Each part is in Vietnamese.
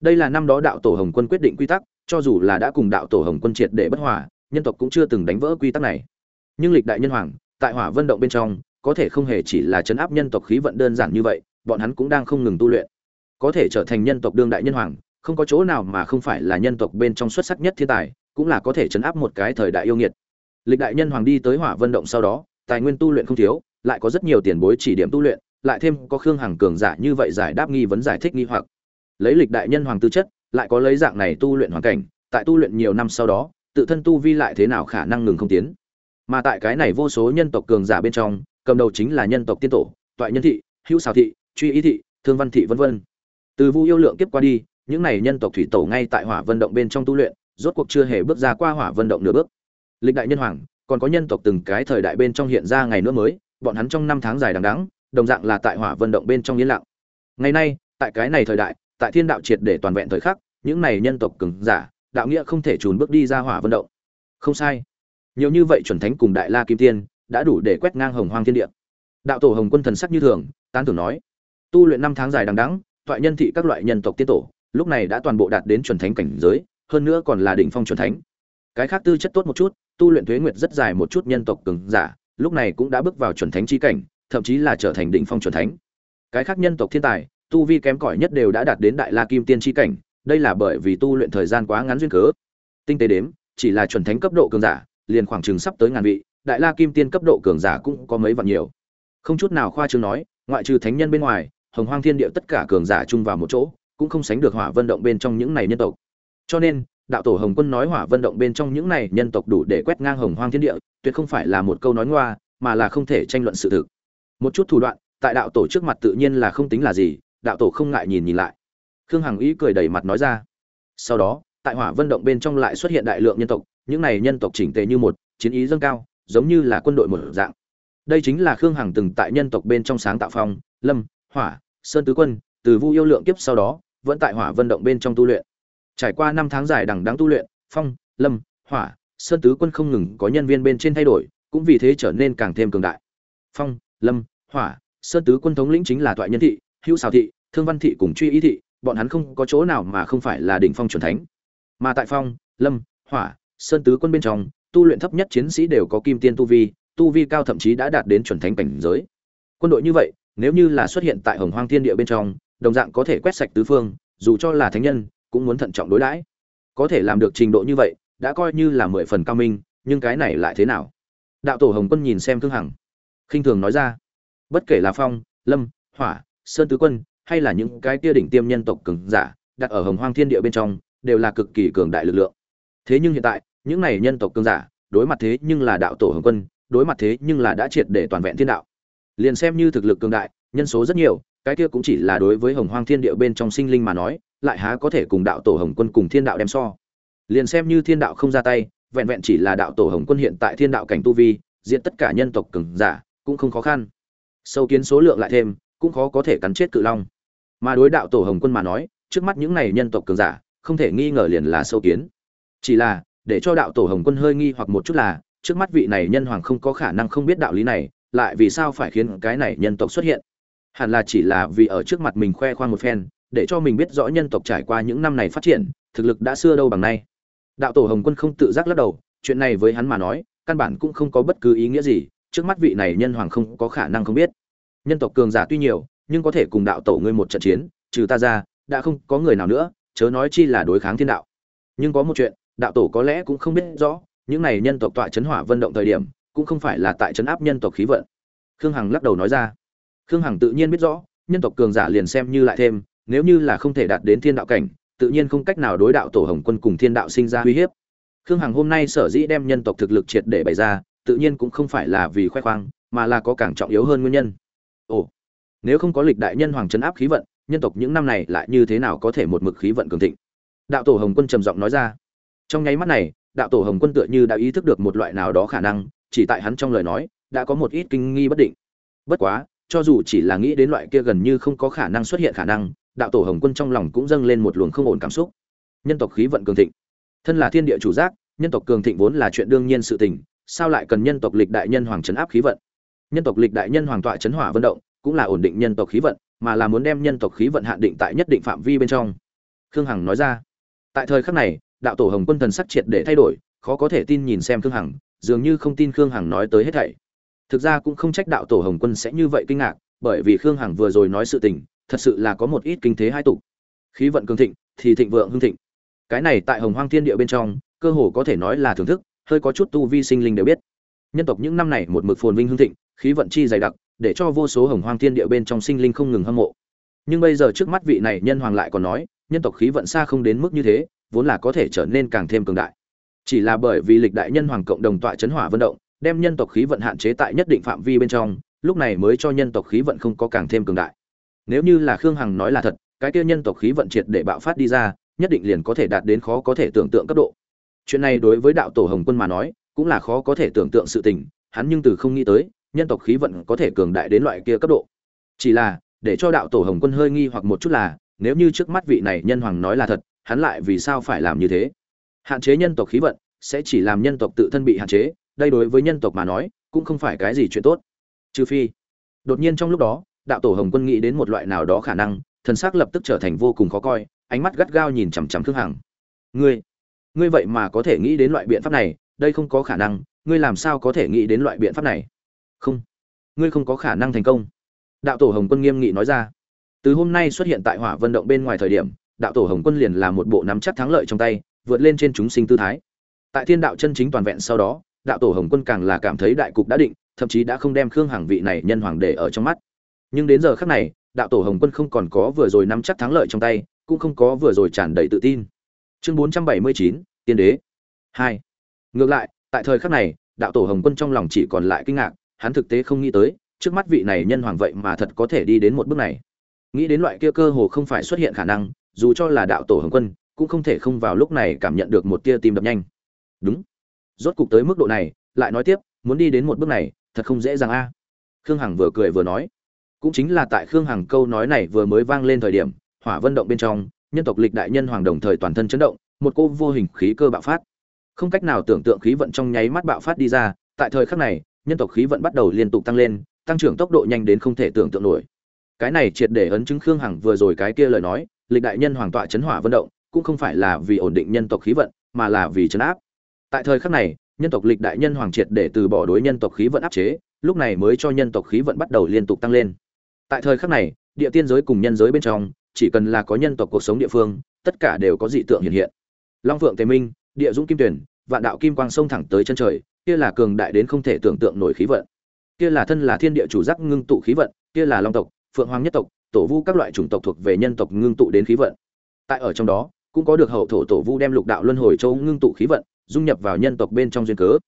đây là năm đó đạo tổ hồng quân quyết định quy tắc, cho dù là đã cùng đạo tổ hồng quân triệt để bất hòa, nhân tộc cũng chưa từng đánh vỡ quy tắc này. Nhưng lịch đại nhân hoàng, tại hỏa vận động bên trong, có thể không hề chỉ là chấn áp nhân tộc khí vận đơn giản như vậy, bọn hắn cũng đang không ngừng tu luyện. Có thể trở thành nhân tộc đương đại nhân hoàng, không có chỗ nào mà không phải là nhân tộc bên trong xuất sắc nhất thiên tài, cũng là có thể chấn áp một cái thời đại yêu nghiệt. Lịch đại nhân hoàng đi tới hỏa vận động sau đó, tài nguyên tu luyện không thiếu, lại có rất nhiều tiền bối chỉ điểm tu luyện, lại thêm có khương hằng cường giả như vậy giải đáp nghi vấn giải thích nghi hoặc lấy lịch đại nhân hoàng tư chất, lại có lấy dạng này tu luyện hoàn cảnh, tại tu luyện nhiều năm sau đó, tự thân tu vi lại thế nào khả năng ngừng không tiến. Mà tại cái này vô số nhân tộc cường giả bên trong, cầm đầu chính là nhân tộc tiên tổ, toại nhân thị, hữu xào thị, truy ý thị, thương văn thị vân vân. Từ vu yêu lượng kiếp qua đi, những này nhân tộc thủy tổ ngay tại hỏa vận động bên trong tu luyện, rốt cuộc chưa hề bước ra qua hỏa vận động nửa bước. Lịch đại nhân hoàng, còn có nhân tộc từng cái thời đại bên trong hiện ra ngày nữa mới, bọn hắn trong năm tháng dài đằng đẵng, đồng dạng là tại hỏa vận động bên trong yên lặng. Ngày nay, tại cái này thời đại tại thiên đạo triệt để toàn vẹn thời khắc, những này nhân tộc cường giả, đạo nghĩa không thể trùn bước đi ra hỏa vận động. Không sai. Nhiều như vậy chuẩn thánh cùng đại la kim tiên, đã đủ để quét ngang hồng hoang thiên địa. Đạo tổ hồng quân thần sắc như thường, tán tưởng nói. Tu luyện năm tháng dài đằng đẵng toại nhân thị các loại nhân tộc tiên tổ, lúc này đã toàn bộ đạt đến chuẩn thánh cảnh giới, hơn nữa còn là đỉnh phong chuẩn thánh. Cái khác tư chất tốt một chút, tu luyện thuế nguyệt rất dài một chút nhân tộc cường giả, lúc này cũng đã bước vào chuẩn thánh chi cảnh, thậm chí là trở thành đỉnh phong chuẩn thánh. Cái khác nhân tộc thiên tài tu vi kém cỏi nhất đều đã đạt đến đại la kim tiên chi cảnh, đây là bởi vì tu luyện thời gian quá ngắn duyên cớ. Tinh tế đếm, chỉ là chuẩn thánh cấp độ cường giả, liền khoảng chừng sắp tới ngàn vị, đại la kim tiên cấp độ cường giả cũng có mấy vạn nhiều. Không chút nào khoa trương nói, ngoại trừ thánh nhân bên ngoài, hồng hoang thiên địa tất cả cường giả chung vào một chỗ, cũng không sánh được hỏa vận động bên trong những này nhân tộc. Cho nên, đạo tổ hồng quân nói hỏa vận động bên trong những này nhân tộc đủ để quét ngang hồng hoang thiên địa, tuyệt không phải là một câu nói ngoa, mà là không thể tranh luận sự thực. Một chút thủ đoạn, tại đạo tổ trước mặt tự nhiên là không tính là gì đạo tổ không ngại nhìn nhìn lại. Khương hằng ý cười đầy mặt nói ra. Sau đó, tại hỏa vân động bên trong lại xuất hiện đại lượng nhân tộc, những này nhân tộc chỉnh tề như một, chiến ý dâng cao, giống như là quân đội một dạng. Đây chính là khương hằng từng tại nhân tộc bên trong sáng tạo phong, lâm, hỏa, sơn tứ quân, từ vu yêu lượng kiếp sau đó, vẫn tại hỏa vân động bên trong tu luyện. Trải qua năm tháng dài đằng đáng tu luyện, phong, lâm, hỏa, sơn tứ quân không ngừng có nhân viên bên trên thay đổi, cũng vì thế trở nên càng thêm cường đại. Phong, lâm, hỏa, sơn tứ quân thống lĩnh chính là toại nhân thị hữu xào thị, thương văn thị cùng truy ý thị, bọn hắn không có chỗ nào mà không phải là đỉnh phong chuẩn thánh. Mà tại phong, lâm, hỏa, sơn tứ quân bên trong, tu luyện thấp nhất chiến sĩ đều có kim tiên tu vi tu vi cao thậm chí đã đạt đến chuẩn thánh cảnh giới. Quân đội như vậy, nếu như là xuất hiện tại hồng hoang thiên địa bên trong, đồng dạng có thể quét sạch tứ phương, dù cho là thánh nhân, cũng muốn thận trọng đối đãi. Có thể làm được trình độ như vậy, đã coi như là mười phần cao minh, nhưng cái này lại thế nào? Đạo tổ hồng quân nhìn xem thương hằng, khinh thường nói ra. Bất kể là phong, lâm, hỏa sơn tứ quân, hay là những cái tia đỉnh tiêm nhân tộc cường giả, đặt ở hồng hoang thiên địa bên trong, đều là cực kỳ cường đại lực lượng. Thế nhưng hiện tại, những này nhân tộc cường giả, đối mặt thế nhưng là đạo tổ hồng quân, đối mặt thế nhưng là đã triệt để toàn vẹn thiên đạo. Liền xem như thực lực cường đại, nhân số rất nhiều, cái kia cũng chỉ là đối với hồng hoang thiên địa bên trong sinh linh mà nói, lại há có thể cùng đạo tổ hồng quân cùng thiên đạo đem so. Liền xem như thiên đạo không ra tay, vẹn vẹn chỉ là đạo tổ hồng quân hiện tại thiên đạo cảnh tu vi, diện tất cả nhân tộc cường giả, cũng không khó khăn. Sâu kiến số lượng lại thêm cũng khó có thể cắn chết cự long. Mà đối đạo tổ hồng quân mà nói, trước mắt những này nhân tộc cường giả, không thể nghi ngờ liền là sâu kiến. Chỉ là, để cho đạo tổ hồng quân hơi nghi hoặc một chút là, trước mắt vị này nhân hoàng không có khả năng không biết đạo lý này, lại vì sao phải khiến cái này nhân tộc xuất hiện? Hẳn là chỉ là vì ở trước mặt mình khoe khoang một phen, để cho mình biết rõ nhân tộc trải qua những năm này phát triển, thực lực đã xưa đâu bằng nay. Đạo tổ hồng quân không tự giác lắc đầu, chuyện này với hắn mà nói, căn bản cũng không có bất cứ ý nghĩa gì, trước mắt vị này nhân hoàng không có khả năng không biết nhân tộc cường giả tuy nhiều, nhưng có thể cùng đạo tổ ngươi một trận chiến, trừ ta ra, đã không có người nào nữa, chớ nói chi là đối kháng thiên đạo. Nhưng có một chuyện, đạo tổ có lẽ cũng không biết rõ, những này nhân tộc tọa chấn hỏa vận động thời điểm, cũng không phải là tại chấn áp nhân tộc khí vận. Khương hằng lắc đầu nói ra. Khương hằng tự nhiên biết rõ, nhân tộc cường giả liền xem như lại thêm, nếu như là không thể đạt đến thiên đạo cảnh, tự nhiên không cách nào đối đạo tổ hồng quân cùng thiên đạo sinh ra uy hiếp. Khương hằng hôm nay sở dĩ đem nhân tộc thực lực triệt để bày ra, tự nhiên cũng không phải là vì khoe khoang, mà là có càng trọng yếu hơn nguyên nhân ồ, nếu không có lịch đại nhân hoàng chấn áp khí vận, nhân tộc những năm này lại như thế nào có thể một mực khí vận cường thịnh? Đạo tổ hồng quân trầm giọng nói ra. Trong nháy mắt này, đạo tổ hồng quân tựa như đã ý thức được một loại nào đó khả năng, chỉ tại hắn trong lời nói, đã có một ít kinh nghi bất định. Bất quá, cho dù chỉ là nghĩ đến loại kia gần như không có khả năng xuất hiện khả năng, đạo tổ hồng quân trong lòng cũng dâng lên một luồng không ổn cảm xúc. Nhân tộc khí vận cường thịnh. Thân là thiên địa chủ giác, nhân tộc cường thịnh vốn là chuyện đương nhiên sự tình, sao lại cần nhân tộc lịch đại nhân hoàng trấn áp khí vận? Nhân tộc lịch đại nhân hoàng tọa chấn hỏa vận động, cũng là ổn định nhân tộc khí vận, mà là muốn đem nhân tộc khí vận hạn định tại nhất định phạm vi bên trong. Khương hằng nói ra. Tại thời khắc này, đạo tổ hồng quân thần sắc triệt để thay đổi, khó có thể tin nhìn xem khương hằng, dường như không tin khương hằng nói tới hết thảy. Thực ra cũng không trách đạo tổ hồng quân sẽ như vậy kinh ngạc, bởi vì khương hằng vừa rồi nói sự tình, thật sự là có một ít kinh thế hai tục khí vận cường thịnh, thì thịnh vượng hưng thịnh. Cái này tại hồng hoang thiên địa bên trong, cơ hồ có thể nói là thưởng thức, hơi có chút tu vi sinh linh đều biết. Nhân tộc những năm này một mực phồn vinh hưng thịnh khí vận chi dày đặc, để cho vô số hồng hoang thiên địa bên trong sinh linh không ngừng hâm mộ. Nhưng bây giờ trước mắt vị này nhân hoàng lại còn nói, nhân tộc khí vận xa không đến mức như thế, vốn là có thể trở nên càng thêm cường đại. Chỉ là bởi vì lịch đại nhân hoàng cộng đồng tọa chấn hỏa vận động, đem nhân tộc khí vận hạn chế tại nhất định phạm vi bên trong, lúc này mới cho nhân tộc khí vận không có càng thêm cường đại. Nếu như là khương hằng nói là thật, cái kia nhân tộc khí vận triệt để bạo phát đi ra, nhất định liền có thể đạt đến khó có thể tưởng tượng cấp độ. Chuyện này đối với đạo tổ hồng quân mà nói, cũng là khó có thể tưởng tượng sự tình, hắn nhưng từ không nghĩ tới nhân tộc khí vận có thể cường đại đến loại kia cấp độ. Chỉ là, để cho đạo tổ hồng quân hơi nghi hoặc một chút là, nếu như trước mắt vị này nhân hoàng nói là thật, hắn lại vì sao phải làm như thế? Hạn chế nhân tộc khí vận sẽ chỉ làm nhân tộc tự thân bị hạn chế, đây đối với nhân tộc mà nói, cũng không phải cái gì chuyện tốt. Trừ phi, đột nhiên trong lúc đó, đạo tổ hồng quân nghĩ đến một loại nào đó khả năng, thần sắc lập tức trở thành vô cùng khó coi, ánh mắt gắt gao nhìn chằm chằm khương hằng. Ngươi ngươi vậy mà có thể nghĩ đến loại biện pháp này, đây không có khả năng, ngươi làm sao có thể nghĩ đến loại biện pháp này? Không. Ngươi không có khả năng thành công. Đạo tổ hồng quân nghiêm nghị nói ra. Từ hôm nay xuất hiện tại hỏa vận động bên ngoài thời điểm, đạo tổ hồng quân liền là một bộ nắm chắc thắng lợi trong tay, vượt lên trên chúng sinh tư thái. Tại thiên đạo chân chính toàn vẹn sau đó, đạo tổ hồng quân càng là cảm thấy đại cục đã định, thậm chí đã không đem khương hàng vị này nhân hoàng để ở trong mắt. Nhưng đến giờ khác này, đạo tổ hồng quân không còn có vừa rồi nắm chắc thắng lợi trong tay, cũng không có vừa rồi tràn đầy tự tin. Chương bốn trăm bảy mươi chín, tiên đế. Hai. Ngược lại, tại thời khắc này, đạo tổ hồng quân trong lòng chỉ còn lại kinh ngạc hắn thực tế không nghĩ tới, trước mắt vị này nhân hoàng vậy mà thật có thể đi đến một bước này. Nghĩ đến loại kia cơ hồ không phải xuất hiện khả năng, dù cho là đạo tổ hồng quân, cũng không thể không vào lúc này cảm nhận được một tia tim đập nhanh. Đúng. Rốt cục tới mức độ này, lại nói tiếp, muốn đi đến một bước này, thật không dễ dàng a. Khương hằng vừa cười vừa nói. Cũng chính là tại khương hằng câu nói này vừa mới vang lên thời điểm, hỏa vân động bên trong, nhân tộc lịch đại nhân hoàng đồng thời toàn thân chấn động, một cô vô hình khí cơ bạo phát. Không cách nào tưởng tượng khí vận trong nháy mắt bạo phát đi ra, tại thời khắc này nhân tộc khí vận bắt đầu liên tục tăng lên, tăng trưởng tốc độ nhanh đến không thể tưởng tượng nổi. Cái này triệt để ấn chứng khương hằng vừa rồi cái kia lời nói, lịch đại nhân hoàng tọa chấn hỏa vận động, cũng không phải là vì ổn định nhân tộc khí vận, mà là vì chấn áp. Tại thời khắc này, nhân tộc lịch đại nhân hoàng triệt để từ bỏ đối nhân tộc khí vận áp chế, lúc này mới cho nhân tộc khí vận bắt đầu liên tục tăng lên. Tại thời khắc này, địa tiên giới cùng nhân giới bên trong, chỉ cần là có nhân tộc cuộc sống địa phương, tất cả đều có dị tượng hiện hiện. Long phượng tề minh, địa dũng kim tuyển, vạn đạo kim quang sông thẳng tới chân trời kia là cường đại đến không thể tưởng tượng nổi khí vận. Kia là thân là thiên địa chủ giác ngưng tụ khí vận, kia là long tộc, phượng hoàng nhất tộc, tổ vu các loại chủng tộc thuộc về nhân tộc ngưng tụ đến khí vận. Tại ở trong đó, cũng có được hậu thổ tổ vu đem lục đạo luân hồi châu ngưng tụ khí vận, dung nhập vào nhân tộc bên trong duyên cớ.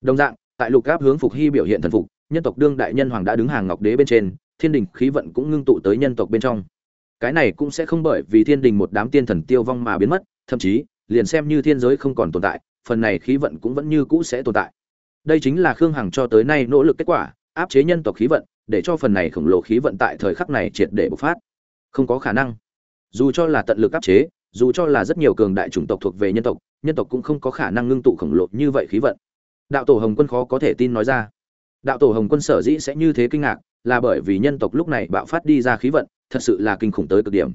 Đồng dạng, tại lục áp hướng phục hy biểu hiện thần phục, nhân tộc đương đại nhân hoàng đã đứng hàng ngọc đế bên trên, thiên đình khí vận cũng ngưng tụ tới nhân tộc bên trong. Cái này cũng sẽ không bởi vì thiên đình một đám tiên thần tiêu vong mà biến mất, thậm chí, liền xem như thiên giới không còn tồn tại, phần này khí vận cũng vẫn như cũ sẽ tồn tại đây chính là khương hằng cho tới nay nỗ lực kết quả, áp chế nhân tộc khí vận, để cho phần này khổng lồ khí vận tại thời khắc này triệt để bộc phát. Không có khả năng. Dù cho là tận lực áp chế, dù cho là rất nhiều cường đại chủng tộc thuộc về nhân tộc nhân tộc cũng không có khả năng ngưng tụ khổng lồ như vậy khí vận. Đạo tổ hồng quân khó có thể tin nói ra. Đạo tổ hồng quân sở dĩ sẽ như thế kinh ngạc, là bởi vì nhân tộc lúc này bạo phát đi ra khí vận, thật sự là kinh khủng tới cực điểm.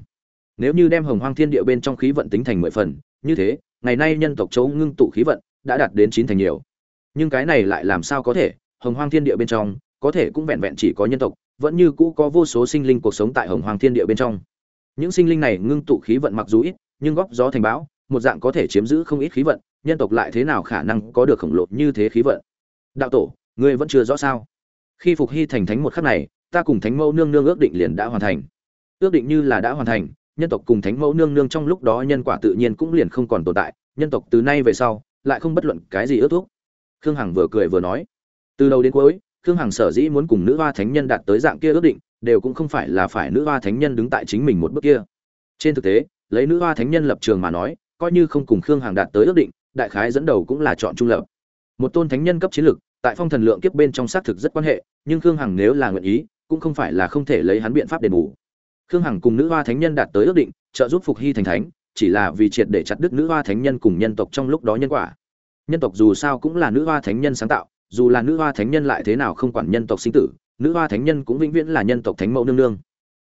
Nếu như đem hồng hoang thiên địa bên trong khí vận tính thành mười phần, như thế, ngày nay nhân tộc châu ngưng tụ khí vận đã đạt đến chín thành nhiều nhưng cái này lại làm sao có thể? Hồng hoang thiên địa bên trong, có thể cũng vẹn vẹn chỉ có nhân tộc, vẫn như cũ có vô số sinh linh cuộc sống tại hồng hoang thiên địa bên trong. Những sinh linh này ngưng tụ khí vận mặc dù ít, nhưng góp gió thành bão, một dạng có thể chiếm giữ không ít khí vận, nhân tộc lại thế nào khả năng có được khổng lồ như thế khí vận? Đạo tổ, ngươi vẫn chưa rõ sao? Khi phục hy thành thánh một khắc này, ta cùng thánh mẫu nương nương ước định liền đã hoàn thành. Ước định như là đã hoàn thành, nhân tộc cùng thánh mẫu nương nương trong lúc đó nhân quả tự nhiên cũng liền không còn tồn tại, nhân tộc từ nay về sau, lại không bất luận cái gì ước thúc khương hằng vừa cười vừa nói. Từ đầu đến cuối, khương hằng sở dĩ muốn cùng nữ hoa thánh nhân đạt tới dạng kia ước định, đều cũng không phải là phải nữ hoa thánh nhân đứng tại chính mình một bước kia. Trên thực tế, lấy nữ hoa thánh nhân lập trường mà nói, coi như không cùng khương hằng đạt tới ước định, đại khái dẫn đầu cũng là chọn trung lập. Một tôn thánh nhân cấp chiến lược, tại phong thần lượng kiếp bên trong xác thực rất quan hệ, nhưng khương hằng nếu là nguyện ý, cũng không phải là không thể lấy hắn biện pháp đền bù. Khương hằng cùng nữ hoa thánh nhân đạt tới ước định, trợ giúp phục hy thành thánh, chỉ là vì triệt để chặt đứt nữ hoa thánh nhân cùng nhân tộc trong lúc đó nhân quả nhân tộc dù sao cũng là nữ hoa thánh nhân sáng tạo, dù là nữ hoa thánh nhân lại thế nào không quản nhân tộc sinh tử, nữ hoa thánh nhân cũng vĩnh viễn là nhân tộc thánh mẫu nương nương.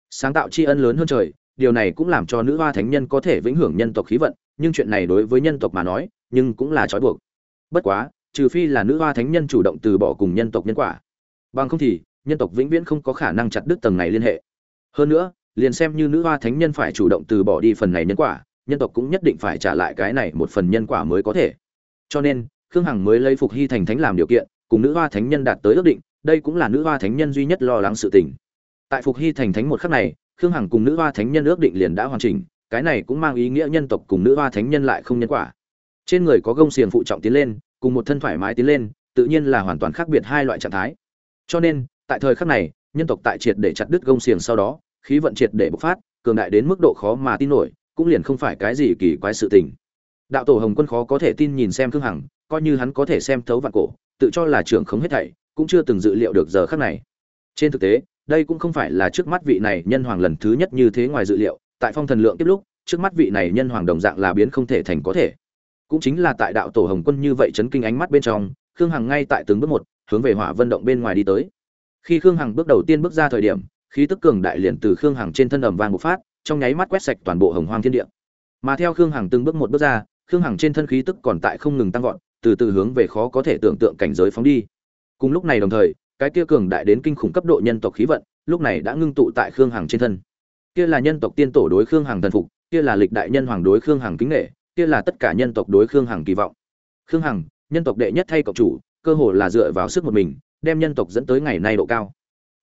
Sáng tạo tri ân lớn hơn trời, điều này cũng làm cho nữ hoa thánh nhân có thể vĩnh hưởng nhân tộc khí vận, nhưng chuyện này đối với nhân tộc mà nói, nhưng cũng là trói buộc. Bất quá, trừ phi là nữ hoa thánh nhân chủ động từ bỏ cùng nhân tộc nhân quả. Bằng không thì, nhân tộc vĩnh viễn không có khả năng chặt đứt tầng này liên hệ. Hơn nữa, liền xem như nữ hoa thánh nhân phải chủ động từ bỏ đi phần này nhân quả, nhân tộc cũng nhất định phải trả lại cái này một phần nhân quả mới có thể cho nên, khương hằng mới lấy phục hy thành thánh làm điều kiện, cùng nữ hoa thánh nhân đạt tới ước định, đây cũng là nữ hoa thánh nhân duy nhất lo lắng sự tình. Tại phục hy thành thánh một khắc này, khương hằng cùng nữ hoa thánh nhân ước định liền đã hoàn chỉnh, cái này cũng mang ý nghĩa nhân tộc cùng nữ hoa thánh nhân lại không nhân quả. Trên người có gông xiềng phụ trọng tiến lên, cùng một thân thoải mái tiến lên, tự nhiên là hoàn toàn khác biệt hai loại trạng thái. Cho nên, tại thời khắc này, nhân tộc tại triệt để chặt đứt gông xiềng sau đó, khí vận triệt để bộc phát, cường đại đến mức độ khó mà tin nổi, cũng liền không phải cái gì kỳ quái sự tình đạo tổ hồng quân khó có thể tin nhìn xem khương hằng, coi như hắn có thể xem thấu vạn cổ, tự cho là trưởng không hết thảy, cũng chưa từng dự liệu được giờ khắc này. Trên thực tế, đây cũng không phải là trước mắt vị này nhân hoàng lần thứ nhất như thế ngoài dự liệu, tại phong thần lượng tiếp lúc, trước mắt vị này nhân hoàng đồng dạng là biến không thể thành có thể. Cũng chính là tại đạo tổ hồng quân như vậy chấn kinh ánh mắt bên trong, khương hằng ngay tại từng bước một, hướng về hỏa vân động bên ngoài đi tới. Khi khương hằng bước đầu tiên bước ra thời điểm, khí tức cường đại liền từ khương hằng trên thân ẩm vàng bộc phát, trong nháy mắt quét sạch toàn bộ hồng hoang thiên địa. Mà theo khương hằng từng bước một bước ra khương hằng trên thân khí tức còn tại không ngừng tăng vọt, từ từ hướng về khó có thể tưởng tượng cảnh giới phóng đi. Cùng lúc này đồng thời, cái kia cường đại đến kinh khủng cấp độ nhân tộc khí vận, lúc này đã ngưng tụ tại khương hằng trên thân. Kia là nhân tộc tiên tổ đối khương hằng thần phục, kia là lịch đại nhân hoàng đối khương hằng kính nghệ kia là tất cả nhân tộc đối khương hằng kỳ vọng. Khương hằng, nhân tộc đệ nhất thay cộng chủ, cơ hồ là dựa vào sức một mình, đem nhân tộc dẫn tới ngày nay độ cao.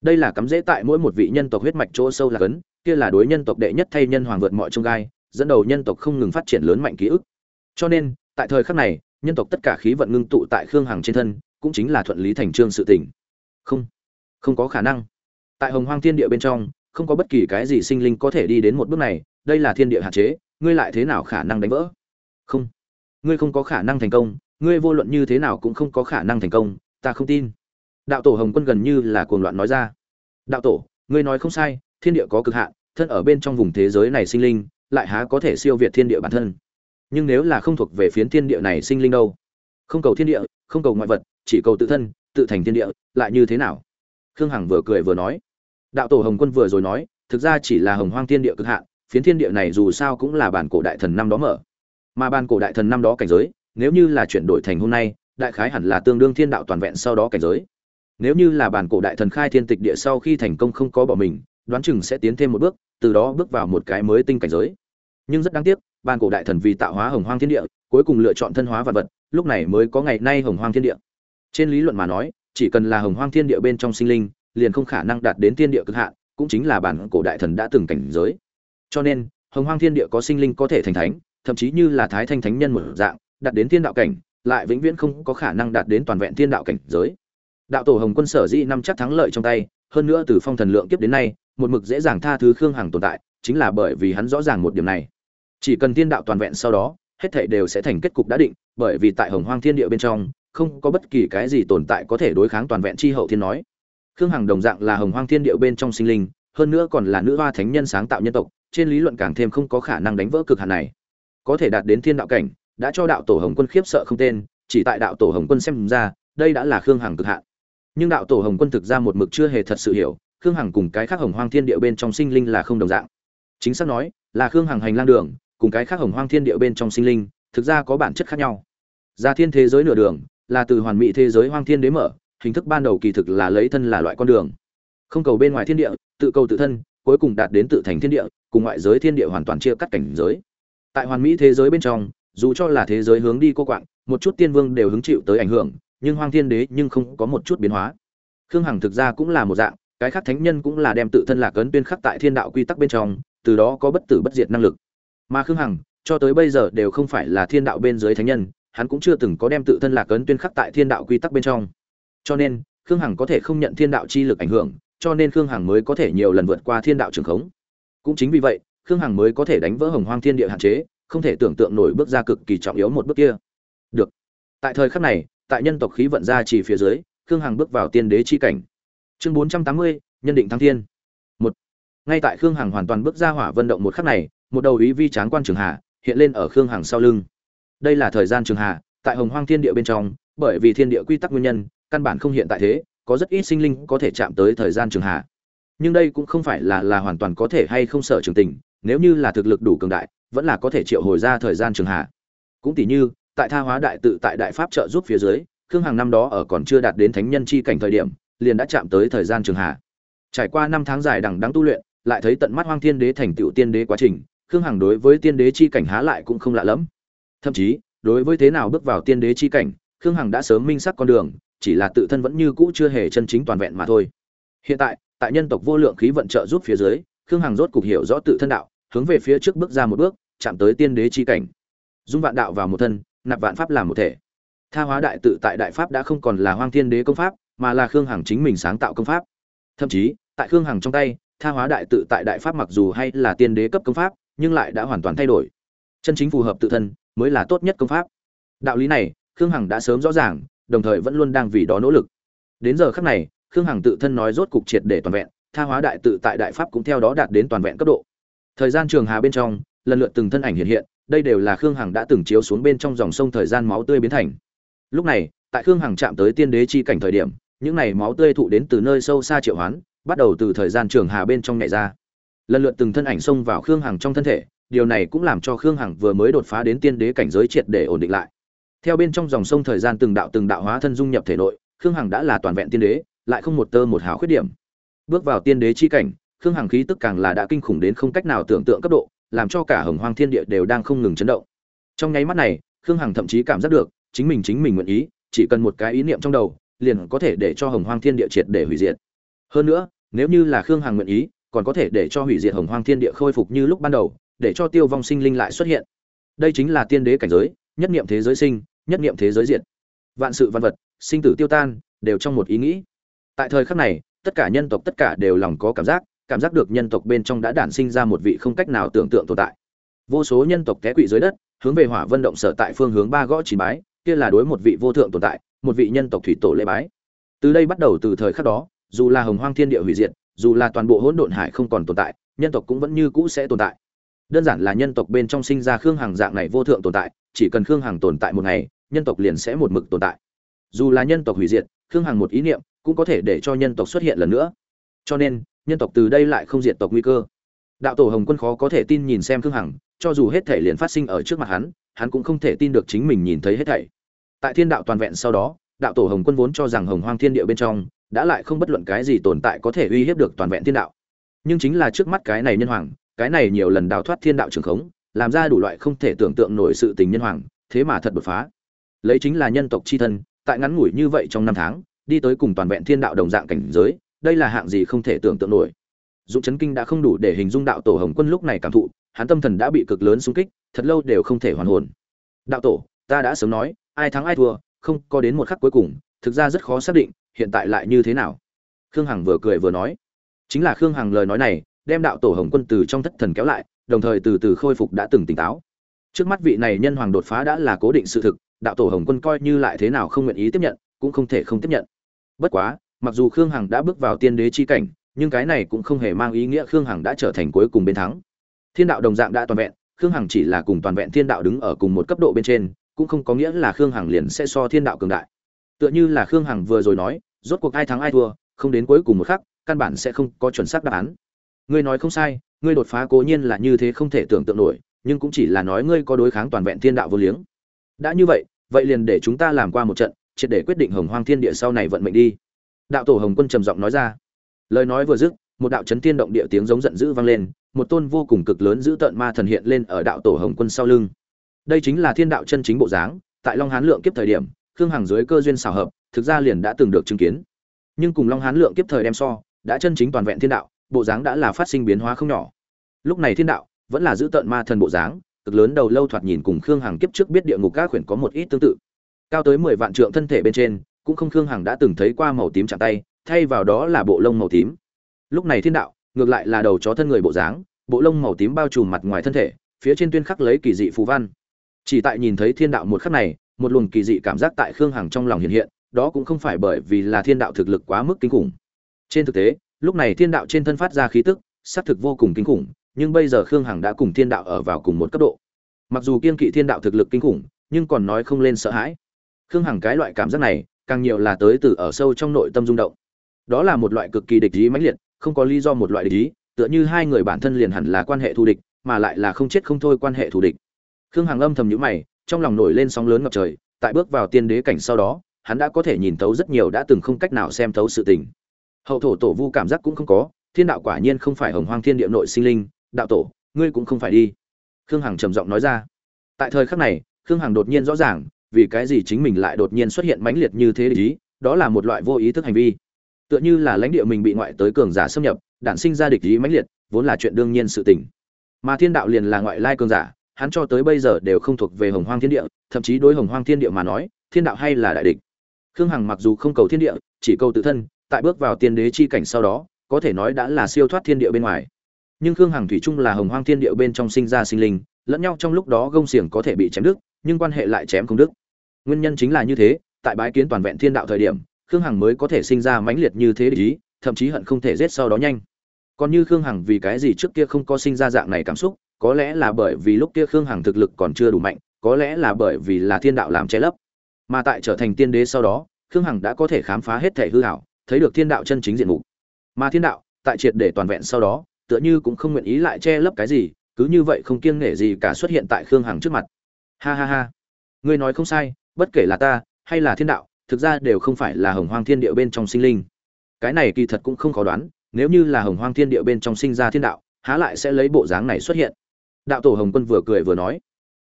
Đây là cắm dễ tại mỗi một vị nhân tộc huyết mạch chỗ sâu là cấn, kia là đối nhân tộc đệ nhất thay nhân hoàng vượt mọi trông gai, dẫn đầu nhân tộc không ngừng phát triển lớn mạnh ký ức cho nên, tại thời khắc này, nhân tộc tất cả khí vận ngưng tụ tại khương hằng trên thân, cũng chính là thuận lý thành trương sự tình. Không không có khả năng. Tại hồng hoang thiên địa bên trong, không có bất kỳ cái gì sinh linh có thể đi đến một bước này, đây là thiên địa hạn chế, ngươi lại thế nào khả năng đánh vỡ? Không, ngươi không có khả năng thành công, ngươi vô luận như thế nào cũng không có khả năng thành công, ta không tin. Đạo tổ hồng quân gần như là cuồng loạn nói ra. Đạo tổ, ngươi nói không sai, thiên địa có cực hạn, thân ở bên trong vùng thế giới này sinh linh, lại há có thể siêu việt thiên địa bản thân? Nhưng nếu là không thuộc về phiến thiên địa này sinh linh đâu? Không cầu thiên địa, không cầu ngoại vật, chỉ cầu tự thân, tự thành thiên địa, lại như thế nào? Khương hằng vừa cười vừa nói. Đạo tổ hồng quân vừa rồi nói, thực ra chỉ là hồng hoang thiên địa cực hạn, phiến thiên địa này dù sao cũng là bản cổ đại thần năm đó mở. Mà bản cổ đại thần năm đó cảnh giới, nếu như là chuyển đổi thành hôm nay, đại khái hẳn là tương đương thiên đạo toàn vẹn sau đó cảnh giới. Nếu như là bản cổ đại thần khai thiên tịch địa sau khi thành công không có bỏ mình, đoán chừng sẽ tiến thêm một bước, từ đó bước vào một cái mới tinh cảnh giới nhưng rất đáng tiếc bản cổ đại thần vì tạo hóa hồng hoang thiên địa, cuối cùng lựa chọn thân hóa vật vật, lúc này mới có ngày nay hồng hoang thiên địa. Trên lý luận mà nói, chỉ cần là hồng hoang thiên địa bên trong sinh linh, liền không khả năng đạt đến thiên địa cực hạn, cũng chính là bản cổ đại thần đã từng cảnh giới. Cho nên, hồng hoang thiên địa có sinh linh có thể thành thánh, thậm chí như là thái thanh thánh nhân một dạng, đạt đến thiên đạo cảnh, lại vĩnh viễn không có khả năng đạt đến toàn vẹn thiên đạo cảnh giới. Đạo tổ hồng quân sở dĩ năm chắc thắng lợi trong tay, hơn nữa từ phong thần lượng kiếp đến nay, một mực dễ dàng tha thứ khương hằng tồn tại, chính là bởi vì hắn rõ ràng một điểm này chỉ cần thiên đạo toàn vẹn sau đó, hết thảy đều sẽ thành kết cục đã định, bởi vì tại hồng hoang thiên địa bên trong, không có bất kỳ cái gì tồn tại có thể đối kháng toàn vẹn chi hậu thiên nói. Khương hằng đồng dạng là hồng hoang thiên địa bên trong sinh linh, hơn nữa còn là nữ hoa thánh nhân sáng tạo nhân tộc, trên lý luận càng thêm không có khả năng đánh vỡ cực hạn này. Có thể đạt đến thiên đạo cảnh, đã cho đạo tổ hồng quân khiếp sợ không tên, chỉ tại đạo tổ hồng quân xem ra, đây đã là khương hằng cực hạn. Nhưng đạo tổ hồng quân thực ra một mực chưa hề thật sự hiểu, khương hằng cùng cái khác hồng hoang thiên địa bên trong sinh linh là không đồng dạng. Chính xác nói, là khương hằng hành lang đường cùng cái khác hồng hoang thiên địa bên trong sinh linh, thực ra có bản chất khác nhau. Gia thiên thế giới nửa đường, là từ hoàn mỹ thế giới hoang thiên đế mở, hình thức ban đầu kỳ thực là lấy thân là loại con đường. Không cầu bên ngoài thiên địa, tự cầu tự thân, cuối cùng đạt đến tự thành thiên địa, cùng ngoại giới thiên địa hoàn toàn chia cắt cảnh giới. Tại hoàn mỹ thế giới bên trong, dù cho là thế giới hướng đi cô quạng, một chút tiên vương đều hứng chịu tới ảnh hưởng, nhưng hoang thiên đế nhưng không có một chút biến hóa. Khương hằng thực ra cũng là một dạng, cái khác thánh nhân cũng là đem tự thân lạc ấn tuyên khắc tại thiên đạo quy tắc bên trong, từ đó có bất tử bất diệt năng lực mà khương hằng, cho tới bây giờ đều không phải là thiên đạo bên dưới thánh nhân, hắn cũng chưa từng có đem tự thân lạc ấn tuyên khắc tại thiên đạo quy tắc bên trong. Cho nên, khương hằng có thể không nhận thiên đạo chi lực ảnh hưởng, cho nên khương hằng mới có thể nhiều lần vượt qua thiên đạo trường khống. Cũng chính vì vậy, khương hằng mới có thể đánh vỡ hồng hoang thiên địa hạn chế, không thể tưởng tượng nổi bước ra cực kỳ trọng yếu một bước kia. Được. Tại thời khắc này, tại nhân tộc khí vận ra chỉ phía dưới, khương hằng bước vào tiên đế chi cảnh. Chương bốn trăm tám mươi, nhân định thăng thiên. Một. Ngay tại khương hằng hoàn toàn bước ra hỏa vận động một khắc này một đầu ý vi tráng quan trường hạ hiện lên ở khương hằng sau lưng. Đây là thời gian trường hạ tại hồng hoang thiên địa bên trong, bởi vì thiên địa quy tắc nguyên nhân, căn bản không hiện tại thế, có rất ít sinh linh có thể chạm tới thời gian trường hạ nhưng đây cũng không phải là là hoàn toàn có thể hay không sợ trường tình, nếu như là thực lực đủ cường đại, vẫn là có thể triệu hồi ra thời gian trường hạ cũng tỷ như, tại tha hóa đại tự tại đại pháp trợ giúp phía dưới, khương hằng năm đó ở còn chưa đạt đến thánh nhân chi cảnh thời điểm, liền đã chạm tới thời gian trường hạ trải qua năm tháng dài đằng đắng tu luyện, lại thấy tận mắt hoang thiên đế thành tựu tiên đế quá trình khương hằng đối với tiên đế chi cảnh há lại cũng không lạ lẫm. Thậm chí, đối với thế nào bước vào tiên đế chi cảnh, khương hằng đã sớm minh sắc con đường, chỉ là tự thân vẫn như cũ chưa hề chân chính toàn vẹn mà thôi. Hiện tại tại nhân tộc vô lượng khí vận trợ giúp phía dưới, khương hằng rốt cục hiểu rõ tự thân đạo, hướng về phía trước bước ra một bước, chạm tới tiên đế chi cảnh. Dung vạn đạo vào một thân, nạp vạn pháp làm một thể. Tha hóa đại tự tại đại pháp đã không còn là hoang thiên đế công pháp, mà là khương hằng chính mình sáng tạo công pháp. Thậm chí, tại khương hằng trong tay, tha hóa đại tự tại đại pháp mặc dù hay là tiên đế cấp công pháp nhưng lại đã hoàn toàn thay đổi. Chân chính phù hợp tự thân mới là tốt nhất công pháp. Đạo lý này, khương hằng đã sớm rõ ràng, đồng thời vẫn luôn đang vì đó nỗ lực. Đến giờ khắc này, khương hằng tự thân nói rốt cục triệt để toàn vẹn, tha hóa đại tự tại đại pháp cũng theo đó đạt đến toàn vẹn cấp độ. Thời gian trường hà bên trong, lần lượt từng thân ảnh hiện hiện, đây đều là khương hằng đã từng chiếu xuống bên trong dòng sông thời gian máu tươi biến thành. Lúc này, tại khương hằng chạm tới tiên đế chi cảnh thời điểm, những này máu tươi thụ đến từ nơi sâu xa triệu hoán, bắt đầu từ thời gian trường hà bên trong nhảy ra lần lượt từng thân ảnh xông vào khương hằng trong thân thể, điều này cũng làm cho khương hằng vừa mới đột phá đến tiên đế cảnh giới triệt để ổn định lại. Theo bên trong dòng sông thời gian từng đạo từng đạo hóa thân dung nhập thể nội, khương hằng đã là toàn vẹn tiên đế, lại không một tơ một hào khuyết điểm. Bước vào tiên đế chi cảnh, khương hằng khí tức càng là đã kinh khủng đến không cách nào tưởng tượng cấp độ, làm cho cả hồng hoang thiên địa đều đang không ngừng chấn động. Trong nháy mắt này, khương hằng thậm chí cảm giác được, chính mình chính mình nguyện ý, chỉ cần một cái ý niệm trong đầu, liền có thể để cho hồng hoang thiên địa triệt để hủy diệt. Hơn nữa, nếu như là khương hằng nguyện ý còn có thể để cho hủy diệt hồng hoang thiên địa khôi phục như lúc ban đầu, để cho tiêu vong sinh linh lại xuất hiện. Đây chính là tiên đế cảnh giới, nhất niệm thế giới sinh, nhất niệm thế giới diệt. Vạn sự văn vật, sinh tử tiêu tan, đều trong một ý nghĩ. Tại thời khắc này, tất cả nhân tộc, tất cả đều lòng có cảm giác cảm giác được nhân tộc bên trong đã đản sinh ra một vị không cách nào tưởng tượng tồn tại. Vô số nhân tộc té quỵ dưới đất, hướng về hỏa vân động sở tại phương hướng ba gõ chỉ bái, kia là đối một vị vô thượng tồn tại, một vị nhân tộc thủy tổ lễ bái. Từ đây bắt đầu từ thời khắc đó, dù là hồng hoang thiên địa hủy diệt dù là toàn bộ hỗn độn hải không còn tồn tại, nhân tộc cũng vẫn như cũ sẽ tồn tại. Đơn giản là nhân tộc bên trong sinh ra khương hằng dạng này vô thượng tồn tại, chỉ cần khương hằng tồn tại một ngày, nhân tộc liền sẽ một mực tồn tại. Dù là nhân tộc hủy diệt, khương hằng một ý niệm cũng có thể để cho nhân tộc xuất hiện lần nữa. Cho nên, nhân tộc từ đây lại không diệt tộc nguy cơ. Đạo tổ hồng quân khó có thể tin nhìn xem khương hằng, cho dù hết thể liền phát sinh ở trước mặt hắn hắn cũng không thể tin được chính mình nhìn thấy hết thảy. Tại thiên đạo toàn vẹn sau đó, đạo tổ hồng quân vốn cho rằng hồng hoang thiên địa bên trong đã lại không bất luận cái gì tồn tại có thể uy hiếp được toàn vẹn thiên đạo. Nhưng chính là trước mắt cái này nhân hoàng, cái này nhiều lần đào thoát thiên đạo trường khống, làm ra đủ loại không thể tưởng tượng nổi sự tình nhân hoàng, thế mà thật đột phá. Lấy chính là nhân tộc c h i thân, tại ngắn ngủi như vậy trong năm tháng, đi tới cùng toàn vẹn thiên đạo đồng dạng cảnh giới, đây là hạng gì không thể tưởng tượng nổi. Dụng chấn kinh đã không đủ để hình dung đạo tổ hồng quân lúc này cảm thụ, hắn tâm thần đã bị cực lớn xung kích, thật lâu đều không thể hoàn hồn. Đạo tổ, ta đã sớm nói, ai thắng ai thua, không có đến một khắc cuối cùng, thực ra rất khó xác định hiện tại lại như thế nào? Khương hằng vừa cười vừa nói. Chính là khương hằng lời nói này, đem đạo tổ hồng quân từ trong thất thần kéo lại, đồng thời từ từ khôi phục đã từng tỉnh táo. Trước mắt vị này nhân hoàng đột phá đã là cố định sự thực, đạo tổ hồng quân coi như lại thế nào không nguyện ý tiếp nhận, cũng không thể không tiếp nhận. Bất quá, mặc dù khương hằng đã bước vào tiên đế chi cảnh, nhưng cái này cũng không hề mang ý nghĩa khương hằng đã trở thành cuối cùng bên thắng. Thiên đạo đồng dạng đã toàn vẹn, khương hằng chỉ là cùng toàn vẹn thiên đạo đứng ở cùng một cấp độ bên trên, cũng không có nghĩa là khương hằng liền sẽ so thiên đạo cường đại. Tựa như là khương hằng vừa rồi nói rốt cuộc ai thắng ai thua, không đến cuối cùng một khắc, căn bản sẽ không có chuẩn xác đáp án. Ngươi nói không sai, ngươi đột phá cố nhiên là như thế không thể tưởng tượng nổi, nhưng cũng chỉ là nói ngươi có đối kháng toàn vẹn thiên đạo vô liếng. Đã như vậy vậy liền để chúng ta làm qua một trận, triệt để quyết định hồng hoang thiên địa sau này vận mệnh đi. Đạo tổ hồng quân trầm giọng nói ra. Lời nói vừa dứt, một đạo chấn thiên động địa tiếng giống giận dữ vang lên, một tôn vô cùng cực lớn giữ tợn ma thần hiện lên ở đạo tổ hồng quân sau lưng. Đây chính là thiên đạo chân chính bộ dáng, tại long hán lượng kiếp thời điểm, khương hằng dưới cơ duyên xảo hợp thực ra liền đã từng được chứng kiến. Nhưng cùng long hán lượng kiếp thời đem so, đã chân chính toàn vẹn thiên đạo, bộ dáng đã là phát sinh biến hóa không nhỏ. Lúc này thiên đạo vẫn là giữ tợn ma thần bộ dáng, cực lớn đầu lâu thoạt nhìn cùng khương hằng kiếp trước biết địa ngục các khuyển có một ít tương tự. Cao tới mười vạn trượng thân thể bên trên, cũng không khương hằng đã từng thấy qua màu tím chạm tay, thay vào đó là bộ lông màu tím. Lúc này thiên đạo, ngược lại là đầu chó thân người bộ dáng, bộ lông màu tím bao trùm mặt ngoài thân thể, phía trên tuyên khắc lấy kỳ dị phù văn. Chỉ tại nhìn thấy thiên đạo một khắc này, một luồng kỳ dị cảm giác tại khương hằng trong lòng hiện hiện đó cũng không phải bởi vì là thiên đạo thực lực quá mức kinh khủng. Trên thực tế, lúc này thiên đạo trên thân phát ra khí tức, sát thực vô cùng kinh khủng, nhưng bây giờ khương hằng đã cùng thiên đạo ở vào cùng một cấp độ. Mặc dù kiên kỵ thiên đạo thực lực kinh khủng, nhưng còn nói không lên sợ hãi. Khương hằng cái loại cảm giác này, càng nhiều là tới từ ở sâu trong nội tâm rung động. Đó là một loại cực kỳ địch ý mãnh liệt, không có lý do một loại địch ý, tựa như hai người bản thân liền hẳn là quan hệ thù địch, mà lại là không chết không thôi quan hệ thù địch. Khương hằng âm thầm nhíu mày, trong lòng nổi lên sóng lớn ngập trời, tại bước vào tiên đế cảnh sau đó hắn đã có thể nhìn thấu rất nhiều đã từng không cách nào xem thấu sự tình. Hậu thổ tổ vu cảm giác cũng không có, thiên đạo quả nhiên không phải hồng hoang thiên địa nội sinh linh, đạo tổ, ngươi cũng không phải đi. Khương hằng trầm giọng nói ra. Tại thời khắc này, khương hằng đột nhiên rõ ràng, vì cái gì chính mình lại đột nhiên xuất hiện mãnh liệt như thế ý, đó là một loại vô ý thức hành vi. Tựa như là lãnh địa mình bị ngoại tới cường giả xâm nhập, đản sinh ra địch ý mãnh liệt, vốn là chuyện đương nhiên sự tình. Mà thiên đạo liền là ngoại lai cường giả, hắn cho tới bây giờ đều không thuộc về hồng hoang thiên địa, thậm chí đối hồng hoang thiên địa mà nói, thiên đạo hay là đại địch khương hằng mặc dù không cầu thiên địa, chỉ cầu tự thân, tại bước vào tiên đế chi cảnh sau đó, có thể nói đã là siêu thoát thiên địa bên ngoài. Nhưng khương hằng thủy chung là hồng hoang thiên địa bên trong sinh ra sinh linh, lẫn nhau trong lúc đó gông xiềng có thể bị chém đứt, nhưng quan hệ lại chém không đứt. Nguyên nhân chính là như thế, tại bái kiến toàn vẹn thiên đạo thời điểm, khương hằng mới có thể sinh ra mãnh liệt như thế để ý, thậm chí hận không thể giết sau đó nhanh. Còn như khương hằng vì cái gì trước kia không có sinh ra dạng này cảm xúc, có lẽ là bởi vì lúc kia khương hằng thực lực còn chưa đủ mạnh, có lẽ là bởi vì là thiên đạo làm che lấp mà tại trở thành tiên đế sau đó, khương hằng đã có thể khám phá hết thể hư hảo, thấy được thiên đạo chân chính diện mục. Mà thiên đạo, tại triệt để toàn vẹn sau đó, tựa như cũng không nguyện ý lại che lấp cái gì, cứ như vậy không kiêng nể gì cả xuất hiện tại khương hằng trước mặt. Ha ha ha. Ngươi nói không sai, bất kể là ta, hay là thiên đạo, thực ra đều không phải là hồng hoang thiên địa bên trong sinh linh. Cái này kỳ thật cũng không khó đoán, nếu như là hồng hoang thiên địa bên trong sinh ra thiên đạo, há lại sẽ lấy bộ dáng này xuất hiện? Đạo tổ hồng quân vừa cười vừa nói.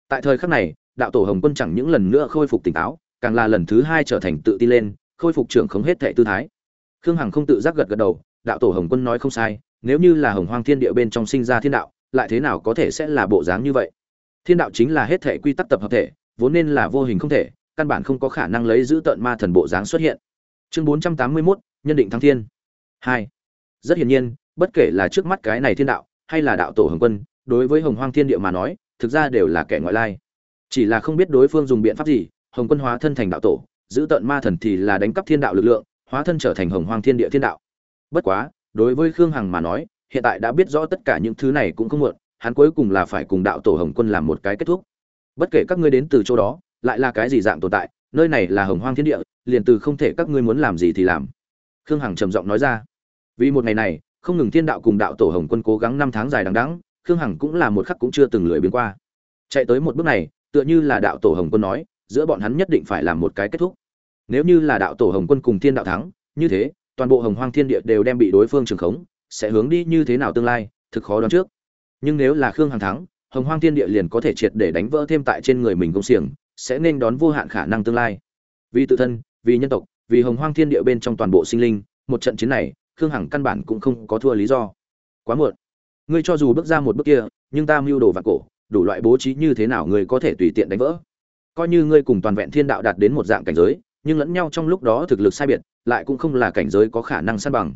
Tại thời khắc này, đạo tổ hồng quân chẳng những lần nữa khôi phục tỉnh táo càng là lần thứ hai trở thành tự tin lên khôi phục trưởng khống hết thệ tư thái. Khương hằng không tự giác gật gật đầu đạo tổ hồng quân nói không sai nếu như là hồng hoang thiên địa bên trong sinh ra thiên đạo lại thế nào có thể sẽ là bộ dáng như vậy? Thiên đạo chính là hết thể quy tắc tập hợp thể vốn nên là vô hình không thể căn bản không có khả năng lấy giữ tận ma thần bộ dáng xuất hiện. Chương bốn trăm tám mươi 481, nhân định thăng thiên. Hai. Rất hiển nhiên bất kể là trước mắt cái này thiên đạo hay là đạo tổ hồng quân đối với hồng hoang thiên địa mà nói thực ra đều là kẻ ngoại lai. Chỉ là không biết đối phương dùng biện pháp gì hồng quân hóa thân thành đạo tổ, giữ tận ma thần thì là đánh cắp thiên đạo lực lượng, hóa thân trở thành hồng hoang thiên địa thiên đạo. Bất quá, đối với khương hằng mà nói, hiện tại đã biết rõ tất cả những thứ này cũng không muộn, hắn cuối cùng là phải cùng đạo tổ hồng quân làm một cái kết thúc. Bất kể các ngươi đến từ chỗ đó, lại là cái gì dạng tồn tại, nơi này là hồng hoang thiên địa, liền từ không thể các ngươi muốn làm gì thì làm. Khương hằng trầm giọng nói ra. Vì một ngày này, không ngừng thiên đạo cùng đạo tổ hồng quân cố gắng năm tháng dài đằng đẵng, khương hằng cũng là một khắc cũng chưa từng lười biến qua. Chạy tới một bước này, tựa như là đạo tổ hồng quân nói giữa bọn hắn nhất định phải làm một cái kết thúc. Nếu như là đạo tổ hồng quân cùng thiên đạo thắng, như thế, toàn bộ hồng hoang thiên địa đều đem bị đối phương trường khống, sẽ hướng đi như thế nào tương lai, thực khó đoán trước. Nhưng nếu là khương hằng thắng, hồng hoang thiên địa liền có thể triệt để đánh vỡ thêm tại trên người mình công xiềng, sẽ nên đón vô hạn khả năng tương lai. Vì tự thân, vì nhân tộc, vì hồng hoang thiên địa bên trong toàn bộ sinh linh, một trận chiến này, khương hằng căn bản cũng không có thua lý do. Quá muộn. Ngươi cho dù bước ra một bước kia, nhưng ta mưu đồ vạn cổ, đủ loại bố trí như thế nào ngươi có thể tùy tiện đánh vỡ? Coi như ngươi cùng toàn vẹn thiên đạo đạt đến một dạng cảnh giới, nhưng lẫn nhau trong lúc đó thực lực sai biệt, lại cũng không là cảnh giới có khả năng san bằng.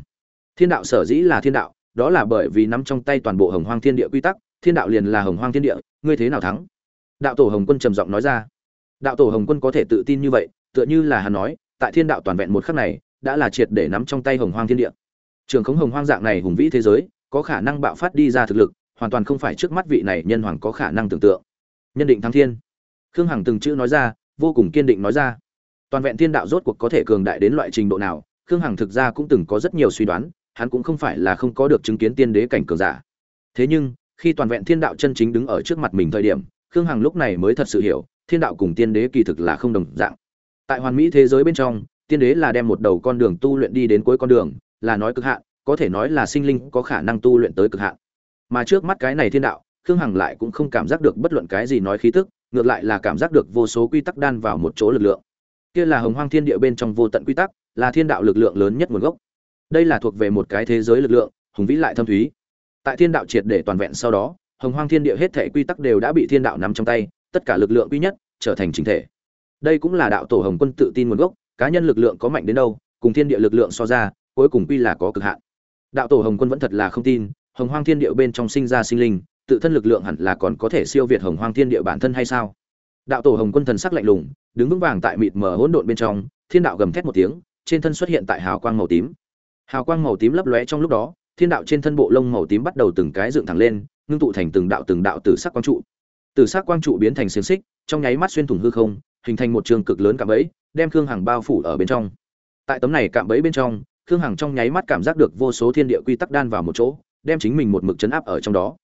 Thiên đạo sở dĩ là thiên đạo, đó là bởi vì nắm trong tay toàn bộ hồng hoang thiên địa quy tắc, thiên đạo liền là hồng hoang thiên địa, ngươi thế nào thắng? Đạo tổ hồng quân trầm giọng nói ra. Đạo tổ hồng quân có thể tự tin như vậy, tựa như là hắn nói, tại thiên đạo toàn vẹn một khắc này, đã là triệt để nắm trong tay hồng hoang thiên địa. Trường khống hồng hoang dạng này hùng vĩ thế giới, có khả năng bạo phát đi ra thực lực, hoàn toàn không phải trước mắt vị này nhân hoàng có khả năng tưởng tượng. Nhân định thăng thiên khương hằng từng chữ nói ra, vô cùng kiên định nói ra. Toàn vẹn thiên đạo rốt cuộc có thể cường đại đến loại trình độ nào, khương hằng thực ra cũng từng có rất nhiều suy đoán, hắn cũng không phải là không có được chứng kiến tiên đế cảnh cường giả. Thế nhưng, khi toàn vẹn thiên đạo chân chính đứng ở trước mặt mình thời điểm, khương hằng lúc này mới thật sự hiểu, thiên đạo cùng tiên đế kỳ thực là không đồng dạng. Tại hoàn mỹ thế giới bên trong, tiên đế là đem một đầu con đường tu luyện đi đến cuối con đường, là nói cực hạn, có thể nói là sinh linh có khả năng tu luyện tới cực hạn. Mà trước mắt cái này thiên đạo, khương hằng lại cũng không cảm giác được bất luận cái gì nói khí tức ngược lại là cảm giác được vô số quy tắc đan vào một chỗ lực lượng. Kia là hồng hoang thiên địa bên trong vô tận quy tắc, là thiên đạo lực lượng lớn nhất nguồn gốc. Đây là thuộc về một cái thế giới lực lượng, hùng vĩ lại thâm thúy. Tại thiên đạo triệt để toàn vẹn sau đó, hồng hoang thiên địa hết thể quy tắc đều đã bị thiên đạo nắm trong tay, tất cả lực lượng quy nhất trở thành chính thể. Đây cũng là đạo tổ hồng quân tự tin nguồn gốc, cá nhân lực lượng có mạnh đến đâu, cùng thiên địa lực lượng so ra, cuối cùng quy là có cực hạn. Đạo tổ hồng quân vẫn thật là không tin, hồng hoang thiên địa bên trong sinh ra sinh linh tự thân lực lượng hẳn là còn có thể siêu việt hồng hoang thiên địa bản thân hay sao? Đạo tổ hồng quân thần sắc lạnh lùng, đứng vững vàng tại mịt mờ hỗn độn bên trong, thiên đạo gầm thét một tiếng, trên thân xuất hiện tại hào quang màu tím. Hào quang màu tím lấp lóe trong lúc đó, thiên đạo trên thân bộ lông màu tím bắt đầu từng cái dựng thẳng lên, ngưng tụ thành từng đạo từng đạo tử sắc quang trụ. Tử sắc quang trụ biến thành xiềng xích, trong nháy mắt xuyên thủng hư không, hình thành một trường cực lớn cạm bẫy, đem khương hằng bao phủ ở bên trong. Tại tấm này cạm bẫy bên trong, khương hằng trong nháy mắt cảm giác được vô số thiên địa quy tắc đan vào một chỗ, đem chính mình một mực chấn áp ở trong đó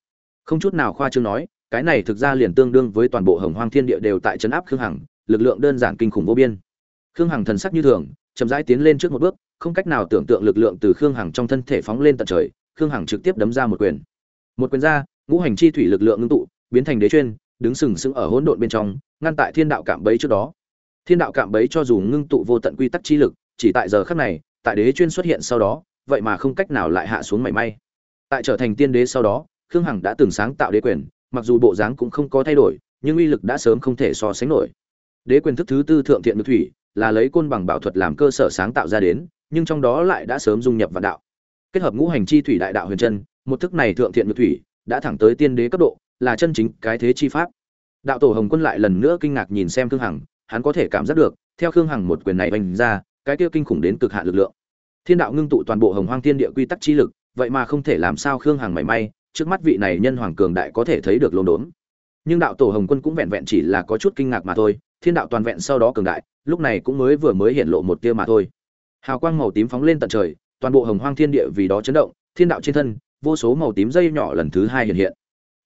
không chút nào khoa trương nói, cái này thực ra liền tương đương với toàn bộ hồng hoang thiên địa đều tại trấn áp khương hằng, lực lượng đơn giản kinh khủng vô biên. Khương hằng thần sắc như thường, chậm rãi tiến lên trước một bước, không cách nào tưởng tượng lực lượng từ khương hằng trong thân thể phóng lên tận trời, khương hằng trực tiếp đấm ra một quyền. Một quyền ra, ngũ hành chi thủy lực lượng ngưng tụ, biến thành đế chuyên, đứng sừng sững ở hỗn độn bên trong, ngăn tại thiên đạo cạm bẫy trước đó. Thiên đạo cạm bẫy cho dù ngưng tụ vô tận quy tắc chi lực, chỉ tại giờ khắc này, tại đế chuyên xuất hiện sau đó, vậy mà không cách nào lại hạ xuống mảy may. Tại trở thành tiên đế sau đó khương hằng đã từng sáng tạo đế quyền, mặc dù bộ dáng cũng không có thay đổi, nhưng uy lực đã sớm không thể so sánh nổi. Đế quyền thức thứ tư thượng thiện ngự thủy là lấy côn bằng bảo thuật làm cơ sở sáng tạo ra đến, nhưng trong đó lại đã sớm dung nhập vào đạo. Kết hợp ngũ hành chi thủy đại đạo huyền chân, một thức này thượng thiện ngự thủy đã thẳng tới tiên đế cấp độ, là chân chính cái thế chi pháp. Đạo tổ hồng quân lại lần nữa kinh ngạc nhìn xem khương hằng, hắn có thể cảm giác được, theo khương hằng một quyền này vành ra, cái kia kinh khủng đến cực hạn lực lượng. Thiên đạo ngưng tụ toàn bộ hồng hoang thiên địa quy tắc chi lực, vậy mà không thể làm sao khương hằng mảy may trước mắt vị này nhân hoàng cường đại có thể thấy được lồn đốn. Nhưng đạo tổ hồng quân cũng vẹn vẹn chỉ là có chút kinh ngạc mà thôi, thiên đạo toàn vẹn sau đó cường đại, lúc này cũng mới vừa mới hiện lộ một tia mà thôi. Hào quang màu tím phóng lên tận trời, toàn bộ hồng hoang thiên địa vì đó chấn động, thiên đạo trên thân, vô số màu tím dây nhỏ lần thứ hai hiện hiện.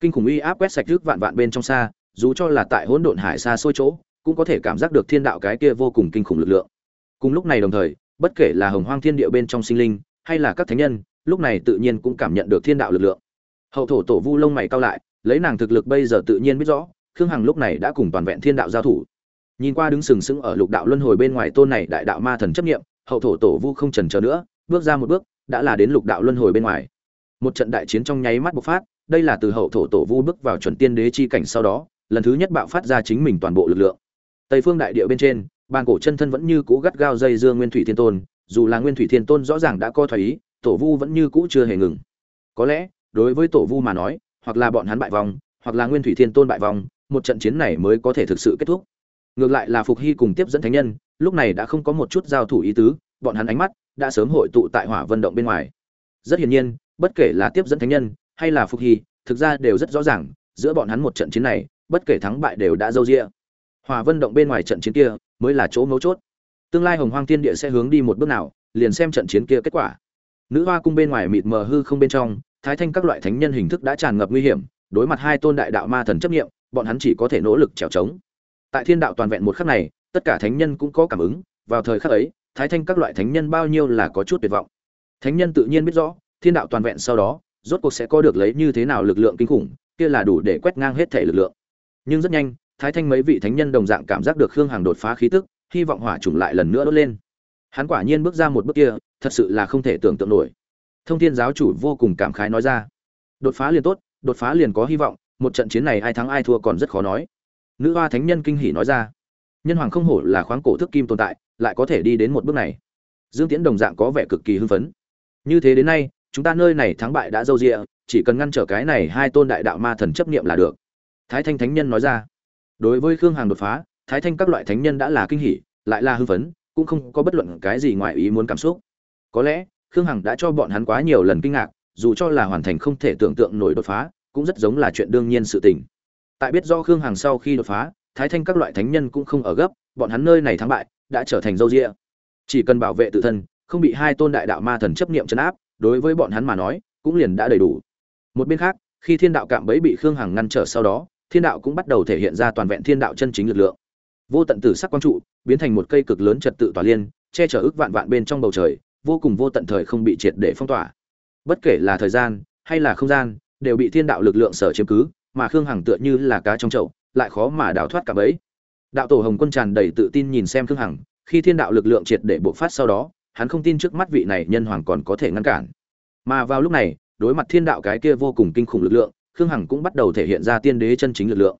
Kinh khủng uy áp quét sạch trước vạn vạn bên trong xa, dù cho là tại hỗn độn hải xa xôi chỗ, cũng có thể cảm giác được thiên đạo cái kia vô cùng kinh khủng lực lượng. Cùng lúc này đồng thời, bất kể là hồng hoang thiên địa bên trong sinh linh, hay là các thánh nhân, lúc này tự nhiên cũng cảm nhận được thiên đạo lực lượng hậu thổ tổ vu lông mày cao lại, lấy nàng thực lực bây giờ tự nhiên biết rõ, khương hằng lúc này đã cùng toàn vẹn thiên đạo giao thủ. Nhìn qua đứng sừng sững ở lục đạo luân hồi bên ngoài tôn này đại đạo ma thần chấp nghiệm hậu thổ tổ vu không trần chờ nữa, bước ra một bước, đã là đến lục đạo luân hồi bên ngoài. Một trận đại chiến trong nháy mắt bộc phát, đây là từ hậu thổ tổ vu bước vào chuẩn tiên đế chi cảnh sau đó, lần thứ nhất bạo phát ra chính mình toàn bộ lực lượng. Tây phương đại địa bên trên, bàn cổ chân thân vẫn như cũ gắt gao dây dưa nguyên thủy thiên tôn, dù là nguyên thủy thiên tôn rõ ràng đã co thoái ý, tổ vu vẫn như cũ chưa hề ngừng. Có lẽ đối với tổ vu mà nói, hoặc là bọn hắn bại vong, hoặc là nguyên thủy thiên tôn bại vong, một trận chiến này mới có thể thực sự kết thúc. Ngược lại là phục hy cùng tiếp dẫn thánh nhân, lúc này đã không có một chút giao thủ ý tứ, bọn hắn ánh mắt đã sớm hội tụ tại hỏa Vận động bên ngoài. Rất hiển nhiên, bất kể là tiếp dẫn thánh nhân hay là phục hy, thực ra đều rất rõ ràng, giữa bọn hắn một trận chiến này, bất kể thắng bại đều đã dâu rĩa hòa vận động bên ngoài trận chiến kia mới là chỗ mấu chốt. Tương lai hồng hoang thiên địa sẽ hướng đi một bước nào, liền xem trận chiến kia kết quả. Nữ hoa cung bên ngoài mịt mờ hư không bên trong thái thanh các loại thánh nhân hình thức đã tràn ngập nguy hiểm, đối mặt hai tôn đại đạo ma thần chấp nghiệm bọn hắn chỉ có thể nỗ lực trèo trống. Tại thiên đạo toàn vẹn một khắc này, tất cả thánh nhân cũng có cảm ứng, vào thời khắc ấy, thái thanh các loại thánh nhân bao nhiêu là có chút tuyệt vọng. Thánh nhân tự nhiên biết rõ, thiên đạo toàn vẹn sau đó, rốt cuộc sẽ có được lấy như thế nào lực lượng kinh khủng, kia là đủ để quét ngang hết thể lực lượng. Nhưng rất nhanh, thái thanh mấy vị thánh nhân đồng dạng cảm giác được khương hằng đột phá khí tức, hy vọng hỏa trùng lại lần nữa đốt lên. Hắn quả nhiên bước ra một bước kia, thật sự là không thể tưởng tượng nổi thông thiên giáo chủ vô cùng cảm khái nói ra. Đột phá liền tốt, đột phá liền có hy vọng, một trận chiến này ai thắng ai thua còn rất khó nói. Nữ hoa thánh nhân kinh hỉ nói ra. Nhân hoàng không hổ là khoáng cổ thức kim tồn tại, lại có thể đi đến một bước này. Dương tiễn đồng dạng có vẻ cực kỳ hưng phấn. Như thế đến nay, chúng ta nơi này thắng bại đã dâu rịa chỉ cần ngăn trở cái này hai tôn đại đạo ma thần chấp niệm là được. Thái thanh thánh nhân nói ra. Đối với khương hàng đột phá, thái thanh các loại thánh nhân đã là kinh hỉ, lại là hưng phấn, cũng không có bất luận cái gì ngoài ý muốn cảm xúc. Có lẽ khương hằng đã cho bọn hắn quá nhiều lần kinh ngạc, dù cho là hoàn thành không thể tưởng tượng nổi đột phá, cũng rất giống là chuyện đương nhiên sự tình. Tại biết do khương hằng sau khi đột phá, thái thanh các loại thánh nhân cũng không ở gấp, bọn hắn nơi này thắng bại, đã trở thành dâu rịa. Chỉ cần bảo vệ tự thân, không bị hai tôn đại đạo ma thần chấp niệm chấn áp, đối với bọn hắn mà nói, cũng liền đã đầy đủ. Một bên khác, khi thiên đạo cạm bẫy bị khương hằng ngăn trở sau đó, thiên đạo cũng bắt đầu thể hiện ra toàn vẹn thiên đạo chân chính lực lượng. Vô tận tử sắc quang trụ, biến thành một cây cực lớn trật tự tỏa liên, che chở ức vạn vạn bên trong bầu trời vô cùng vô tận thời không bị triệt để phong tỏa. Bất kể là thời gian, hay là không gian, đều bị thiên đạo lực lượng sở chiếm cứ, mà khương hằng tựa như là cá trong chậu, lại khó mà đào thoát cả bẫy. Đạo tổ hồng quân tràn đầy tự tin nhìn xem khương hằng, khi thiên đạo lực lượng triệt để bộc phát sau đó, hắn không tin trước mắt vị này nhân hoàng còn có thể ngăn cản. Mà vào lúc này, đối mặt thiên đạo cái kia vô cùng kinh khủng lực lượng, khương hằng cũng bắt đầu thể hiện ra tiên đế chân chính lực lượng.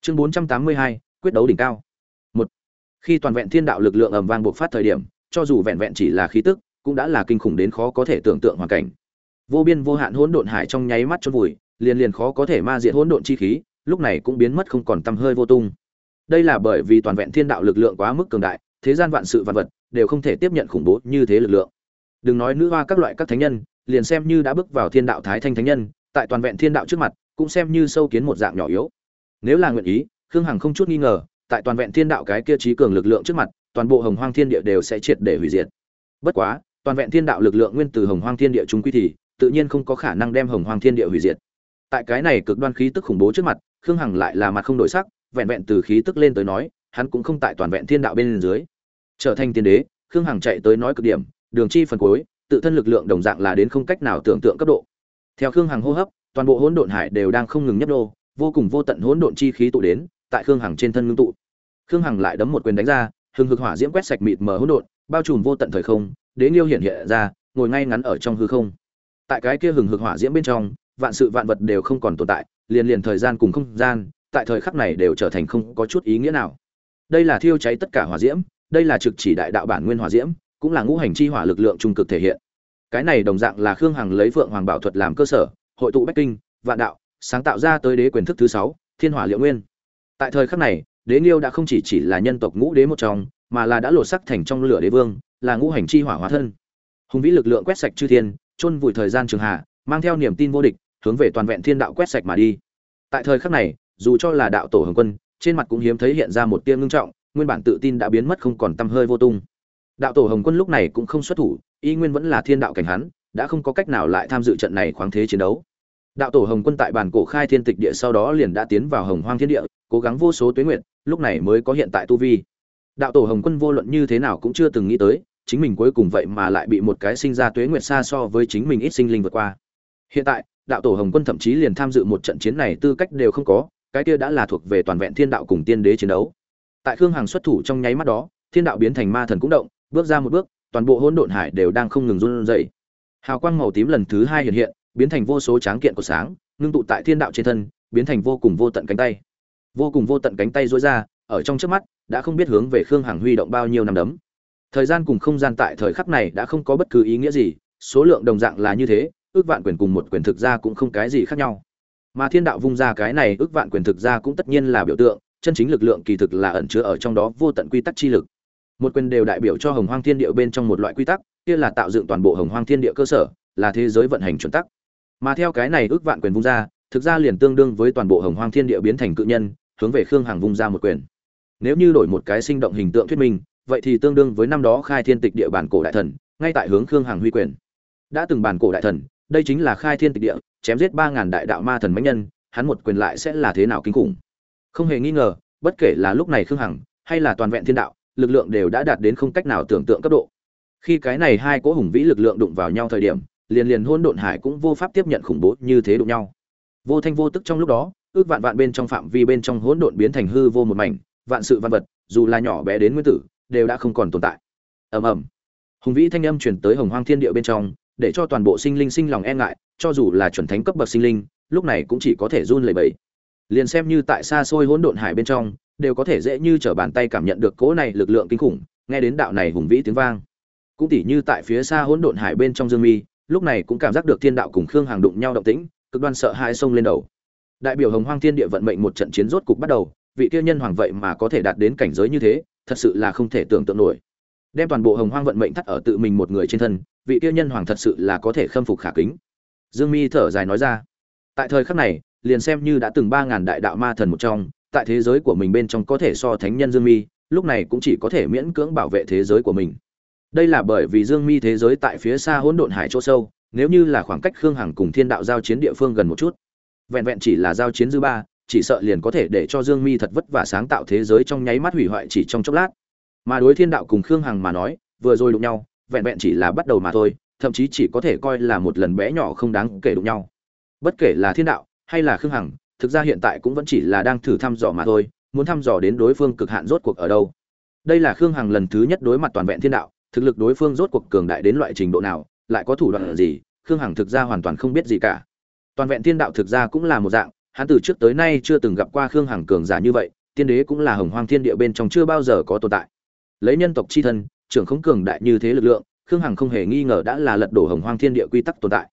Chương bốn trăm tám mươi hai, quyết đấu đỉnh cao. Một, khi toàn vẹn thiên đạo lực lượng ầm vang bộc phát thời điểm, cho dù vẹn vẹn chỉ là khí tức cũng đã là kinh khủng đến khó có thể tưởng tượng hoàn cảnh. Vô biên vô hạn hỗn độn hải trong nháy mắt chôn vùi, liền liền khó có thể ma diệt hỗn độn chi khí, lúc này cũng biến mất không còn tăm hơi vô tung. Đây là bởi vì toàn vẹn thiên đạo lực lượng quá mức cường đại, thế gian vạn sự vạn vật đều không thể tiếp nhận khủng bố như thế lực lượng. Đừng nói nữ hoa các loại các thánh nhân, liền xem như đã bước vào thiên đạo thái thanh thánh nhân, tại toàn vẹn thiên đạo trước mặt, cũng xem như sâu kiến một dạng nhỏ yếu. Nếu là nguyện ý, khương hằng không chút nghi ngờ, tại toàn vẹn thiên đạo cái kia trí cường lực lượng trước mặt, toàn bộ hồng hoang thiên địa đều sẽ triệt để hủy diệt. Bất quá toàn vẹn thiên đạo lực lượng nguyên từ hồng hoang thiên địa chúng quy thì, tự nhiên không có khả năng đem hồng hoang thiên địa hủy diệt. Tại cái này cực đoan khí tức khủng bố trước mặt, khương hằng lại là mặt không đổi sắc, vẹn vẹn từ khí tức lên tới nói, hắn cũng không tại toàn vẹn thiên đạo bên dưới. Trở thành tiên đế, khương hằng chạy tới nói cực điểm, đường chi phần cuối, tự thân lực lượng đồng dạng là đến không cách nào tưởng tượng cấp độ. Theo khương hằng hô hấp, toàn bộ hỗn độn hải đều đang không ngừng nhấp đô vô cùng vô tận hỗn độn chi khí tụ đến, tại khương hằng trên thân ngưng tụ. Khương hằng lại đấm một quyền đánh ra, hừng hực hỏa diễm quét sạch mịt mờ hỗn độn, bao trùm vô tận thời không đế nghiêu hiện hiện ra, ngồi ngay ngắn ở trong hư không. Tại cái kia hừng hực hỏa diễm bên trong, vạn sự vạn vật đều không còn tồn tại, liền liền thời gian cùng không gian, tại thời khắc này đều trở thành không có chút ý nghĩa nào. Đây là thiêu cháy tất cả hỏa diễm, đây là trực chỉ đại đạo bản nguyên hỏa diễm, cũng là ngũ hành chi hỏa lực lượng trung cực thể hiện. Cái này đồng dạng là khương hằng lấy phượng hoàng bảo thuật làm cơ sở, hội tụ bách kinh, vạn đạo, sáng tạo ra tới đế quyền thức thứ sáu, thiên hỏa liệu nguyên. Tại thời khắc này, đế nghiêu đã không chỉ chỉ là nhân tộc ngũ đế một trong, mà là đã lột sắc thành trong lửa đế vương là ngũ hành chi hỏa hóa thân. Hùng vĩ lực lượng quét sạch chư thiên, chôn vùi thời gian trường hạ, mang theo niềm tin vô địch, hướng về toàn vẹn thiên đạo quét sạch mà đi. Tại thời khắc này, dù cho là đạo tổ hồng quân, trên mặt cũng hiếm thấy hiện ra một tia ngưng trọng, nguyên bản tự tin đã biến mất không còn tăm hơi vô tung. Đạo tổ hồng quân lúc này cũng không xuất thủ, y nguyên vẫn là thiên đạo cảnh hắn, đã không có cách nào lại tham dự trận này khoáng thế chiến đấu. Đạo tổ hồng quân tại bản cổ khai thiên tịch địa sau đó liền đã tiến vào hồng hoang thiên địa, cố gắng vô số tuế nguyện lúc này mới có hiện tại tu vi. Đạo tổ hồng quân vô luận như thế nào cũng chưa từng nghĩ tới chính mình cuối cùng vậy mà lại bị một cái sinh ra tuế nguyệt xa so với chính mình ít sinh linh vượt qua. Hiện tại, đạo tổ hồng quân thậm chí liền tham dự một trận chiến này tư cách đều không có, cái kia đã là thuộc về toàn vẹn thiên đạo cùng tiên đế chiến đấu. Tại khương hằng xuất thủ trong nháy mắt đó, thiên đạo biến thành ma thần cũng động, bước ra một bước, toàn bộ hỗn độn hải đều đang không ngừng run rẩy. Hào quang màu tím lần thứ hai hiện hiện, biến thành vô số tráng kiện của sáng, ngưng tụ tại thiên đạo trên thân, biến thành vô cùng vô tận cánh tay. Vô cùng vô tận cánh tay dối ra, ở trong trước mắt, đã không biết hướng về khương hằng huy động bao nhiêu năm đấm thời gian cùng không gian tại thời khắc này đã không có bất cứ ý nghĩa gì, số lượng đồng dạng là như thế, ước vạn quyền cùng một quyền thực ra cũng không cái gì khác nhau. Mà thiên đạo vung ra cái này ước vạn quyền thực ra cũng tất nhiên là biểu tượng, chân chính lực lượng kỳ thực là ẩn chứa ở trong đó vô tận quy tắc chi lực. Một quyền đều đại biểu cho hồng hoang thiên địa bên trong một loại quy tắc, kia là tạo dựng toàn bộ hồng hoang thiên địa cơ sở, là thế giới vận hành chuẩn tắc. Mà theo cái này ước vạn quyền vung ra, thực ra liền tương đương với toàn bộ hồng hoang thiên địa biến thành cự nhân, hướng về khương hàng vung ra một quyền. Nếu như đổi một cái sinh động hình tượng thuyết minh vậy thì tương đương với năm đó khai thiên tịch địa bản cổ đại thần, ngay tại hướng khương hằng huy quyền. Đã từng bản cổ đại thần, đây chính là khai thiên tịch địa, chém giết ba ngàn đại đạo ma thần mãnh nhân, hắn một quyền lại sẽ là thế nào kinh khủng? Không hề nghi ngờ, bất kể là lúc này khương hằng, hay là toàn vẹn thiên đạo, lực lượng đều đã đạt đến không cách nào tưởng tượng cấp độ. Khi cái này hai cỗ hùng vĩ lực lượng đụng vào nhau thời điểm, liền liền hôn độn hải cũng vô pháp tiếp nhận khủng bố như thế đụng nhau. Vô thanh vô tức trong lúc đó, ước vạn vạn bên trong phạm vi bên trong hỗn độn biến thành hư vô một mảnh, vạn sự văn vật, dù là nhỏ bé đến nguyên tử đều đã không còn tồn tại. Ầm ầm. Hùng vĩ thanh âm truyền tới hồng hoang thiên địa bên trong, để cho toàn bộ sinh linh sinh lòng e ngại, cho dù là chuẩn thánh cấp bậc sinh linh, lúc này cũng chỉ có thể run lẩy bẩy. Liền xem như tại xa xôi hỗn độn hải bên trong, đều có thể dễ như trở bàn tay cảm nhận được cỗ này lực lượng kinh khủng, nghe đến đạo này hùng vĩ tiếng vang. Cũng tỉ như tại phía xa hỗn độn hải bên trong dương mi, lúc này cũng cảm giác được thiên đạo cùng khương hàng đụng nhau động tĩnh, cực đoan sợ hai sông lên đầu. Đại biểu hồng hoang thiên địa vận mệnh một trận chiến rốt cục bắt đầu, vị kia nhân hoàng vậy mà có thể đạt đến cảnh giới như thế thật sự là không thể tưởng tượng nổi. Đem toàn bộ hồng hoang vận mệnh thắt ở tự mình một người trên thân, vị kia nhân hoàng thật sự là có thể khâm phục khả kính. Dương mi thở dài nói ra, tại thời khắc này, liền xem như đã từng ba ngàn đại đạo ma thần một trong, tại thế giới của mình bên trong có thể so thánh nhân dương mi, lúc này cũng chỉ có thể miễn cưỡng bảo vệ thế giới của mình. Đây là bởi vì dương mi thế giới tại phía xa hỗn độn hải chỗ sâu, nếu như là khoảng cách khương hằng cùng thiên đạo giao chiến địa phương gần một chút, vẹn vẹn chỉ là giao chiến dư ba chỉ sợ liền có thể để cho dương mi thật vất vả sáng tạo thế giới trong nháy mắt hủy hoại chỉ trong chốc lát. Mà đối thiên đạo cùng khương hằng mà nói, vừa rồi đụng nhau, vẹn vẹn chỉ là bắt đầu mà thôi, thậm chí chỉ có thể coi là một lần bé nhỏ không đáng kể đụng nhau. Bất kể là thiên đạo hay là khương hằng, thực ra hiện tại cũng vẫn chỉ là đang thử thăm dò mà thôi, muốn thăm dò đến đối phương cực hạn rốt cuộc ở đâu. Đây là khương hằng lần thứ nhất đối mặt toàn vẹn thiên đạo, thực lực đối phương rốt cuộc cường đại đến loại trình độ nào, lại có thủ đoạn gì, khương hằng thực ra hoàn toàn không biết gì cả. Toàn vẹn thiên đạo thực ra cũng là một dạng hắn từ trước tới nay chưa từng gặp qua khương hằng cường giả như vậy, tiên đế cũng là hồng hoang thiên địa bên trong chưa bao giờ có tồn tại. Lấy nhân tộc c h i thân, trưởng không cường đại như thế lực lượng, khương hằng không hề nghi ngờ đã là lật đổ hồng hoang thiên địa quy tắc tồn tại.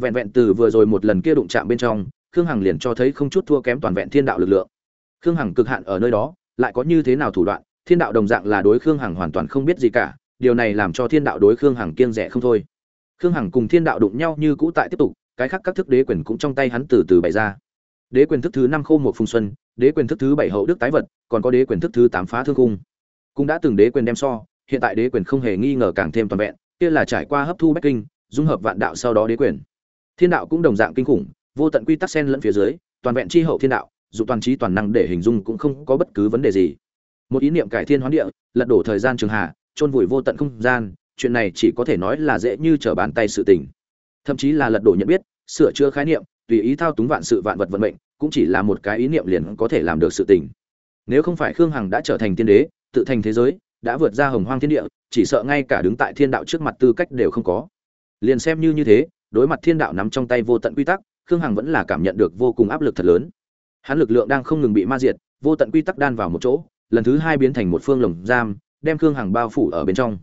Vẹn vẹn từ vừa rồi một lần kia đụng chạm bên trong, khương hằng liền cho thấy không chút thua kém toàn vẹn thiên đạo lực lượng. Khương hằng cực hạn ở nơi đó, lại có như thế nào thủ đoạn, thiên đạo đồng dạng là đối khương hằng hoàn toàn không biết gì cả, điều này làm cho thiên đạo đối khương hằng kiêng rẻ không thôi. Khương hằng cùng thiên đạo đụng nhau như cũ tại tiếp tục, cái khác các thức đế quyền cũng trong tay hắn từ từ bày ra đế quyền thức thứ năm khô một phùng xuân, đế quyền thức thứ bảy hậu đức tái vật, còn có đế quyền thức thứ tám phá thương cung. Cũng đã từng đế quyền đem so, hiện tại đế quyền không hề nghi ngờ càng thêm toàn vẹn, kia là trải qua hấp thu bách kinh, dung hợp vạn đạo sau đó đế quyền. Thiên đạo cũng đồng dạng kinh khủng, vô tận quy tắc sen lẫn phía dưới, toàn vẹn chi hậu thiên đạo, dù toàn trí toàn năng để hình dung cũng không có bất cứ vấn đề gì. Một ý niệm cải thiên hoán địa, lật đổ thời gian trường hạ, chôn vùi vô tận không gian, chuyện này chỉ có thể nói là dễ như trở bàn tay sự tình. Thậm chí là lật đổ nhận biết, sửa chữa khái niệm tùy ý thao túng vạn sự vạn vật vận mệnh, cũng chỉ là một cái ý niệm liền có thể làm được sự tình. Nếu không phải khương hằng đã trở thành tiên đế, tự thành thế giới, đã vượt ra hồng hoang thiên địa, chỉ sợ ngay cả đứng tại thiên đạo trước mặt tư cách đều không có. Liền xem như như thế, đối mặt thiên đạo nắm trong tay vô tận quy tắc, khương hằng vẫn là cảm nhận được vô cùng áp lực thật lớn. Hắn lực lượng đang không ngừng bị ma diệt, vô tận quy tắc đan vào một chỗ, lần thứ hai biến thành một phương lồng giam, đem khương hằng bao phủ ở bên trong.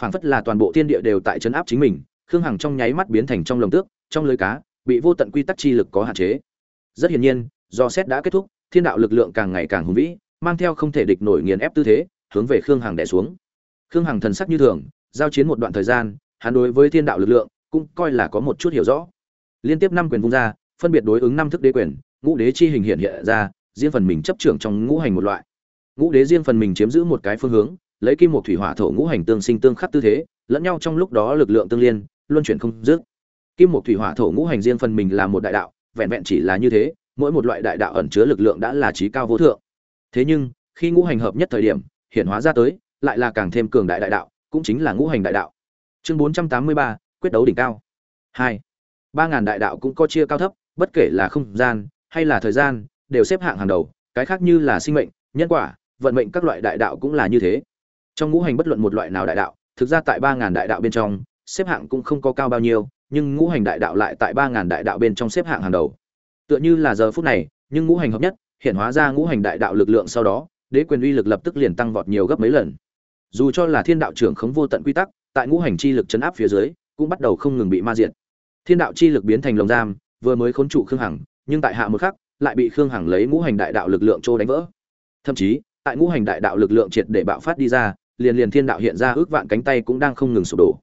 Phảng phất là toàn bộ thiên địa đều tại chấn áp chính mình, khương hằng trong nháy mắt biến thành trong lồng tước, trong lưới cá bị vô tận quy tắc chi lực có hạn chế. Rất hiển nhiên, do xét đã kết thúc, thiên đạo lực lượng càng ngày càng hùng vĩ, mang theo không thể địch nổi nghiền ép tư thế, hướng về khương hằng đè xuống. Khương hằng thần sắc như thường, giao chiến một đoạn thời gian, hắn đối với thiên đạo lực lượng cũng coi là có một chút hiểu rõ. Liên tiếp năm quyền vung ra, phân biệt đối ứng năm thức đế quyền, ngũ đế chi hình hiện hiện ra, riêng phần mình chấp trưởng trong ngũ hành một loại. Ngũ đế riêng phần mình chiếm giữ một cái phương hướng, lấy kim một thủy hỏa thổ ngũ hành tương sinh tương khắc tư thế, lẫn nhau trong lúc đó lực lượng tương liên, luân chuyển không dứt kim một thủy hỏa thổ ngũ hành riêng phần mình là một đại đạo, vẹn vẹn chỉ là như thế, mỗi một loại đại đạo ẩn chứa lực lượng đã là trí cao vô thượng. Thế nhưng, khi ngũ hành hợp nhất thời điểm hiện hóa ra tới, lại là càng thêm cường đại đại đạo, cũng chính là ngũ hành đại đạo. Chương bốn trăm tám mươi ba, quyết đấu đỉnh cao. Hai. Ba ngàn đại đạo cũng có chia cao thấp, bất kể là không gian, hay là thời gian, đều xếp hạng hàng đầu, cái khác như là sinh mệnh, nhân quả, vận mệnh các loại đại đạo cũng là như thế. Trong ngũ hành bất luận một loại nào đại đạo, thực ra tại ba ngàn đại đạo bên trong xếp hạng cũng không có cao bao nhiêu, nhưng ngũ hành đại đạo lại tại ba ngàn đại đạo bên trong xếp hạng hàng đầu. Tựa như là giờ phút này, nhưng ngũ hành hợp nhất, hiện hóa ra ngũ hành đại đạo lực lượng sau đó, đế quyền uy lực lập tức liền tăng vọt nhiều gấp mấy lần. Dù cho là thiên đạo trưởng khống vô tận quy tắc, tại ngũ hành chi lực chấn áp phía dưới, cũng bắt đầu không ngừng bị ma diệt. Thiên đạo chi lực biến thành lồng giam, vừa mới khốn trụ khương hằng, nhưng tại hạ một khắc, lại bị khương hằng lấy ngũ hành đại đạo lực lượng trô đánh vỡ. Thậm chí, tại ngũ hành đại đạo lực lượng triệt để bạo phát đi ra, liền liền thiên đạo hiện ra ước vạn cánh tay cũng đang không ngừng sụp đổ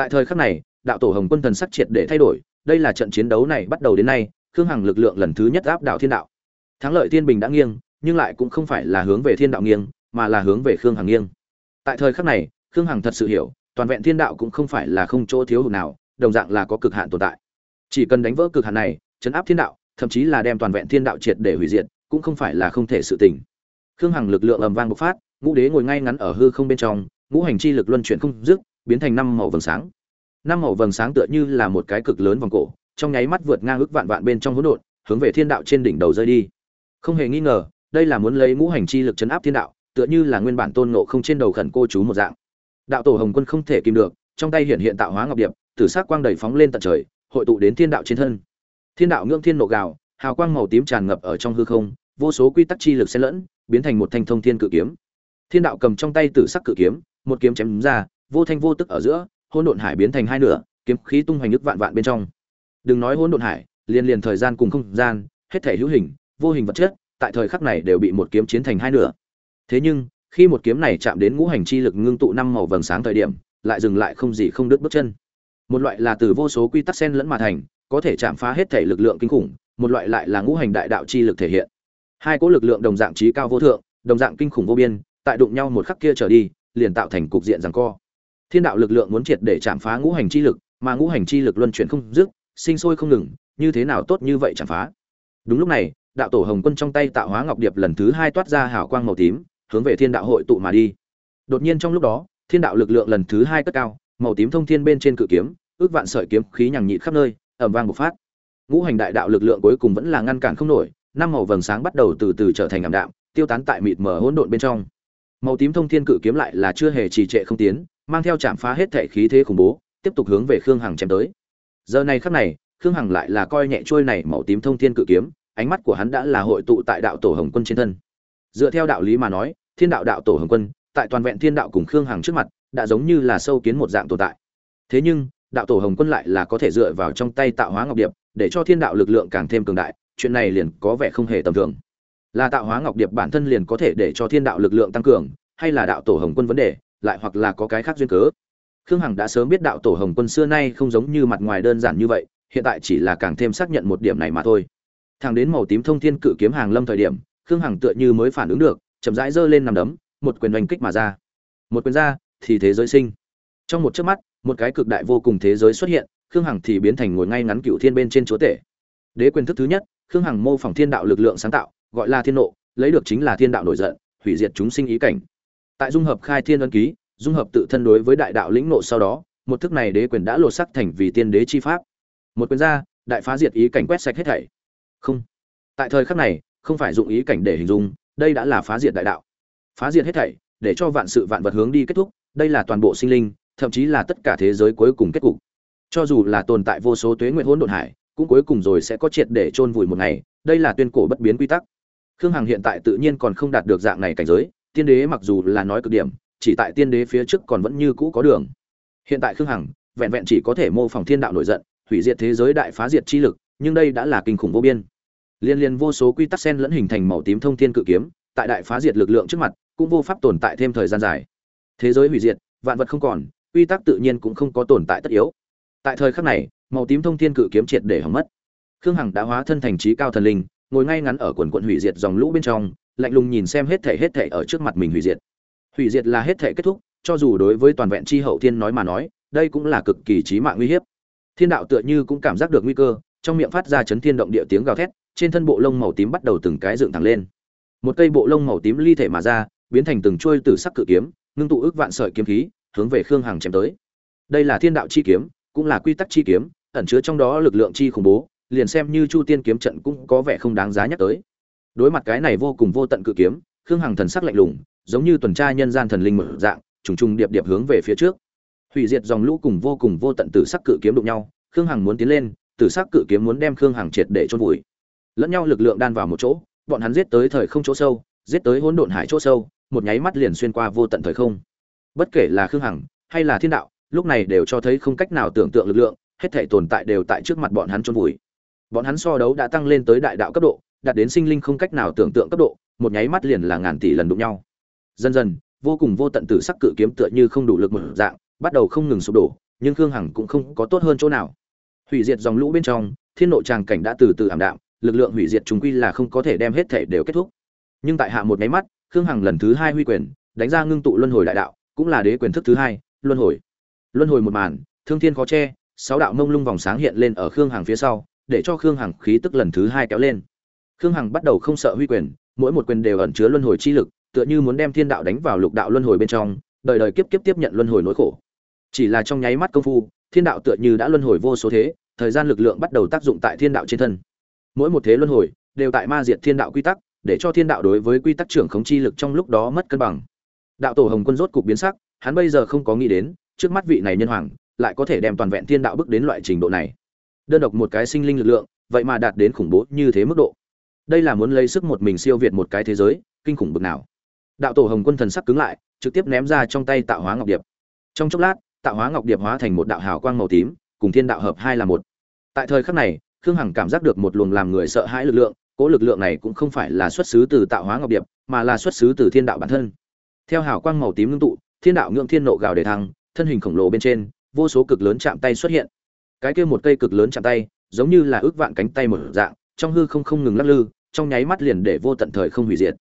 tại thời khắc này, đạo tổ hồng quân thần sắc triệt để thay đổi, đây là trận chiến đấu này bắt đầu đến nay, khương hằng lực lượng lần thứ nhất áp đạo thiên đạo. Thắng lợi thiên bình đã nghiêng, nhưng lại cũng không phải là hướng về thiên đạo nghiêng, mà là hướng về khương hằng nghiêng. Tại thời khắc này, khương hằng thật sự hiểu, toàn vẹn thiên đạo cũng không phải là không chỗ thiếu hụt nào, đồng dạng là có cực hạn tồn tại. Chỉ cần đánh vỡ cực hạn này, chấn áp thiên đạo, thậm chí là đem toàn vẹn thiên đạo triệt để hủy diệt, cũng không phải là không thể sự tình. Khương hằng lực lượng ầm vang bộc phát, ngũ đế ngồi ngay ngắn ở hư không bên trong, ngũ hành chi lực luân chuyển không dứt biến thành năm màu vầng sáng. Năm màu vầng sáng tựa như là một cái cực lớn vòng cổ, trong nháy mắt vượt ngang ước vạn vạn bên trong hỗn độn, hướng về thiên đạo trên đỉnh đầu rơi đi. Không hề nghi ngờ, đây là muốn lấy ngũ hành chi lực chấn áp thiên đạo, tựa như là nguyên bản tôn ngộ không trên đầu khẩn cô chú một dạng. Đạo tổ hồng quân không thể kìm được, trong tay hiện hiện tạo hóa ngọc điệp, tử sắc quang đầy phóng lên tận trời, hội tụ đến thiên đạo trên thân. Thiên đạo ngưỡng thiên nộ gào, hào quang màu tím tràn ngập ở trong hư không, vô số quy tắc chi lực xen lẫn, biến thành một thanh thông thiên cự kiếm. Thiên đạo cầm trong tay tử sắc cự kiếm, một kiếm chém ra vô thanh vô tức ở giữa, hỗn độn hải biến thành hai nửa, kiếm khí tung hoành ức vạn vạn bên trong. Đừng nói hỗn độn hải liên liền thời gian cùng không gian, hết thể hữu hình, vô hình vật chất, tại thời khắc này đều bị một kiếm chiến thành hai nửa. Thế nhưng, khi một kiếm này chạm đến ngũ hành chi lực ngưng tụ năm màu vầng sáng thời điểm, lại dừng lại không gì không đứt bước chân. Một loại là từ vô số quy tắc xen lẫn mà thành, có thể chạm phá hết thể lực lượng kinh khủng, một loại lại là ngũ hành đại đạo chi lực thể hiện. Hai cỗ lực lượng đồng dạng trí cao vô thượng, đồng dạng kinh khủng vô biên, tại đụng nhau một khắc kia trở đi, liền tạo thành cục diện rằng co thiên đạo lực lượng muốn triệt để chạm phá ngũ hành chi lực, mà ngũ hành chi lực luân chuyển không dứt, sinh sôi không ngừng, như thế nào tốt như vậy chạm phá? Đúng lúc này, đạo tổ hồng quân trong tay tạo hóa ngọc điệp lần thứ hai toát ra hào quang màu tím, hướng về thiên đạo hội tụ mà đi. Đột nhiên trong lúc đó, thiên đạo lực lượng lần thứ hai cất cao, màu tím thông thiên bên trên cự kiếm, ước vạn sợi kiếm khí nhằng nhịt khắp nơi ẩm vang bộc phát. Ngũ hành đại đạo lực lượng cuối cùng vẫn là ngăn cản không nổi, năm màu vầng sáng bắt đầu từ từ trở thành ảm đạm, tiêu tán tại mịt mờ hỗn độn bên trong. Màu tím thông thiên cự kiếm lại là chưa hề trì trệ không tiến mang theo chạm phá hết thể khí thế khủng bố, tiếp tục hướng về khương hằng chém tới. Giờ này khắc này, khương hằng lại là coi nhẹ trôi này màu tím thông thiên cự kiếm, ánh mắt của hắn đã là hội tụ tại đạo tổ hồng quân trên thân. Dựa theo đạo lý mà nói, thiên đạo đạo tổ hồng quân, tại toàn vẹn thiên đạo cùng khương hằng trước mặt, đã giống như là sâu kiến một dạng tồn tại. Thế nhưng, đạo tổ hồng quân lại là có thể dựa vào trong tay tạo hóa ngọc điệp, để cho thiên đạo lực lượng càng thêm cường đại, chuyện này liền có vẻ không hề tầm thường. Là tạo hóa ngọc điệp bản thân liền có thể để cho thiên đạo lực lượng tăng cường, hay là đạo tổ hồng quân vấn đề lại hoặc là có cái khác duyên cớ. Khương hằng đã sớm biết đạo tổ hồng quân xưa nay không giống như mặt ngoài đơn giản như vậy, hiện tại chỉ là càng thêm xác nhận một điểm này mà thôi. Thằng đến màu tím thông thiên cự kiếm hàng lâm thời điểm, khương hằng tựa như mới phản ứng được, chậm rãi giơ lên nằm đấm, một quyền oanh kích mà ra. Một quyền ra, thì thế giới sinh. Trong một chớp mắt, một cái cực đại vô cùng thế giới xuất hiện, khương hằng thì biến thành ngồi ngay ngắn cựu thiên bên trên chúa tể. Đế quyền thức thứ nhất, khương hằng mô phỏng thiên đạo lực lượng sáng tạo, gọi là thiên nộ, lấy được chính là thiên đạo nổi giận, hủy diệt chúng sinh ý cảnh tại dung hợp khai thiên ân ký, dung hợp tự thân đối với đại đạo lĩnh nộ sau đó, một thức này đế quyền đã lột sắc thành vì tiên đế chi pháp. Một quyền ra, đại phá diệt ý cảnh quét sạch hết thảy. Không. Tại thời khắc này, không phải dụng ý cảnh để hình dung, đây đã là phá diệt đại đạo. Phá diệt hết thảy, để cho vạn sự vạn vật hướng đi kết thúc, đây là toàn bộ sinh linh, thậm chí là tất cả thế giới cuối cùng kết cục. Cho dù là tồn tại vô số tuế nguyện hỗn độn hải, cũng cuối cùng rồi sẽ có triệt để chôn vùi một ngày, đây là tuyên cổ bất biến quy tắc. Khương hằng hiện tại tự nhiên còn không đạt được dạng này cảnh giới tiên đế mặc dù là nói cực điểm, chỉ tại tiên đế phía trước còn vẫn như cũ có đường. Hiện tại khương hằng, vẹn vẹn chỉ có thể mô phỏng thiên đạo nổi giận, hủy diệt thế giới đại phá diệt chi lực, nhưng đây đã là kinh khủng vô biên. Liên liên vô số quy tắc sen lẫn hình thành màu tím thông thiên cự kiếm, tại đại phá diệt lực lượng trước mặt, cũng vô pháp tồn tại thêm thời gian dài. Thế giới hủy diệt, vạn vật không còn, quy tắc tự nhiên cũng không có tồn tại tất yếu. Tại thời khắc này, màu tím thông thiên cự kiếm triệt để hỏng mất. Khương hằng đã hóa thân thành trí cao thần linh, ngồi ngay ngắn ở quần quận hủy diệt dòng lũ bên trong lạnh lùng nhìn xem hết thể hết thể ở trước mặt mình hủy diệt. Hủy diệt là hết thể kết thúc, cho dù đối với toàn vẹn chi hậu thiên nói mà nói, đây cũng là cực kỳ chí mạng nguy hiếp. Thiên đạo tựa như cũng cảm giác được nguy cơ, trong miệng phát ra chấn thiên động địa tiếng gào thét, trên thân bộ lông màu tím bắt đầu từng cái dựng thẳng lên. Một cây bộ lông màu tím ly thể mà ra, biến thành từng chuôi từ sắc cự kiếm, ngưng tụ ước vạn sợi kiếm khí, hướng về khương hằng chém tới. Đây là thiên đạo chi kiếm, cũng là quy tắc chi kiếm, ẩn chứa trong đó lực lượng chi khủng bố, liền xem như chu tiên kiếm trận cũng có vẻ không đáng giá nhắc tới đối mặt cái này vô cùng vô tận cự kiếm, khương hằng thần sắc lạnh lùng, giống như tuần tra nhân gian thần linh mở dạng, trùng trùng điệp điệp hướng về phía trước. Hủy diệt dòng lũ cùng vô cùng vô tận tử sắc cự kiếm đụng nhau, khương hằng muốn tiến lên, tử sắc cự kiếm muốn đem khương hằng triệt để chôn vùi. Lẫn nhau lực lượng đan vào một chỗ, bọn hắn giết tới thời không chỗ sâu, giết tới hỗn độn hải chỗ sâu, một nháy mắt liền xuyên qua vô tận thời không. Bất kể là khương hằng hay là thiên đạo, lúc này đều cho thấy không cách nào tưởng tượng lực lượng, hết thể tồn tại đều tại trước mặt bọn hắn chôn vùi. Bọn hắn so đấu đã tăng lên tới đại đạo cấp độ đạt đến sinh linh không cách nào tưởng tượng cấp độ, một nháy mắt liền là ngàn tỷ lần đụng nhau. Dần dần, vô cùng vô tận tử sắc cự kiếm tựa như không đủ lực một dạng, bắt đầu không ngừng sụp đổ, nhưng khương hằng cũng không có tốt hơn chỗ nào. Hủy diệt dòng lũ bên trong, thiên nội tràng cảnh đã từ từ ảm đạm, lực lượng hủy diệt chúng quy là không có thể đem hết thể đều kết thúc. Nhưng tại hạ một nháy mắt, khương hằng lần thứ hai huy quyền, đánh ra ngưng tụ luân hồi đại đạo, cũng là đế quyền thức thứ hai, luân hồi. Luân hồi một màn, thương thiên khó che, sáu đạo mông lung vòng sáng hiện lên ở khương hằng phía sau, để cho khương hằng khí tức lần thứ hai kéo lên khương hằng bắt đầu không sợ huy quyền, mỗi một quyền đều ẩn chứa luân hồi chi lực, tựa như muốn đem thiên đạo đánh vào lục đạo luân hồi bên trong, đời đời kiếp kiếp tiếp nhận luân hồi nỗi khổ. Chỉ là trong nháy mắt công phu, thiên đạo tựa như đã luân hồi vô số thế, thời gian lực lượng bắt đầu tác dụng tại thiên đạo trên thân. Mỗi một thế luân hồi đều tại ma diệt thiên đạo quy tắc, để cho thiên đạo đối với quy tắc trưởng khống chi lực trong lúc đó mất cân bằng. Đạo tổ hồng quân rốt cục biến sắc, hắn bây giờ không có nghĩ đến, trước mắt vị này nhân hoàng lại có thể đem toàn vẹn thiên đạo bước đến loại trình độ này. Đơn độc một cái sinh linh lực lượng, vậy mà đạt đến khủng bố như thế mức độ đây là muốn lấy sức một mình siêu việt một cái thế giới, kinh khủng bực nào. Đạo tổ hồng quân thần sắc cứng lại, trực tiếp ném ra trong tay tạo hóa ngọc điệp. Trong chốc lát, tạo hóa ngọc điệp hóa thành một đạo hào quang màu tím, cùng thiên đạo hợp hai là một. Tại thời khắc này, khương hằng cảm giác được một luồng làm người sợ hãi lực lượng cỗ lực lượng này cũng không phải là xuất xứ từ tạo hóa ngọc điệp, mà là xuất xứ từ thiên đạo bản thân. Theo hào quang màu tím ngưng tụ, thiên đạo ngưỡng thiên nộ gào để thăng, thân hình khổng lồ bên trên, vô số cực lớn chạm tay xuất hiện. Cái kia một cây cực lớn chạm tay, giống như là ước vạn cánh tay một dạng trong hư không không ngừng lắc lư, trong nháy mắt liền để vô tận thời không hủy diệt.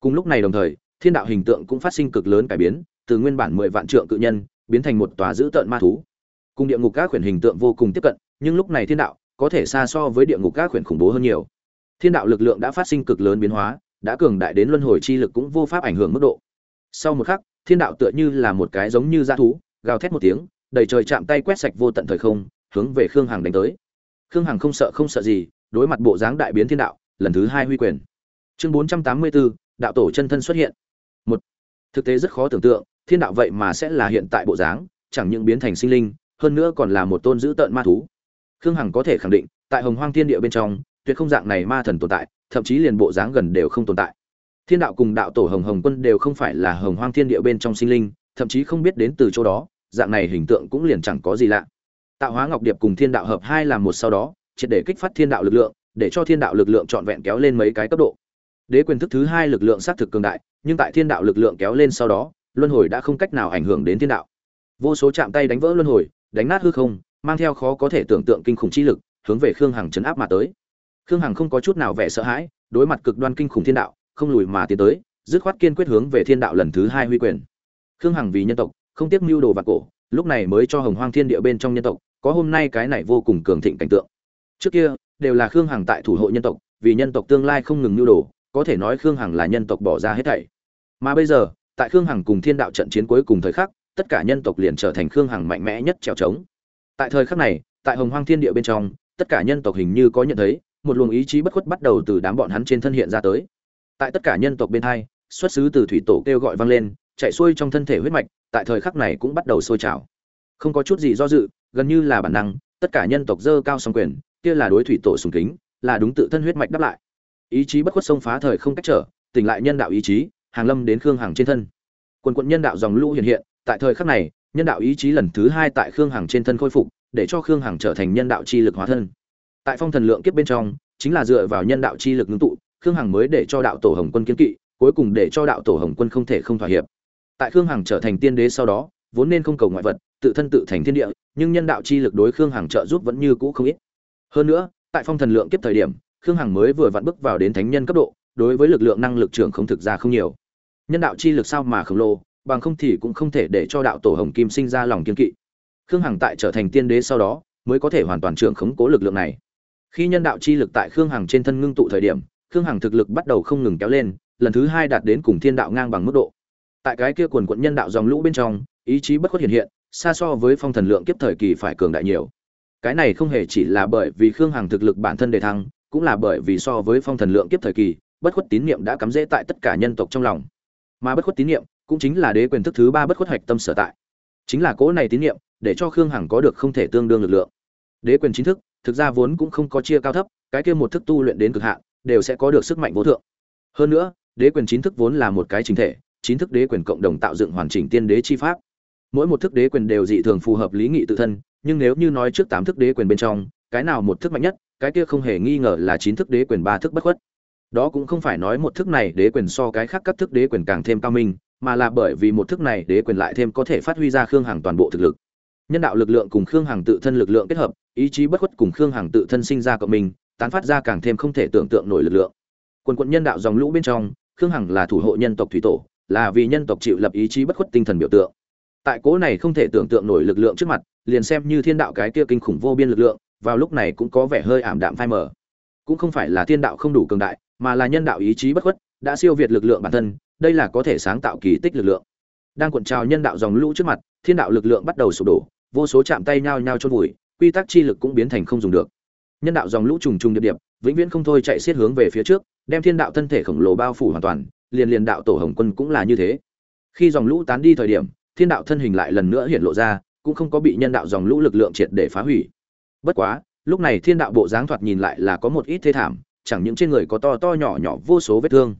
Cùng lúc này đồng thời, thiên đạo hình tượng cũng phát sinh cực lớn cải biến, từ nguyên bản mười vạn trượng cự nhân, biến thành một tòa dữ tợn ma thú. Cùng địa ngục các khuyển hình tượng vô cùng tiếp cận, nhưng lúc này thiên đạo có thể xa so với địa ngục các khuyển khủng bố hơn nhiều. Thiên đạo lực lượng đã phát sinh cực lớn biến hóa, đã cường đại đến luân hồi chi lực cũng vô pháp ảnh hưởng mức độ. Sau một khắc, thiên đạo tựa như là một cái giống như dã thú, gào thét một tiếng, đầy trời chạm tay quét sạch vô tận thời không, hướng về khương hằng đánh tới. Khương hằng không sợ không sợ gì đối mặt bộ dáng đại biến thiên đạo, lần thứ hai huy quyền. Chương bốn trăm tám mươi bốn, đạo tổ chân thân xuất hiện. Một, thực tế rất khó tưởng tượng, thiên đạo vậy mà sẽ là hiện tại bộ dáng, chẳng những biến thành sinh linh, hơn nữa còn là một tôn dữ tợn ma thú. Khương hằng có thể khẳng định, tại hồng hoang thiên địa bên trong, tuyệt không dạng này ma thần tồn tại, thậm chí liền bộ dáng gần đều không tồn tại. Thiên đạo cùng đạo tổ hồng hồng quân đều không phải là hồng hoang thiên địa bên trong sinh linh, thậm chí không biết đến từ chỗ đó, dạng này hình tượng cũng liền chẳng có gì lạ. Tạo hóa ngọc điệp cùng thiên đạo hợp hai làm một sau đó triệt để kích phát thiên đạo lực lượng, để cho thiên đạo lực lượng trọn vẹn kéo lên mấy cái cấp độ. Đế quyền thức thứ hai lực lượng xác thực cường đại, nhưng tại thiên đạo lực lượng kéo lên sau đó, luân hồi đã không cách nào ảnh hưởng đến thiên đạo. Vô số chạm tay đánh vỡ luân hồi, đánh nát hư không, mang theo khó có thể tưởng tượng kinh khủng chi lực, hướng về khương hằng chấn áp mà tới. Khương hằng không có chút nào vẻ sợ hãi, đối mặt cực đoan kinh khủng thiên đạo, không lùi mà tiến tới, dứt khoát kiên quyết hướng về thiên đạo lần thứ hai huy quyền. Khương hằng vì nhân tộc, không tiếc mưu đồ và cổ, lúc này mới cho hồng hoang thiên địa bên trong nhân tộc, có hôm nay cái này vô cùng cường thịnh cảnh tượng trước kia, đều là khương hằng tại thủ hộ nhân tộc, vì nhân tộc tương lai không ngừng nhu đồ, có thể nói khương hằng là nhân tộc bỏ ra hết thảy. Mà bây giờ, tại khương hằng cùng thiên đạo trận chiến cuối cùng thời khắc, tất cả nhân tộc liền trở thành khương hằng mạnh mẽ nhất trèo trống. Tại thời khắc này, tại hồng hoang thiên địa bên trong, tất cả nhân tộc hình như có nhận thấy, một luồng ý chí bất khuất bắt đầu từ đám bọn hắn trên thân hiện ra tới. Tại tất cả nhân tộc bên hai, xuất xứ từ thủy tổ kêu gọi vang lên, chạy xuôi trong thân thể huyết mạch, tại thời khắc này cũng bắt đầu sôi trào. Không có chút gì do dự, gần như là bản năng, tất cả nhân tộc dơ cao song quyền kia là đối thủy tổ sùng kính, là đúng tự thân huyết mạch đáp lại. Ý chí bất khuất xông phá thời không cách trở, tỉnh lại nhân đạo ý chí, hàng lâm đến khương hằng trên thân. Quần quận nhân đạo dòng lũ hiện hiện, tại thời khắc này, nhân đạo ý chí lần thứ hai tại khương hằng trên thân khôi phục, để cho khương hằng trở thành nhân đạo chi lực hóa thân. Tại phong thần lượng kiếp bên trong, chính là dựa vào nhân đạo chi lực ngưng tụ, khương hằng mới để cho đạo tổ hồng quân kiên kỵ, cuối cùng để cho đạo tổ hồng quân không thể không thỏa hiệp. Tại khương hằng trở thành tiên đế sau đó, vốn nên không cầu ngoại vật, tự thân tự thành thiên địa, nhưng nhân đạo chi lực đối khương hằng trợ giúp vẫn như cũ không ít hơn nữa, tại phong thần lượng kiếp thời điểm, khương hằng mới vừa vặn bước vào đến thánh nhân cấp độ, đối với lực lượng năng lực trưởng không thực ra không nhiều. Nhân đạo chi lực sao mà khổng lồ, bằng không thì cũng không thể để cho đạo tổ hồng kim sinh ra lòng kiên kỵ. Khương hằng tại trở thành tiên đế sau đó, mới có thể hoàn toàn trưởng khống cố lực lượng này. Khi nhân đạo chi lực tại khương hằng trên thân ngưng tụ thời điểm, khương hằng thực lực bắt đầu không ngừng kéo lên, lần thứ hai đạt đến cùng thiên đạo ngang bằng mức độ. Tại cái kia quần quận nhân đạo dòng lũ bên trong, ý chí bất khuất hiện hiện, xa so với phong thần lượng kiếp thời kỳ phải cường đại nhiều cái này không hề chỉ là bởi vì khương hằng thực lực bản thân đề thăng, cũng là bởi vì so với phong thần lượng kiếp thời kỳ, bất khuất tín niệm đã cắm rễ tại tất cả nhân tộc trong lòng. Mà bất khuất tín niệm cũng chính là đế quyền thức thứ ba bất khuất hạch tâm sở tại. Chính là cỗ này tín niệm để cho khương hằng có được không thể tương đương lực lượng. Đế quyền chính thức, thực ra vốn cũng không có chia cao thấp, cái kia một thức tu luyện đến cực hạn, đều sẽ có được sức mạnh vô thượng. Hơn nữa, đế quyền chính thức vốn là một cái chính thể, chính thức đế quyền cộng đồng tạo dựng hoàn chỉnh tiên đế chi pháp. Mỗi một thức đế quyền đều dị thường phù hợp lý nghị tự thân nhưng nếu như nói trước tám thức đế quyền bên trong, cái nào một thức mạnh nhất, cái kia không hề nghi ngờ là chín thức đế quyền ba thức bất khuất. Đó cũng không phải nói một thức này đế quyền so cái khác các thức đế quyền càng thêm cao minh, mà là bởi vì một thức này đế quyền lại thêm có thể phát huy ra khương hằng toàn bộ thực lực. Nhân đạo lực lượng cùng khương hằng tự thân lực lượng kết hợp, ý chí bất khuất cùng khương hằng tự thân sinh ra cộng mình tán phát ra càng thêm không thể tưởng tượng nổi lực lượng. Quần quận nhân đạo dòng lũ bên trong, khương hằng là thủ hộ nhân tộc thủy tổ, là vì nhân tộc chịu lập ý chí bất khuất tinh thần biểu tượng tại cố này không thể tưởng tượng nổi lực lượng trước mặt, liền xem như thiên đạo cái kia kinh khủng vô biên lực lượng, vào lúc này cũng có vẻ hơi ảm đạm phai mờ. Cũng không phải là thiên đạo không đủ cường đại, mà là nhân đạo ý chí bất khuất, đã siêu việt lực lượng bản thân, đây là có thể sáng tạo kỳ tích lực lượng. Đang cuộn trào nhân đạo dòng lũ trước mặt, thiên đạo lực lượng bắt đầu sụp đổ, vô số chạm tay nhau nhau chôn vùi, quy tắc chi lực cũng biến thành không dùng được. Nhân đạo dòng lũ trùng trùng điệp điệp, vĩnh viễn không thôi chạy xiết hướng về phía trước, đem thiên đạo thân thể khổng lồ bao phủ hoàn toàn, liền liền đạo tổ hồng quân cũng là như thế. Khi dòng lũ tán đi thời điểm thiên đạo thân hình lại lần nữa hiện lộ ra, cũng không có bị nhân đạo dòng lũ lực lượng triệt để phá hủy. Bất quá, lúc này thiên đạo bộ dáng thoạt nhìn lại là có một ít thê thảm, chẳng những trên người có to to nhỏ nhỏ vô số vết thương.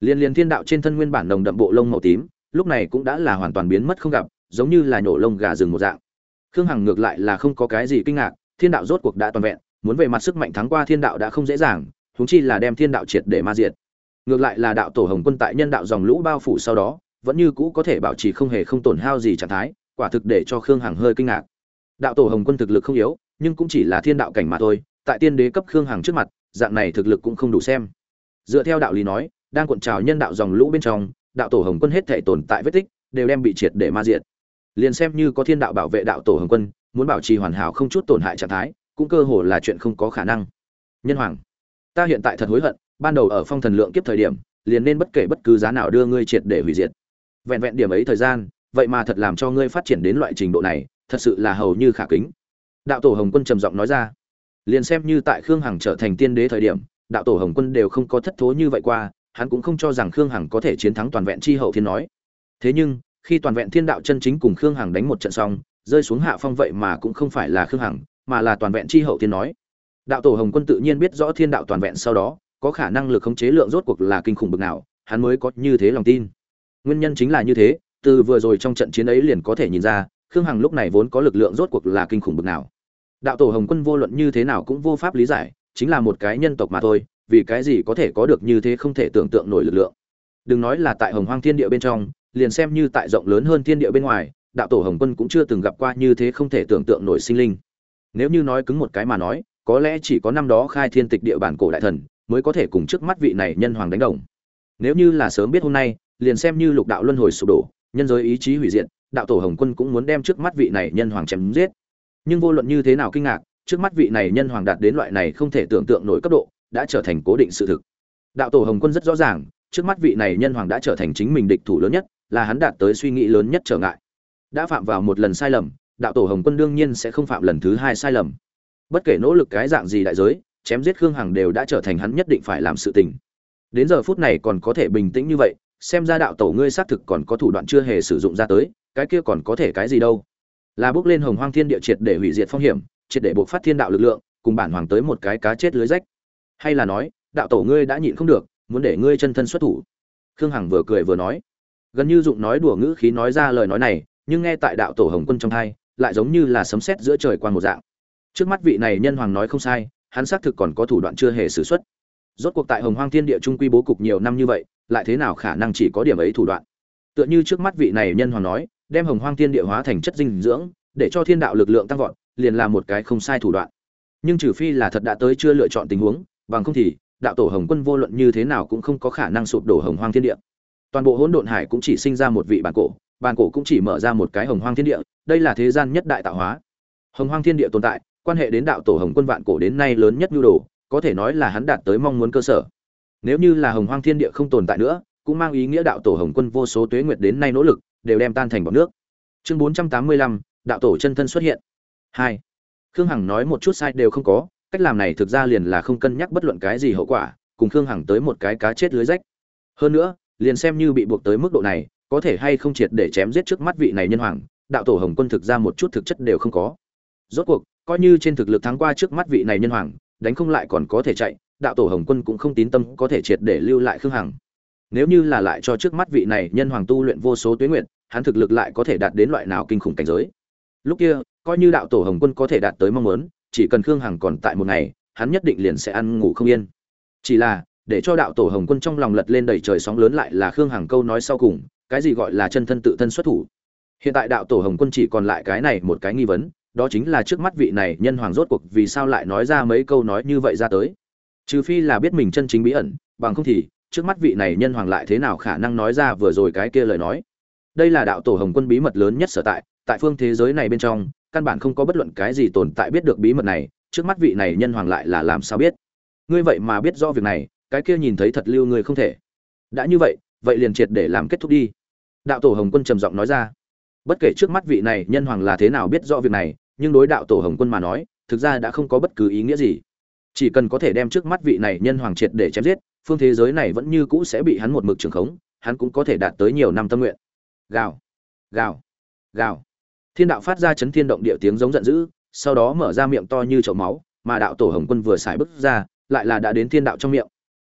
Liên liên thiên đạo trên thân nguyên bản nồng đậm bộ lông màu tím, lúc này cũng đã là hoàn toàn biến mất không gặp, giống như là nhổ lông gà rừng một dạng. Khương hằng ngược lại là không có cái gì kinh ngạc, thiên đạo rốt cuộc đã toàn vẹn, muốn về mặt sức mạnh thắng qua thiên đạo đã không dễ dàng, huống chi là đem thiên đạo triệt để ma diệt. Ngược lại là đạo tổ hồng quân tại nhân đạo dòng lũ bao phủ sau đó vẫn như cũ có thể bảo trì không hề không tổn hao gì trạng thái, quả thực để cho khương hằng hơi kinh ngạc. Đạo tổ hồng quân thực lực không yếu, nhưng cũng chỉ là thiên đạo cảnh mà thôi, tại tiên đế cấp khương hằng trước mặt, dạng này thực lực cũng không đủ xem. Dựa theo đạo lý nói, đang cuộn trào nhân đạo dòng lũ bên trong, đạo tổ hồng quân hết thể tồn tại vết tích, đều đem bị triệt để ma diệt. Liền xem như có thiên đạo bảo vệ đạo tổ hồng quân, muốn bảo trì hoàn hảo không chút tổn hại trạng thái, cũng cơ hồ là chuyện không có khả năng. Nhân hoàng, ta hiện tại thật hối hận, ban đầu ở phong thần lượng kiếp thời điểm, liền nên bất kể bất cứ giá nào đưa ngươi triệt để hủy diệt vẹn vẹn điểm ấy thời gian, vậy mà thật làm cho ngươi phát triển đến loại trình độ này, thật sự là hầu như khả kính. Đạo tổ hồng quân trầm giọng nói ra. Liền xem như tại khương hằng trở thành tiên đế thời điểm, đạo tổ hồng quân đều không có thất thố như vậy qua, hắn cũng không cho rằng khương hằng có thể chiến thắng toàn vẹn Tri hậu thiên nói. Thế nhưng, khi toàn vẹn thiên đạo chân chính cùng khương hằng đánh một trận xong, rơi xuống hạ phong vậy mà cũng không phải là khương hằng, mà là toàn vẹn Tri hậu thiên nói. Đạo tổ hồng quân tự nhiên biết rõ thiên đạo toàn vẹn sau đó, có khả năng lực khống chế lượng rốt cuộc là kinh khủng bực nào, hắn mới có như thế lòng tin nguyên nhân chính là như thế, từ vừa rồi trong trận chiến ấy liền có thể nhìn ra, khương hằng lúc này vốn có lực lượng rốt cuộc là kinh khủng bực nào. Đạo tổ hồng quân vô luận như thế nào cũng vô pháp lý giải, chính là một cái nhân tộc mà thôi, vì cái gì có thể có được như thế không thể tưởng tượng nổi lực lượng. Đừng nói là tại hồng hoang thiên địa bên trong, liền xem như tại rộng lớn hơn thiên địa bên ngoài, đạo tổ hồng quân cũng chưa từng gặp qua như thế không thể tưởng tượng nổi sinh linh. Nếu như nói cứng một cái mà nói, có lẽ chỉ có năm đó khai thiên tịch địa bản cổ đại thần mới có thể cùng trước mắt vị này nhân hoàng đánh đồng. Nếu như là sớm biết hôm nay liền xem như lục đạo luân hồi sụp đổ, nhân giới ý chí hủy diệt, đạo tổ hồng quân cũng muốn đem trước mắt vị này nhân hoàng chém giết. Nhưng vô luận như thế nào kinh ngạc, trước mắt vị này nhân hoàng đạt đến loại này không thể tưởng tượng nổi cấp độ, đã trở thành cố định sự thực. Đạo tổ hồng quân rất rõ ràng, trước mắt vị này nhân hoàng đã trở thành chính mình địch thủ lớn nhất, là hắn đạt tới suy nghĩ lớn nhất trở ngại. Đã phạm vào một lần sai lầm, đạo tổ hồng quân đương nhiên sẽ không phạm lần thứ hai sai lầm. Bất kể nỗ lực cái dạng gì đại giới, chém giết khương hằng đều đã trở thành hắn nhất định phải làm sự tình. Đến giờ phút này còn có thể bình tĩnh như vậy xem ra đạo tổ ngươi xác thực còn có thủ đoạn chưa hề sử dụng ra tới, cái kia còn có thể cái gì đâu? Là bước lên hồng hoang thiên địa triệt để hủy diệt phong hiểm, triệt để buộc phát thiên đạo lực lượng, cùng bản hoàng tới một cái cá chết lưới rách. Hay là nói, đạo tổ ngươi đã nhịn không được, muốn để ngươi chân thân xuất thủ? Khương hằng vừa cười vừa nói. Gần như dụng nói đùa ngữ khí nói ra lời nói này, nhưng nghe tại đạo tổ hồng quân trong hai lại giống như là sấm sét giữa trời quan một dạng. Trước mắt vị này nhân hoàng nói không sai, hắn xác thực còn có thủ đoạn chưa hề sử xuất. Rốt cuộc tại hồng hoang thiên địa trung quy bố cục nhiều năm như vậy lại thế nào khả năng chỉ có điểm ấy thủ đoạn. Tựa như trước mắt vị này nhân hoàng nói, đem hồng hoang thiên địa hóa thành chất dinh dưỡng, để cho thiên đạo lực lượng tăng vọt, liền là một cái không sai thủ đoạn. Nhưng trừ phi là thật đã tới chưa lựa chọn tình huống, bằng không thì, đạo tổ hồng quân vô luận như thế nào cũng không có khả năng sụp đổ hồng hoang thiên địa. Toàn bộ hỗn độn hải cũng chỉ sinh ra một vị bản cổ bản cổ cũng chỉ mở ra một cái hồng hoang thiên địa, đây là thế gian nhất đại tạo hóa. Hồng hoang thiên địa tồn tại, quan hệ đến đạo tổ hồng quân vạn cổ đến nay lớn nhất nhu đồ, có thể nói là hắn đạt tới mong muốn cơ sở nếu như là hồng hoang thiên địa không tồn tại nữa, cũng mang ý nghĩa đạo tổ hồng quân vô số tuế nguyệt đến nay nỗ lực, đều đem tan thành bọt nước. Chương bốn trăm tám mươi lăm, đạo tổ chân thân xuất hiện. Hai. Khương hằng nói một chút sai đều không có, cách làm này thực ra liền là không cân nhắc bất luận cái gì hậu quả, cùng khương hằng tới một cái cá chết lưới rách. Hơn nữa, liền xem như bị buộc tới mức độ này, có thể hay không triệt để chém giết trước mắt vị này nhân hoàng, đạo tổ hồng quân thực ra một chút thực chất đều không có. Rốt cuộc, coi như trên thực lực thắng qua trước mắt vị này nhân hoàng, đánh không lại còn có thể chạy đạo tổ hồng quân cũng không tín tâm có thể triệt để lưu lại khương hằng. Nếu như là lại cho trước mắt vị này nhân hoàng tu luyện vô số tuyến nguyện hắn thực lực lại có thể đạt đến loại nào kinh khủng cảnh giới? Lúc kia, coi như đạo tổ hồng quân có thể đạt tới mong muốn, chỉ cần khương hằng còn tại một ngày, hắn nhất định liền sẽ ăn ngủ không yên. Chỉ là, để cho đạo tổ hồng quân trong lòng lật lên đầy trời sóng lớn lại là khương hằng câu nói sau cùng, cái gì gọi là chân thân tự thân xuất thủ? Hiện tại đạo tổ hồng quân chỉ còn lại cái này một cái nghi vấn, đó chính là trước mắt vị này nhân hoàng rốt cuộc vì sao lại nói ra mấy câu nói như vậy ra tới? Trừ phi là biết mình chân chính bí ẩn, bằng không thì, trước mắt vị này nhân hoàng lại thế nào khả năng nói ra vừa rồi cái kia lời nói. Đây là đạo tổ hồng quân bí mật lớn nhất sở tại tại phương thế giới này bên trong, căn bản không có bất luận cái gì tồn tại biết được bí mật này, trước mắt vị này nhân hoàng lại là làm sao biết? Ngươi vậy mà biết rõ việc này, cái kia nhìn thấy thật lưu ngươi không thể. Đã như vậy vậy liền triệt để làm kết thúc đi. Đạo tổ hồng quân trầm giọng nói ra. Bất kể trước mắt vị này nhân hoàng là thế nào biết rõ việc này, nhưng đối đạo tổ hồng quân mà nói, thực ra đã không có bất cứ ý nghĩa gì chỉ cần có thể đem trước mắt vị này nhân hoàng triệt để chém giết, phương thế giới này vẫn như cũ sẽ bị hắn một mực trường khống, hắn cũng có thể đạt tới nhiều năm tâm nguyện. Gào gào gào. Thiên đạo phát ra chấn thiên động địa tiếng giống giận dữ, sau đó mở ra miệng to như chậu máu, mà đạo tổ hồng quân vừa xài bước ra, lại là đã đến thiên đạo trong miệng.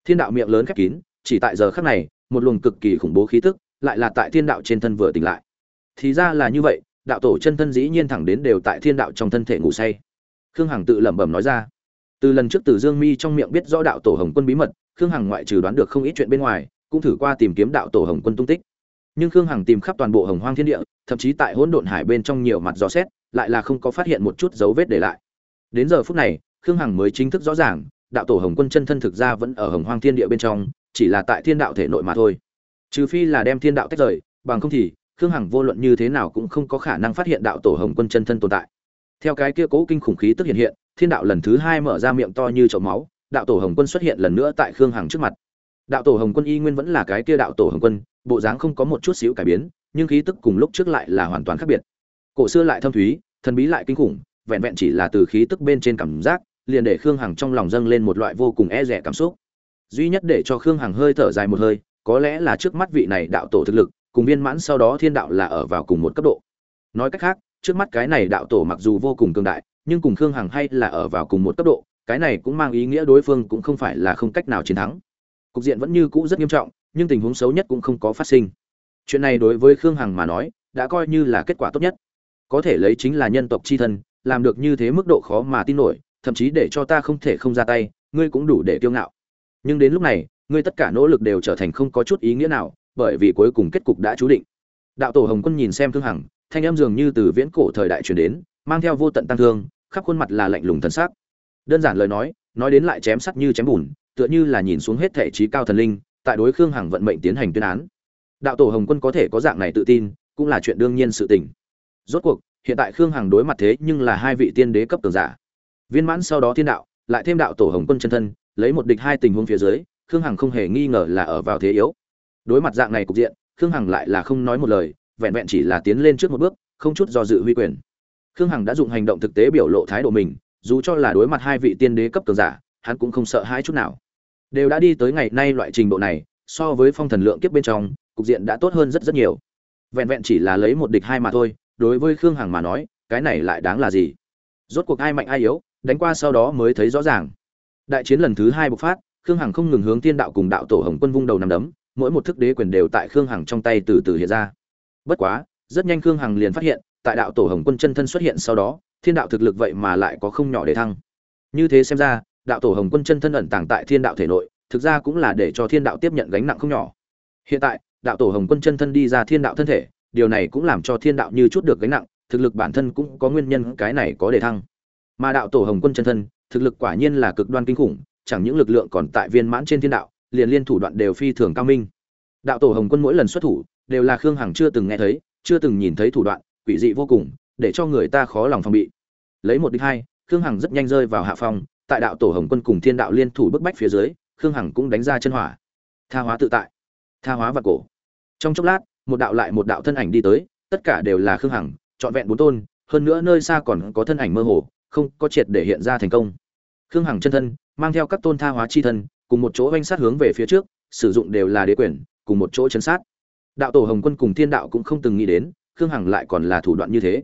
Thiên đạo miệng lớn khép kín, chỉ tại giờ khắc này, một luồng cực kỳ khủng bố khí tức, lại là tại thiên đạo trên thân vừa tỉnh lại. Thì ra là như vậy, đạo tổ chân thân dĩ nhiên thẳng đến đều tại thiên đạo trong thân thể ngủ say. Khương hằng tự lẩm bẩm nói ra từ lần trước từ dương mi trong miệng biết rõ đạo tổ hồng quân bí mật, khương hằng ngoại trừ đoán được không ít chuyện bên ngoài, cũng thử qua tìm kiếm đạo tổ hồng quân tung tích. Nhưng khương hằng tìm khắp toàn bộ hồng hoang thiên địa, thậm chí tại hỗn độn hải bên trong nhiều mặt dò xét, lại là không có phát hiện một chút dấu vết để lại. Đến giờ phút này, khương hằng mới chính thức rõ ràng, đạo tổ hồng quân chân thân thực ra vẫn ở hồng hoang thiên địa bên trong, chỉ là tại thiên đạo thể nội mà thôi. Trừ phi là đem thiên đạo tách rời, bằng không thì, khương hằng vô luận như thế nào cũng không có khả năng phát hiện đạo tổ hồng quân chân thân tồn tại. Theo cái kia cố kinh khủng khí tức hiện hiện thiên đạo lần thứ hai mở ra miệng to như chậu máu, đạo tổ hồng quân xuất hiện lần nữa tại khương hằng trước mặt. Đạo tổ hồng quân y nguyên vẫn là cái kia đạo tổ hồng quân, bộ dáng không có một chút xíu cải biến, nhưng khí tức cùng lúc trước lại là hoàn toàn khác biệt. Cổ xưa lại thâm thúy, thần bí lại kinh khủng, vẹn vẹn chỉ là từ khí tức bên trên cảm giác, liền để khương hằng trong lòng dâng lên một loại vô cùng e rẻ cảm xúc. Duy nhất để cho khương hằng hơi thở dài một hơi, có lẽ là trước mắt vị này đạo tổ thực lực, cùng viên mãn sau đó thiên đạo là ở vào cùng một cấp độ. Nói cách khác, trước mắt cái này đạo tổ mặc dù vô cùng cường đại nhưng cùng khương hằng hay là ở vào cùng một cấp độ, cái này cũng mang ý nghĩa đối phương cũng không phải là không cách nào chiến thắng. Cục diện vẫn như cũ rất nghiêm trọng, nhưng tình huống xấu nhất cũng không có phát sinh. Chuyện này đối với khương hằng mà nói, đã coi như là kết quả tốt nhất. Có thể lấy chính là nhân tộc c h i thân, làm được như thế mức độ khó mà tin nổi, thậm chí để cho ta không thể không ra tay, ngươi cũng đủ để kiêu ngạo. Nhưng đến lúc này, ngươi tất cả nỗ lực đều trở thành không có chút ý nghĩa nào, bởi vì cuối cùng kết cục đã chú định. Đạo tổ hồng quân nhìn xem thương hằng, thanh em dường như từ viễn cổ thời đại truyền đến, mang theo vô tận tăng thương khắp khuôn mặt là lạnh lùng thần sắc. Đơn giản lời nói nói đến lại chém sắt như chém bùn, tựa như là nhìn xuống hết thể trí cao thần linh, tại đối khương hằng vận mệnh tiến hành tuyên án. Đạo tổ hồng quân có thể có dạng này tự tin, cũng là chuyện đương nhiên sự tình. Rốt cuộc, hiện tại khương hằng đối mặt thế nhưng là hai vị tiên đế cấp cường giả. Viên mãn sau đó thiên đạo, lại thêm đạo tổ hồng quân chân thân, lấy một địch hai tình huống phía dưới, khương hằng không hề nghi ngờ là ở vào thế yếu. Đối mặt dạng này cục diện, khương hằng lại là không nói một lời, vẹn vẹn chỉ là tiến lên trước một bước, không chút do dự huy quyền khương hằng đã dùng hành động thực tế biểu lộ thái độ mình, dù cho là đối mặt hai vị tiên đế cấp cường giả, hắn cũng không sợ hãi chút nào. Đều đã đi tới ngày nay loại trình độ này, so với phong thần lượng kiếp bên trong, cục diện đã tốt hơn rất rất nhiều. Vẹn vẹn chỉ là lấy một địch hai mà thôi, đối với khương hằng mà nói, cái này lại đáng là gì? Rốt cuộc ai mạnh ai yếu, đánh qua sau đó mới thấy rõ ràng. Đại chiến lần thứ hai bộc phát, khương hằng không ngừng hướng tiên đạo cùng đạo tổ hồng quân vung đầu nằm đấm, mỗi một thức đế quyền đều tại khương hằng trong tay từ từ hiện ra. Bất quá, rất nhanh khương hằng liền phát hiện tại đạo tổ hồng quân chân thân xuất hiện sau đó, thiên đạo thực lực vậy mà lại có không nhỏ để thăng. Như thế xem ra, đạo tổ hồng quân chân thân ẩn tàng tại thiên đạo thể nội, thực ra cũng là để cho thiên đạo tiếp nhận gánh nặng không nhỏ. Hiện tại, đạo tổ hồng quân chân thân đi ra thiên đạo thân thể, điều này cũng làm cho thiên đạo như chút được gánh nặng, thực lực bản thân cũng có nguyên nhân cái này có để thăng. Mà đạo tổ hồng quân chân thân, thực lực quả nhiên là cực đoan kinh khủng, chẳng những lực lượng còn tại viên mãn trên thiên đạo, liền liên thủ đoạn đều phi thường cao minh. Đạo tổ hồng quân mỗi lần xuất thủ, đều là khương hằng chưa từng nghe thấy, chưa từng nhìn thấy thủ đoạn quỷ dị vô cùng, để cho người ta khó lòng phòng bị. Lấy một đích hai, khương hằng rất nhanh rơi vào hạ phòng tại đạo tổ hồng quân cùng thiên đạo liên thủ bức bách phía dưới, khương hằng cũng đánh ra chân hỏa. Tha hóa tự tại, tha hóa và cổ. Trong chốc lát, một đạo lại một đạo thân ảnh đi tới, tất cả đều là khương hằng, trọn vẹn bốn tôn, hơn nữa nơi xa còn có thân ảnh mơ hồ, không có triệt để hiện ra thành công. Khương hằng chân thân, mang theo các tôn tha hóa chi thân, cùng một chỗ oanh sát hướng về phía trước, sử dụng đều là đế quyền, cùng một chỗ chấn sát. Đạo tổ hồng quân cùng thiên đạo cũng không từng nghĩ đến khương hằng lại còn là thủ đoạn như thế.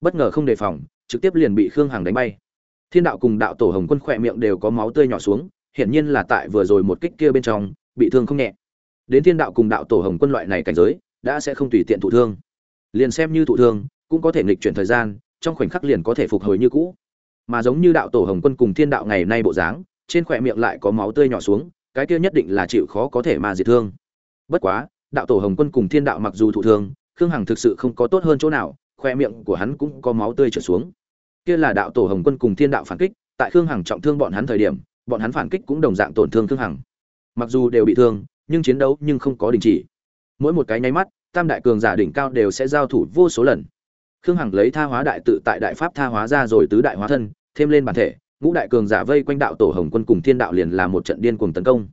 Bất ngờ không đề phòng, trực tiếp liền bị khương hằng đánh bay. Thiên đạo cùng đạo tổ hồng quân khỏe miệng đều có máu tươi nhỏ xuống, hiển nhiên là tại vừa rồi một kích kia bên trong, bị thương không nhẹ. Đến thiên đạo cùng đạo tổ hồng quân loại này cảnh giới, đã sẽ không tùy tiện thụ thương. Liền xem như thụ thương, cũng có thể nghịch chuyển thời gian, trong khoảnh khắc liền có thể phục hồi như cũ. Mà giống như đạo tổ hồng quân cùng thiên đạo ngày nay bộ dáng, trên khỏe miệng lại có máu tươi nhỏ xuống, cái kia nhất định là chịu khó có thể mà diệt thương. Bất quá, đạo tổ hồng quân cùng thiên đạo mặc dù thụ thương khương hằng thực sự không có tốt hơn chỗ nào, khoe miệng của hắn cũng có máu tươi trở xuống. Kia là đạo tổ hồng quân cùng thiên đạo phản kích, tại khương hằng trọng thương bọn hắn thời điểm, bọn hắn phản kích cũng đồng dạng tổn thương khương hằng. Mặc dù đều bị thương, nhưng chiến đấu nhưng không có đình chỉ. Mỗi một cái nháy mắt, tam đại cường giả đỉnh cao đều sẽ giao thủ vô số lần. Khương hằng lấy tha hóa đại tự tại đại pháp tha hóa ra rồi tứ đại hóa thân, thêm lên bản thể, ngũ đại cường giả vây quanh đạo tổ hồng quân cùng thiên đạo liền là một trận điên cuồng tấn công.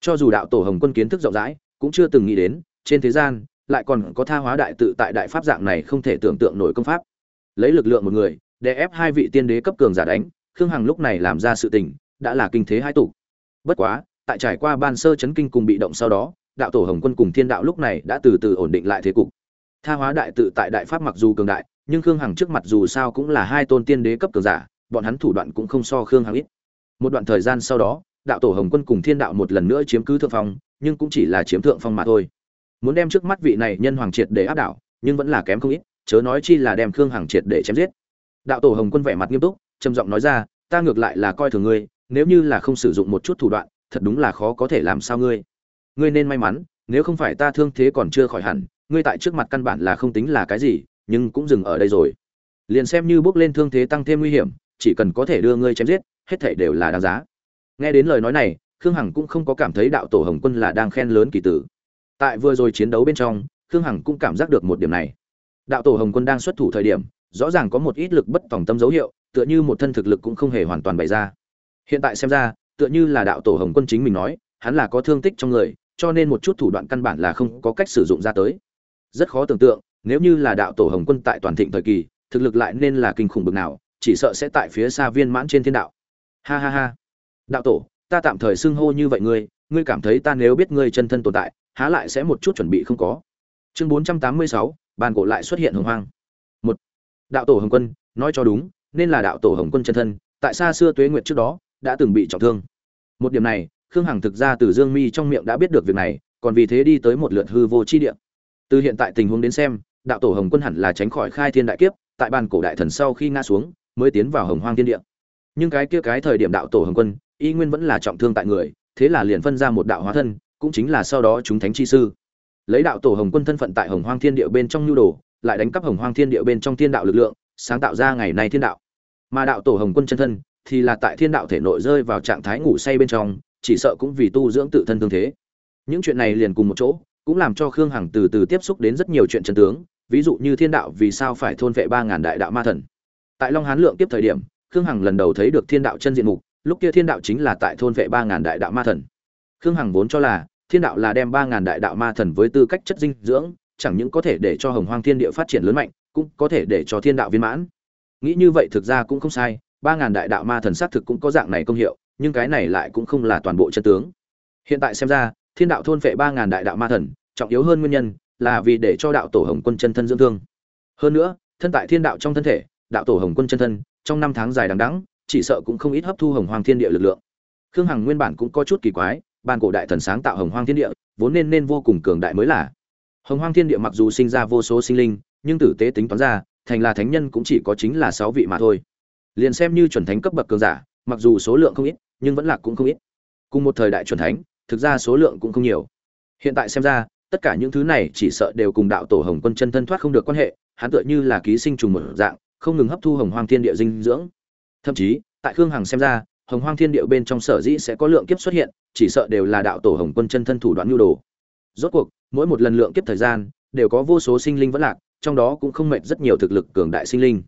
Cho dù đạo tổ hồng quân kiến thức rộng rãi, cũng chưa từng nghĩ đến, trên thế gian lại còn có tha hóa đại tự tại đại pháp dạng này không thể tưởng tượng nổi công pháp. Lấy lực lượng một người để ép hai vị tiên đế cấp cường giả đánh, khương hằng lúc này làm ra sự tình, đã là kinh thế hai tục bất quá, tại trải qua ban sơ chấn kinh cùng bị động sau đó, đạo tổ hồng quân cùng thiên đạo lúc này đã từ từ ổn định lại thế cục. Tha hóa đại tự tại đại pháp mặc dù cường đại, nhưng khương hằng trước mặt dù sao cũng là hai tôn tiên đế cấp cường giả, bọn hắn thủ đoạn cũng không so khương hằng ít. Một đoạn thời gian sau đó, đạo tổ hồng quân cùng thiên đạo một lần nữa chiếm cứ thượng phong, nhưng cũng chỉ là chiếm thượng phong mà thôi muốn đem trước mắt vị này nhân hoàng triệt để áp đảo, nhưng vẫn là kém không ít, chớ nói chi là đem khương hằng triệt để chém giết. Đạo tổ hồng quân vẻ mặt nghiêm túc, trầm giọng nói ra, ta ngược lại là coi thường ngươi, nếu như là không sử dụng một chút thủ đoạn, thật đúng là khó có thể làm sao ngươi. Ngươi nên may mắn, nếu không phải ta thương thế còn chưa khỏi hẳn, ngươi tại trước mặt căn bản là không tính là cái gì, nhưng cũng dừng ở đây rồi. Liền xem như bước lên thương thế tăng thêm nguy hiểm, chỉ cần có thể đưa ngươi chém giết, hết thảy đều là đáng giá. Nghe đến lời nói này, khương hằng cũng không có cảm thấy đạo tổ hồng quân là đang khen lớn kỳ tử tại vừa rồi chiến đấu bên trong, khương hằng cũng cảm giác được một điểm này. Đạo tổ hồng quân đang xuất thủ thời điểm, rõ ràng có một ít lực bất tòng tâm dấu hiệu, tựa như một thân thực lực cũng không hề hoàn toàn bày ra. Hiện tại xem ra, tựa như là đạo tổ hồng quân chính mình nói, hắn là có thương tích trong người, cho nên một chút thủ đoạn căn bản là không có cách sử dụng ra tới. Rất khó tưởng tượng, nếu như là đạo tổ hồng quân tại toàn thịnh thời kỳ, thực lực lại nên là kinh khủng bực nào, chỉ sợ sẽ tại phía xa viên mãn trên thiên đạo. Ha ha ha. Đạo tổ, ta tạm thời xưng hô như vậy ngươi ngươi cảm thấy ta nếu biết ngươi chân thân tồn tại há lại sẽ một chút chuẩn bị không có. Chương bốn trăm tám mươi sáu, bàn cổ lại xuất hiện hồng hoang. Một, đạo tổ hồng quân, nói cho đúng, nên là đạo tổ hồng quân chân thân, tại xa xưa tuế nguyệt trước đó, đã từng bị trọng thương. Một điểm này, khương hằng thực ra từ dương mi trong miệng đã biết được việc này, còn vì thế đi tới một lượt hư vô chi địa. Từ hiện tại tình huống đến xem, đạo tổ hồng quân hẳn là tránh khỏi khai thiên đại kiếp, tại bàn cổ đại thần sau khi ngã xuống, mới tiến vào hồng hoang thiên địa. Nhưng cái kia cái thời điểm đạo tổ hồng quân, y nguyên vẫn là trọng thương tại người, thế là liền phân ra một đạo hóa thân cũng chính là sau đó chúng thánh chi sư. Lấy đạo tổ hồng quân thân phận tại hồng hoang thiên địa bên trong nhu đồ, lại đánh cắp hồng hoang thiên địa bên trong thiên đạo lực lượng, sáng tạo ra ngày nay thiên đạo. Mà đạo tổ hồng quân chân thân thì là tại thiên đạo thể nội rơi vào trạng thái ngủ say bên trong, chỉ sợ cũng vì tu dưỡng tự thân tương thế. Những chuyện này liền cùng một chỗ, cũng làm cho khương hằng từ từ tiếp xúc đến rất nhiều chuyện chân tướng, ví dụ như thiên đạo vì sao phải thôn vệ ba ngàn đại đạo ma thần. Tại long hán lượng tiếp thời điểm, khương hằng lần đầu thấy được thiên đạo chân diện mục, lúc kia thiên đạo chính là tại thôn vệ ba ngàn đại đạo ma thần khương hằng vốn cho là, thiên đạo là đem ba ngàn đại đạo ma thần với tư cách chất dinh dưỡng, chẳng những có thể để cho hồng hoang thiên địa phát triển lớn mạnh, cũng có thể để cho thiên đạo viên mãn. Nghĩ như vậy thực ra cũng không sai, ba ngàn đại đạo ma thần xác thực cũng có dạng này công hiệu, nhưng cái này lại cũng không là toàn bộ chân tướng. Hiện tại xem ra, thiên đạo thôn vệ ba ngàn đại đạo ma thần, trọng yếu hơn nguyên nhân là vì để cho đạo tổ hồng quân chân thân dưỡng thương. Hơn nữa, thân tại thiên đạo trong thân thể, đạo tổ hồng quân chân thân, trong năm tháng dài đằng đẵng, chỉ sợ cũng không ít hấp thu hồng hoang thiên địa lực lượng. Khương hằng nguyên bản cũng có chút kỳ quái ban cổ đại thần sáng tạo hồng hoang thiên địa, vốn nên nên vô cùng cường đại mới là. Hồng hoang thiên địa mặc dù sinh ra vô số sinh linh, nhưng tử tế tính toán ra, thành là thánh nhân cũng chỉ có chính là sáu vị mà thôi. Liền xem như chuẩn thánh cấp bậc cường giả, mặc dù số lượng không ít, nhưng vẫn là cũng không ít. Cùng một thời đại chuẩn thánh, thực ra số lượng cũng không nhiều. Hiện tại xem ra, tất cả những thứ này chỉ sợ đều cùng đạo tổ hồng quân chân thân thoát không được quan hệ, hắn tựa như là ký sinh trùng một dạng, không ngừng hấp thu hồng hoang thiên địa dinh dưỡng. Thậm chí, tại khương hằng xem ra, hồng hoang thiên địa bên trong sở dĩ sẽ có lượng kiếp xuất hiện chỉ sợ đều là đạo tổ hồng quân chân thân thủ đoạn nhu đồ. Rốt cuộc, mỗi một lần lượng kiếp thời gian, đều có vô số sinh linh vẫn lạc, trong đó cũng không mệt rất nhiều thực lực cường đại sinh linh.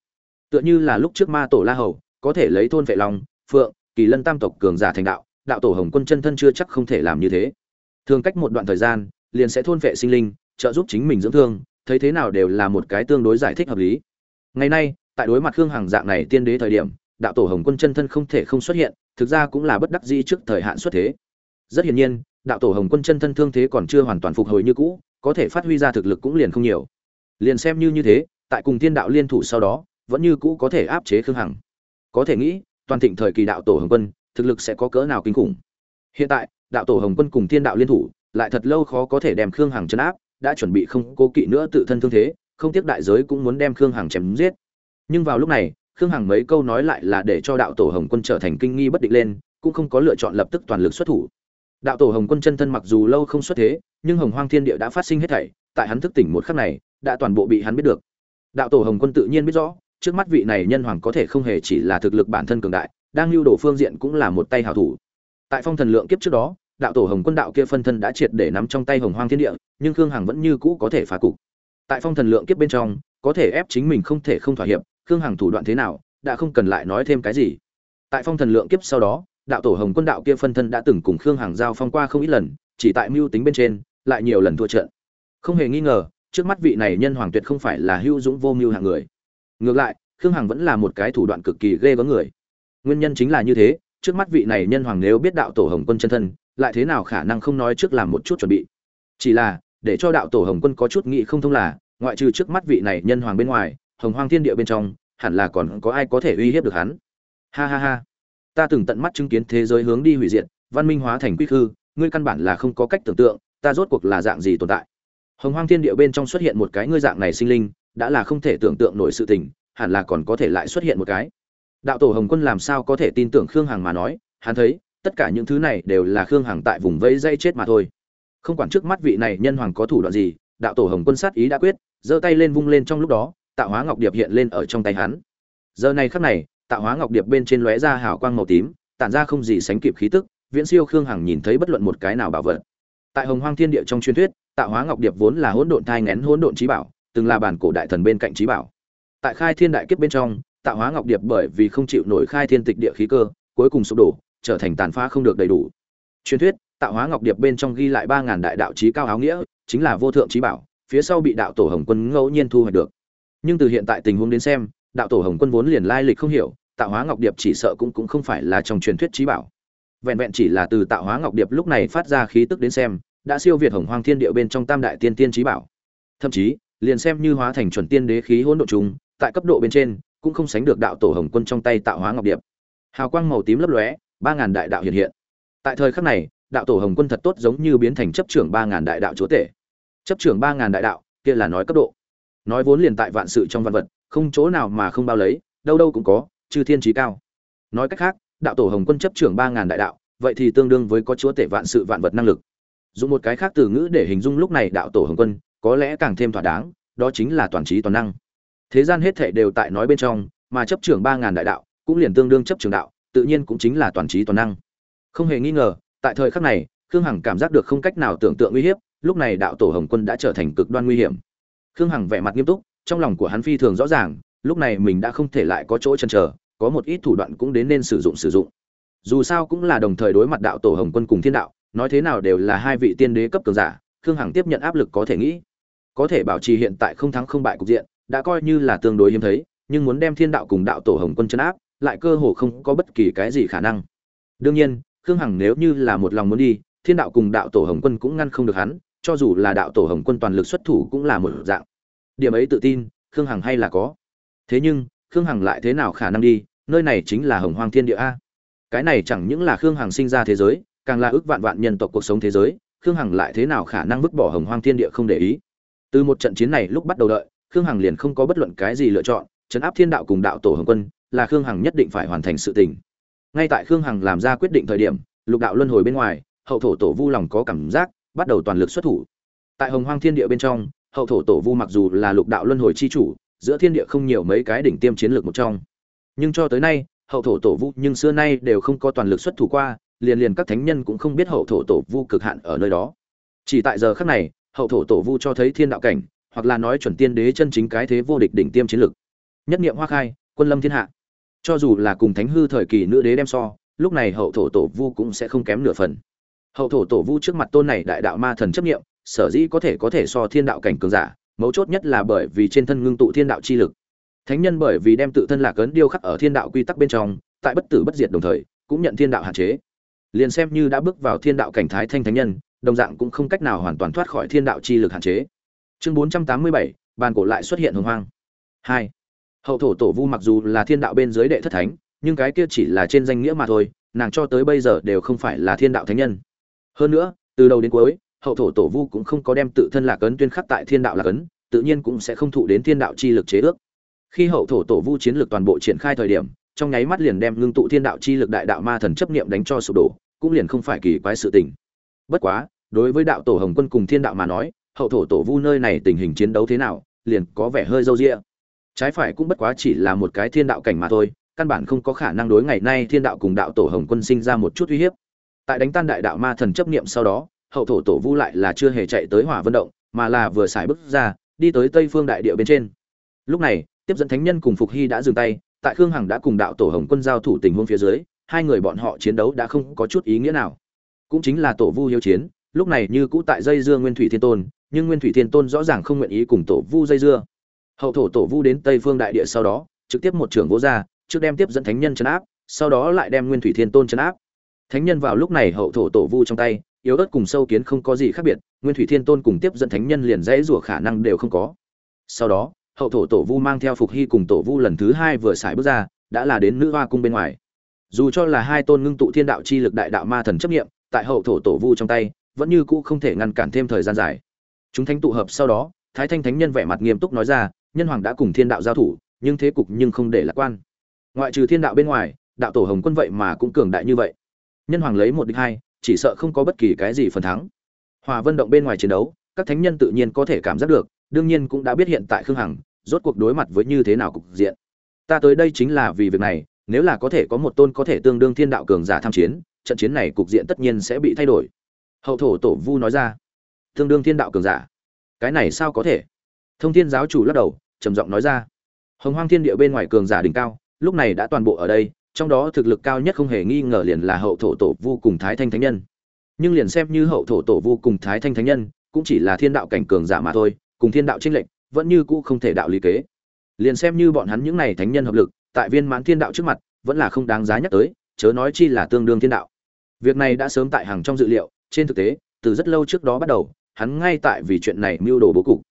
Tựa như là lúc trước ma tổ la hầu, có thể lấy thôn vệ long phượng, kỳ lân tam tộc cường giả thành đạo đạo tổ hồng quân chân thân chưa chắc không thể làm như thế. Thường cách một đoạn thời gian, liền sẽ thôn vệ sinh linh, trợ giúp chính mình dưỡng thương, thấy thế nào đều là một cái tương đối giải thích hợp lý. Ngày nay, tại đối mặt khương hằng dạng này tiên đế thời điểm, đạo tổ hồng quân chân thân không thể không xuất hiện, thực ra cũng là bất đắc dĩ trước thời hạn xuất thế rất hiển nhiên, đạo tổ hồng quân chân thân thương thế còn chưa hoàn toàn phục hồi như cũ, có thể phát huy ra thực lực cũng liền không nhiều. Liền xem như như thế, tại cùng thiên đạo liên thủ sau đó, vẫn như cũ có thể áp chế khương hằng. Có thể nghĩ, toàn thịnh thời kỳ đạo tổ hồng quân, thực lực sẽ có cỡ nào kinh khủng. Hiện tại, đạo tổ hồng quân cùng thiên đạo liên thủ, lại thật lâu khó có thể đem khương hằng chấn áp, đã chuẩn bị không cố kỵ nữa tự thân thương thế, không tiếc đại giới cũng muốn đem khương hằng chém giết. Nhưng vào lúc này, khương hằng mấy câu nói lại là để cho đạo tổ hồng quân trở thành kinh nghi bất định lên, cũng không có lựa chọn lập tức toàn lực xuất thủ đạo tổ hồng quân chân thân mặc dù lâu không xuất thế, nhưng hồng hoang thiên địa đã phát sinh hết thảy, tại hắn thức tỉnh một khắc này, đã toàn bộ bị hắn biết được. Đạo tổ hồng quân tự nhiên biết rõ, trước mắt vị này nhân hoàng có thể không hề chỉ là thực lực bản thân cường đại, đang lưu đổ phương diện cũng là một tay hảo thủ. Tại phong thần lượng kiếp trước đó, đạo tổ hồng quân đạo kia phân thân đã triệt để nắm trong tay hồng hoang thiên địa, nhưng khương hằng vẫn như cũ có thể phá cục. Tại phong thần lượng kiếp bên trong, có thể ép chính mình không thể không thỏa hiệp, khương hằng thủ đoạn thế nào, đã không cần lại nói thêm cái gì. Tại phong thần lượng kiếp sau đó đạo tổ hồng quân đạo kia phân thân đã từng cùng khương hàng giao phong qua không ít lần, chỉ tại mưu tính bên trên, lại nhiều lần thua trận. Không hề nghi ngờ, trước mắt vị này nhân hoàng tuyệt không phải là hữu dũng vô mưu hạng người. Ngược lại, khương hằng vẫn là một cái thủ đoạn cực kỳ ghê gớm người. Nguyên nhân chính là như thế, trước mắt vị này nhân hoàng nếu biết đạo tổ hồng quân chân thân, lại thế nào khả năng không nói trước làm một chút chuẩn bị? Chỉ là, để cho đạo tổ hồng quân có chút nghĩ không thông là, ngoại trừ trước mắt vị này nhân hoàng bên ngoài, hồng hoang thiên địa bên trong, hẳn là còn có ai có thể uy hiếp được hắn? Ha ha ha ta từng tận mắt chứng kiến thế giới hướng đi hủy diệt, văn minh hóa thành quy khư, ngươi căn bản là không có cách tưởng tượng, ta rốt cuộc là dạng gì tồn tại. Hồng hoang thiên địa bên trong xuất hiện một cái ngươi dạng này sinh linh, đã là không thể tưởng tượng nổi sự tình, hẳn là còn có thể lại xuất hiện một cái. Đạo tổ hồng quân làm sao có thể tin tưởng khương hằng mà nói, hắn thấy, tất cả những thứ này đều là khương hằng tại vùng vẫy dây chết mà thôi. Không quản trước mắt vị này nhân hoàng có thủ đoạn gì, đạo tổ hồng quân sát ý đã quyết, giơ tay lên vung lên trong lúc đó, tạo hóa ngọc điệp hiện lên ở trong tay hắn. Giờ này khắc này tạo hóa ngọc điệp bên trên lóe ra hào quang màu tím, tản ra không gì sánh kịp khí tức, viễn siêu khương hằng nhìn thấy bất luận một cái nào bảo vật. Tại hồng hoang thiên địa trong truyền thuyết, tạo hóa ngọc điệp vốn là hỗn độn thai ngén hỗn độn trí bảo, từng là bản cổ đại thần bên cạnh trí bảo. Tại khai thiên đại kiếp bên trong, tạo hóa ngọc điệp bởi vì không chịu nổi khai thiên tịch địa khí cơ, cuối cùng sụp đổ, trở thành tàn phá không được đầy đủ. Truyền thuyết, tạo hóa ngọc điệp bên trong ghi lại ba ngàn đại đạo trí cao áo nghĩa, chính là vô thượng trí bảo, phía sau bị đạo tổ hồng quân ngẫu nhiên thu hoạch được. Nhưng từ hiện tại tình huống đến xem đạo tổ hồng quân vốn liền lai lịch không hiểu, tạo hóa ngọc điệp chỉ sợ cũng cũng không phải là trong truyền thuyết trí bảo. Vẹn vẹn chỉ là từ tạo hóa ngọc điệp lúc này phát ra khí tức đến xem, đã siêu việt hồng hoang thiên địa bên trong tam đại tiên tiên trí bảo. Thậm chí, liền xem như hóa thành chuẩn tiên đế khí hỗn độ trùng, tại cấp độ bên trên, cũng không sánh được đạo tổ hồng quân trong tay tạo hóa ngọc điệp. Hào quang màu tím lấp lóe, ba ngàn đại đạo hiện hiện. Tại thời khắc này, đạo tổ hồng quân thật tốt giống như biến thành chấp trưởng ba ngàn đại đạo chúa tể. Chấp trưởng ba ngàn đại đạo, kia là nói cấp độ nói vốn liền tại vạn sự trong văn vật, không chỗ nào mà không bao lấy, đâu đâu cũng có, chư thiên trí cao. Nói cách khác, đạo tổ hồng quân chấp trưởng ba ngàn đại đạo, vậy thì tương đương với có chúa tể vạn sự vạn vật năng lực. Dùng một cái khác từ ngữ để hình dung lúc này đạo tổ hồng quân, có lẽ càng thêm thỏa đáng, đó chính là toàn trí toàn năng. Thế gian hết thể đều tại nói bên trong, mà chấp trưởng ba ngàn đại đạo cũng liền tương đương chấp trưởng đạo, tự nhiên cũng chính là toàn trí toàn năng. Không hề nghi ngờ, tại thời khắc này, khương hằng cảm giác được không cách nào tưởng tượng uy hiếp, lúc này đạo tổ hồng quân đã trở thành cực đoan nguy hiểm khương hằng vẻ mặt nghiêm túc, trong lòng của hắn phi thường rõ ràng, lúc này mình đã không thể lại có chỗ chần chờ, có một ít thủ đoạn cũng đến nên sử dụng sử dụng. Dù sao cũng là đồng thời đối mặt đạo tổ hồng quân cùng thiên đạo, nói thế nào đều là hai vị tiên đế cấp cường giả, khương hằng tiếp nhận áp lực có thể nghĩ. Có thể bảo trì hiện tại không thắng không bại cục diện, đã coi như là tương đối hiếm thấy, nhưng muốn đem thiên đạo cùng đạo tổ hồng quân chấn áp, lại cơ hồ không có bất kỳ cái gì khả năng. Đương nhiên, khương hằng nếu như là một lòng muốn đi, thiên đạo cùng đạo tổ hồng quân cũng ngăn không được hắn cho dù là đạo tổ hồng quân toàn lực xuất thủ cũng là một dạng. Điểm ấy tự tin, khương hằng hay là có. Thế nhưng, khương hằng lại thế nào khả năng đi, nơi này chính là hồng hoang thiên địa a. Cái này chẳng những là khương hằng sinh ra thế giới, càng là ước vạn vạn nhân tộc cuộc sống thế giới, khương hằng lại thế nào khả năng vứt bỏ hồng hoang thiên địa không để ý? Từ một trận chiến này lúc bắt đầu đợi, khương hằng liền không có bất luận cái gì lựa chọn chấn áp thiên đạo cùng đạo tổ hồng quân, là khương hằng nhất định phải hoàn thành sự tình. Ngay tại khương hằng làm ra quyết định thời điểm, lục đạo luân hồi bên ngoài, hậu thổ tổ vu lòng có cảm giác bắt đầu toàn lực xuất thủ. Tại hồng hoang thiên địa bên trong, hậu thổ tổ vu mặc dù là lục đạo luân hồi chi chủ, giữa thiên địa không nhiều mấy cái đỉnh tiêm chiến lược một trong. Nhưng cho tới nay, hậu thổ tổ vu nhưng xưa nay đều không có toàn lực xuất thủ qua, liền liền các thánh nhân cũng không biết hậu thổ tổ vu cực hạn ở nơi đó. Chỉ tại giờ khắc này, hậu thổ tổ vu cho thấy thiên đạo cảnh, hoặc là nói chuẩn tiên đế chân chính cái thế vô địch đỉnh tiêm chiến lực nhất niệm hoa khai, quân lâm thiên hạ. Cho dù là cùng thánh hư thời kỳ nữ đế đem so, lúc này hậu thổ tổ vu cũng sẽ không kém nửa phần hậu thổ tổ vu trước mặt tôn này đại đạo ma thần chấp niệm, sở dĩ có thể có thể so thiên đạo cảnh cường giả, mấu chốt nhất là bởi vì trên thân ngưng tụ thiên đạo chi lực. Thánh nhân bởi vì đem tự thân lạc ấn điêu khắc ở thiên đạo quy tắc bên trong, tại bất tử bất diệt đồng thời, cũng nhận thiên đạo hạn chế. Liền xem như đã bước vào thiên đạo cảnh thái thanh thánh nhân, đồng dạng cũng không cách nào hoàn toàn thoát khỏi thiên đạo chi lực hạn chế. Chương bốn trăm tám mươi bảy, bàn cổ lại xuất hiện hồng hoang. Hai. Hậu thổ tổ vu mặc dù là thiên đạo bên dưới đệ thất thánh, nhưng cái kia chỉ là trên danh nghĩa mà thôi, nàng cho tới bây giờ đều không phải là thiên đạo thánh nhân hơn nữa, từ đầu đến cuối, hậu thổ tổ vu cũng không có đem tự thân lạc ấn tuyên khắc tại thiên đạo lạc ấn, tự nhiên cũng sẽ không thụ đến thiên đạo chi lực chế ước. Khi hậu thổ tổ vu chiến lược toàn bộ triển khai thời điểm, trong nháy mắt liền đem ngưng tụ thiên đạo chi lực đại đạo ma thần chấp niệm đánh cho sụp đổ, cũng liền không phải kỳ quái sự tình. Bất quá, đối với đạo tổ hồng quân cùng thiên đạo mà nói, hậu thổ tổ vu nơi này tình hình chiến đấu thế nào, liền có vẻ hơi râu rĩa trái phải cũng bất quá chỉ là một cái thiên đạo cảnh mà thôi, căn bản không có khả năng đối ngày nay thiên đạo cùng đạo tổ hồng quân sinh ra một chút uy hiếp tại đánh tan đại đạo ma thần chấp niệm sau đó, hậu thổ tổ vu lại là chưa hề chạy tới hỏa vân động, mà là vừa xài bước ra, đi tới tây phương đại địa bên trên. Lúc này, tiếp dẫn thánh nhân cùng phục hy đã dừng tay, tại khương hằng đã cùng đạo tổ hồng quân giao thủ tình huống phía dưới, hai người bọn họ chiến đấu đã không có chút ý nghĩa nào. Cũng chính là tổ vu hiếu chiến, lúc này như cũ tại dây dưa nguyên thủy thiên tôn, nhưng nguyên thủy thiên tôn rõ ràng không nguyện ý cùng tổ vu dây dưa. Hậu thổ tổ vu đến tây phương đại địa sau đó, trực tiếp một trưởng vô ra trước đem tiếp dẫn thánh nhân chấn áp, sau đó lại đem nguyên thủy thiên tôn chấn áp thánh nhân vào lúc này hậu thổ tổ vu trong tay, yếu ớt cùng sâu kiến không có gì khác biệt, nguyên thủy thiên tôn cùng tiếp dẫn thánh nhân liền dãy rủa khả năng đều không có. Sau đó, hậu thổ tổ vu mang theo phục hy cùng tổ vu lần thứ hai vừa xài bước ra, đã là đến nữ hoa cung bên ngoài. Dù cho là hai tôn ngưng tụ thiên đạo chi lực đại đạo ma thần chấp nghiệm tại hậu thổ tổ vu trong tay, vẫn như cũ không thể ngăn cản thêm thời gian dài. Chúng thánh tụ hợp sau đó, thái thanh thánh nhân vẻ mặt nghiêm túc nói ra, nhân hoàng đã cùng thiên đạo giao thủ, nhưng thế cục nhưng không để lạc quan. Ngoại trừ thiên đạo bên ngoài, đạo tổ hồng quân vậy mà cũng cường đại như vậy nhân hoàng lấy một địch hai, chỉ sợ không có bất kỳ cái gì phần thắng. Hòa vân động bên ngoài chiến đấu, các thánh nhân tự nhiên có thể cảm giác được, đương nhiên cũng đã biết hiện tại khương hằng rốt cuộc đối mặt với như thế nào cục diện. Ta tới đây chính là vì việc này, nếu là có thể có một tôn có thể tương đương thiên đạo cường giả tham chiến, trận chiến này cục diện tất nhiên sẽ bị thay đổi. Hậu thổ tổ vu nói ra. Tương đương thiên đạo cường giả. Cái này sao có thể? Thông thiên giáo chủ lắc đầu, trầm giọng nói ra. Hồng hoang thiên địa bên ngoài cường giả đỉnh cao, lúc này đã toàn bộ ở đây trong đó thực lực cao nhất không hề nghi ngờ liền là hậu thổ tổ vu cùng thái thanh thánh nhân. Nhưng liền xem như hậu thổ tổ vu cùng thái thanh thánh nhân, cũng chỉ là thiên đạo cảnh cường giả mà thôi, cùng thiên đạo trinh lệnh vẫn như cũ không thể đạo lý kế. Liền xem như bọn hắn những này thánh nhân hợp lực, tại viên mãn thiên đạo trước mặt, vẫn là không đáng giá nhắc tới, chớ nói chi là tương đương thiên đạo. Việc này đã sớm tại hàng trong dự liệu, trên thực tế, từ rất lâu trước đó bắt đầu, hắn ngay tại vì chuyện này mưu đồ bố cục.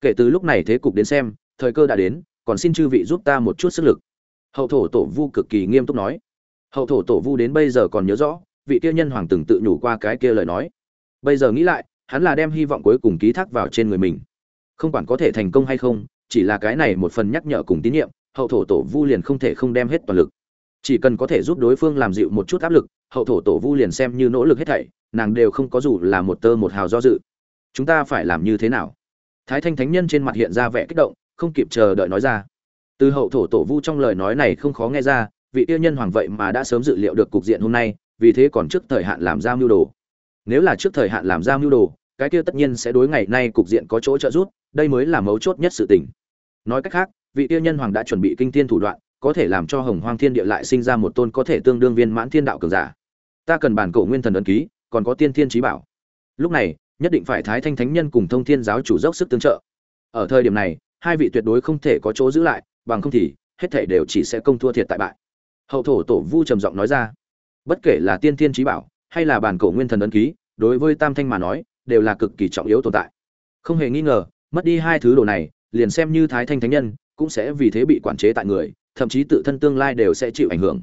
Kể từ lúc này thế cục đến xem, thời cơ đã đến, còn xin chư vị giúp ta một chút sức lực hậu thổ tổ vu cực kỳ nghiêm túc nói. Hậu thổ tổ vu đến bây giờ còn nhớ rõ, vị kia nhân hoàng từng tự nhủ qua cái kia lời nói. Bây giờ nghĩ lại, hắn là đem hy vọng cuối cùng ký thác vào trên người mình. Không quản có thể thành công hay không, chỉ là cái này một phần nhắc nhở cùng tín nhiệm, hậu thổ tổ vu liền không thể không đem hết toàn lực. Chỉ cần có thể giúp đối phương làm dịu một chút áp lực, hậu thổ tổ vu liền xem như nỗ lực hết thảy, nàng đều không có dù là một tơ một hào do dự. Chúng ta phải làm như thế nào? Thái thanh thánh nhân trên mặt hiện ra vẻ kích động, không kịp chờ đợi nói ra từ hậu thổ tổ vu trong lời nói này không khó nghe ra, vị yêu nhân hoàng vậy mà đã sớm dự liệu được cục diện hôm nay, vì thế còn trước thời hạn làm ra mưu đồ. Nếu là trước thời hạn làm ra mưu đồ, cái kia tất nhiên sẽ đối ngày nay cục diện có chỗ trợ giúp, đây mới là mấu chốt nhất sự tình. Nói cách khác, vị yêu nhân hoàng đã chuẩn bị kinh thiên thủ đoạn, có thể làm cho hồng hoang thiên địa lại sinh ra một tôn có thể tương đương viên mãn thiên đạo cường giả. Ta cần bản cổ nguyên thần ấn ký, còn có tiên thiên trí bảo. Lúc này, nhất định phải thái thanh thánh nhân cùng thông thiên giáo chủ dốc sức tương trợ. Ở thời điểm này, hai vị tuyệt đối không thể có chỗ giữ lại bằng không thì hết thảy đều chỉ sẽ công thua thiệt tại bại. Hậu thổ tổ vu trầm giọng nói ra, bất kể là tiên thiên trí bảo hay là bản cổ nguyên thần ấn ký, đối với tam thanh mà nói, đều là cực kỳ trọng yếu tồn tại. Không hề nghi ngờ, mất đi hai thứ đồ này, liền xem như thái thanh thánh nhân cũng sẽ vì thế bị quản chế tại người, thậm chí tự thân tương lai đều sẽ chịu ảnh hưởng.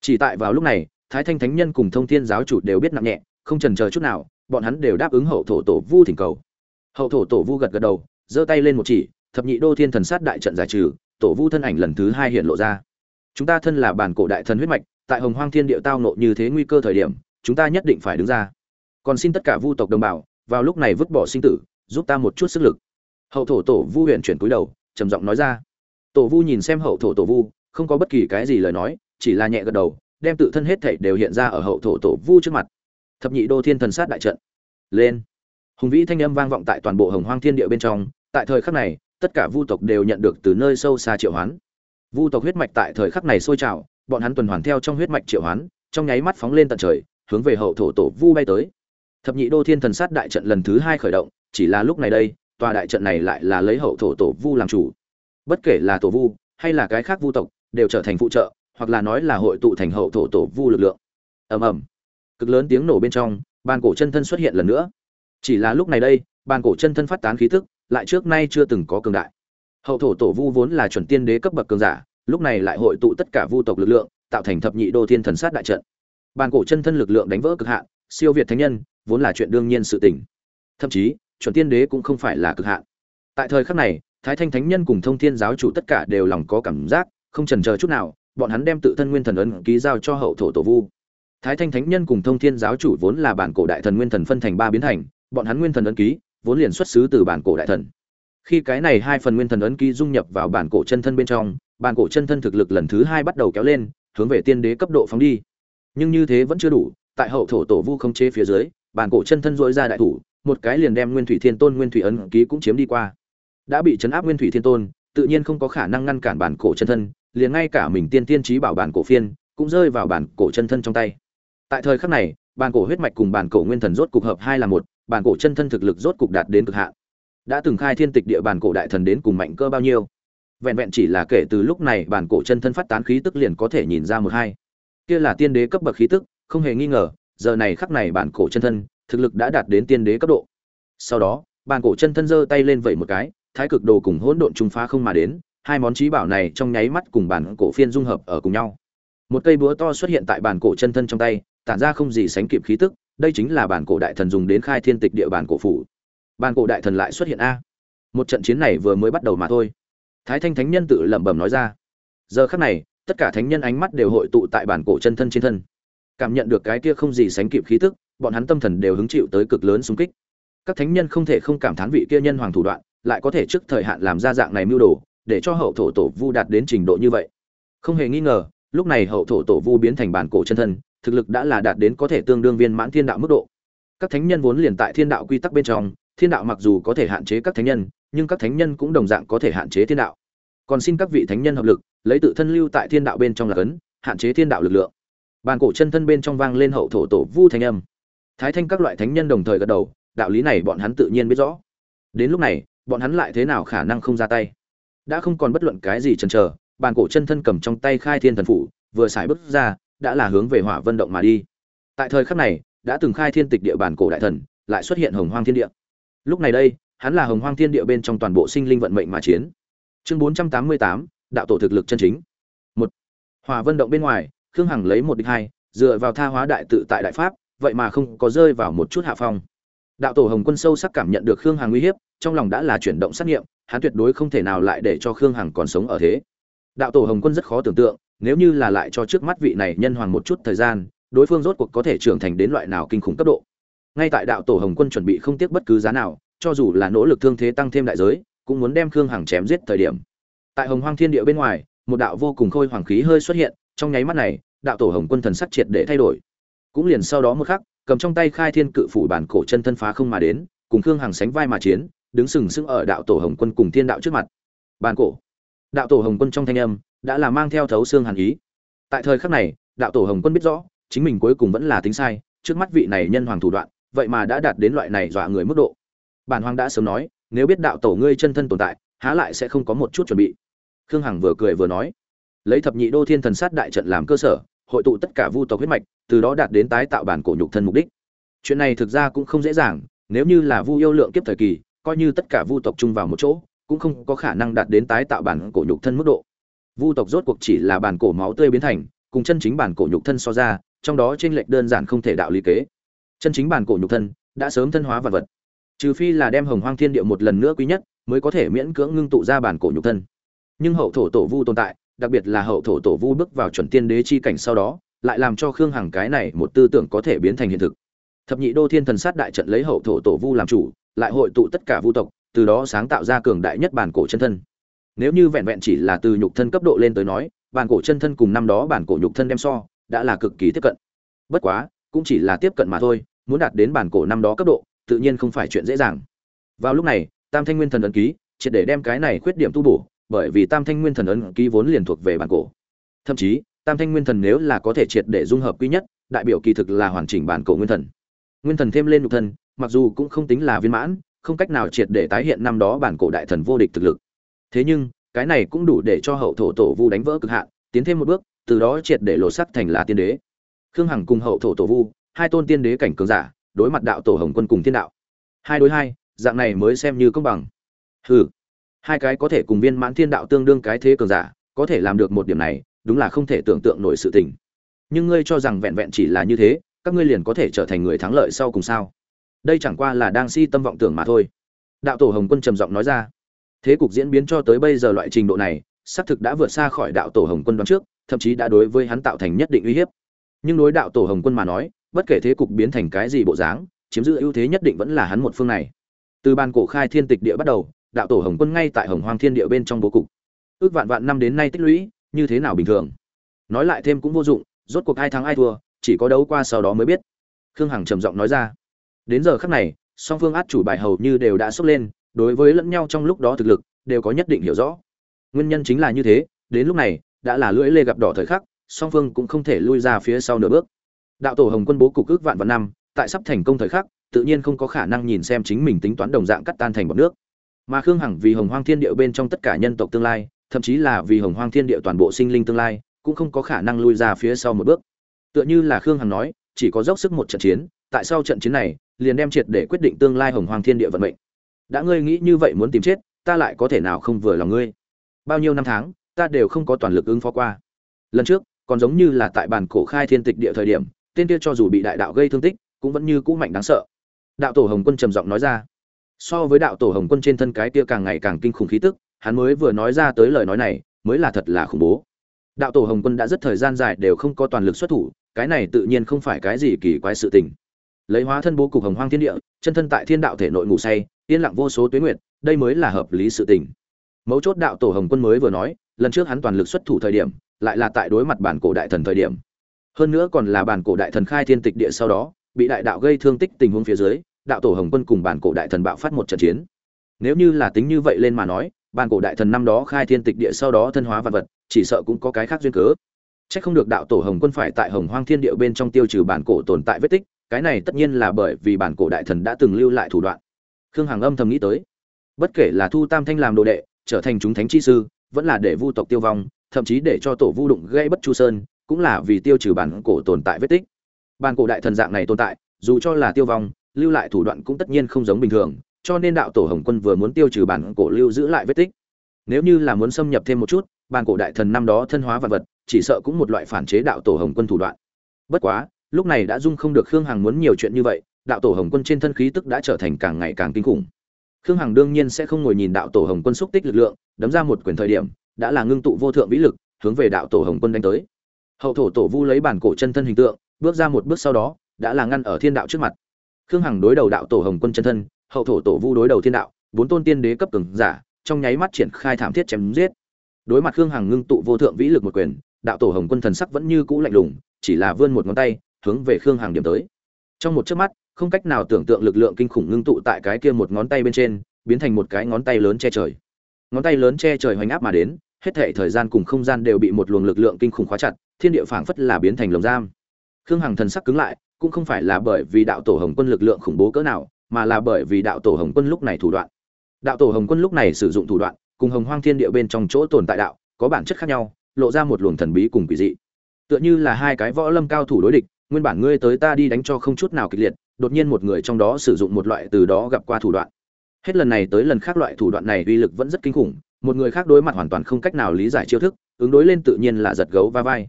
Chỉ tại vào lúc này, thái thanh thánh nhân cùng thông thiên giáo chủ đều biết nặng nhẹ, không chần chờ chút nào, bọn hắn đều đáp ứng hậu thổ tổ vu thỉnh cầu. Hậu thổ tổ vu gật gật đầu, giơ tay lên một chỉ, thập nhị đô thiên thần sát đại trận giải trừ tổ vu thân ảnh lần thứ hai hiện lộ ra. Chúng ta thân là bản cổ đại thần huyết mạch, tại hồng hoang thiên địa tao nộ như thế nguy cơ thời điểm, chúng ta nhất định phải đứng ra. Còn xin tất cả vu tộc đồng bào, vào lúc này vứt bỏ sinh tử, giúp ta một chút sức lực. Hậu thổ tổ vu huyện chuyển cúi đầu, trầm giọng nói ra. Tổ vu nhìn xem hậu thổ tổ vu, không có bất kỳ cái gì lời nói, chỉ là nhẹ gật đầu, đem tự thân hết thảy đều hiện ra ở hậu thổ tổ vu trước mặt. Thập nhị đô thiên thần sát đại trận. Lên. Hùng vĩ thanh âm vang vọng tại toàn bộ hồng hoang thiên địa bên trong, tại thời khắc này tất cả vu tộc đều nhận được từ nơi sâu xa triệu hoán. Vu tộc huyết mạch tại thời khắc này sôi trào, bọn hắn tuần hoàn theo trong huyết mạch triệu hoán, trong nháy mắt phóng lên tận trời, hướng về hậu thổ tổ vu bay tới. Thập nhị đô thiên thần sát đại trận lần thứ hai khởi động, chỉ là lúc này đây, tòa đại trận này lại là lấy hậu thổ tổ vu làm chủ. Bất kể là tổ vu, hay là cái khác vu tộc, đều trở thành phụ trợ, hoặc là nói là hội tụ thành hậu thổ tổ vu lực lượng. Ầm ầm. Cực lớn tiếng nổ bên trong, bàn cổ chân thân xuất hiện lần nữa. Chỉ là lúc này đây, bàn cổ chân thân phát tán khí tức lại trước nay chưa từng có cường đại. Hậu thổ tổ vu vốn là chuẩn tiên đế cấp bậc cường giả, lúc này lại hội tụ tất cả vu tộc lực lượng, tạo thành thập nhị đô thiên thần sát đại trận. Bàn cổ chân thân lực lượng đánh vỡ cực hạn, siêu việt thánh nhân, vốn là chuyện đương nhiên sự tình. Thậm chí, chuẩn tiên đế cũng không phải là cực hạn. Tại thời khắc này, thái thanh thánh nhân cùng thông thiên giáo chủ tất cả đều lòng có cảm giác, không chần chờ chút nào, bọn hắn đem tự thân nguyên thần ấn ký giao cho hậu thổ tổ vu. Thái thanh thánh nhân cùng thông thiên giáo chủ vốn là bản cổ đại thần nguyên thần phân thành ba biến thành, bọn hắn nguyên thần ấn ký vốn liền xuất xứ từ bản cổ đại thần. Khi cái này hai phần nguyên thần ấn ký dung nhập vào bản cổ chân thân bên trong, bản cổ chân thân thực lực lần thứ hai bắt đầu kéo lên, hướng về tiên đế cấp độ phóng đi. Nhưng như thế vẫn chưa đủ, tại hậu thổ tổ vu không chế phía dưới, bản cổ chân thân dội ra đại thủ, một cái liền đem nguyên thủy thiên tôn nguyên thủy ấn ký cũng chiếm đi qua. Đã bị chấn áp nguyên thủy thiên tôn, tự nhiên không có khả năng ngăn cản bản cổ chân thân, liền ngay cả mình tiên tiên trí bảo bản cổ phiên, cũng rơi vào bản cổ chân thân trong tay. Tại thời khắc này, bản cổ huyết mạch cùng bản cổ nguyên thần rốt cục hợp hai là một bản cổ chân thân thực lực rốt cục đạt đến cực hạn. Đã từng khai thiên tịch địa bản cổ đại thần đến cùng mạnh cơ bao nhiêu? Vẹn vẹn chỉ là kể từ lúc này bản cổ chân thân phát tán khí tức liền có thể nhìn ra một hai. Kia là tiên đế cấp bậc khí tức, không hề nghi ngờ, giờ này khắc này bản cổ chân thân, thực lực đã đạt đến tiên đế cấp độ. Sau đó, bản cổ chân thân giơ tay lên vẩy một cái, thái cực đồ cùng hỗn độn trung phá không mà đến, hai món trí bảo này trong nháy mắt cùng bản cổ phiên dung hợp ở cùng nhau. Một cây búa to xuất hiện tại bản cổ chân thân trong tay, tản ra không gì sánh kịp khí tức đây chính là bản cổ đại thần dùng đến khai thiên tịch địa bản cổ phủ. Bản cổ đại thần lại xuất hiện a. Một trận chiến này vừa mới bắt đầu mà thôi. Thái thanh thánh nhân tự lẩm bẩm nói ra. Giờ khắc này, tất cả thánh nhân ánh mắt đều hội tụ tại bản cổ chân thân trên thân. Cảm nhận được cái kia không gì sánh kịp khí tức, bọn hắn tâm thần đều hứng chịu tới cực lớn xung kích. Các thánh nhân không thể không cảm thán vị kia nhân hoàng thủ đoạn, lại có thể trước thời hạn làm ra dạng này mưu đồ, để cho hậu thổ tổ vu đạt đến trình độ như vậy. Không hề nghi ngờ, lúc này hậu thổ tổ vu biến thành bản cổ chân thân thực lực đã là đạt đến có thể tương đương viên mãn thiên đạo mức độ. Các thánh nhân vốn liền tại thiên đạo quy tắc bên trong, thiên đạo mặc dù có thể hạn chế các thánh nhân, nhưng các thánh nhân cũng đồng dạng có thể hạn chế thiên đạo. Còn xin các vị thánh nhân hợp lực, lấy tự thân lưu tại thiên đạo bên trong là cấn, hạn chế thiên đạo lực lượng. Bàn cổ chân thân bên trong vang lên hậu thổ tổ vu thanh âm. Thái thanh các loại thánh nhân đồng thời gật đầu, đạo lý này bọn hắn tự nhiên biết rõ. Đến lúc này, bọn hắn lại thế nào khả năng không ra tay? Đã không còn bất luận cái gì chần chờ, bàn cổ chân thân cầm trong tay khai thiên thần phủ, vừa xài bước ra đã là hướng về hỏa vân động mà đi. Tại thời khắc này, đã từng khai thiên tịch địa bàn cổ đại thần, lại xuất hiện hồng hoang thiên địa. Lúc này đây, hắn là hồng hoang thiên địa bên trong toàn bộ sinh linh vận mệnh mà chiến. Chương bốn trăm tám mươi tám, đạo tổ thực lực chân chính. Một, hỏa vân động bên ngoài, khương hằng lấy một địch hai, dựa vào tha hóa đại tự tại đại pháp, vậy mà không có rơi vào một chút hạ phong. Đạo tổ hồng quân sâu sắc cảm nhận được khương hằng uy hiếp, trong lòng đã là chuyển động xác nghiệm, hắn tuyệt đối không thể nào lại để cho khương hằng còn sống ở thế. Đạo tổ hồng quân rất khó tưởng tượng nếu như là lại cho trước mắt vị này nhân hoàng một chút thời gian, đối phương rốt cuộc có thể trưởng thành đến loại nào kinh khủng cấp độ? Ngay tại đạo tổ hồng quân chuẩn bị không tiếc bất cứ giá nào, cho dù là nỗ lực thương thế tăng thêm đại giới, cũng muốn đem khương hằng chém giết thời điểm. Tại hồng hoang thiên địa bên ngoài, một đạo vô cùng khôi hoàng khí hơi xuất hiện, trong nháy mắt này, đạo tổ hồng quân thần sắc triệt để thay đổi. Cũng liền sau đó một khắc, cầm trong tay khai thiên cự phủ bản cổ chân thân phá không mà đến, cùng khương hằng sánh vai mà chiến, đứng sừng sững ở đạo tổ hồng quân cùng thiên đạo trước mặt. Bản cổ. Đạo tổ hồng quân trong thanh âm đã là mang theo thấu xương hàn ý. Tại thời khắc này, đạo tổ hồng quân biết rõ, chính mình cuối cùng vẫn là tính sai, trước mắt vị này nhân hoàng thủ đoạn, vậy mà đã đạt đến loại này dọa người mức độ. Bản hoàng đã sớm nói, nếu biết đạo tổ ngươi chân thân tồn tại, há lại sẽ không có một chút chuẩn bị. Khương hằng vừa cười vừa nói, lấy thập nhị đô thiên thần sát đại trận làm cơ sở, hội tụ tất cả vu tộc huyết mạch, từ đó đạt đến tái tạo bản cổ nhục thân mục đích. Chuyện này thực ra cũng không dễ dàng, nếu như là vu yêu lượng kiếp thời kỳ, coi như tất cả vu tộc chung vào một chỗ, cũng không có khả năng đạt đến tái tạo bản cổ nhục thân mức độ vu tộc rốt cuộc chỉ là bản cổ máu tươi biến thành, cùng chân chính bản cổ nhục thân so ra, trong đó trên lệch đơn giản không thể đạo lý kế. Chân chính bản cổ nhục thân đã sớm thân hóa vật vật. Trừ phi là đem hồng hoang thiên địa một lần nữa quý nhất, mới có thể miễn cưỡng ngưng tụ ra bản cổ nhục thân. Nhưng hậu thổ tổ vu tồn tại, đặc biệt là hậu thổ tổ vu bước vào chuẩn tiên đế chi cảnh sau đó, lại làm cho khương hằng cái này một tư tưởng có thể biến thành hiện thực. Thập nhị đô thiên thần sát đại trận lấy hậu thổ tổ vu làm chủ, lại hội tụ tất cả vu tộc, từ đó sáng tạo ra cường đại nhất bản cổ chân thân nếu như vẹn vẹn chỉ là từ nhục thân cấp độ lên tới nói, bản cổ chân thân cùng năm đó bản cổ nhục thân đem so, đã là cực kỳ tiếp cận. Bất quá, cũng chỉ là tiếp cận mà thôi, muốn đạt đến bản cổ năm đó cấp độ, tự nhiên không phải chuyện dễ dàng. Vào lúc này, tam thanh nguyên thần ấn ký, triệt để đem cái này khuyết điểm tu bổ, bởi vì tam thanh nguyên thần ấn ký vốn liền thuộc về bản cổ. Thậm chí, tam thanh nguyên thần nếu là có thể triệt để dung hợp quy nhất, đại biểu kỳ thực là hoàn chỉnh bản cổ nguyên thần. Nguyên thần thêm lên nhục thân, mặc dù cũng không tính là viên mãn, không cách nào triệt để tái hiện năm đó bản cổ đại thần vô địch thực lực thế nhưng, cái này cũng đủ để cho hậu thổ tổ vu đánh vỡ cực hạn, tiến thêm một bước, từ đó triệt để lộ sắc thành là tiên đế. Khương hằng cùng hậu thổ tổ vu, hai tôn tiên đế cảnh cường giả, đối mặt đạo tổ hồng quân cùng thiên đạo. Hai đối hai, dạng này mới xem như công bằng. Hừ, hai cái có thể cùng viên mãn thiên đạo tương đương cái thế cường giả, có thể làm được một điểm này, đúng là không thể tưởng tượng nổi sự tình. Nhưng ngươi cho rằng vẹn vẹn chỉ là như thế, các ngươi liền có thể trở thành người thắng lợi sau cùng sao? Đây chẳng qua là đang si tâm vọng tưởng mà thôi. Đạo tổ hồng quân trầm giọng nói ra thế cục diễn biến cho tới bây giờ loại trình độ này, xác thực đã vượt xa khỏi đạo tổ hồng quân đoán trước, thậm chí đã đối với hắn tạo thành nhất định uy hiếp. Nhưng đối đạo tổ hồng quân mà nói, bất kể thế cục biến thành cái gì bộ dáng, chiếm giữ ưu thế nhất định vẫn là hắn một phương này. Từ ban cổ khai thiên tịch địa bắt đầu, đạo tổ hồng quân ngay tại hồng hoang thiên địa bên trong bố cục. Ước vạn vạn năm đến nay tích lũy, như thế nào bình thường? Nói lại thêm cũng vô dụng, rốt cuộc ai thắng ai thua, chỉ có đấu qua sau đó mới biết. Khương hằng trầm giọng nói ra. Đến giờ khắc này, song phương át chủ bài hầu như đều đã sốc lên đối với lẫn nhau trong lúc đó thực lực, đều có nhất định hiểu rõ. Nguyên nhân chính là như thế, đến lúc này, đã là lưỡi lê gặp đỏ thời khắc, song phương cũng không thể lui ra phía sau nửa bước. Đạo tổ hồng quân bố cục ước vạn vạn năm, tại sắp thành công thời khắc, tự nhiên không có khả năng nhìn xem chính mình tính toán đồng dạng cắt tan thành bọt nước. Mà khương hằng vì hồng hoang thiên địa bên trong tất cả nhân tộc tương lai, thậm chí là vì hồng hoang thiên địa toàn bộ sinh linh tương lai, cũng không có khả năng lui ra phía sau một bước. Tựa như là khương hằng nói, chỉ có dốc sức một trận chiến, tại sau trận chiến này, liền đem triệt để quyết định tương lai hồng hoang thiên địa vận mệnh đã ngươi nghĩ như vậy muốn tìm chết, ta lại có thể nào không vừa lòng ngươi? Bao nhiêu năm tháng, ta đều không có toàn lực ứng phó qua. Lần trước, còn giống như là tại bàn cổ khai thiên tịch địa thời điểm, tên kia cho dù bị đại đạo gây thương tích, cũng vẫn như cũ mạnh đáng sợ. Đạo tổ hồng quân trầm giọng nói ra. So với đạo tổ hồng quân trên thân cái kia càng ngày càng kinh khủng khí tức, hắn mới vừa nói ra tới lời nói này, mới là thật là khủng bố. Đạo tổ hồng quân đã rất thời gian dài đều không có toàn lực xuất thủ, cái này tự nhiên không phải cái gì kỳ quái sự tình lấy hóa thân bố cục hồng hoang thiên địa chân thân tại thiên đạo thể nội ngủ say yên lặng vô số tuyến nguyện đây mới là hợp lý sự tình. Mấu chốt đạo tổ hồng quân mới vừa nói lần trước hắn toàn lực xuất thủ thời điểm lại là tại đối mặt bản cổ đại thần thời điểm. Hơn nữa còn là bản cổ đại thần khai thiên tịch địa sau đó bị đại đạo gây thương tích tình huống phía dưới đạo tổ hồng quân cùng bản cổ đại thần bạo phát một trận chiến. Nếu như là tính như vậy lên mà nói bản cổ đại thần năm đó khai thiên tịch địa sau đó thân hóa vật vật chỉ sợ cũng có cái khác duyên cớ. Chắc không được đạo tổ Hồng Quân phải tại Hồng Hoang Thiên Địa bên trong tiêu trừ bản cổ tồn tại vết tích, cái này tất nhiên là bởi vì bản cổ đại thần đã từng lưu lại thủ đoạn. Khương Hằng âm thầm nghĩ tới, bất kể là thu Tam Thanh làm đồ đệ, trở thành chúng thánh chi sư, vẫn là để vu tộc tiêu vong, thậm chí để cho tổ vu đụng gây bất chu sơn, cũng là vì tiêu trừ bản cổ tồn tại vết tích. Bản cổ đại thần dạng này tồn tại, dù cho là tiêu vong, lưu lại thủ đoạn cũng tất nhiên không giống bình thường, cho nên đạo tổ Hồng Quân vừa muốn tiêu trừ bản cổ lưu giữ lại vết tích. Nếu như là muốn xâm nhập thêm một chút, bản cổ đại thần năm đó thân hóa vật vật, chỉ sợ cũng một loại phản chế đạo tổ hồng quân thủ đoạn bất quá lúc này đã dung không được khương hằng muốn nhiều chuyện như vậy, đạo tổ hồng quân trên thân khí tức đã trở thành càng ngày càng kinh khủng. Khương hằng đương nhiên sẽ không ngồi nhìn đạo tổ hồng quân xúc tích lực lượng, đấm ra một quyền thời điểm, đã là ngưng tụ vô thượng vĩ lực, hướng về đạo tổ hồng quân đánh tới. Hậu thổ tổ vu lấy bản cổ chân thân hình tượng, bước ra một bước sau đó, đã là ngăn ở thiên đạo trước mặt. Khương hằng đối đầu đạo tổ hồng quân chân thân, hậu thổ tổ vu đối đầu thiên đạo, bốn tôn tiên đế cấp cường giả, trong nháy mắt triển khai thảm thiết chém giết. Đối mặt khương hằng ngưng tụ vô thượng vĩ lực một quyền, đạo tổ hồng quân thần sắc vẫn như cũ lạnh lùng, chỉ là vươn một ngón tay hướng về khương hằng điểm tới. Trong một chớp mắt, không cách nào tưởng tượng lực lượng kinh khủng ngưng tụ tại cái kia một ngón tay bên trên, biến thành một cái ngón tay lớn che trời. Ngón tay lớn che trời hoành áp mà đến, hết thảy thời gian cùng không gian đều bị một luồng lực lượng kinh khủng khóa chặt, thiên địa phảng phất là biến thành lồng giam. Khương hằng thần sắc cứng lại, cũng không phải là bởi vì đạo tổ hồng quân lực lượng khủng bố cỡ nào, mà là bởi vì đạo tổ hồng quân lúc này thủ đoạn. Đạo tổ hồng quân lúc này sử dụng thủ đoạn, cùng hồng hoang thiên địa bên trong chỗ tồn tại đạo, có bản chất khác nhau, lộ ra một luồng thần bí cùng quỷ dị. Tựa như là hai cái võ lâm cao thủ đối địch nguyên bản ngươi tới ta đi đánh cho không chút nào kịch liệt, đột nhiên một người trong đó sử dụng một loại từ đó gặp qua thủ đoạn. Hết lần này tới lần khác loại thủ đoạn này uy lực vẫn rất kinh khủng, một người khác đối mặt hoàn toàn không cách nào lý giải chiêu thức, ứng đối lên tự nhiên là giật gấu va vai.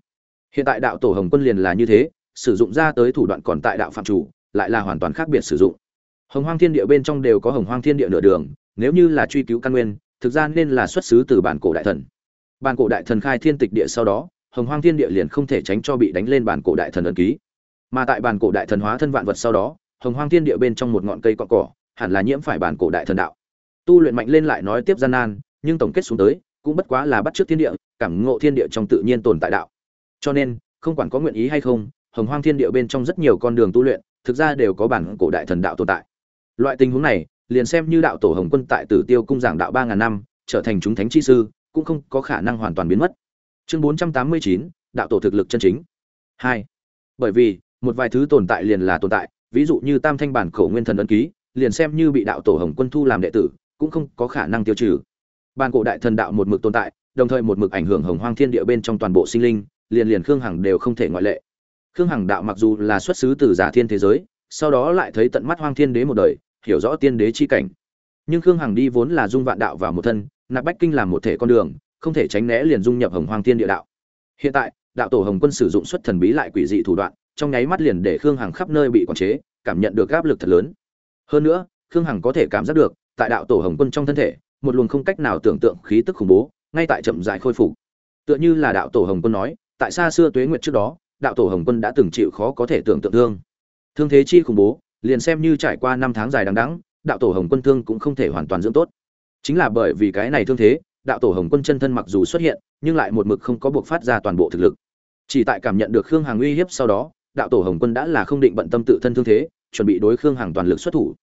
Hiện tại đạo tổ hồng quân liền là như thế, sử dụng ra tới thủ đoạn còn tại đạo phạm chủ, lại là hoàn toàn khác biệt sử dụng. Hồng hoang thiên địa bên trong đều có hồng hoang thiên địa nửa đường, nếu như là truy cứu căn nguyên, thực ra nên là xuất xứ từ bản cổ đại thần. Bản cổ đại thần khai thiên tịch địa sau đó, hồng hoang thiên địa liền không thể tránh cho bị đánh lên bản cổ đại thần ấn ký mà tại bản cổ đại thần hóa thân vạn vật sau đó, hồng hoang thiên địa bên trong một ngọn cây cọn cỏ, hẳn là nhiễm phải bản cổ đại thần đạo. Tu luyện mạnh lên lại nói tiếp gian nan, nhưng tổng kết xuống tới, cũng bất quá là bắt trước thiên địa, cảm ngộ thiên địa trong tự nhiên tồn tại đạo. Cho nên, không quản có nguyện ý hay không, hồng hoang thiên địa bên trong rất nhiều con đường tu luyện, thực ra đều có bản cổ đại thần đạo tồn tại. Loại tình huống này, liền xem như đạo tổ hồng quân tại tử tiêu cung giảng đạo ba ngàn năm, trở thành chúng thánh chi sư, cũng không có khả năng hoàn toàn biến mất. Chương bốn trăm tám mươi chín, đạo tổ thực lực chân chính. Hai. Bởi vì một vài thứ tồn tại liền là tồn tại, ví dụ như tam thanh bản cổ nguyên thần ấn ký, liền xem như bị đạo tổ hồng quân thu làm đệ tử, cũng không có khả năng tiêu trừ. Bản cổ đại thần đạo một mực tồn tại, đồng thời một mực ảnh hưởng hồng hoang thiên địa bên trong toàn bộ sinh linh, liền liền khương hằng đều không thể ngoại lệ. Khương hằng đạo mặc dù là xuất xứ từ giả thiên thế giới, sau đó lại thấy tận mắt hoang thiên đế một đời, hiểu rõ tiên đế chi cảnh. Nhưng khương hằng đi vốn là dung vạn đạo vào một thân, nạp bách kinh làm một thể con đường, không thể tránh né liền dung nhập hồng hoang thiên địa đạo. Hiện tại, đạo tổ hồng quân sử dụng xuất thần bí lại quỷ dị thủ đoạn trong nháy mắt liền để khương hằng khắp nơi bị quản chế, cảm nhận được áp lực thật lớn. Hơn nữa, khương hằng có thể cảm giác được, tại đạo tổ hồng quân trong thân thể, một luồng không cách nào tưởng tượng khí tức khủng bố, ngay tại chậm dại khôi phục. Tựa như là đạo tổ hồng quân nói, tại xa xưa tuế nguyệt trước đó, đạo tổ hồng quân đã từng chịu khó có thể tưởng tượng thương. Thương thế chi khủng bố, liền xem như trải qua năm tháng dài đằng đẵng, đạo tổ hồng quân thương cũng không thể hoàn toàn dưỡng tốt. Chính là bởi vì cái này thương thế, đạo tổ hồng quân chân thân mặc dù xuất hiện, nhưng lại một mực không có buộc phát ra toàn bộ thực lực. Chỉ tại cảm nhận được khương hằng uy hiếp sau đó đạo tổ hồng quân đã là không định bận tâm tự thân thương thế, chuẩn bị đối khương hằng toàn lực xuất thủ.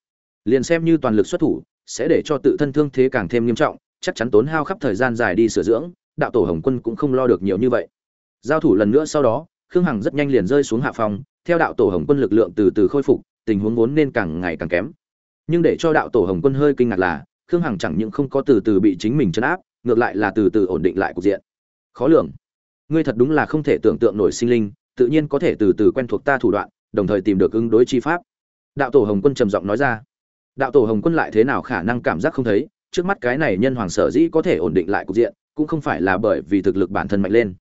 Liền xem như toàn lực xuất thủ, sẽ để cho tự thân thương thế càng thêm nghiêm trọng, chắc chắn tốn hao khắp thời gian dài đi sửa dưỡng, đạo tổ hồng quân cũng không lo được nhiều như vậy. Giao thủ lần nữa sau đó, khương hằng rất nhanh liền rơi xuống hạ phòng, theo đạo tổ hồng quân lực lượng từ từ khôi phục, tình huống vốn nên càng ngày càng kém. Nhưng để cho đạo tổ hồng quân hơi kinh ngạc là, khương hằng chẳng những không có từ từ bị chính mình chấn áp, ngược lại là từ từ ổn định lại cục diện. Khó lường. Ngươi thật đúng là không thể tưởng tượng nổi sinh linh tự nhiên có thể từ từ quen thuộc ta thủ đoạn, đồng thời tìm được ứng đối chi pháp. Đạo tổ hồng quân trầm giọng nói ra. Đạo tổ hồng quân lại thế nào khả năng cảm giác không thấy, trước mắt cái này nhân hoàng sở dĩ có thể ổn định lại cục diện, cũng không phải là bởi vì thực lực bản thân mạnh lên,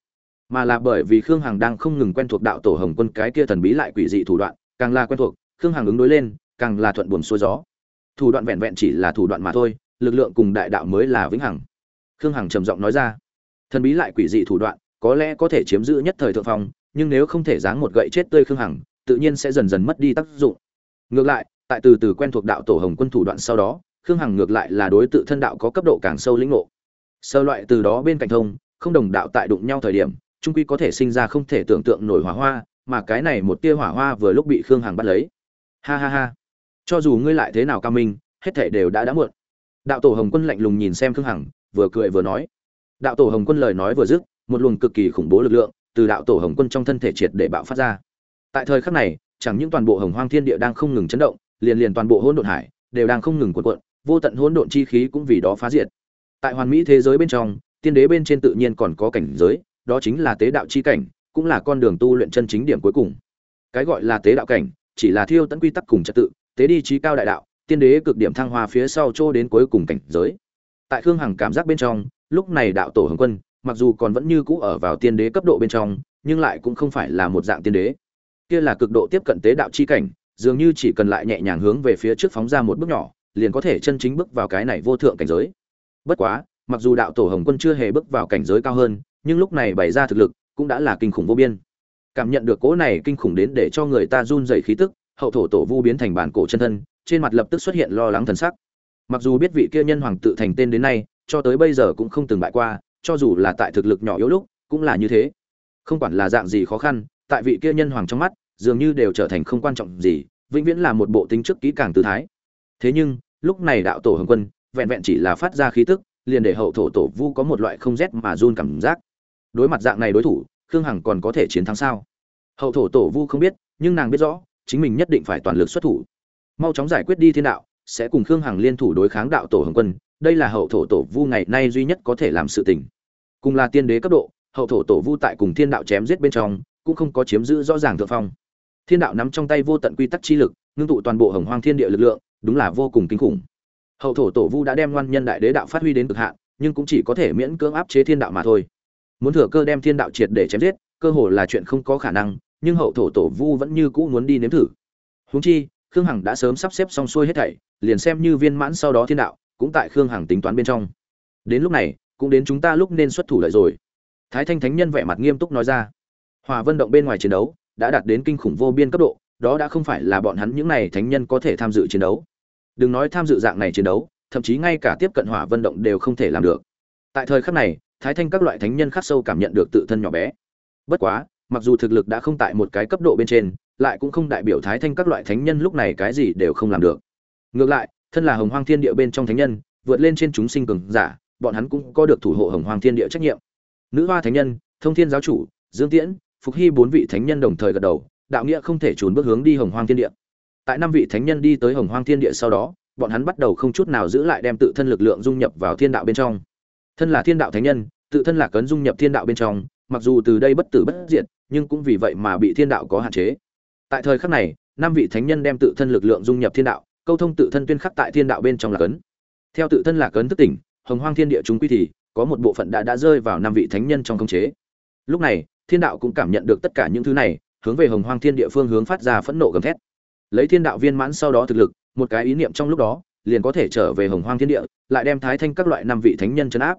mà là bởi vì khương hằng đang không ngừng quen thuộc đạo tổ hồng quân cái kia thần bí lại quỷ dị thủ đoạn, càng là quen thuộc, khương hằng ứng đối lên, càng là thuận buồm xuôi gió. Thủ đoạn vẹn vẹn chỉ là thủ đoạn mà thôi, lực lượng cùng đại đạo mới là vĩnh hằng. Khương hằng trầm giọng nói ra. Thần bí lại quỷ dị thủ đoạn, có lẽ có thể chiếm giữ nhất thời thượng phong nhưng nếu không thể giáng một gậy chết tươi khương hằng, tự nhiên sẽ dần dần mất đi tác dụng. Ngược lại, tại từ từ quen thuộc đạo tổ hồng quân thủ đoạn sau đó, khương hằng ngược lại là đối tự thân đạo có cấp độ càng sâu lĩnh ngộ. Sơ loại từ đó bên cạnh thông, không đồng đạo tại đụng nhau thời điểm, trung quy có thể sinh ra không thể tưởng tượng nổi hỏa hoa, mà cái này một tia hỏa hoa vừa lúc bị khương hằng bắt lấy. Ha ha ha. Cho dù ngươi lại thế nào cao minh, hết thể đều đã đã muộn. Đạo tổ hồng quân lạnh lùng nhìn xem khương hằng, vừa cười vừa nói. Đạo tổ hồng quân lời nói vừa dứt, một luồng cực kỳ khủng bố lực lượng từ đạo tổ hồng quân trong thân thể triệt để bạo phát ra. Tại thời khắc này, chẳng những toàn bộ hồng hoang thiên địa đang không ngừng chấn động, liền liền toàn bộ hỗn độn hải đều đang không ngừng cuộn cuộn, vô tận hỗn độn chi khí cũng vì đó phá diệt. Tại hoàn mỹ thế giới bên trong, tiên đế bên trên tự nhiên còn có cảnh giới, đó chính là tế đạo chi cảnh, cũng là con đường tu luyện chân chính điểm cuối cùng. Cái gọi là tế đạo cảnh, chỉ là thiêu tận quy tắc cùng trật tự, tế đi trí cao đại đạo, tiên đế cực điểm thăng hoa phía sau chỗ đến cuối cùng cảnh giới. Tại khương hằng cảm giác bên trong, lúc này đạo tổ hồng quân mặc dù còn vẫn như cũ ở vào tiên đế cấp độ bên trong, nhưng lại cũng không phải là một dạng tiên đế. Kia là cực độ tiếp cận tế đạo chi cảnh, dường như chỉ cần lại nhẹ nhàng hướng về phía trước phóng ra một bước nhỏ, liền có thể chân chính bước vào cái này vô thượng cảnh giới. Bất quá, mặc dù đạo tổ hồng quân chưa hề bước vào cảnh giới cao hơn, nhưng lúc này bày ra thực lực, cũng đã là kinh khủng vô biên. Cảm nhận được cỗ này kinh khủng đến để cho người ta run rẩy khí tức, hậu thổ tổ vu biến thành bản cổ chân thân, trên mặt lập tức xuất hiện lo lắng thần sắc. Mặc dù biết vị kia nhân hoàng tự thành tên đến nay, cho tới bây giờ cũng không từng bại qua cho dù là tại thực lực nhỏ yếu lúc, cũng là như thế. Không quản là dạng gì khó khăn, tại vị kia nhân hoàng trong mắt, dường như đều trở thành không quan trọng gì, vĩnh viễn là một bộ tính trước kỹ càng tư thái. Thế nhưng, lúc này đạo tổ hồng quân, vẹn vẹn chỉ là phát ra khí tức, liền để hậu thổ tổ vu có một loại không rét mà run cảm giác. Đối mặt dạng này đối thủ, khương hằng còn có thể chiến thắng sao? Hậu thổ tổ vu không biết, nhưng nàng biết rõ, chính mình nhất định phải toàn lực xuất thủ. Mau chóng giải quyết đi thiên đạo, sẽ cùng khương hằng liên thủ đối kháng đạo tổ hồng quân, đây là hậu thổ tổ vu ngày nay duy nhất có thể làm sự tình cùng là tiên đế cấp độ, hậu thổ tổ vu tại cùng thiên đạo chém giết bên trong, cũng không có chiếm giữ rõ ràng thượng phong. Thiên đạo nắm trong tay vô tận quy tắc chi lực, ngưng tụ toàn bộ hồng hoang thiên địa lực lượng, đúng là vô cùng kinh khủng. Hậu thổ tổ vu đã đem ngoan nhân đại đế đạo phát huy đến cực hạn, nhưng cũng chỉ có thể miễn cưỡng áp chế thiên đạo mà thôi. Muốn thừa cơ đem thiên đạo triệt để chém giết, cơ hồ là chuyện không có khả năng, nhưng hậu thổ tổ vu vẫn như cũ muốn đi nếm thử. Huống chi, khương hằng đã sớm sắp xếp xong xuôi hết thảy, liền xem như viên mãn sau đó thiên đạo, cũng tại khương hằng tính toán bên trong. Đến lúc này cũng đến chúng ta lúc nên xuất thủ lợi rồi. Thái thanh thánh nhân vẻ mặt nghiêm túc nói ra. Hòa vân động bên ngoài chiến đấu đã đạt đến kinh khủng vô biên cấp độ, đó đã không phải là bọn hắn những này thánh nhân có thể tham dự chiến đấu. Đừng nói tham dự dạng này chiến đấu, thậm chí ngay cả tiếp cận hỏa Vận động đều không thể làm được. Tại thời khắc này, thái thanh các loại thánh nhân khắc sâu cảm nhận được tự thân nhỏ bé. Bất quá, mặc dù thực lực đã không tại một cái cấp độ bên trên, lại cũng không đại biểu thái thanh các loại thánh nhân lúc này cái gì đều không làm được. Ngược lại, thân là hồng hoang thiên địa bên trong thánh nhân, vượt lên trên chúng sinh cường giả bọn hắn cũng có được thủ hộ hồng hoàng thiên địa trách nhiệm. Nữ hoa thánh nhân, thông thiên giáo chủ, dương tiễn, phục hy bốn vị thánh nhân đồng thời gật đầu, đạo nghĩa không thể trốn bước hướng đi hồng hoàng thiên địa. Tại năm vị thánh nhân đi tới hồng hoàng thiên địa sau đó, bọn hắn bắt đầu không chút nào giữ lại đem tự thân lực lượng dung nhập vào thiên đạo bên trong. Thân là thiên đạo thánh nhân, tự thân là cấn dung nhập thiên đạo bên trong, mặc dù từ đây bất tử bất diệt, nhưng cũng vì vậy mà bị thiên đạo có hạn chế. Tại thời khắc này, năm vị thánh nhân đem tự thân lực lượng dung nhập thiên đạo, câu thông tự thân tuyên khắc tại thiên đạo bên trong là cấn. Theo tự thân là cấn thức tỉnh hồng hoang thiên địa chúng quy thì có một bộ phận đã đã rơi vào năm vị thánh nhân trong khống chế. Lúc này, thiên đạo cũng cảm nhận được tất cả những thứ này, hướng về hồng hoang thiên địa phương hướng phát ra phẫn nộ gầm thét. Lấy thiên đạo viên mãn sau đó thực lực, một cái ý niệm trong lúc đó, liền có thể trở về hồng hoang thiên địa, lại đem thái thanh các loại năm vị thánh nhân chấn áp.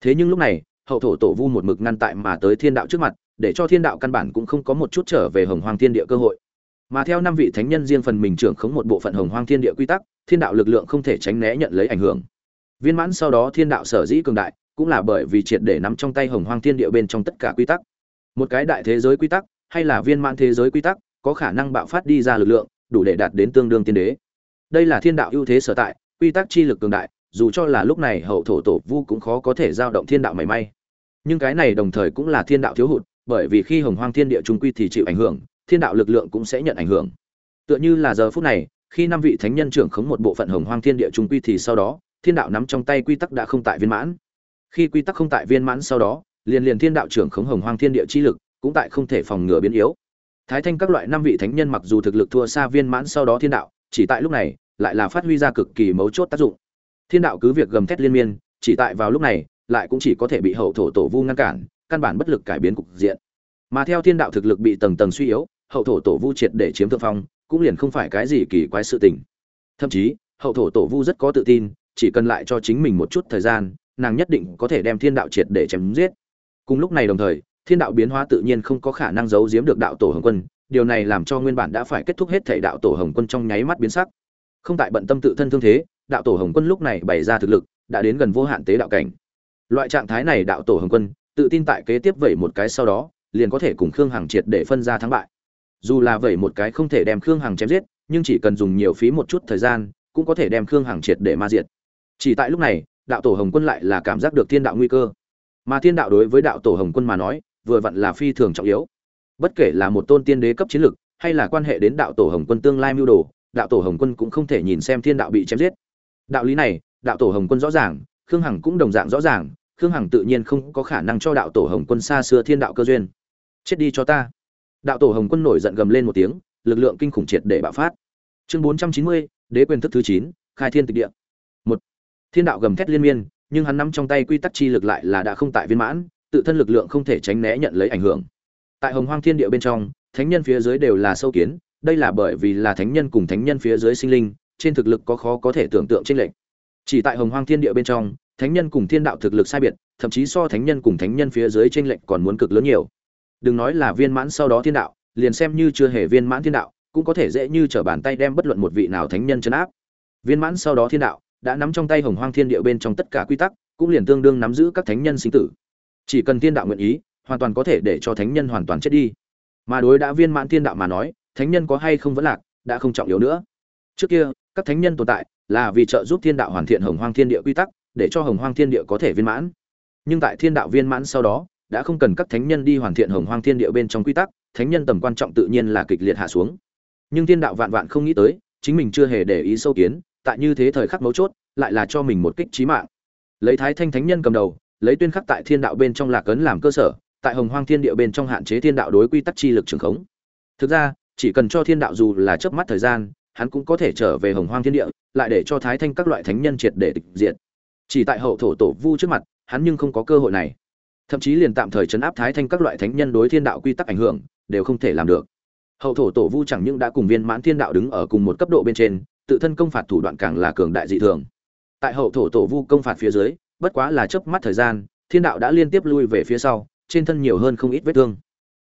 Thế nhưng lúc này, hậu thổ tổ vu một mực ngăn tại mà tới thiên đạo trước mặt, để cho thiên đạo căn bản cũng không có một chút trở về hồng hoang thiên địa cơ hội. Mà theo năm vị thánh nhân riêng phần mình trưởng khống một bộ phận hồng hoang thiên địa quy tắc, thiên đạo lực lượng không thể tránh né nhận lấy ảnh hưởng viên mãn sau đó thiên đạo sở dĩ cường đại, cũng là bởi vì triệt để nắm trong tay hồng hoang thiên địa bên trong tất cả quy tắc. Một cái đại thế giới quy tắc, hay là viên mãn thế giới quy tắc, có khả năng bạo phát đi ra lực lượng, đủ để đạt đến tương đương tiên đế. Đây là thiên đạo ưu thế sở tại, quy tắc chi lực cường đại, dù cho là lúc này hậu thổ tổ vu cũng khó có thể giao động thiên đạo mảy may. Nhưng cái này đồng thời cũng là thiên đạo thiếu hụt, bởi vì khi hồng hoang thiên địa trung quy thì chịu ảnh hưởng, thiên đạo lực lượng cũng sẽ nhận ảnh hưởng. Tựa như là giờ phút này, khi năm vị thánh nhân trưởng khống một bộ phận hồng hoang thiên địa trung quy thì sau đó thiên đạo nắm trong tay quy tắc đã không tại viên mãn. Khi quy tắc không tại viên mãn sau đó, liền liền thiên đạo trưởng khống hồng hoang thiên địa chi lực, cũng tại không thể phòng ngừa biến yếu. Thái thanh các loại năm vị thánh nhân mặc dù thực lực thua xa viên mãn sau đó thiên đạo, chỉ tại lúc này, lại là phát huy ra cực kỳ mấu chốt tác dụng. Thiên đạo cứ việc gầm thét liên miên, chỉ tại vào lúc này, lại cũng chỉ có thể bị hậu thổ tổ vu ngăn cản, căn bản bất lực cải biến cục diện. Mà theo thiên đạo thực lực bị tầng tầng suy yếu, hậu thổ tổ vu triệt để chiếm thượng phong, cũng liền không phải cái gì kỳ quái sự tình. Thậm chí, hậu thổ tổ vu rất có tự tin chỉ cần lại cho chính mình một chút thời gian, nàng nhất định có thể đem thiên đạo triệt để chém giết. Cùng lúc này đồng thời, thiên đạo biến hóa tự nhiên không có khả năng giấu giếm được đạo tổ hồng quân, điều này làm cho nguyên bản đã phải kết thúc hết thể đạo tổ hồng quân trong nháy mắt biến sắc. Không tại bận tâm tự thân thương thế, đạo tổ hồng quân lúc này bày ra thực lực, đã đến gần vô hạn tế đạo cảnh. Loại trạng thái này đạo tổ hồng quân, tự tin tại kế tiếp vẩy một cái sau đó, liền có thể cùng khương hằng triệt để phân ra thắng bại. Dù là vẩy một cái không thể đem khương hằng chém giết, nhưng chỉ cần dùng nhiều phí một chút thời gian, cũng có thể đem khương hằng triệt để ma diệt chỉ tại lúc này, đạo tổ hồng quân lại là cảm giác được thiên đạo nguy cơ. Mà thiên đạo đối với đạo tổ hồng quân mà nói, vừa vặn là phi thường trọng yếu. Bất kể là một tôn tiên đế cấp chiến lực, hay là quan hệ đến đạo tổ hồng quân tương lai mưu đồ, đạo tổ hồng quân cũng không thể nhìn xem thiên đạo bị chém giết. Đạo lý này, đạo tổ hồng quân rõ ràng, khương hằng cũng đồng dạng rõ ràng, khương hằng tự nhiên không có khả năng cho đạo tổ hồng quân xa xưa thiên đạo cơ duyên. Chết đi cho ta. Đạo tổ hồng quân nổi giận gầm lên một tiếng, lực lượng kinh khủng triệt để bạo phát. Chương bốn trăm chín mươi, đế quyền thức thứ chín, khai thiên tịch địa thiên đạo gầm thét liên miên, nhưng hắn nắm trong tay quy tắc chi lực lại là đã không tại viên mãn, tự thân lực lượng không thể tránh né nhận lấy ảnh hưởng. Tại hồng hoang thiên địa bên trong, thánh nhân phía dưới đều là sâu kiến, đây là bởi vì là thánh nhân cùng thánh nhân phía dưới sinh linh, trên thực lực có khó có thể tưởng tượng trên lệnh chỉ tại hồng hoang thiên địa bên trong, thánh nhân cùng thiên đạo thực lực sai biệt, thậm chí so thánh nhân cùng thánh nhân phía dưới trên lệnh còn muốn cực lớn nhiều. Đừng nói là viên mãn sau đó thiên đạo, liền xem như chưa hề viên mãn thiên đạo, cũng có thể dễ như trở bàn tay đem bất luận một vị nào thánh nhân chấn áp. Viên mãn sau đó thiên đạo đã nắm trong tay hồng hoang thiên địa bên trong tất cả quy tắc, cũng liền tương đương nắm giữ các thánh nhân sinh tử. Chỉ cần thiên đạo nguyện ý, hoàn toàn có thể để cho thánh nhân hoàn toàn chết đi. Mà đối đã viên mãn thiên đạo mà nói, thánh nhân có hay không vẫn lạc, đã không trọng yếu nữa. Trước kia, các thánh nhân tồn tại là vì trợ giúp thiên đạo hoàn thiện hồng hoang thiên địa quy tắc, để cho hồng hoang thiên địa có thể viên mãn. Nhưng tại thiên đạo viên mãn sau đó, đã không cần các thánh nhân đi hoàn thiện hồng hoang thiên địa bên trong quy tắc, thánh nhân tầm quan trọng tự nhiên là kịch liệt hạ xuống. Nhưng thiên đạo vạn vạn không nghĩ tới, chính mình chưa hề để ý sâu kiến tại như thế thời khắc mấu chốt, lại là cho mình một kích chí mạng. Lấy thái thanh thánh nhân cầm đầu, lấy tuyên khắc tại thiên đạo bên trong lạc ấn làm cơ sở, tại hồng hoang thiên địa bên trong hạn chế thiên đạo đối quy tắc chi lực trường khống. Thực ra, chỉ cần cho thiên đạo dù là chớp mắt thời gian, hắn cũng có thể trở về hồng hoang thiên địa, lại để cho thái thanh các loại thánh nhân triệt để tịch diệt. Chỉ tại hậu thổ tổ vu trước mặt, hắn nhưng không có cơ hội này. Thậm chí liền tạm thời chấn áp thái thanh các loại thánh nhân đối thiên đạo quy tắc ảnh hưởng, đều không thể làm được. Hậu thổ tổ vu chẳng những đã cùng viên mãn thiên đạo đứng ở cùng một cấp độ bên trên tự thân công phạt thủ đoạn càng là cường đại dị thường. Tại hậu thổ tổ vu công phạt phía dưới, bất quá là chớp mắt thời gian, thiên đạo đã liên tiếp lui về phía sau, trên thân nhiều hơn không ít vết thương.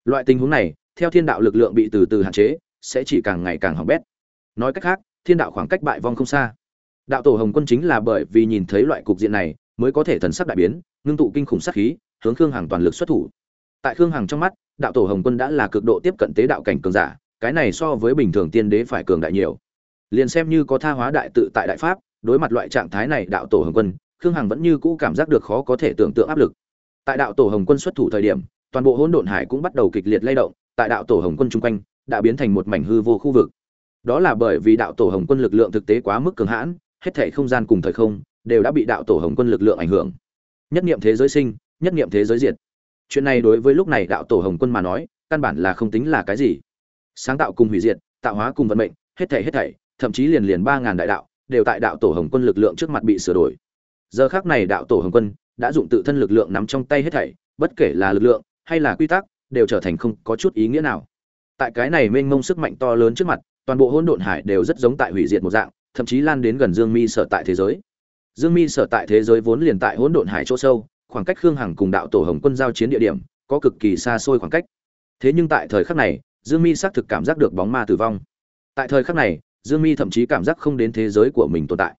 Loại tình huống này, theo thiên đạo lực lượng bị từ từ hạn chế, sẽ chỉ càng ngày càng hỏng bét. Nói cách khác, thiên đạo khoảng cách bại vong không xa. Đạo tổ hồng quân chính là bởi vì nhìn thấy loại cục diện này, mới có thể thần sắc đại biến, ngưng tụ kinh khủng sát khí, hướng khương hằng toàn lực xuất thủ. Tại khương hằng trong mắt, đạo tổ hồng quân đã là cực độ tiếp cận tế đạo cảnh cường giả, cái này so với bình thường tiên đế phải cường đại nhiều liền xem như có tha hóa đại tự tại đại pháp, đối mặt loại trạng thái này đạo tổ hồng quân, khương hằng vẫn như cũ cảm giác được khó có thể tưởng tượng áp lực. Tại đạo tổ hồng quân xuất thủ thời điểm, toàn bộ hỗn độn hải cũng bắt đầu kịch liệt lay động, tại đạo tổ hồng quân chung quanh, đã biến thành một mảnh hư vô khu vực. Đó là bởi vì đạo tổ hồng quân lực lượng thực tế quá mức cường hãn, hết thảy không gian cùng thời không, đều đã bị đạo tổ hồng quân lực lượng ảnh hưởng. Nhất niệm thế giới sinh, nhất niệm thế giới diệt. Chuyện này đối với lúc này đạo tổ hồng quân mà nói, căn bản là không tính là cái gì. Sáng tạo cùng hủy diệt, tạo hóa cùng vận mệnh, hết thảy hết thảy thậm chí liền liền ba ngàn đại đạo, đều tại đạo tổ hồng quân lực lượng trước mặt bị sửa đổi. Giờ khác này đạo tổ hồng quân đã dụng tự thân lực lượng nắm trong tay hết thảy, bất kể là lực lượng hay là quy tắc, đều trở thành không có chút ý nghĩa nào. Tại cái này mênh mông sức mạnh to lớn trước mặt, toàn bộ hỗn độn hải đều rất giống tại hủy diệt một dạng, thậm chí lan đến gần dương mi sở tại thế giới. Dương mi sở tại thế giới vốn liền tại hỗn độn hải chỗ sâu, khoảng cách khương hằng cùng đạo tổ hồng quân giao chiến địa điểm có cực kỳ xa xôi khoảng cách. Thế nhưng tại thời khắc này, dương mi xác thực cảm giác được bóng ma tử vong. Tại thời khắc này dương mi thậm chí cảm giác không đến thế giới của mình tồn tại.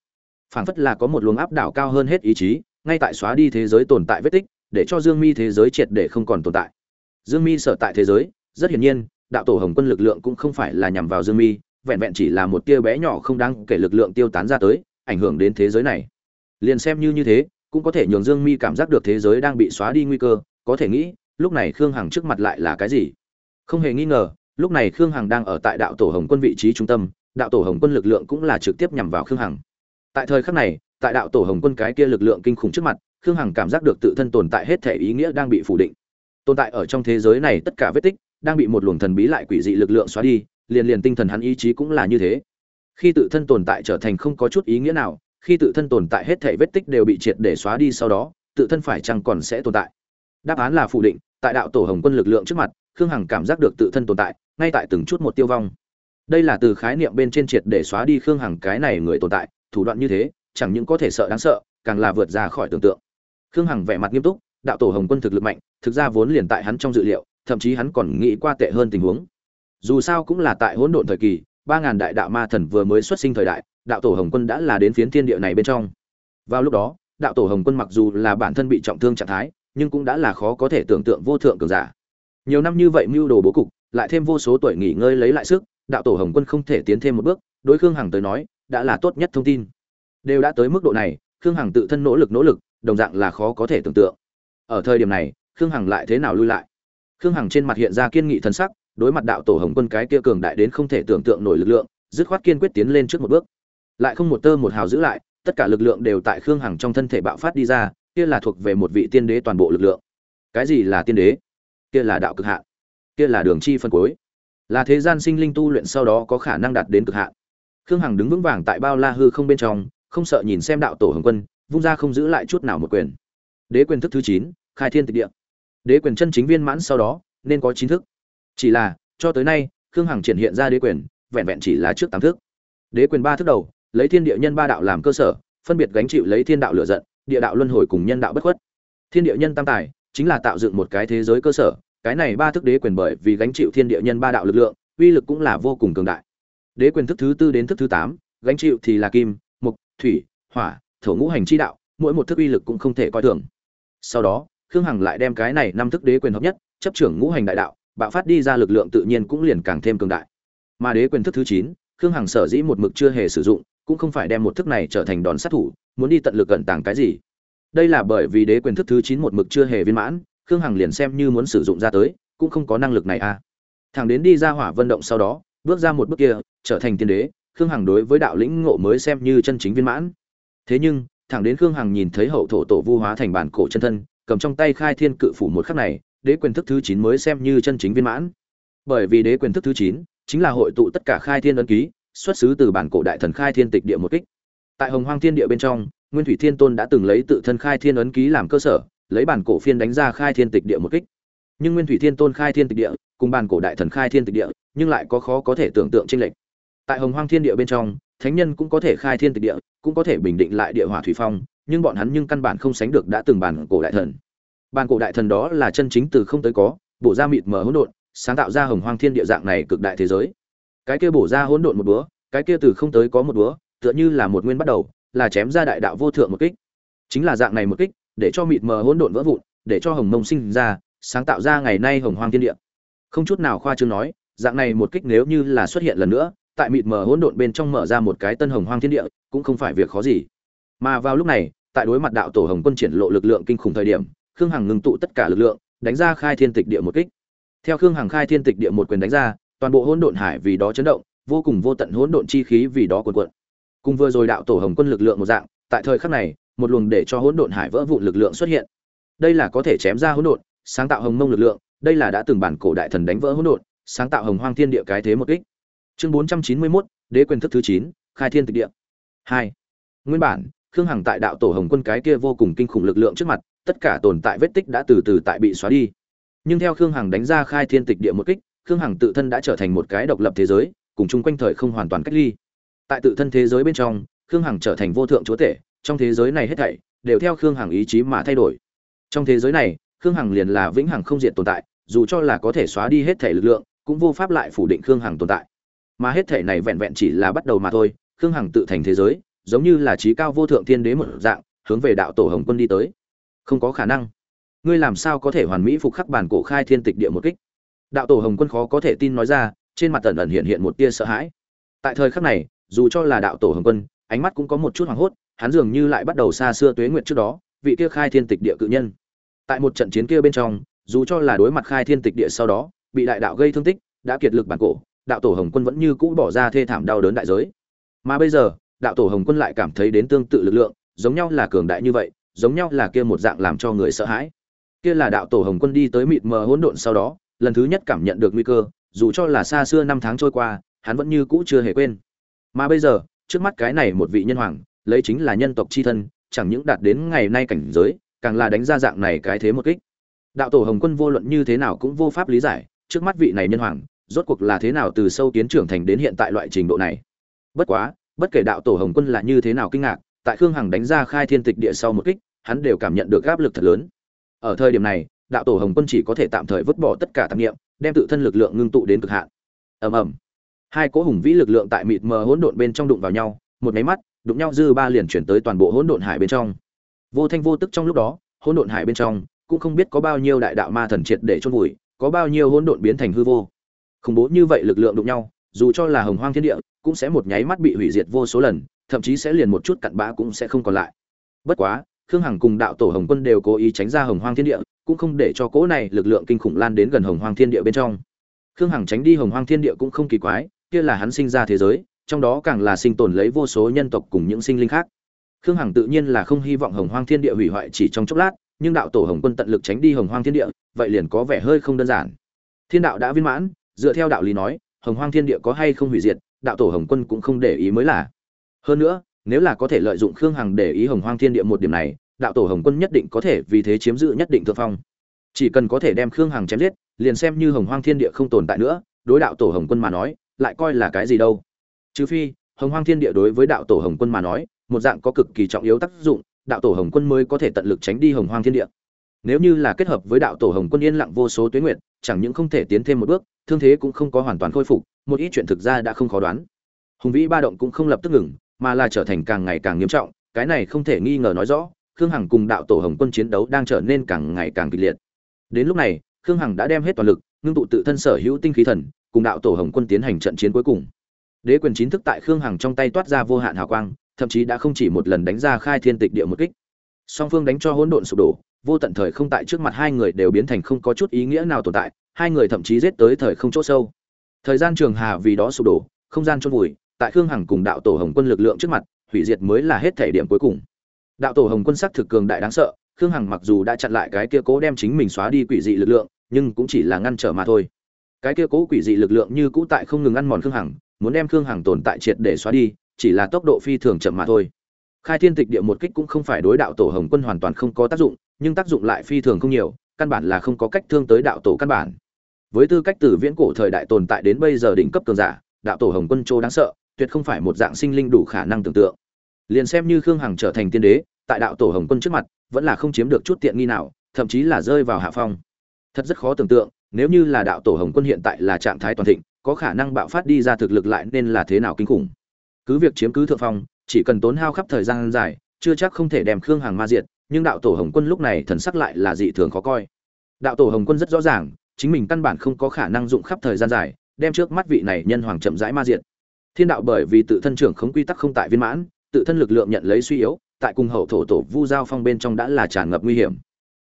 Phảng phất là có một luồng áp đảo cao hơn hết ý chí, ngay tại xóa đi thế giới tồn tại vết tích, để cho dương mi thế giới triệt để không còn tồn tại. Dương mi sở tại thế giới, rất hiển nhiên, đạo tổ hồng quân lực lượng cũng không phải là nhằm vào dương mi, vẹn vẹn chỉ là một tia bé nhỏ không đáng kể lực lượng tiêu tán ra tới, ảnh hưởng đến thế giới này. Liền xem như như thế, cũng có thể nhường dương mi cảm giác được thế giới đang bị xóa đi nguy cơ, có thể nghĩ, lúc này khương hằng trước mặt lại là cái gì? Không hề nghi ngờ, lúc này khương hằng đang ở tại đạo tổ hồng quân vị trí trung tâm đạo tổ hồng quân lực lượng cũng là trực tiếp nhằm vào khương hằng. Tại thời khắc này, tại đạo tổ hồng quân cái kia lực lượng kinh khủng trước mặt, khương hằng cảm giác được tự thân tồn tại hết thể ý nghĩa đang bị phủ định. Tồn tại ở trong thế giới này tất cả vết tích, đang bị một luồng thần bí lại quỷ dị lực lượng xóa đi, liền liền tinh thần hắn ý chí cũng là như thế. Khi tự thân tồn tại trở thành không có chút ý nghĩa nào, khi tự thân tồn tại hết thể vết tích đều bị triệt để xóa đi sau đó, tự thân phải chăng còn sẽ tồn tại? Đáp án là phủ định, tại đạo tổ hồng quân lực lượng trước mặt, khương hằng cảm giác được tự thân tồn tại, ngay tại từng chút một tiêu vong đây là từ khái niệm bên trên triệt để xóa đi khương hằng cái này người tồn tại, thủ đoạn như thế, chẳng những có thể sợ đáng sợ, càng là vượt ra khỏi tưởng tượng. Khương hằng vẻ mặt nghiêm túc, đạo tổ hồng quân thực lực mạnh, thực ra vốn liền tại hắn trong dự liệu, thậm chí hắn còn nghĩ qua tệ hơn tình huống. Dù sao cũng là tại hỗn độn thời kỳ, ba ngàn đại đạo ma thần vừa mới xuất sinh thời đại, đạo tổ hồng quân đã là đến phiến thiên địa này bên trong. Vào lúc đó, đạo tổ hồng quân mặc dù là bản thân bị trọng thương trạng thái, nhưng cũng đã là khó có thể tưởng tượng vô thượng cường giả. Nhiều năm như vậy mưu đồ bố cục, lại thêm vô số tuổi nghỉ ngơi lấy lại sức đạo tổ hồng quân không thể tiến thêm một bước, đối khương hằng tới nói, đã là tốt nhất thông tin. Đều đã tới mức độ này, khương hằng tự thân nỗ lực nỗ lực, đồng dạng là khó có thể tưởng tượng. Ở thời điểm này, khương hằng lại thế nào lui lại? Khương hằng trên mặt hiện ra kiên nghị thân sắc, đối mặt đạo tổ hồng quân cái kia cường đại đến không thể tưởng tượng nổi lực lượng, dứt khoát kiên quyết tiến lên trước một bước. Lại không một tơ một hào giữ lại, tất cả lực lượng đều tại khương hằng trong thân thể bạo phát đi ra, kia là thuộc về một vị tiên đế toàn bộ lực lượng. Cái gì là tiên đế? Kia là đạo cực hạn. Kia là đường chi phân cuối là thế gian sinh linh tu luyện sau đó có khả năng đạt đến cực hạn. Khương hằng đứng vững vàng tại bao la hư không bên trong, không sợ nhìn xem đạo tổ hồng quân, vung ra không giữ lại chút nào một quyền. Đế quyền thức thứ chín, khai thiên tịch địa. Đế quyền chân chính viên mãn sau đó, nên có chính thức. Chỉ là, cho tới nay, khương hằng triển hiện ra đế quyền, vẹn vẹn chỉ là trước tám thức. Đế quyền ba thức đầu, lấy thiên địa nhân ba đạo làm cơ sở, phân biệt gánh chịu lấy thiên đạo lựa giận, địa đạo luân hồi cùng nhân đạo bất khuất. Thiên địa nhân tam tài, chính là tạo dựng một cái thế giới cơ sở cái này ba thức đế quyền bởi vì gánh chịu thiên địa nhân ba đạo lực lượng, uy lực cũng là vô cùng cường đại. Đế quyền thức thứ tư đến thức thứ tám, gánh chịu thì là kim mục thủy, hỏa, thổ ngũ hành chi đạo, mỗi một thức uy lực cũng không thể coi thường. Sau đó, khương hằng lại đem cái này năm thức đế quyền hợp nhất, chấp trưởng ngũ hành đại đạo, bạo phát đi ra lực lượng tự nhiên cũng liền càng thêm cường đại. Mà đế quyền thức thứ chín, khương hằng sở dĩ một mực chưa hề sử dụng, cũng không phải đem một thức này trở thành đòn sát thủ, muốn đi tận lực cẩn tàng cái gì. Đây là bởi vì đế quyền thức thứ chín một mực chưa hề viên mãn khương hằng liền xem như muốn sử dụng ra tới, cũng không có năng lực này à. Thằng đến đi ra hỏa vận động sau đó, bước ra một bước kia, trở thành tiên đế, khương hằng đối với đạo lĩnh ngộ mới xem như chân chính viên mãn. Thế nhưng thẳng đến khương hằng nhìn thấy hậu thổ tổ vu hóa thành bản cổ chân thân, cầm trong tay khai thiên cự phủ một khắc này, đế quyền thức thứ chín mới xem như chân chính viên mãn. Bởi vì đế quyền thức thứ chín chính là hội tụ tất cả khai thiên ấn ký, xuất xứ từ bản cổ đại thần khai thiên tịch địa một kích. Tại hồng hoang thiên địa bên trong, nguyên thủy thiên tôn đã từng lấy tự thân khai thiên ấn ký làm cơ sở lấy bản cổ phiên đánh ra khai thiên tịch địa một kích. Nhưng nguyên thủy thiên tôn khai thiên tịch địa, cùng bản cổ đại thần khai thiên tịch địa, nhưng lại có khó có thể tưởng tượng chênh lệch. Tại hồng hoang thiên địa bên trong, thánh nhân cũng có thể khai thiên tịch địa, cũng có thể bình định lại địa hỏa thủy phong, nhưng bọn hắn nhưng căn bản không sánh được đã từng bản cổ đại thần. Bản cổ đại thần đó là chân chính từ không tới có, bổ ra mịt mờ hỗn độn, sáng tạo ra hồng hoang thiên địa dạng này cực đại thế giới. Cái kia bổ ra hỗn độn một búa cái kia từ không tới có một búa tựa như là một nguyên bắt đầu, là chém ra đại đạo vô thượng một kích. Chính là dạng này một kích để cho mịt mờ hỗn độn vỡ vụn, để cho hồng mông sinh ra, sáng tạo ra ngày nay hồng hoang thiên địa. Không chút nào khoa trương nói, dạng này một kích nếu như là xuất hiện lần nữa, tại mịt mờ hỗn độn bên trong mở ra một cái tân hồng hoang thiên địa, cũng không phải việc khó gì. Mà vào lúc này, tại đối mặt đạo tổ hồng quân triển lộ lực lượng kinh khủng thời điểm, khương hằng ngừng tụ tất cả lực lượng, đánh ra khai thiên tịch địa một kích. Theo khương hằng khai thiên tịch địa một quyền đánh ra, toàn bộ hỗn độn hải vì đó chấn động, vô cùng vô tận hỗn độn chi khí vì đó cuồn cuộn. Cùng vừa rồi đạo tổ hồng quân lực lượng một dạng, tại thời khắc này một luồng để cho hỗn độn hải vỡ vụn lực lượng xuất hiện. Đây là có thể chém ra hỗn độn sáng tạo hồng mông lực lượng đây là đã từng bản cổ đại thần đánh vỡ hỗn độn sáng tạo hồng hoang thiên địa cái thế một kích. Chương bốn trăm chín mươi 491, đế quyền thức thứ chín khai thiên tịch địa. Hai. Nguyên bản khương hằng tại đạo tổ hồng quân cái kia vô cùng kinh khủng lực lượng trước mặt tất cả tồn tại vết tích đã từ từ tại bị xóa đi. Nhưng theo khương hằng đánh ra khai thiên tịch địa một kích khương hằng tự thân đã trở thành một cái độc lập thế giới cùng chung quanh thời không hoàn toàn cách ly. Tại tự thân thế giới bên trong khương hằng trở thành vô thượng chúa tể trong thế giới này hết thảy đều theo khương hằng ý chí mà thay đổi. Trong thế giới này, khương hằng liền là vĩnh hằng không diện tồn tại, dù cho là có thể xóa đi hết thảy lực lượng, cũng vô pháp lại phủ định khương hằng tồn tại. Mà hết thảy này vẹn vẹn chỉ là bắt đầu mà thôi, khương hằng tự thành thế giới, giống như là trí cao vô thượng thiên đế một dạng, hướng về đạo tổ hồng quân đi tới. Không có khả năng. Ngươi làm sao có thể hoàn mỹ phục khắc bản cổ khai thiên tịch địa một kích? Đạo tổ hồng quân khó có thể tin nói ra, trên mặt tần ẩn hiện hiện một tia sợ hãi. Tại thời khắc này, dù cho là đạo tổ hồng quân, ánh mắt cũng có một chút hoảng hốt hắn dường như lại bắt đầu xa xưa tuế nguyệt trước đó, vị kia khai thiên tịch địa cự nhân. Tại một trận chiến kia bên trong, dù cho là đối mặt khai thiên tịch địa sau đó, bị đại đạo gây thương tích, đã kiệt lực bản cổ, đạo tổ hồng quân vẫn như cũ bỏ ra thê thảm đau đớn đại giới. Mà bây giờ, đạo tổ hồng quân lại cảm thấy đến tương tự lực lượng, giống nhau là cường đại như vậy, giống nhau là kia một dạng làm cho người sợ hãi. Kia là đạo tổ hồng quân đi tới mịt mờ hỗn độn sau đó, lần thứ nhất cảm nhận được nguy cơ, dù cho là xa xưa năm tháng trôi qua, hắn vẫn như cũ chưa hề quên. Mà bây giờ, trước mắt cái này một vị nhân hoàng lấy chính là nhân tộc chi thân chẳng những đạt đến ngày nay cảnh giới càng là đánh ra dạng này cái thế một kích. Đạo tổ hồng quân vô luận như thế nào cũng vô pháp lý giải trước mắt vị này nhân hoàng rốt cuộc là thế nào từ sâu tiến trưởng thành đến hiện tại loại trình độ này. Bất quá bất kể đạo tổ hồng quân là như thế nào kinh ngạc tại khương hằng đánh ra khai thiên tịch địa sau một kích hắn đều cảm nhận được áp lực thật lớn. Ở thời điểm này đạo tổ hồng quân chỉ có thể tạm thời vứt bỏ tất cả tạp niệm, đem tự thân lực lượng ngưng tụ đến cực hạn. Ầm ầm. Hai cỗ hùng vĩ lực lượng tại mịt mờ hỗn độn bên trong đụng vào nhau một cái mắt đụng nhau dư ba liền chuyển tới toàn bộ hỗn độn hải bên trong. Vô thanh vô tức trong lúc đó, hỗn độn hải bên trong cũng không biết có bao nhiêu đại đạo ma thần triệt để chôn vùi, có bao nhiêu hỗn độn biến thành hư vô. Khủng bố như vậy lực lượng đụng nhau, dù cho là hồng hoang thiên địa, cũng sẽ một nháy mắt bị hủy diệt vô số lần, thậm chí sẽ liền một chút cặn bã cũng sẽ không còn lại. Bất quá, khương hằng cùng đạo tổ hồng quân đều cố ý tránh ra hồng hoang thiên địa, cũng không để cho cỗ này lực lượng kinh khủng lan đến gần hồng hoang thiên địa bên trong. Khương hằng tránh đi hồng hoang thiên địa cũng không kỳ quái, kia là hắn sinh ra thế giới trong đó càng là sinh tồn lấy vô số nhân tộc cùng những sinh linh khác. Khương hằng tự nhiên là không hy vọng hồng hoang thiên địa hủy hoại chỉ trong chốc lát, nhưng đạo tổ hồng quân tận lực tránh đi hồng hoang thiên địa, vậy liền có vẻ hơi không đơn giản. Thiên đạo đã viên mãn, dựa theo đạo lý nói, hồng hoang thiên địa có hay không hủy diệt, đạo tổ hồng quân cũng không để ý mới là. Hơn nữa, nếu là có thể lợi dụng khương hằng để ý hồng hoang thiên địa một điểm này, đạo tổ hồng quân nhất định có thể vì thế chiếm giữ nhất định thượng phong. Chỉ cần có thể đem khương hằng chém giết, liền xem như hồng hoang thiên địa không tồn tại nữa, đối đạo tổ hồng quân mà nói, lại coi là cái gì đâu trừ phi, hồng hoang thiên địa đối với đạo tổ hồng quân mà nói, một dạng có cực kỳ trọng yếu tác dụng, đạo tổ hồng quân mới có thể tận lực tránh đi hồng hoang thiên địa. Nếu như là kết hợp với đạo tổ hồng quân yên lặng vô số tuyến nguyện, chẳng những không thể tiến thêm một bước, thương thế cũng không có hoàn toàn khôi phục, một ít chuyện thực ra đã không khó đoán. Hùng vĩ ba động cũng không lập tức ngừng, mà là trở thành càng ngày càng nghiêm trọng, cái này không thể nghi ngờ nói rõ, khương hằng cùng đạo tổ hồng quân chiến đấu đang trở nên càng ngày càng kịch liệt. Đến lúc này, khương hằng đã đem hết toàn lực, ngưng tụ tự thân sở hữu tinh khí thần, cùng đạo tổ hồng quân tiến hành trận chiến cuối cùng đế quyền chín thức tại khương hằng trong tay toát ra vô hạn hào quang, thậm chí đã không chỉ một lần đánh ra khai thiên tịch địa một kích. Song phương đánh cho hỗn độn sụp đổ, vô tận thời không tại trước mặt hai người đều biến thành không có chút ý nghĩa nào tồn tại, hai người thậm chí giết tới thời không chỗ sâu. Thời gian trường hà vì đó sụp đổ, không gian chôn vùi, tại khương hằng cùng đạo tổ hồng quân lực lượng trước mặt, hủy diệt mới là hết thể điểm cuối cùng. Đạo tổ hồng quân sắc thực cường đại đáng sợ, khương hằng mặc dù đã chặn lại cái kia cố đem chính mình xóa đi quỷ dị lực lượng, nhưng cũng chỉ là ngăn trở mà thôi. Cái kia cố quỷ dị lực lượng như cũ tại không ngừng ăn mòn khương hằng muốn đem khương hằng tồn tại triệt để xóa đi, chỉ là tốc độ phi thường chậm mà thôi. Khai thiên tịch địa một kích cũng không phải đối đạo tổ hồng quân hoàn toàn không có tác dụng, nhưng tác dụng lại phi thường không nhiều, căn bản là không có cách thương tới đạo tổ căn bản. Với tư cách từ viễn cổ thời đại tồn tại đến bây giờ đỉnh cấp cường giả, đạo tổ hồng quân châu đáng sợ, tuyệt không phải một dạng sinh linh đủ khả năng tưởng tượng. Liền xem như khương hằng trở thành tiên đế, tại đạo tổ hồng quân trước mặt, vẫn là không chiếm được chút tiện nghi nào, thậm chí là rơi vào hạ phong. Thật rất khó tưởng tượng, nếu như là đạo tổ hồng quân hiện tại là trạng thái toàn thịnh có khả năng bạo phát đi ra thực lực lại nên là thế nào kinh khủng. Cứ việc chiếm cứ thượng phong, chỉ cần tốn hao khắp thời gian dài, chưa chắc không thể đem khương hằng ma diệt, nhưng đạo tổ hồng quân lúc này thần sắc lại là dị thường khó coi. Đạo tổ hồng quân rất rõ ràng, chính mình căn bản không có khả năng dụng khắp thời gian dài, đem trước mắt vị này nhân hoàng chậm rãi ma diệt. Thiên đạo bởi vì tự thân trưởng không quy tắc không tại viên mãn, tự thân lực lượng nhận lấy suy yếu, tại cùng hậu thổ tổ vu giao phong bên trong đã là tràn ngập nguy hiểm.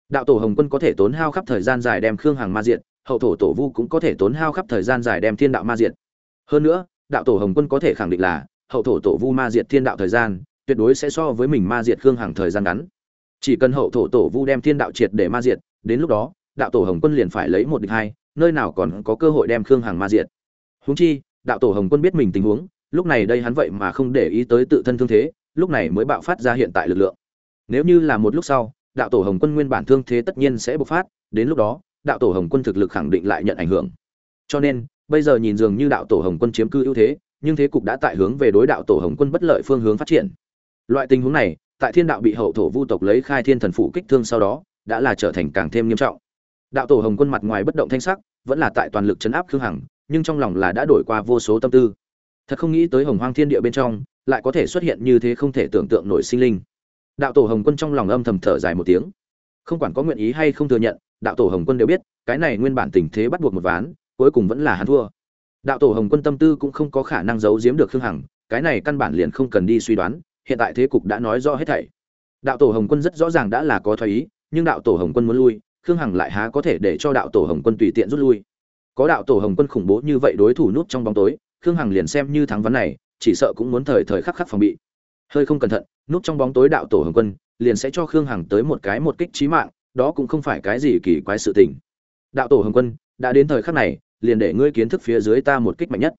Đạo tổ hồng quân có thể tốn hao khắp thời gian dài đem khương hằng ma diệt hậu thổ tổ vu cũng có thể tốn hao khắp thời gian dài đem thiên đạo ma diệt. Hơn nữa, đạo tổ hồng quân có thể khẳng định là, hậu thổ tổ vu ma diệt thiên đạo thời gian, tuyệt đối sẽ so với mình ma diệt khương hằng thời gian ngắn. Chỉ cần hậu thổ tổ vu đem thiên đạo triệt để ma diệt, đến lúc đó, đạo tổ hồng quân liền phải lấy một địch hai, nơi nào còn có cơ hội đem khương hằng ma diệt. Húng chi, đạo tổ hồng quân biết mình tình huống, lúc này đây hắn vậy mà không để ý tới tự thân thương thế, lúc này mới bạo phát ra hiện tại lực lượng. Nếu như là một lúc sau, đạo tổ hồng quân nguyên bản thương thế tất nhiên sẽ bộc phát, đến lúc đó đạo tổ hồng quân thực lực khẳng định lại nhận ảnh hưởng. Cho nên, bây giờ nhìn dường như đạo tổ hồng quân chiếm cư ưu thế, nhưng thế cục đã tại hướng về đối đạo tổ hồng quân bất lợi phương hướng phát triển. Loại tình huống này, tại thiên đạo bị hậu thổ vu tộc lấy khai thiên thần phủ kích thương sau đó, đã là trở thành càng thêm nghiêm trọng. Đạo tổ hồng quân mặt ngoài bất động thanh sắc, vẫn là tại toàn lực chấn áp khương hằng, nhưng trong lòng là đã đổi qua vô số tâm tư. Thật không nghĩ tới hồng hoang thiên địa bên trong, lại có thể xuất hiện như thế không thể tưởng tượng nổi sinh linh. Đạo tổ hồng quân trong lòng âm thầm thở dài một tiếng. Không quản có nguyện ý hay không thừa nhận đạo tổ hồng quân đều biết, cái này nguyên bản tình thế bắt buộc một ván, cuối cùng vẫn là hắn thua. Đạo tổ hồng quân tâm tư cũng không có khả năng giấu giếm được khương hằng, cái này căn bản liền không cần đi suy đoán, hiện tại thế cục đã nói rõ hết thảy. Đạo tổ hồng quân rất rõ ràng đã là có thoái ý, nhưng đạo tổ hồng quân muốn lui, khương hằng lại há có thể để cho đạo tổ hồng quân tùy tiện rút lui. Có đạo tổ hồng quân khủng bố như vậy đối thủ núp trong bóng tối, khương hằng liền xem như thắng ván này, chỉ sợ cũng muốn thời thời khắc khắc phòng bị. Hơi không cẩn thận, núp trong bóng tối đạo tổ hồng quân, liền sẽ cho khương hằng tới một cái một kích trí mạng đó cũng không phải cái gì kỳ quái sự tình. Đạo tổ hồng quân, đã đến thời khắc này, liền để ngươi kiến thức phía dưới ta một kích mạnh nhất.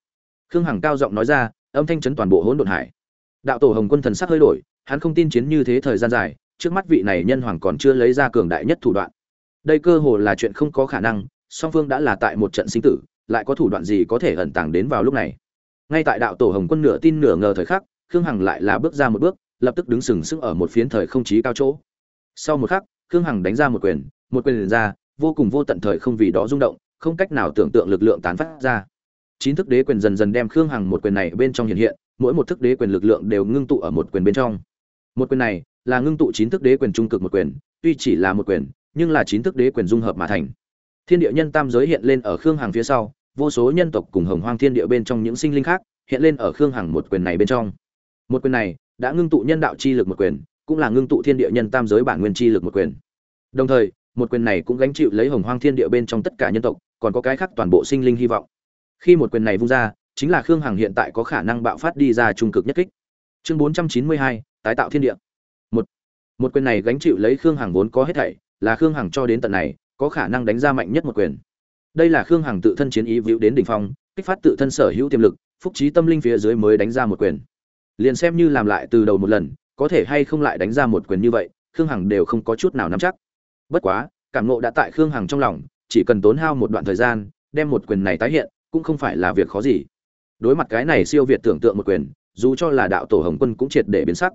Khương hằng cao giọng nói ra, âm thanh chấn toàn bộ hỗn độn hải. Đạo tổ hồng quân thần sắc hơi đổi, hắn không tin chiến như thế thời gian dài, trước mắt vị này nhân hoàng còn chưa lấy ra cường đại nhất thủ đoạn. Đây cơ hồ là chuyện không có khả năng, song phương đã là tại một trận sinh tử, lại có thủ đoạn gì có thể ẩn tàng đến vào lúc này? Ngay tại đạo tổ hồng quân nửa tin nửa ngờ thời khắc, khương hằng lại là bước ra một bước, lập tức đứng sừng sững ở một phiến thời không chí cao chỗ. Sau một khắc khương hằng đánh ra một quyền một quyền ra, vô cùng vô tận thời không vì đó rung động, không cách nào tưởng tượng lực lượng tán phát ra. Chín thức đế quyền dần dần đem khương hằng một quyền này bên trong hiện hiện, mỗi một thức đế quyền lực lượng đều ngưng tụ ở một quyền bên trong. Một quyền này là ngưng tụ chín thức đế quyền trung cực một quyền, tuy chỉ là một quyền, nhưng là chín thức đế quyền dung hợp mà thành. Thiên địa nhân tam giới hiện lên ở khương hằng phía sau, vô số nhân tộc cùng hồng hoang thiên địa bên trong những sinh linh khác hiện lên ở khương hằng một quyền này bên trong. Một quyền này đã ngưng tụ nhân đạo chi lực một quyền cũng là ngưng tụ thiên địa nhân tam giới bản nguyên chi lực một quyền. Đồng thời, một quyền này cũng gánh chịu lấy hồng hoang thiên địa bên trong tất cả nhân tộc, còn có cái khác toàn bộ sinh linh hy vọng. Khi một quyền này vung ra, chính là khương hằng hiện tại có khả năng bạo phát đi ra trung cực nhất kích. Chương bốn trăm chín mươi hai, tái tạo thiên địa. Một một quyền này gánh chịu lấy khương hằng vốn có hết thảy, là khương hằng cho đến tận này, có khả năng đánh ra mạnh nhất một quyền. Đây là khương hằng tự thân chiến ý vĩu đến đỉnh phong, kích phát tự thân sở hữu tiềm lực, phúc trí tâm linh phía dưới mới đánh ra một quyền. Liền xem như làm lại từ đầu một lần có thể hay không lại đánh ra một quyền như vậy, khương hằng đều không có chút nào nắm chắc. Bất quá, cảm nộ đã tại khương hằng trong lòng, chỉ cần tốn hao một đoạn thời gian, đem một quyền này tái hiện, cũng không phải là việc khó gì. Đối mặt cái này siêu việt tưởng tượng một quyền, dù cho là đạo tổ hồng quân cũng triệt để biến sắc.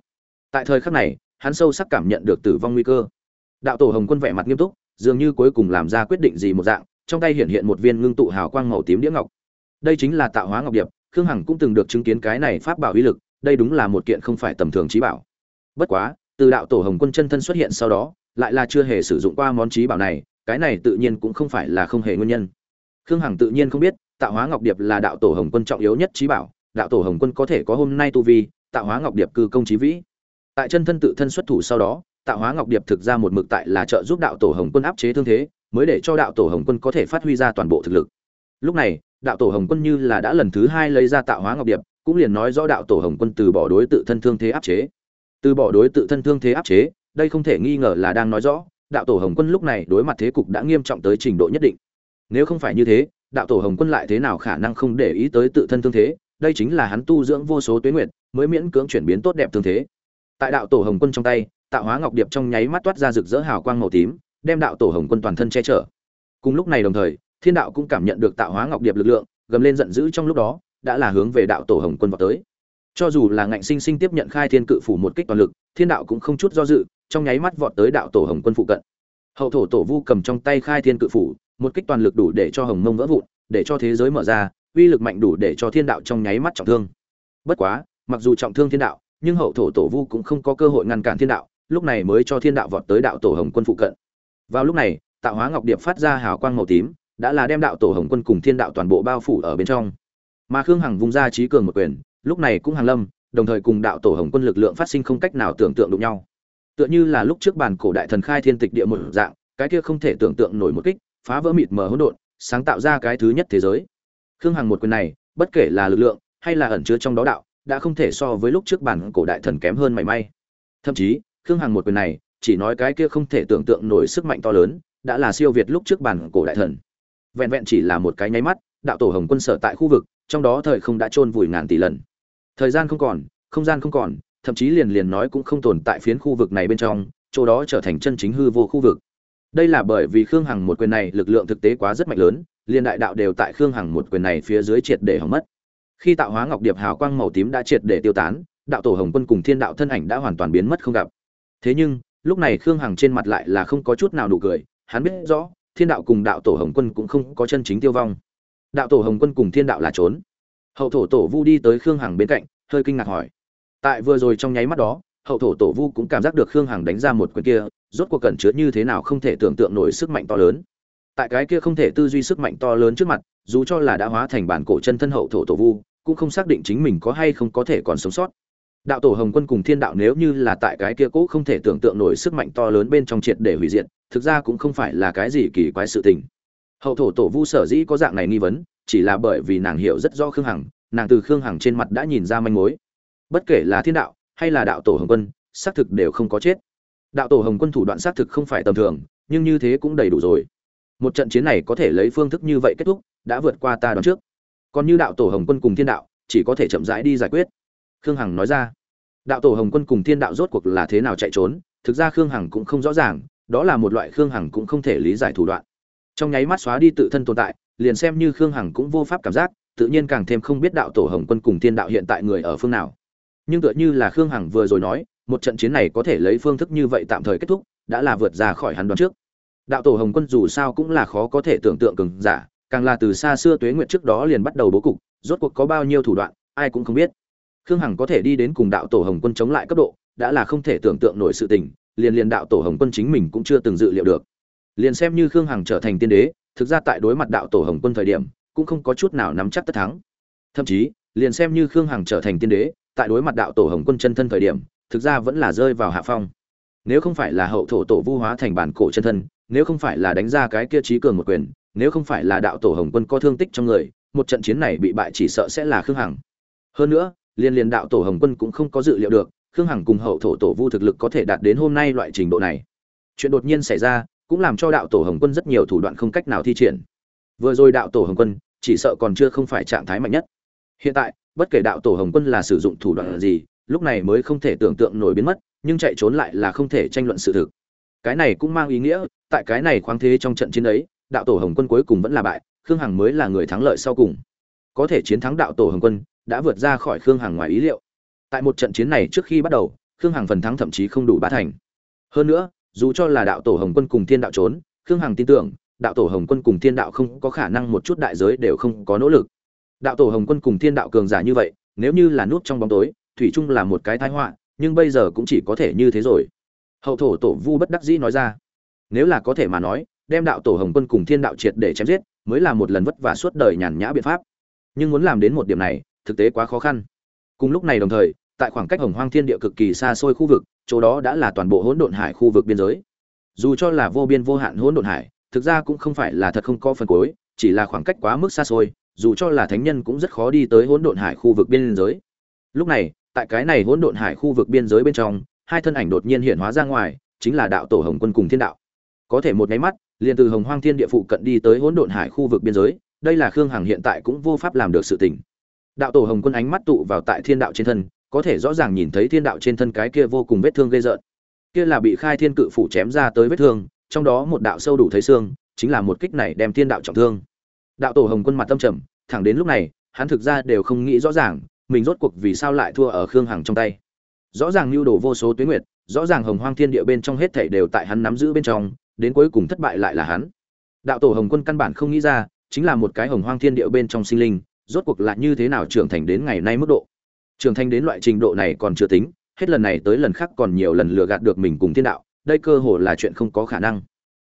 Tại thời khắc này, hắn sâu sắc cảm nhận được tử vong nguy cơ. Đạo tổ hồng quân vẻ mặt nghiêm túc, dường như cuối cùng làm ra quyết định gì một dạng, trong tay hiện hiện một viên ngưng tụ hào quang màu tím đĩa ngọc. Đây chính là tạo hóa ngọc điệp, khương hằng cũng từng được chứng kiến cái này pháp bảo uy lực, đây đúng là một kiện không phải tầm thường trí bảo bất quá, từ đạo tổ hồng quân chân thân xuất hiện sau đó, lại là chưa hề sử dụng qua món trí bảo này, cái này tự nhiên cũng không phải là không hề nguyên nhân. Khương hằng tự nhiên không biết tạo hóa ngọc điệp là đạo tổ hồng quân trọng yếu nhất trí bảo, đạo tổ hồng quân có thể có hôm nay tu vi tạo hóa ngọc điệp cư công trí vĩ. Tại chân thân tự thân xuất thủ sau đó tạo hóa ngọc điệp thực ra một mực tại là trợ giúp đạo tổ hồng quân áp chế thương thế, mới để cho đạo tổ hồng quân có thể phát huy ra toàn bộ thực lực. Lúc này, đạo tổ hồng quân như là đã lần thứ hai lấy ra tạo hóa ngọc điệp, cũng liền nói rõ đạo tổ hồng quân từ bỏ đối tự thân thương thế áp chế từ bỏ đối tự thân thương thế áp chế, đây không thể nghi ngờ là đang nói rõ, đạo tổ hồng quân lúc này đối mặt thế cục đã nghiêm trọng tới trình độ nhất định. Nếu không phải như thế, đạo tổ hồng quân lại thế nào khả năng không để ý tới tự thân thương thế? Đây chính là hắn tu dưỡng vô số tuyến nguyệt, mới miễn cưỡng chuyển biến tốt đẹp thương thế. Tại đạo tổ hồng quân trong tay, tạo hóa ngọc điệp trong nháy mắt toát ra rực rỡ hào quang màu tím, đem đạo tổ hồng quân toàn thân che chở. Cùng lúc này đồng thời, thiên đạo cũng cảm nhận được tạo hóa ngọc điệp lực lượng, gầm lên giận dữ trong lúc đó, đã là hướng về đạo tổ hồng quân vào tới cho dù là ngạnh sinh sinh tiếp nhận khai thiên cự phủ một kích toàn lực, thiên đạo cũng không chút do dự, trong nháy mắt vọt tới đạo tổ hồng quân phụ cận. Hậu thổ tổ vu cầm trong tay khai thiên cự phủ, một kích toàn lực đủ để cho hồng mông vỡ vụn, để cho thế giới mở ra, uy lực mạnh đủ để cho thiên đạo trong nháy mắt trọng thương. Bất quá, mặc dù trọng thương thiên đạo, nhưng hậu thổ tổ vu cũng không có cơ hội ngăn cản thiên đạo, lúc này mới cho thiên đạo vọt tới đạo tổ hồng quân phụ cận. Vào lúc này, tạo hóa ngọc điệp phát ra hào quang màu tím, đã là đem đạo tổ hồng quân cùng thiên đạo toàn bộ bao phủ ở bên trong. Mà khương hằng vùng ra trí cường một quyền lúc này cũng hàng lâm, đồng thời cùng đạo tổ hồng quân lực lượng phát sinh không cách nào tưởng tượng đụng nhau. Tựa như là lúc trước bàn cổ đại thần khai thiên tịch địa một dạng, cái kia không thể tưởng tượng nổi một kích, phá vỡ mịt mờ hỗn độn, sáng tạo ra cái thứ nhất thế giới. Khương hằng một quyền này, bất kể là lực lượng hay là ẩn chứa trong đó đạo, đã không thể so với lúc trước bản cổ đại thần kém hơn mảy may. Thậm chí, khương hằng một quyền này, chỉ nói cái kia không thể tưởng tượng nổi sức mạnh to lớn, đã là siêu việt lúc trước bản cổ đại thần. Vẹn vẹn chỉ là một cái nháy mắt, đạo tổ hồng quân sở tại khu vực, trong đó thời không đã chôn vùi ngàn tỷ lần thời gian không còn, không gian không còn, thậm chí liền liền nói cũng không tồn tại phiến khu vực này bên trong, chỗ đó trở thành chân chính hư vô khu vực. Đây là bởi vì khương hằng một quyền này lực lượng thực tế quá rất mạnh lớn, liền đại đạo đều tại khương hằng một quyền này phía dưới triệt để hỏng mất. Khi tạo hóa ngọc điệp hào quang màu tím đã triệt để tiêu tán, đạo tổ hồng quân cùng thiên đạo thân ảnh đã hoàn toàn biến mất không gặp. Thế nhưng, lúc này khương hằng trên mặt lại là không có chút nào nụ cười, hắn biết rõ, thiên đạo cùng đạo tổ hồng quân cũng không có chân chính tiêu vong. Đạo tổ hồng quân cùng thiên đạo là trốn hậu thổ tổ vu đi tới khương hằng bên cạnh, hơi kinh ngạc hỏi. Tại vừa rồi trong nháy mắt đó, hậu thổ tổ vu cũng cảm giác được khương hằng đánh ra một quyền kia, rốt cuộc cẩn chứa như thế nào không thể tưởng tượng nổi sức mạnh to lớn. Tại cái kia không thể tư duy sức mạnh to lớn trước mặt, dù cho là đã hóa thành bản cổ chân thân hậu thổ tổ vu, cũng không xác định chính mình có hay không có thể còn sống sót. Đạo tổ hồng quân cùng thiên đạo nếu như là tại cái kia cũ không thể tưởng tượng nổi sức mạnh to lớn bên trong triệt để hủy diệt, thực ra cũng không phải là cái gì kỳ quái sự tình. Hậu thổ tổ vu sở dĩ có dạng này nghi vấn chỉ là bởi vì nàng hiểu rất rõ khương hằng, nàng từ khương hằng trên mặt đã nhìn ra manh mối. Bất kể là thiên đạo hay là đạo tổ hồng quân, xác thực đều không có chết. Đạo tổ hồng quân thủ đoạn xác thực không phải tầm thường, nhưng như thế cũng đầy đủ rồi. Một trận chiến này có thể lấy phương thức như vậy kết thúc, đã vượt qua ta đón trước. Còn như đạo tổ hồng quân cùng thiên đạo, chỉ có thể chậm rãi đi giải quyết. Khương hằng nói ra. Đạo tổ hồng quân cùng thiên đạo rốt cuộc là thế nào chạy trốn, thực ra khương hằng cũng không rõ ràng, đó là một loại khương hằng cũng không thể lý giải thủ đoạn. Trong nháy mắt xóa đi tự thân tồn tại liền xem như khương hằng cũng vô pháp cảm giác, tự nhiên càng thêm không biết đạo tổ hồng quân cùng thiên đạo hiện tại người ở phương nào. Nhưng tựa như là khương hằng vừa rồi nói, một trận chiến này có thể lấy phương thức như vậy tạm thời kết thúc, đã là vượt ra khỏi hắn đoán trước. Đạo tổ hồng quân dù sao cũng là khó có thể tưởng tượng cường giả, càng là từ xa xưa tuế nguyện trước đó liền bắt đầu bố cục, rốt cuộc có bao nhiêu thủ đoạn, ai cũng không biết. Khương hằng có thể đi đến cùng đạo tổ hồng quân chống lại cấp độ, đã là không thể tưởng tượng nổi sự tình, liền liền đạo tổ hồng quân chính mình cũng chưa từng dự liệu được. Liền xem như khương hằng trở thành tiên đế thực ra tại đối mặt đạo tổ hồng quân thời điểm, cũng không có chút nào nắm chắc tất thắng. Thậm chí, liền xem như khương hằng trở thành tiên đế, tại đối mặt đạo tổ hồng quân chân thân thời điểm, thực ra vẫn là rơi vào hạ phong. Nếu không phải là hậu thổ tổ vu hóa thành bản cổ chân thân, nếu không phải là đánh ra cái kia trí cường một quyền, nếu không phải là đạo tổ hồng quân có thương tích trong người, một trận chiến này bị bại chỉ sợ sẽ là khương hằng. Hơn nữa liên liên đạo tổ hồng quân cũng không có dự liệu được, khương hằng cùng hậu thổ tổ vu thực lực có thể đạt đến hôm nay loại trình độ này. Chuyện đột nhiên xảy ra cũng làm cho đạo tổ hồng quân rất nhiều thủ đoạn không cách nào thi triển. Vừa rồi đạo tổ hồng quân chỉ sợ còn chưa không phải trạng thái mạnh nhất. Hiện tại, bất kể đạo tổ hồng quân là sử dụng thủ đoạn gì, lúc này mới không thể tưởng tượng nổi biến mất, nhưng chạy trốn lại là không thể tranh luận sự thực. Cái này cũng mang ý nghĩa, tại cái này khoáng thế trong trận chiến ấy, đạo tổ hồng quân cuối cùng vẫn là bại, khương hằng mới là người thắng lợi sau cùng. Có thể chiến thắng đạo tổ hồng quân, đã vượt ra khỏi khương hằng ngoài ý liệu. Tại một trận chiến này trước khi bắt đầu, khương hằng phần thắng thậm chí không đủ ba thành. Hơn nữa dù cho là đạo tổ hồng quân cùng thiên đạo trốn, khương hằng tin tưởng, đạo tổ hồng quân cùng thiên đạo không có khả năng một chút đại giới đều không có nỗ lực. Đạo tổ hồng quân cùng thiên đạo cường giả như vậy, nếu như là nút trong bóng tối, thủy chung là một cái thái họa, nhưng bây giờ cũng chỉ có thể như thế rồi. Hậu thổ tổ vu bất đắc dĩ nói ra, nếu là có thể mà nói, đem đạo tổ hồng quân cùng thiên đạo triệt để chém giết, mới là một lần vất vả suốt đời nhàn nhã biện pháp. Nhưng muốn làm đến một điểm này, thực tế quá khó khăn. Cùng lúc này đồng thời tại khoảng cách hồng hoang thiên địa cực kỳ xa xôi khu vực, chỗ đó đã là toàn bộ hỗn độn hải khu vực biên giới. Dù cho là vô biên vô hạn hỗn độn hải, thực ra cũng không phải là thật không có phần cuối, chỉ là khoảng cách quá mức xa xôi, dù cho là thánh nhân cũng rất khó đi tới hỗn độn hải khu vực biên giới. Lúc này, tại cái này hỗn độn hải khu vực biên giới bên trong, hai thân ảnh đột nhiên hiện hóa ra ngoài, chính là đạo tổ hồng quân cùng thiên đạo. Có thể một nháy mắt, liền từ hồng hoang thiên địa phụ cận đi tới hỗn độn hải khu vực biên giới, đây là khương hằng hiện tại cũng vô pháp làm được sự tình. Đạo tổ hồng quân ánh mắt tụ vào tại thiên đạo trên thân có thể rõ ràng nhìn thấy thiên đạo trên thân cái kia vô cùng vết thương gây rợn. Kia là bị khai thiên cự phủ chém ra tới vết thương, trong đó một đạo sâu đủ thấy xương, chính là một kích này đem thiên đạo trọng thương. Đạo tổ hồng quân mặt tâm trầm, thẳng đến lúc này, hắn thực ra đều không nghĩ rõ ràng, mình rốt cuộc vì sao lại thua ở khương hằng trong tay. Rõ ràng lưu đồ vô số tuyến nguyệt, rõ ràng hồng hoang thiên địa bên trong hết thảy đều tại hắn nắm giữ bên trong, đến cuối cùng thất bại lại là hắn. Đạo tổ hồng quân căn bản không nghĩ ra, chính là một cái hồng hoang thiên địa bên trong sinh linh, rốt cuộc là như thế nào trưởng thành đến ngày nay mức độ trưởng thành đến loại trình độ này còn chưa tính, hết lần này tới lần khác còn nhiều lần lừa gạt được mình cùng thiên đạo, đây cơ hồ là chuyện không có khả năng.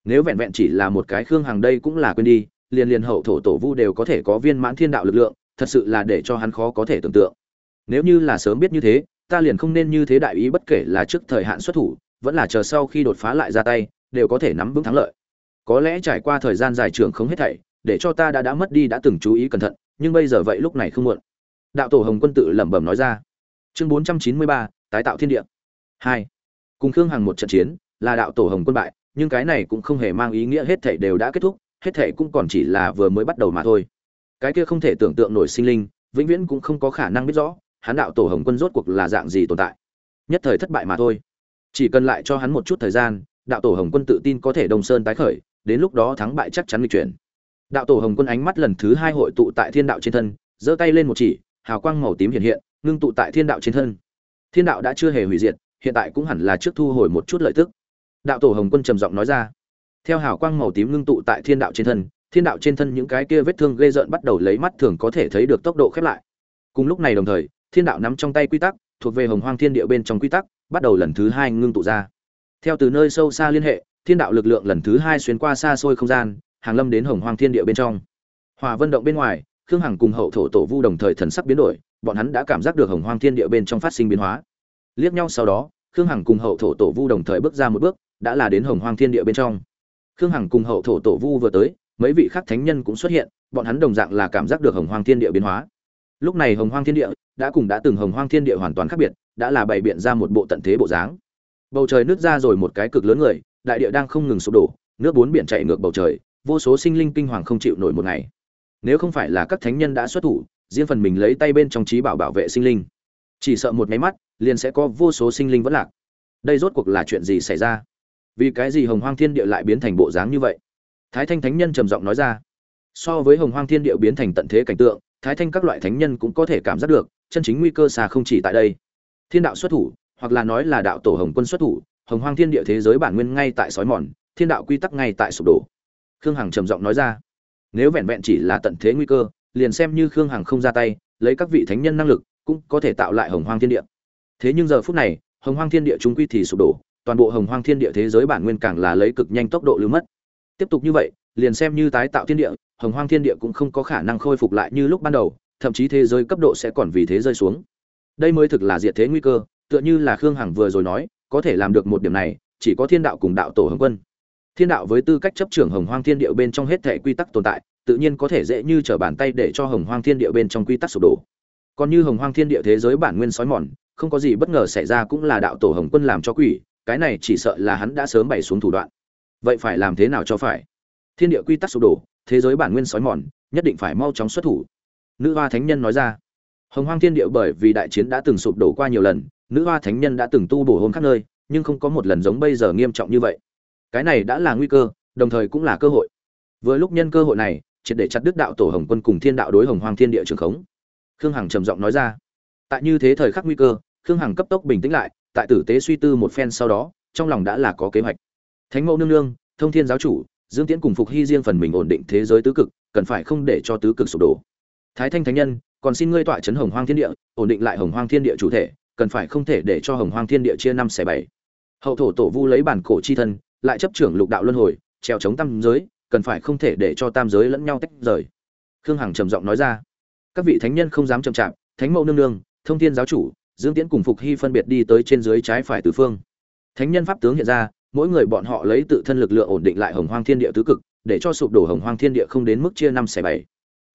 Nếu vẹn vẹn chỉ là một cái khương hàng đây cũng là quên đi, liền liền hậu thổ tổ vu đều có thể có viên mãn thiên đạo lực lượng, thật sự là để cho hắn khó có thể tưởng tượng. Nếu như là sớm biết như thế, ta liền không nên như thế đại ý bất kể là trước thời hạn xuất thủ, vẫn là chờ sau khi đột phá lại ra tay, đều có thể nắm vững thắng lợi. Có lẽ trải qua thời gian dài trường không hết thảy, để cho ta đã đã mất đi đã từng chú ý cẩn thận, nhưng bây giờ vậy lúc này không muộn đạo tổ hồng quân tự lẩm bẩm nói ra. Chương bốn trăm chín mươi ba, tái tạo thiên địa. Hai. Cùng khương hằng một trận chiến, là đạo tổ hồng quân bại, nhưng cái này cũng không hề mang ý nghĩa hết thể đều đã kết thúc, hết thể cũng còn chỉ là vừa mới bắt đầu mà thôi. Cái kia không thể tưởng tượng nổi sinh linh, vĩnh viễn cũng không có khả năng biết rõ, hắn đạo tổ hồng quân rốt cuộc là dạng gì tồn tại. Nhất thời thất bại mà thôi. Chỉ cần lại cho hắn một chút thời gian, đạo tổ hồng quân tự tin có thể đông sơn tái khởi, đến lúc đó thắng bại chắc chắn lịch chuyển. Đạo tổ hồng quân ánh mắt lần thứ hai hội tụ tại thiên đạo trên thân, giơ tay lên một chỉ hào quang màu tím hiện hiện, ngưng tụ tại thiên đạo trên thân. Thiên đạo đã chưa hề hủy diệt, hiện tại cũng hẳn là trước thu hồi một chút lợi tức. Đạo tổ hồng quân trầm giọng nói ra. Theo hào quang màu tím ngưng tụ tại thiên đạo trên thân, thiên đạo trên thân những cái kia vết thương gây rợn bắt đầu lấy mắt thường có thể thấy được tốc độ khép lại. Cùng lúc này đồng thời, thiên đạo nắm trong tay quy tắc, thuộc về hồng hoang thiên địa bên trong quy tắc, bắt đầu lần thứ hai ngưng tụ ra. Theo từ nơi sâu xa liên hệ, thiên đạo lực lượng lần thứ hai xuyên qua xa xôi không gian, hàng lâm đến hồng hoang thiên địa bên trong. Hòa vân động bên ngoài khương hằng cùng hậu thổ tổ vu đồng thời thần sắc biến đổi, bọn hắn đã cảm giác được hồng hoang thiên địa bên trong phát sinh biến hóa. Liếc nhau sau đó, khương hằng cùng hậu thổ tổ vu đồng thời bước ra một bước, đã là đến hồng hoang thiên địa bên trong. Khương hằng cùng hậu thổ tổ vu vừa tới, mấy vị khác thánh nhân cũng xuất hiện, bọn hắn đồng dạng là cảm giác được hồng hoang thiên địa biến hóa. Lúc này hồng hoang thiên địa đã cùng đã từng hồng hoang thiên địa hoàn toàn khác biệt, đã là bày biện ra một bộ tận thế bộ dáng. Bầu trời nứt ra rồi một cái cực lớn người, đại địa đang không ngừng sụp đổ, nước bốn biển chạy ngược bầu trời, vô số sinh linh kinh hoàng không chịu nổi một ngày nếu không phải là các thánh nhân đã xuất thủ, riêng phần mình lấy tay bên trong trí bảo bảo vệ sinh linh. Chỉ sợ một máy mắt, liền sẽ có vô số sinh linh vẫn lạc. Đây rốt cuộc là chuyện gì xảy ra? Vì cái gì hồng hoang thiên địa lại biến thành bộ dáng như vậy? Thái thanh thánh nhân trầm giọng nói ra. So với hồng hoang thiên địa biến thành tận thế cảnh tượng, thái thanh các loại thánh nhân cũng có thể cảm giác được, chân chính nguy cơ xa không chỉ tại đây. Thiên đạo xuất thủ, hoặc là nói là đạo tổ hồng quân xuất thủ, hồng hoang thiên địa thế giới bản nguyên ngay tại sói mòn, thiên đạo quy tắc ngay tại sụp đổ. Khương hằng trầm giọng nói ra nếu vẹn vẹn chỉ là tận thế nguy cơ, liền xem như khương hằng không ra tay, lấy các vị thánh nhân năng lực, cũng có thể tạo lại hồng hoang thiên địa. Thế nhưng giờ phút này, hồng hoang thiên địa chúng quy thì sụp đổ, toàn bộ hồng hoang thiên địa thế giới bản nguyên càng là lấy cực nhanh tốc độ lưu mất. Tiếp tục như vậy, liền xem như tái tạo thiên địa, hồng hoang thiên địa cũng không có khả năng khôi phục lại như lúc ban đầu, thậm chí thế giới cấp độ sẽ còn vì thế rơi xuống. Đây mới thực là diệt thế nguy cơ, tựa như là khương hằng vừa rồi nói, có thể làm được một điểm này, chỉ có thiên đạo cùng đạo tổ hồng quân thiên đạo với tư cách chấp trưởng hồng hoang thiên địa bên trong hết thể quy tắc tồn tại, tự nhiên có thể dễ như trở bàn tay để cho hồng hoang thiên địa bên trong quy tắc sụp đổ. Còn như hồng hoang thiên địa thế giới bản nguyên sói mòn, không có gì bất ngờ xảy ra cũng là đạo tổ hồng quân làm cho quỷ, cái này chỉ sợ là hắn đã sớm bày xuống thủ đoạn. Vậy phải làm thế nào cho phải? Thiên địa quy tắc sụp đổ, thế giới bản nguyên sói mòn, nhất định phải mau chóng xuất thủ. Nữ hoa thánh nhân nói ra. Hồng hoang thiên địa bởi vì đại chiến đã từng sụp đổ qua nhiều lần, nữ hoa thánh nhân đã từng tu bổ hôn khắp nơi, nhưng không có một lần giống bây giờ nghiêm trọng như vậy cái này đã là nguy cơ, đồng thời cũng là cơ hội. Vừa lúc nhân cơ hội này, triệt để chặt đứt đạo tổ hồng quân cùng thiên đạo đối hồng hoang thiên địa trường khống. Khương hằng trầm giọng nói ra. Tại như thế thời khắc nguy cơ, khương hằng cấp tốc bình tĩnh lại, tại tử tế suy tư một phen sau đó, trong lòng đã là có kế hoạch. Thánh mẫu nương nương, thông thiên giáo chủ, dương tiễn cùng phục hy riêng phần mình ổn định thế giới tứ cực, cần phải không để cho tứ cực sụp đổ. Thái thanh thánh nhân, còn xin ngươi tọa chấn hồng hoang thiên địa, ổn định lại hồng hoang thiên địa chủ thể, cần phải không thể để cho hồng hoang thiên địa chia năm xẻ bảy. Hậu thổ tổ vu lấy bản cổ chi thân lại chấp trưởng lục đạo luân hồi, treo chống tam giới, cần phải không thể để cho tam giới lẫn nhau tách rời. Khương hằng trầm giọng nói ra, các vị thánh nhân không dám chậm chạp, thánh mẫu nương nương, thông thiên giáo chủ, dương tiễn cùng phục hy phân biệt đi tới trên dưới trái phải tứ phương. Thánh nhân pháp tướng hiện ra, mỗi người bọn họ lấy tự thân lực lượng ổn định lại hồng hoang thiên địa tứ cực, để cho sụp đổ hồng hoang thiên địa không đến mức chia năm xẻ bảy.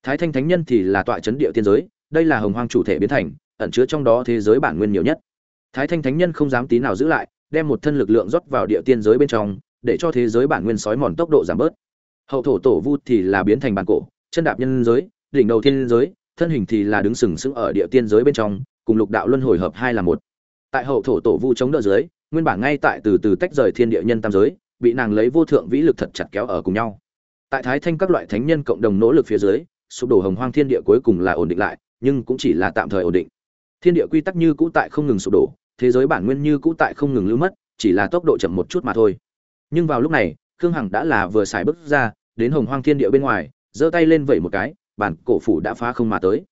Thái thanh thánh nhân thì là tọa chấn địa tiên giới, đây là hồng hoang chủ thể biến thành, ẩn chứa trong đó thế giới bản nguyên nhiều nhất. Thái thanh thánh nhân không dám tí nào giữ lại đem một thân lực lượng rót vào địa tiên giới bên trong, để cho thế giới bản nguyên sói mòn tốc độ giảm bớt. Hậu thổ tổ vu thì là biến thành bản cổ, chân đạp nhân giới, đỉnh đầu thiên giới, thân hình thì là đứng sừng sững ở địa tiên giới bên trong, cùng lục đạo luân hồi hợp hai là một. Tại hậu thổ tổ vu chống đỡ dưới, nguyên bản ngay tại từ từ tách rời thiên địa nhân tam giới, bị nàng lấy vô thượng vĩ lực thật chặt kéo ở cùng nhau. Tại thái thanh các loại thánh nhân cộng đồng nỗ lực phía dưới, sụp đổ hồng hoang thiên địa cuối cùng là ổn định lại, nhưng cũng chỉ là tạm thời ổn định. Thiên địa quy tắc như cũ tại không ngừng sụp đổ thế giới bản nguyên như cũ tại không ngừng lưu mất, chỉ là tốc độ chậm một chút mà thôi. Nhưng vào lúc này, khương hằng đã là vừa xài bước ra, đến hồng hoang thiên địa bên ngoài, giơ tay lên vẩy một cái, bản cổ phủ đã phá không mà tới.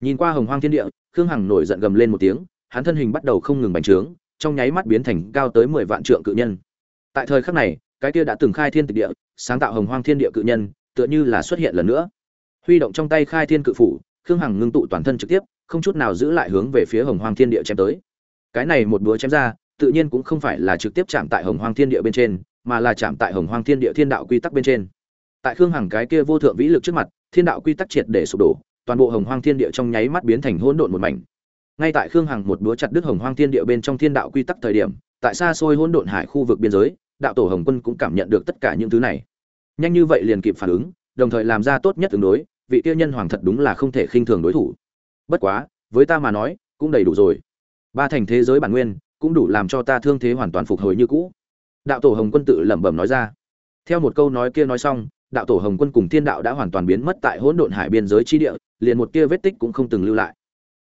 Nhìn qua hồng hoang thiên địa, khương hằng nổi giận gầm lên một tiếng, hắn thân hình bắt đầu không ngừng bành trướng, trong nháy mắt biến thành cao tới mười vạn trượng cự nhân. Tại thời khắc này, cái kia đã từng khai thiên tịch địa, sáng tạo hồng hoang thiên địa cự nhân, tựa như là xuất hiện lần nữa. Huy động trong tay khai thiên cự phủ, khương hằng ngưng tụ toàn thân trực tiếp, không chút nào giữ lại hướng về phía hồng hoang thiên địa chém tới cái này một búa chém ra, tự nhiên cũng không phải là trực tiếp chạm tại hồng hoang thiên địa bên trên, mà là chạm tại hồng hoang thiên địa thiên đạo quy tắc bên trên. Tại khương hằng cái kia vô thượng vĩ lực trước mặt, thiên đạo quy tắc triệt để sụp đổ, toàn bộ hồng hoang thiên địa trong nháy mắt biến thành hỗn độn một mảnh. Ngay tại khương hằng một búa chặt đứt hồng hoang thiên địa bên trong thiên đạo quy tắc thời điểm, tại xa xôi hỗn độn hải khu vực biên giới, đạo tổ hồng quân cũng cảm nhận được tất cả những thứ này. Nhanh như vậy liền kịp phản ứng, đồng thời làm ra tốt nhất tương đối, vị tiêu nhân hoàng thật đúng là không thể khinh thường đối thủ. Bất quá, với ta mà nói, cũng đầy đủ rồi ba thành thế giới bản nguyên cũng đủ làm cho ta thương thế hoàn toàn phục hồi như cũ. Đạo tổ hồng quân tự lẩm bẩm nói ra. Theo một câu nói kia nói xong, đạo tổ hồng quân cùng thiên đạo đã hoàn toàn biến mất tại hỗn độn hải biên giới chi địa, liền một tia vết tích cũng không từng lưu lại.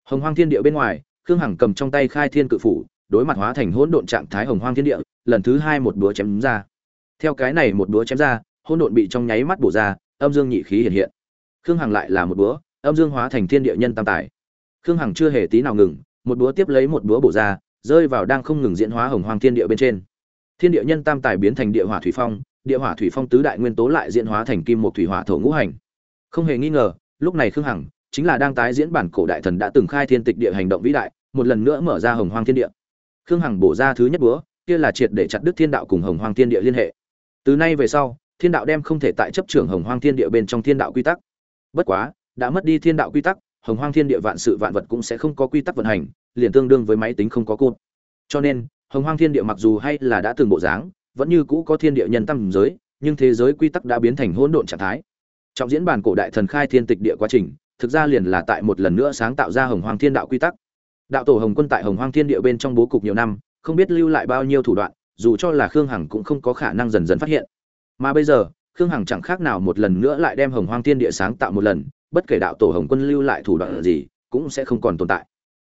Hồng hoang thiên địa bên ngoài, khương hằng cầm trong tay khai thiên cự phủ, đối mặt hóa thành hỗn độn trạng thái hồng hoang thiên địa, lần thứ hai một búa chém ra. Theo cái này một búa chém ra, hỗn độn bị trong nháy mắt bổ ra, âm dương nhị khí hiện hiện. Khương hằng lại là một búa, âm dương hóa thành thiên địa nhân tam tài. Khương hằng chưa hề tí nào ngừng một búa tiếp lấy một búa bổ ra, rơi vào đang không ngừng diễn hóa hồng hoang thiên địa bên trên. Thiên địa nhân tam tài biến thành địa hỏa thủy phong, địa hỏa thủy phong tứ đại nguyên tố lại diễn hóa thành kim một thủy hỏa thổ ngũ hành. Không hề nghi ngờ, lúc này khương hằng chính là đang tái diễn bản cổ đại thần đã từng khai thiên tịch địa hành động vĩ đại, một lần nữa mở ra hồng hoang thiên địa. Khương hằng bổ ra thứ nhất búa, kia là triệt để chặt đứt thiên đạo cùng hồng hoang thiên địa liên hệ. Từ nay về sau, thiên đạo đem không thể tại chấp trưởng hồng hoang thiên địa bên trong thiên đạo quy tắc. Bất quá, đã mất đi thiên đạo quy tắc hồng hoang thiên địa vạn sự vạn vật cũng sẽ không có quy tắc vận hành, liền tương đương với máy tính không có cốt cho nên, hồng hoang thiên địa mặc dù hay là đã từng bộ dáng, vẫn như cũ có thiên địa nhân tâm giới, nhưng thế giới quy tắc đã biến thành hỗn độn trạng thái. Trọng diễn bản cổ đại thần khai thiên tịch địa quá trình, thực ra liền là tại một lần nữa sáng tạo ra hồng hoang thiên đạo quy tắc. Đạo tổ hồng quân tại hồng hoang thiên địa bên trong bố cục nhiều năm, không biết lưu lại bao nhiêu thủ đoạn, dù cho là khương hằng cũng không có khả năng dần dần phát hiện. Mà bây giờ, khương hằng chẳng khác nào một lần nữa lại đem hồng hoang thiên địa sáng tạo một lần bất kể đạo tổ hồng quân lưu lại thủ đoạn gì, cũng sẽ không còn tồn tại.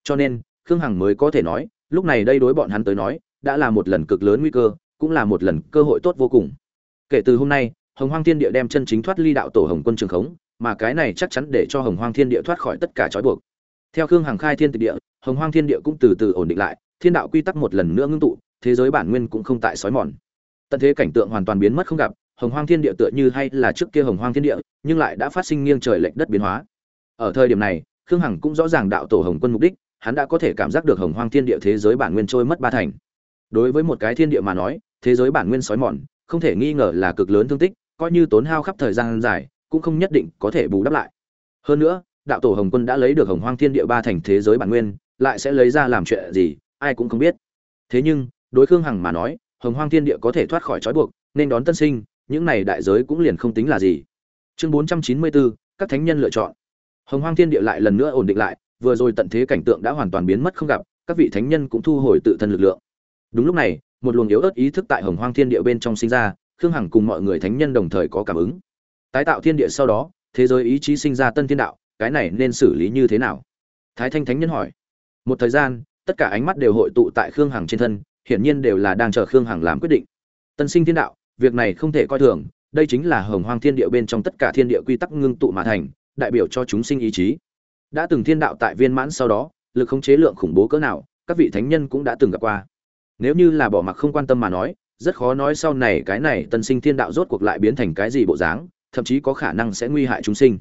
Cho nên, khương hằng mới có thể nói, lúc này đây đối bọn hắn tới nói, đã là một lần cực lớn nguy cơ, cũng là một lần cơ hội tốt vô cùng. Kể từ hôm nay, hồng hoang thiên địa đem chân chính thoát ly đạo tổ hồng quân trường khống, mà cái này chắc chắn để cho hồng hoang thiên địa thoát khỏi tất cả trói buộc. Theo khương hằng khai thiên tịch địa, hồng hoang thiên địa cũng từ từ ổn định lại, thiên đạo quy tắc một lần nữa ngưng tụ, thế giới bản nguyên cũng không tại sói mòn. Tận thế cảnh tượng hoàn toàn biến mất không gặp hồng hoang thiên địa tựa như hay là trước kia hồng hoang thiên địa, nhưng lại đã phát sinh nghiêng trời lệch đất biến hóa. Ở thời điểm này, khương hằng cũng rõ ràng đạo tổ hồng quân mục đích, hắn đã có thể cảm giác được hồng hoang thiên địa thế giới bản nguyên trôi mất ba thành. Đối với một cái thiên địa mà nói, thế giới bản nguyên sói mòn, không thể nghi ngờ là cực lớn thương tích, coi như tốn hao khắp thời gian dài, cũng không nhất định có thể bù đắp lại. Hơn nữa, đạo tổ hồng quân đã lấy được hồng hoang thiên địa ba thành thế giới bản nguyên, lại sẽ lấy ra làm chuyện gì, ai cũng không biết. Thế nhưng, đối khương hằng mà nói, hồng hoang thiên địa có thể thoát khỏi trói buộc, nên đón tân sinh những này đại giới cũng liền không tính là gì. Chương bốn trăm chín mươi bốn, các thánh nhân lựa chọn. Hồng hoang thiên địa lại lần nữa ổn định lại, vừa rồi tận thế cảnh tượng đã hoàn toàn biến mất không gặp, các vị thánh nhân cũng thu hồi tự thân lực lượng. Đúng lúc này, một luồng yếu ớt ý thức tại hồng hoang thiên địa bên trong sinh ra, khương hằng cùng mọi người thánh nhân đồng thời có cảm ứng. Tái tạo thiên địa sau đó, thế giới ý chí sinh ra tân thiên đạo, cái này nên xử lý như thế nào? Thái thanh thánh nhân hỏi. Một thời gian, tất cả ánh mắt đều hội tụ tại khương hằng trên thân, hiển nhiên đều là đang chờ khương hằng làm quyết định. Tân sinh thiên đạo việc này không thể coi thường, đây chính là hồng hoang thiên địa bên trong tất cả thiên địa quy tắc ngưng tụ mà thành, đại biểu cho chúng sinh ý chí. Đã từng thiên đạo tại viên mãn sau đó, lực khống chế lượng khủng bố cỡ nào, các vị thánh nhân cũng đã từng gặp qua. Nếu như là bỏ mặc không quan tâm mà nói, rất khó nói sau này cái này tân sinh thiên đạo rốt cuộc lại biến thành cái gì bộ dáng, thậm chí có khả năng sẽ nguy hại chúng sinh.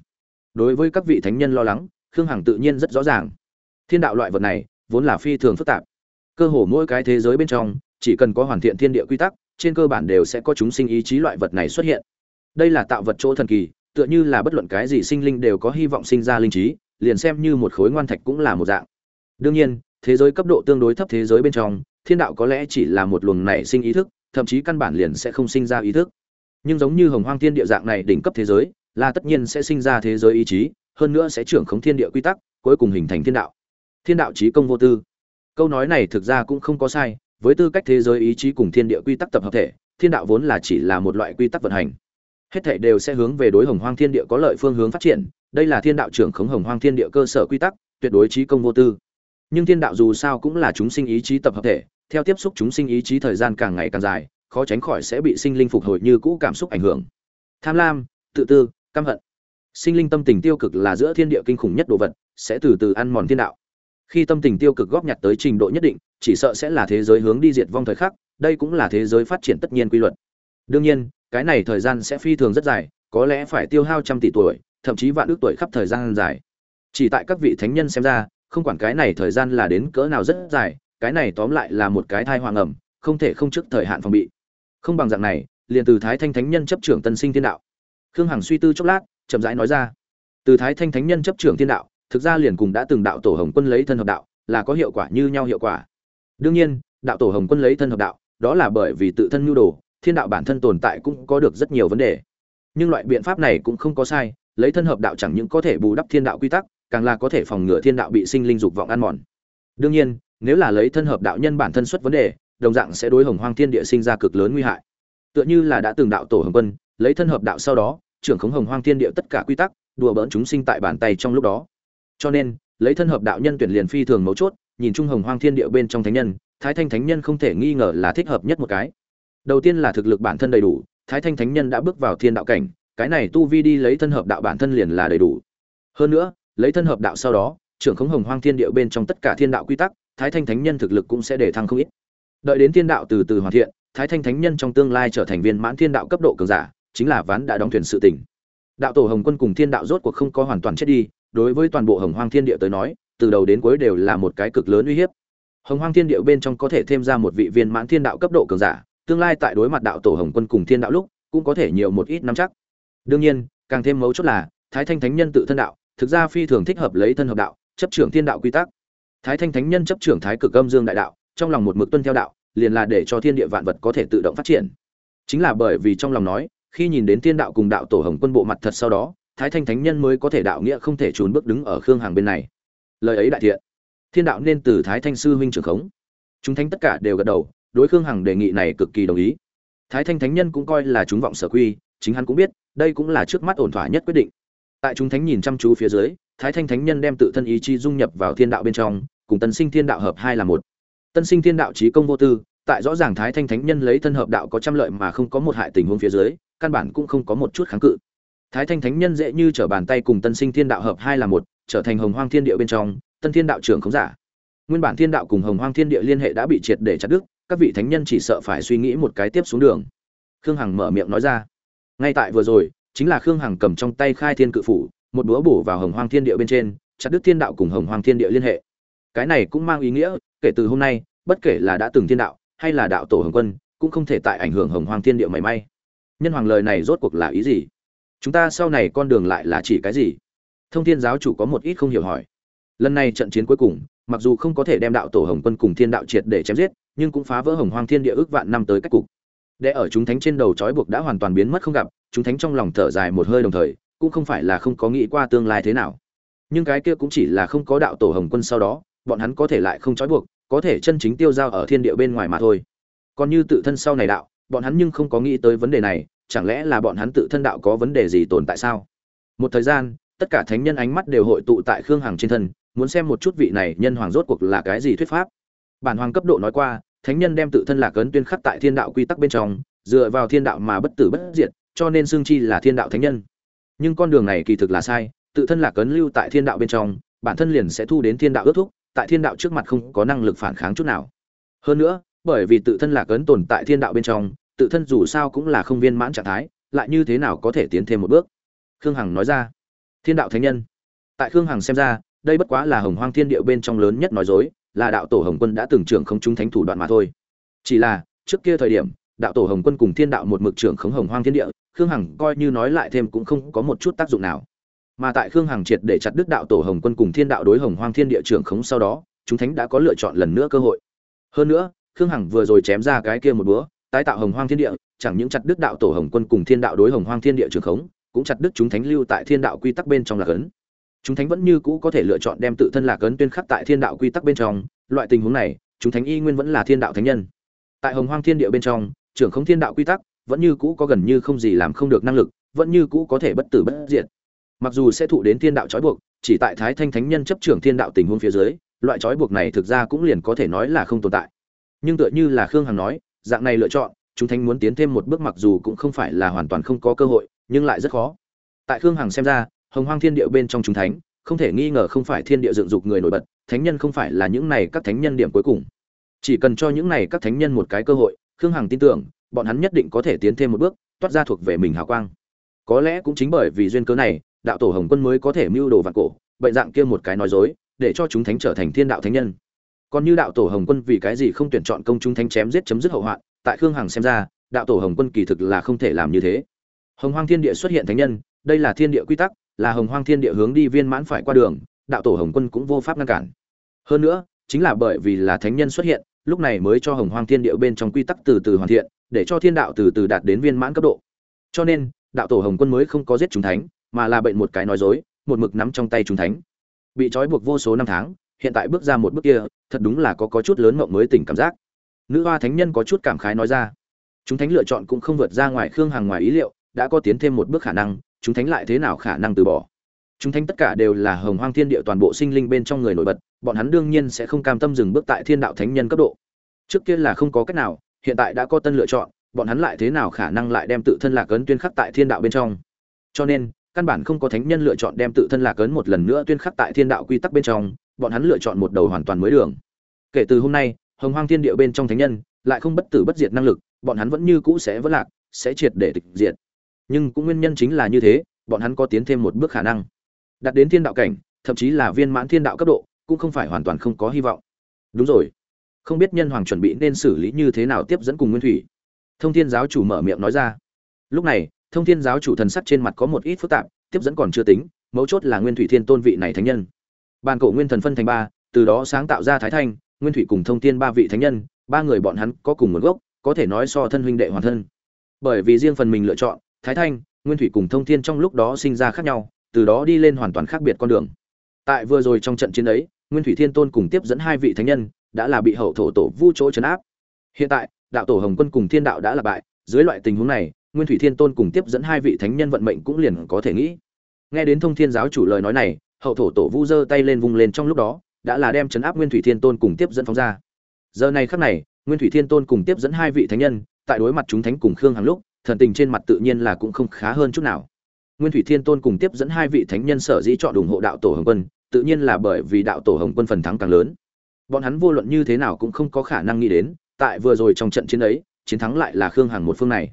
Đối với các vị thánh nhân lo lắng, khương hằng tự nhiên rất rõ ràng. Thiên đạo loại vật này, vốn là phi thường phức tạp. Cơ hồ mỗi cái thế giới bên trong, chỉ cần có hoàn thiện thiên địa quy tắc trên cơ bản đều sẽ có chúng sinh ý chí loại vật này xuất hiện. Đây là tạo vật chỗ thần kỳ, tựa như là bất luận cái gì sinh linh đều có hy vọng sinh ra linh trí, liền xem như một khối ngoan thạch cũng là một dạng. Đương nhiên, thế giới cấp độ tương đối thấp thế giới bên trong, thiên đạo có lẽ chỉ là một luồng nảy sinh ý thức, thậm chí căn bản liền sẽ không sinh ra ý thức. Nhưng giống như hồng hoang thiên địa dạng này đỉnh cấp thế giới, là tất nhiên sẽ sinh ra thế giới ý chí, hơn nữa sẽ trưởng khống thiên địa quy tắc, cuối cùng hình thành thiên đạo. Thiên đạo trí công vô tư. Câu nói này thực ra cũng không có sai với tư cách thế giới ý chí cùng thiên địa quy tắc tập hợp thể, thiên đạo vốn là chỉ là một loại quy tắc vận hành. Hết thảy đều sẽ hướng về đối hồng hoang thiên địa có lợi phương hướng phát triển, đây là thiên đạo trưởng khống hồng hoang thiên địa cơ sở quy tắc, tuyệt đối trí công vô tư. Nhưng thiên đạo dù sao cũng là chúng sinh ý chí tập hợp thể, theo tiếp xúc chúng sinh ý chí thời gian càng ngày càng dài, khó tránh khỏi sẽ bị sinh linh phục hồi như cũ cảm xúc ảnh hưởng. Tham lam, tự tư, căm hận. Sinh linh tâm tình tiêu cực là giữa thiên địa kinh khủng nhất đồ vật, sẽ từ từ ăn mòn thiên đạo khi tâm tình tiêu cực góp nhặt tới trình độ nhất định, chỉ sợ sẽ là thế giới hướng đi diệt vong thời khắc, đây cũng là thế giới phát triển tất nhiên quy luật. Đương nhiên, cái này thời gian sẽ phi thường rất dài, có lẽ phải tiêu hao trăm tỷ tuổi, thậm chí vạn ước tuổi khắp thời gian dài. Chỉ tại các vị thánh nhân xem ra, không quản cái này thời gian là đến cỡ nào rất dài, cái này tóm lại là một cái thai hoàng ẩm, không thể không trước thời hạn phòng bị. Không bằng dạng này, liền từ thái thanh thánh nhân chấp trưởng tân sinh thiên đạo. Khương hằng suy tư chốc lát, chậm rãi nói ra. Từ thái thanh thánh nhân chấp trưởng thiên đạo thực ra liền cùng đã từng đạo tổ hồng quân lấy thân hợp đạo, là có hiệu quả như nhau hiệu quả. Đương nhiên, đạo tổ hồng quân lấy thân hợp đạo, đó là bởi vì tự thân nhu đồ, thiên đạo bản thân tồn tại cũng có được rất nhiều vấn đề. Nhưng loại biện pháp này cũng không có sai, lấy thân hợp đạo chẳng những có thể bù đắp thiên đạo quy tắc, càng là có thể phòng ngừa thiên đạo bị sinh linh dục vọng ăn mòn. Đương nhiên, nếu là lấy thân hợp đạo nhân bản thân xuất vấn đề, đồng dạng sẽ đối hồng hoang thiên địa sinh ra cực lớn nguy hại. Tựa như là đã từng đạo tổ hồng quân, lấy thân hợp đạo sau đó, trưởng khống hồng hoang thiên địa tất cả quy tắc, đùa bỡn chúng sinh tại bàn tay trong lúc đó cho nên, lấy thân hợp đạo nhân tuyển liền phi thường mấu chốt, nhìn chung hồng hoang thiên địa bên trong thánh nhân, thái thanh thánh nhân không thể nghi ngờ là thích hợp nhất một cái. Đầu tiên là thực lực bản thân đầy đủ, thái thanh thánh nhân đã bước vào thiên đạo cảnh, cái này tu vi đi lấy thân hợp đạo bản thân liền là đầy đủ. Hơn nữa, lấy thân hợp đạo sau đó, trưởng khống hồng hoang thiên địa bên trong tất cả thiên đạo quy tắc, thái thanh thánh nhân thực lực cũng sẽ để thăng không ít. Đợi đến thiên đạo từ từ hoàn thiện, thái thanh thánh nhân trong tương lai trở thành viên mãn thiên đạo cấp độ cường giả, chính là ván đã đóng thuyền sự tỉnh đạo tổ hồng quân cùng thiên đạo rốt cuộc không có hoàn toàn chết đi đối với toàn bộ hồng hoang thiên địa tới nói, từ đầu đến cuối đều là một cái cực lớn uy hiếp. Hồng hoang thiên địa bên trong có thể thêm ra một vị viên mãn thiên đạo cấp độ cường giả, tương lai tại đối mặt đạo tổ hồng quân cùng thiên đạo lúc, cũng có thể nhiều một ít nắm chắc. Đương nhiên, càng thêm mấu chốt là, thái thanh thánh nhân tự thân đạo, thực ra phi thường thích hợp lấy thân hợp đạo, chấp trưởng thiên đạo quy tắc. Thái thanh thánh nhân chấp trưởng thái cực âm dương đại đạo, trong lòng một mực tuân theo đạo, liền là để cho thiên địa vạn vật có thể tự động phát triển. Chính là bởi vì trong lòng nói, khi nhìn đến thiên đạo cùng đạo tổ hồng quân bộ mặt thật sau đó thái thanh thánh nhân mới có thể đạo nghĩa không thể trốn bước đứng ở khương hàng bên này. Lời ấy đại thiện. Thiên đạo nên từ thái thanh sư huynh trưởng khống. Chúng thánh tất cả đều gật đầu, đối khương hằng đề nghị này cực kỳ đồng ý. Thái thanh thánh nhân cũng coi là chúng vọng sở quy, chính hắn cũng biết, đây cũng là trước mắt ổn thỏa nhất quyết định. Tại chúng thánh nhìn chăm chú phía dưới, thái thanh thánh nhân đem tự thân ý chi dung nhập vào thiên đạo bên trong, cùng tân sinh thiên đạo hợp hai là một. Tân sinh thiên đạo trí công vô tư, tại rõ ràng thái thanh thánh nhân lấy thân hợp đạo có trăm lợi mà không có một hại tình huống phía dưới, căn bản cũng không có một chút kháng cự thái thanh thánh nhân dễ như trở bàn tay cùng tân sinh thiên đạo hợp hai là một, trở thành hồng hoang thiên địa bên trong, tân thiên đạo trưởng không giả. Nguyên bản thiên đạo cùng hồng hoang thiên địa liên hệ đã bị triệt để chặt đứt, các vị thánh nhân chỉ sợ phải suy nghĩ một cái tiếp xuống đường. Khương hằng mở miệng nói ra. Ngay tại vừa rồi, chính là khương hằng cầm trong tay khai thiên cự phủ, một búa bổ vào hồng hoang thiên địa bên trên, chặt đứt thiên đạo cùng hồng hoang thiên địa liên hệ. Cái này cũng mang ý nghĩa, kể từ hôm nay, bất kể là đã từng thiên đạo, hay là đạo tổ hồng quân, cũng không thể tại ảnh hưởng hồng hoang thiên địa mảy may. Nhân hoàng lời này rốt cuộc là ý gì? Chúng ta sau này con đường lại là chỉ cái gì? Thông thiên giáo chủ có một ít không hiểu hỏi. Lần này trận chiến cuối cùng, mặc dù không có thể đem đạo tổ hồng quân cùng thiên đạo triệt để chém giết, nhưng cũng phá vỡ hồng hoang thiên địa ước vạn năm tới cách cục. Để ở chúng thánh trên đầu trói buộc đã hoàn toàn biến mất không gặp, chúng thánh trong lòng thở dài một hơi đồng thời, cũng không phải là không có nghĩ qua tương lai thế nào. Nhưng cái kia cũng chỉ là không có đạo tổ hồng quân sau đó, bọn hắn có thể lại không trói buộc, có thể chân chính tiêu dao ở thiên địa bên ngoài mà thôi. Còn như tự thân sau này đạo, bọn hắn nhưng không có nghĩ tới vấn đề này chẳng lẽ là bọn hắn tự thân đạo có vấn đề gì tồn tại sao? Một thời gian, tất cả thánh nhân ánh mắt đều hội tụ tại khương hằng trên thân, muốn xem một chút vị này nhân hoàng rốt cuộc là cái gì thuyết pháp. Bản hoàng cấp độ nói qua, thánh nhân đem tự thân lạc ấn tuyên khắc tại thiên đạo quy tắc bên trong, dựa vào thiên đạo mà bất tử bất diệt, cho nên xương chi là thiên đạo thánh nhân. Nhưng con đường này kỳ thực là sai, tự thân lạc ấn lưu tại thiên đạo bên trong, bản thân liền sẽ thu đến thiên đạo ước thúc, tại thiên đạo trước mặt không có năng lực phản kháng chút nào. Hơn nữa, bởi vì tự thân lạc ấn tồn tại thiên đạo bên trong tự thân dù sao cũng là không viên mãn trạng thái, lại như thế nào có thể tiến thêm một bước? Khương hằng nói ra. Thiên đạo thánh nhân. Tại khương hằng xem ra, đây bất quá là hồng hoang thiên địa bên trong lớn nhất nói dối, là đạo tổ hồng quân đã từng trưởng không chúng thánh thủ đoạn mà thôi. Chỉ là, trước kia thời điểm, đạo tổ hồng quân cùng thiên đạo một mực trưởng khống hồng hoang thiên địa, khương hằng coi như nói lại thêm cũng không có một chút tác dụng nào. Mà tại khương hằng triệt để chặt đức đạo tổ hồng quân cùng thiên đạo đối hồng hoang thiên địa trưởng khống sau đó, chúng thánh đã có lựa chọn lần nữa cơ hội. Hơn nữa, khương hằng vừa rồi chém ra cái kia một búa tái tạo hồng hoang thiên địa, chẳng những chặt đức đạo tổ hồng quân cùng thiên đạo đối hồng hoang thiên địa trưởng khống, cũng chặt đức chúng thánh lưu tại thiên đạo quy tắc bên trong lạc ấn. Chúng thánh vẫn như cũ có thể lựa chọn đem tự thân lạc ấn tuyên khắc tại thiên đạo quy tắc bên trong, loại tình huống này, chúng thánh y nguyên vẫn là thiên đạo thánh nhân. Tại hồng hoang thiên địa bên trong, trưởng không thiên đạo quy tắc, vẫn như cũ có gần như không gì làm không được năng lực, vẫn như cũ có thể bất tử bất diệt. Mặc dù sẽ thụ đến thiên đạo trói buộc, chỉ tại thái thanh thánh nhân chấp trưởng thiên đạo tình huống phía dưới, loại trói buộc này thực ra cũng liền có thể nói là không tồn tại. Nhưng tựa như là khương hằng nói dạng này lựa chọn, chúng thánh muốn tiến thêm một bước mặc dù cũng không phải là hoàn toàn không có cơ hội, nhưng lại rất khó. Tại khương hằng xem ra, hồng hoang thiên địa bên trong chúng thánh, không thể nghi ngờ không phải thiên địa dựng dục người nổi bật, thánh nhân không phải là những này các thánh nhân điểm cuối cùng. Chỉ cần cho những này các thánh nhân một cái cơ hội, khương hằng tin tưởng, bọn hắn nhất định có thể tiến thêm một bước, toát ra thuộc về mình hào quang. Có lẽ cũng chính bởi vì duyên cớ này, đạo tổ hồng quân mới có thể mưu đồ vạn cổ, bệnh dạng kia một cái nói dối, để cho chúng thánh trở thành thiên đạo thánh nhân còn như đạo tổ hồng quân vì cái gì không tuyển chọn công chúng thánh chém giết chấm dứt hậu hoạn, tại khương hằng xem ra, đạo tổ hồng quân kỳ thực là không thể làm như thế. Hồng hoang thiên địa xuất hiện thánh nhân, đây là thiên địa quy tắc, là hồng hoang thiên địa hướng đi viên mãn phải qua đường, đạo tổ hồng quân cũng vô pháp ngăn cản. Hơn nữa, chính là bởi vì là thánh nhân xuất hiện, lúc này mới cho hồng hoang thiên địa bên trong quy tắc từ từ hoàn thiện, để cho thiên đạo từ từ đạt đến viên mãn cấp độ. Cho nên, đạo tổ hồng quân mới không có giết chúng thánh, mà là bệnh một cái nói dối, một mực nắm trong tay chúng thánh. Bị trói buộc vô số năm tháng hiện tại bước ra một bước kia, thật đúng là có có chút lớn mộng mới tỉnh cảm giác. Nữ hoa thánh nhân có chút cảm khái nói ra. Chúng thánh lựa chọn cũng không vượt ra ngoài khương hàng ngoài ý liệu, đã có tiến thêm một bước khả năng, chúng thánh lại thế nào khả năng từ bỏ? Chúng thánh tất cả đều là hồng hoang thiên địa toàn bộ sinh linh bên trong người nổi bật, bọn hắn đương nhiên sẽ không cam tâm dừng bước tại thiên đạo thánh nhân cấp độ. Trước kia là không có cách nào, hiện tại đã có tân lựa chọn, bọn hắn lại thế nào khả năng lại đem tự thân lạc ấn tuyên khắc tại thiên đạo bên trong? Cho nên, căn bản không có thánh nhân lựa chọn đem tự thân lạc ấn một lần nữa tuyên khắc tại thiên đạo quy tắc bên trong bọn hắn lựa chọn một đầu hoàn toàn mới đường. Kể từ hôm nay, hồng hoang thiên địa bên trong thánh nhân lại không bất tử bất diệt năng lực, bọn hắn vẫn như cũ sẽ vỡ lạc, sẽ triệt để tịch diệt. Nhưng cũng nguyên nhân chính là như thế, bọn hắn có tiến thêm một bước khả năng. Đạt đến thiên đạo cảnh, thậm chí là viên mãn thiên đạo cấp độ, cũng không phải hoàn toàn không có hy vọng. Đúng rồi. Không biết nhân hoàng chuẩn bị nên xử lý như thế nào tiếp dẫn cùng nguyên thủy. Thông thiên giáo chủ mở miệng nói ra. Lúc này, thông thiên giáo chủ thần sắc trên mặt có một ít phức tạp, tiếp dẫn còn chưa tính, mấu chốt là nguyên thủy thiên tôn vị này thánh nhân bàn cổ nguyên thần phân thành ba, từ đó sáng tạo ra thái thanh, nguyên thủy cùng thông thiên ba vị thánh nhân, ba người bọn hắn có cùng nguồn gốc, có thể nói so thân huynh đệ hoàn thân. Bởi vì riêng phần mình lựa chọn, thái thanh, nguyên thủy cùng thông thiên trong lúc đó sinh ra khác nhau, từ đó đi lên hoàn toàn khác biệt con đường. Tại vừa rồi trong trận chiến ấy, nguyên thủy thiên tôn cùng tiếp dẫn hai vị thánh nhân đã là bị hậu thổ tổ vu chỗ chấn áp. Hiện tại, đạo tổ hồng quân cùng thiên đạo đã là bại, dưới loại tình huống này, nguyên thủy thiên tôn cùng tiếp dẫn hai vị thánh nhân vận mệnh cũng liền có thể nghĩ. Nghe đến thông thiên giáo chủ lời nói này hậu thổ tổ vu giơ tay lên vung lên trong lúc đó, đã là đem chấn áp nguyên thủy thiên tôn cùng tiếp dẫn phóng ra. Giờ này khắc này, nguyên thủy thiên tôn cùng tiếp dẫn hai vị thánh nhân, tại đối mặt chúng thánh cùng khương hàng lúc, thần tình trên mặt tự nhiên là cũng không khá hơn chút nào. Nguyên thủy thiên tôn cùng tiếp dẫn hai vị thánh nhân sở dĩ chọn ủng hộ đạo tổ hồng quân, tự nhiên là bởi vì đạo tổ hồng quân phần thắng càng lớn. Bọn hắn vô luận như thế nào cũng không có khả năng nghĩ đến, tại vừa rồi trong trận chiến ấy, chiến thắng lại là khương hằng một phương này.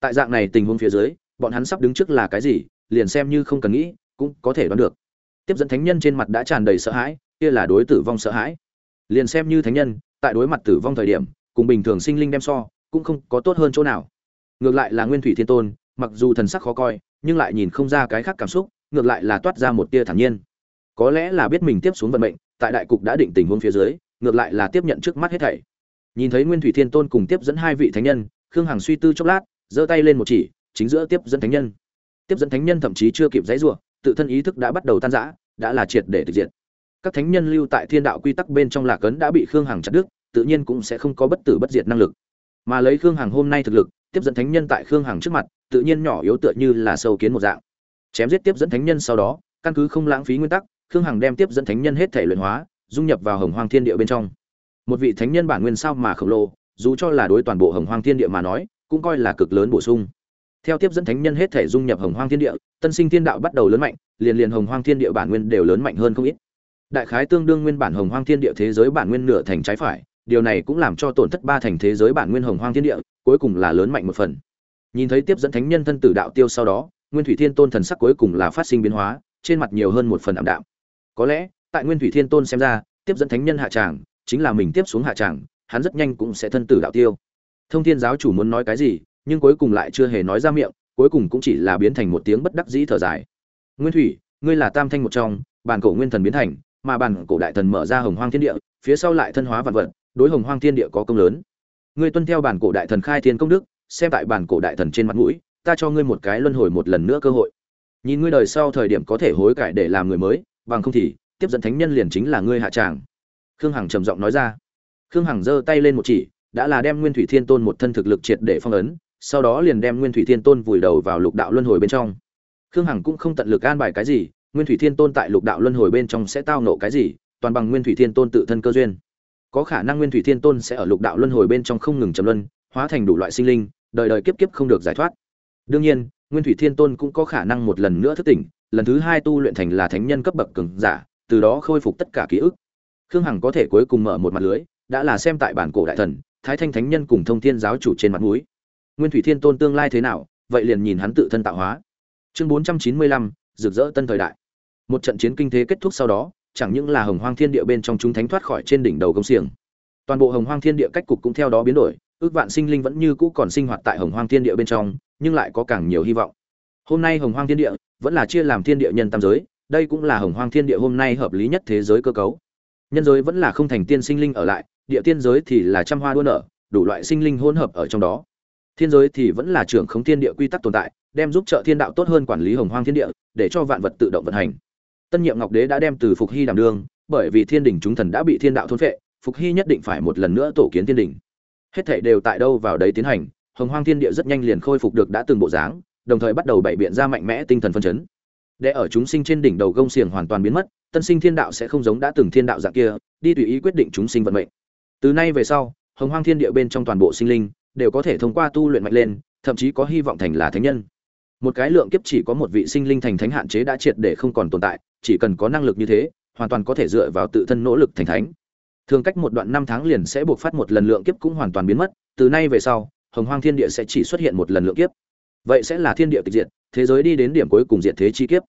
Tại dạng này tình huống phía dưới, bọn hắn sắp đứng trước là cái gì, liền xem như không cần nghĩ, cũng có thể đoán được tiếp dẫn thánh nhân trên mặt đã tràn đầy sợ hãi, kia là đối tử vong sợ hãi. Liền xem như thánh nhân, tại đối mặt tử vong thời điểm, cùng bình thường sinh linh đem so, cũng không có tốt hơn chỗ nào. Ngược lại là nguyên thủy thiên tôn, mặc dù thần sắc khó coi, nhưng lại nhìn không ra cái khác cảm xúc, ngược lại là toát ra một tia thản nhiên. Có lẽ là biết mình tiếp xuống vận mệnh, tại đại cục đã định tình huống phía dưới, ngược lại là tiếp nhận trước mắt hết thảy. Nhìn thấy nguyên thủy thiên tôn cùng tiếp dẫn hai vị thánh nhân, khương hằng suy tư chốc lát, giơ tay lên một chỉ, chính giữa tiếp dẫn thánh nhân. Tiếp dẫn thánh nhân thậm chí chưa kịp dãy rủa tự thân ý thức đã bắt đầu tan rã, đã là triệt để thực diệt. các thánh nhân lưu tại thiên đạo quy tắc bên trong lạc ấn đã bị khương hằng chặt đứt, tự nhiên cũng sẽ không có bất tử bất diệt năng lực. Mà lấy khương hằng hôm nay thực lực, tiếp dẫn thánh nhân tại khương hằng trước mặt, tự nhiên nhỏ yếu tựa như là sâu kiến một dạng. Chém giết tiếp dẫn thánh nhân sau đó, căn cứ không lãng phí nguyên tắc, khương hằng đem tiếp dẫn thánh nhân hết thể luyện hóa, dung nhập vào hồng hoang thiên địa bên trong. Một vị thánh nhân bản nguyên sao mà khổng lồ, dù cho là đối toàn bộ hồng hoang thiên địa mà nói, cũng coi là cực lớn bổ sung theo tiếp dẫn thánh nhân hết thể dung nhập hồng hoang thiên địa, tân sinh thiên đạo bắt đầu lớn mạnh, liền liền hồng hoang thiên địa bản nguyên đều lớn mạnh hơn không ít. Đại khái tương đương nguyên bản hồng hoang thiên địa thế giới bản nguyên nửa thành trái phải, điều này cũng làm cho tổn thất ba thành thế giới bản nguyên hồng hoang thiên địa, cuối cùng là lớn mạnh một phần. Nhìn thấy tiếp dẫn thánh nhân thân tử đạo tiêu sau đó, nguyên thủy thiên tôn thần sắc cuối cùng là phát sinh biến hóa, trên mặt nhiều hơn một phần ảm đạm. Có lẽ, tại nguyên thủy thiên tôn xem ra, tiếp dẫn thánh nhân hạ tràng, chính là mình tiếp xuống hạ tràng, hắn rất nhanh cũng sẽ thân tử đạo tiêu. Thông thiên giáo chủ muốn nói cái gì nhưng cuối cùng lại chưa hề nói ra miệng, cuối cùng cũng chỉ là biến thành một tiếng bất đắc dĩ thở dài. Nguyên thủy, ngươi là tam thanh một trong, bản cổ nguyên thần biến thành, mà bản cổ đại thần mở ra hồng hoang thiên địa, phía sau lại thân hóa vạn vật, đối hồng hoang thiên địa có công lớn. Ngươi tuân theo bản cổ đại thần khai thiên công đức, xem tại bản cổ đại thần trên mặt mũi, ta cho ngươi một cái luân hồi một lần nữa cơ hội. Nhìn ngươi đời sau thời điểm có thể hối cải để làm người mới, bằng không thì, tiếp dẫn thánh nhân liền chính là ngươi hạ tràng. Khương hằng trầm giọng nói ra. Khương hằng giơ tay lên một chỉ, đã là đem nguyên thủy thiên tôn một thân thực lực triệt để phong ấn sau đó liền đem nguyên thủy thiên tôn vùi đầu vào lục đạo luân hồi bên trong. Khương hằng cũng không tận lực an bài cái gì, nguyên thủy thiên tôn tại lục đạo luân hồi bên trong sẽ tao nộ cái gì, toàn bằng nguyên thủy thiên tôn tự thân cơ duyên. Có khả năng nguyên thủy thiên tôn sẽ ở lục đạo luân hồi bên trong không ngừng trầm luân, hóa thành đủ loại sinh linh, đời đời kiếp kiếp không được giải thoát. Đương nhiên, nguyên thủy thiên tôn cũng có khả năng một lần nữa thức tỉnh, lần thứ hai tu luyện thành là thánh nhân cấp bậc cường giả, từ đó khôi phục tất cả ký ức. Khương hằng có thể cuối cùng mở một mặt lưới, đã là xem tại bản cổ đại thần, thái thanh thánh nhân cùng thông thiên giáo chủ trên mặt núi nguyên thủy thiên tôn tương lai thế nào, vậy liền nhìn hắn tự thân tạo hóa. Chương bốn trăm chín mươi lăm, rực rỡ tân thời đại. Một trận chiến kinh thế kết thúc sau đó, chẳng những là hồng hoang thiên địa bên trong chúng thánh thoát khỏi trên đỉnh đầu công xiềng, toàn bộ hồng hoang thiên địa cách cục cũng theo đó biến đổi, ước vạn sinh linh vẫn như cũ còn sinh hoạt tại hồng hoang thiên địa bên trong, nhưng lại có càng nhiều hy vọng. Hôm nay hồng hoang thiên địa vẫn là chia làm thiên địa nhân tam giới, đây cũng là hồng hoang thiên địa hôm nay hợp lý nhất thế giới cơ cấu. Nhân giới vẫn là không thành tiên sinh linh ở lại, địa tiên giới thì là trăm hoa đua nở, đủ loại sinh linh hỗn hợp ở trong đó thiên giới thì vẫn là trưởng khống thiên địa quy tắc tồn tại, đem giúp trợ thiên đạo tốt hơn quản lý hồng hoang thiên địa, để cho vạn vật tự động vận hành. Tân nhiệm ngọc đế đã đem từ phục hy đảm đương bởi vì thiên đình chúng thần đã bị thiên đạo thôn phệ, phục hy nhất định phải một lần nữa tổ kiến thiên đình. Hết thảy đều tại đâu vào đấy tiến hành, hồng hoang thiên địa rất nhanh liền khôi phục được đã từng bộ dáng, đồng thời bắt đầu bày biện ra mạnh mẽ tinh thần phân chấn. Để ở chúng sinh trên đỉnh đầu gông xiềng hoàn toàn biến mất, tân sinh thiên đạo sẽ không giống đã từng thiên đạo dạng kia, đi tùy ý quyết định chúng sinh vận mệnh. Từ nay về sau, hồng hoang thiên địa bên trong toàn bộ sinh linh đều có thể thông qua tu luyện mạnh lên, thậm chí có hy vọng thành là thánh nhân. Một cái lượng kiếp chỉ có một vị sinh linh thành thánh hạn chế đã triệt để không còn tồn tại, chỉ cần có năng lực như thế, hoàn toàn có thể dựa vào tự thân nỗ lực thành thánh. Thường cách một đoạn năm tháng liền sẽ buộc phát một lần lượng kiếp cũng hoàn toàn biến mất, từ nay về sau, hồng hoang thiên địa sẽ chỉ xuất hiện một lần lượng kiếp. Vậy sẽ là thiên địa tịch diệt, thế giới đi đến điểm cuối cùng diệt thế chi kiếp.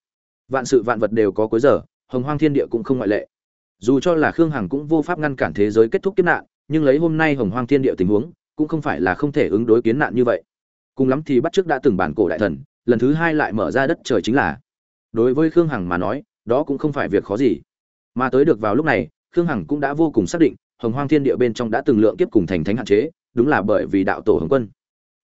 Vạn sự vạn vật đều có cuối giờ, hồng hoang thiên địa cũng không ngoại lệ. Dù cho là khương hằng cũng vô pháp ngăn cản thế giới kết thúc kiếp nạn, nhưng lấy hôm nay hồng hoang thiên địa tình huống cũng không phải là không thể ứng đối kiến nạn như vậy. Cùng lắm thì bắt trước đã từng bản cổ đại thần, lần thứ hai lại mở ra đất trời chính là. Đối với khương hằng mà nói, đó cũng không phải việc khó gì. Mà tới được vào lúc này, khương hằng cũng đã vô cùng xác định, hồng hoang thiên địa bên trong đã từng lượng kiếp cùng thành thánh hạn chế, đúng là bởi vì đạo tổ hồng quân.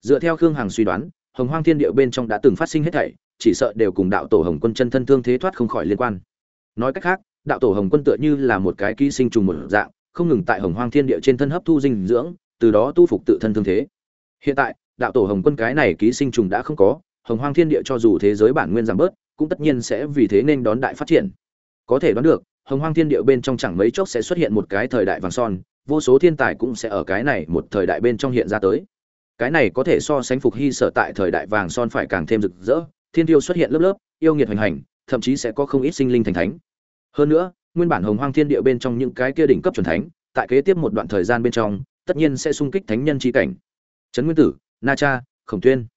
Dựa theo khương hằng suy đoán, hồng hoang thiên địa bên trong đã từng phát sinh hết thảy, chỉ sợ đều cùng đạo tổ hồng quân chân thân thương thế thoát không khỏi liên quan. Nói cách khác, đạo tổ hồng quân tựa như là một cái ký sinh trùng một dạng, không ngừng tại hồng hoang thiên địa trên thân hấp thu dinh dưỡng từ đó tu phục tự thân thương thế. Hiện tại, đạo tổ hồng quân cái này ký sinh trùng đã không có, hồng hoang thiên địa cho dù thế giới bản nguyên giảm bớt, cũng tất nhiên sẽ vì thế nên đón đại phát triển. Có thể đoán được, hồng hoang thiên địa bên trong chẳng mấy chốc sẽ xuất hiện một cái thời đại vàng son, vô số thiên tài cũng sẽ ở cái này một thời đại bên trong hiện ra tới. Cái này có thể so sánh phục hy sở tại thời đại vàng son phải càng thêm rực rỡ, thiên tiêu xuất hiện lớp lớp, yêu nghiệt hoành hành, thậm chí sẽ có không ít sinh linh thành thánh. Hơn nữa, nguyên bản hồng hoang thiên địa bên trong những cái kia đỉnh cấp chuẩn thánh, tại kế tiếp một đoạn thời gian bên trong tất nhiên sẽ sung kích thánh nhân chi cảnh. Trấn nguyên tử, na cha, khổng tuyên.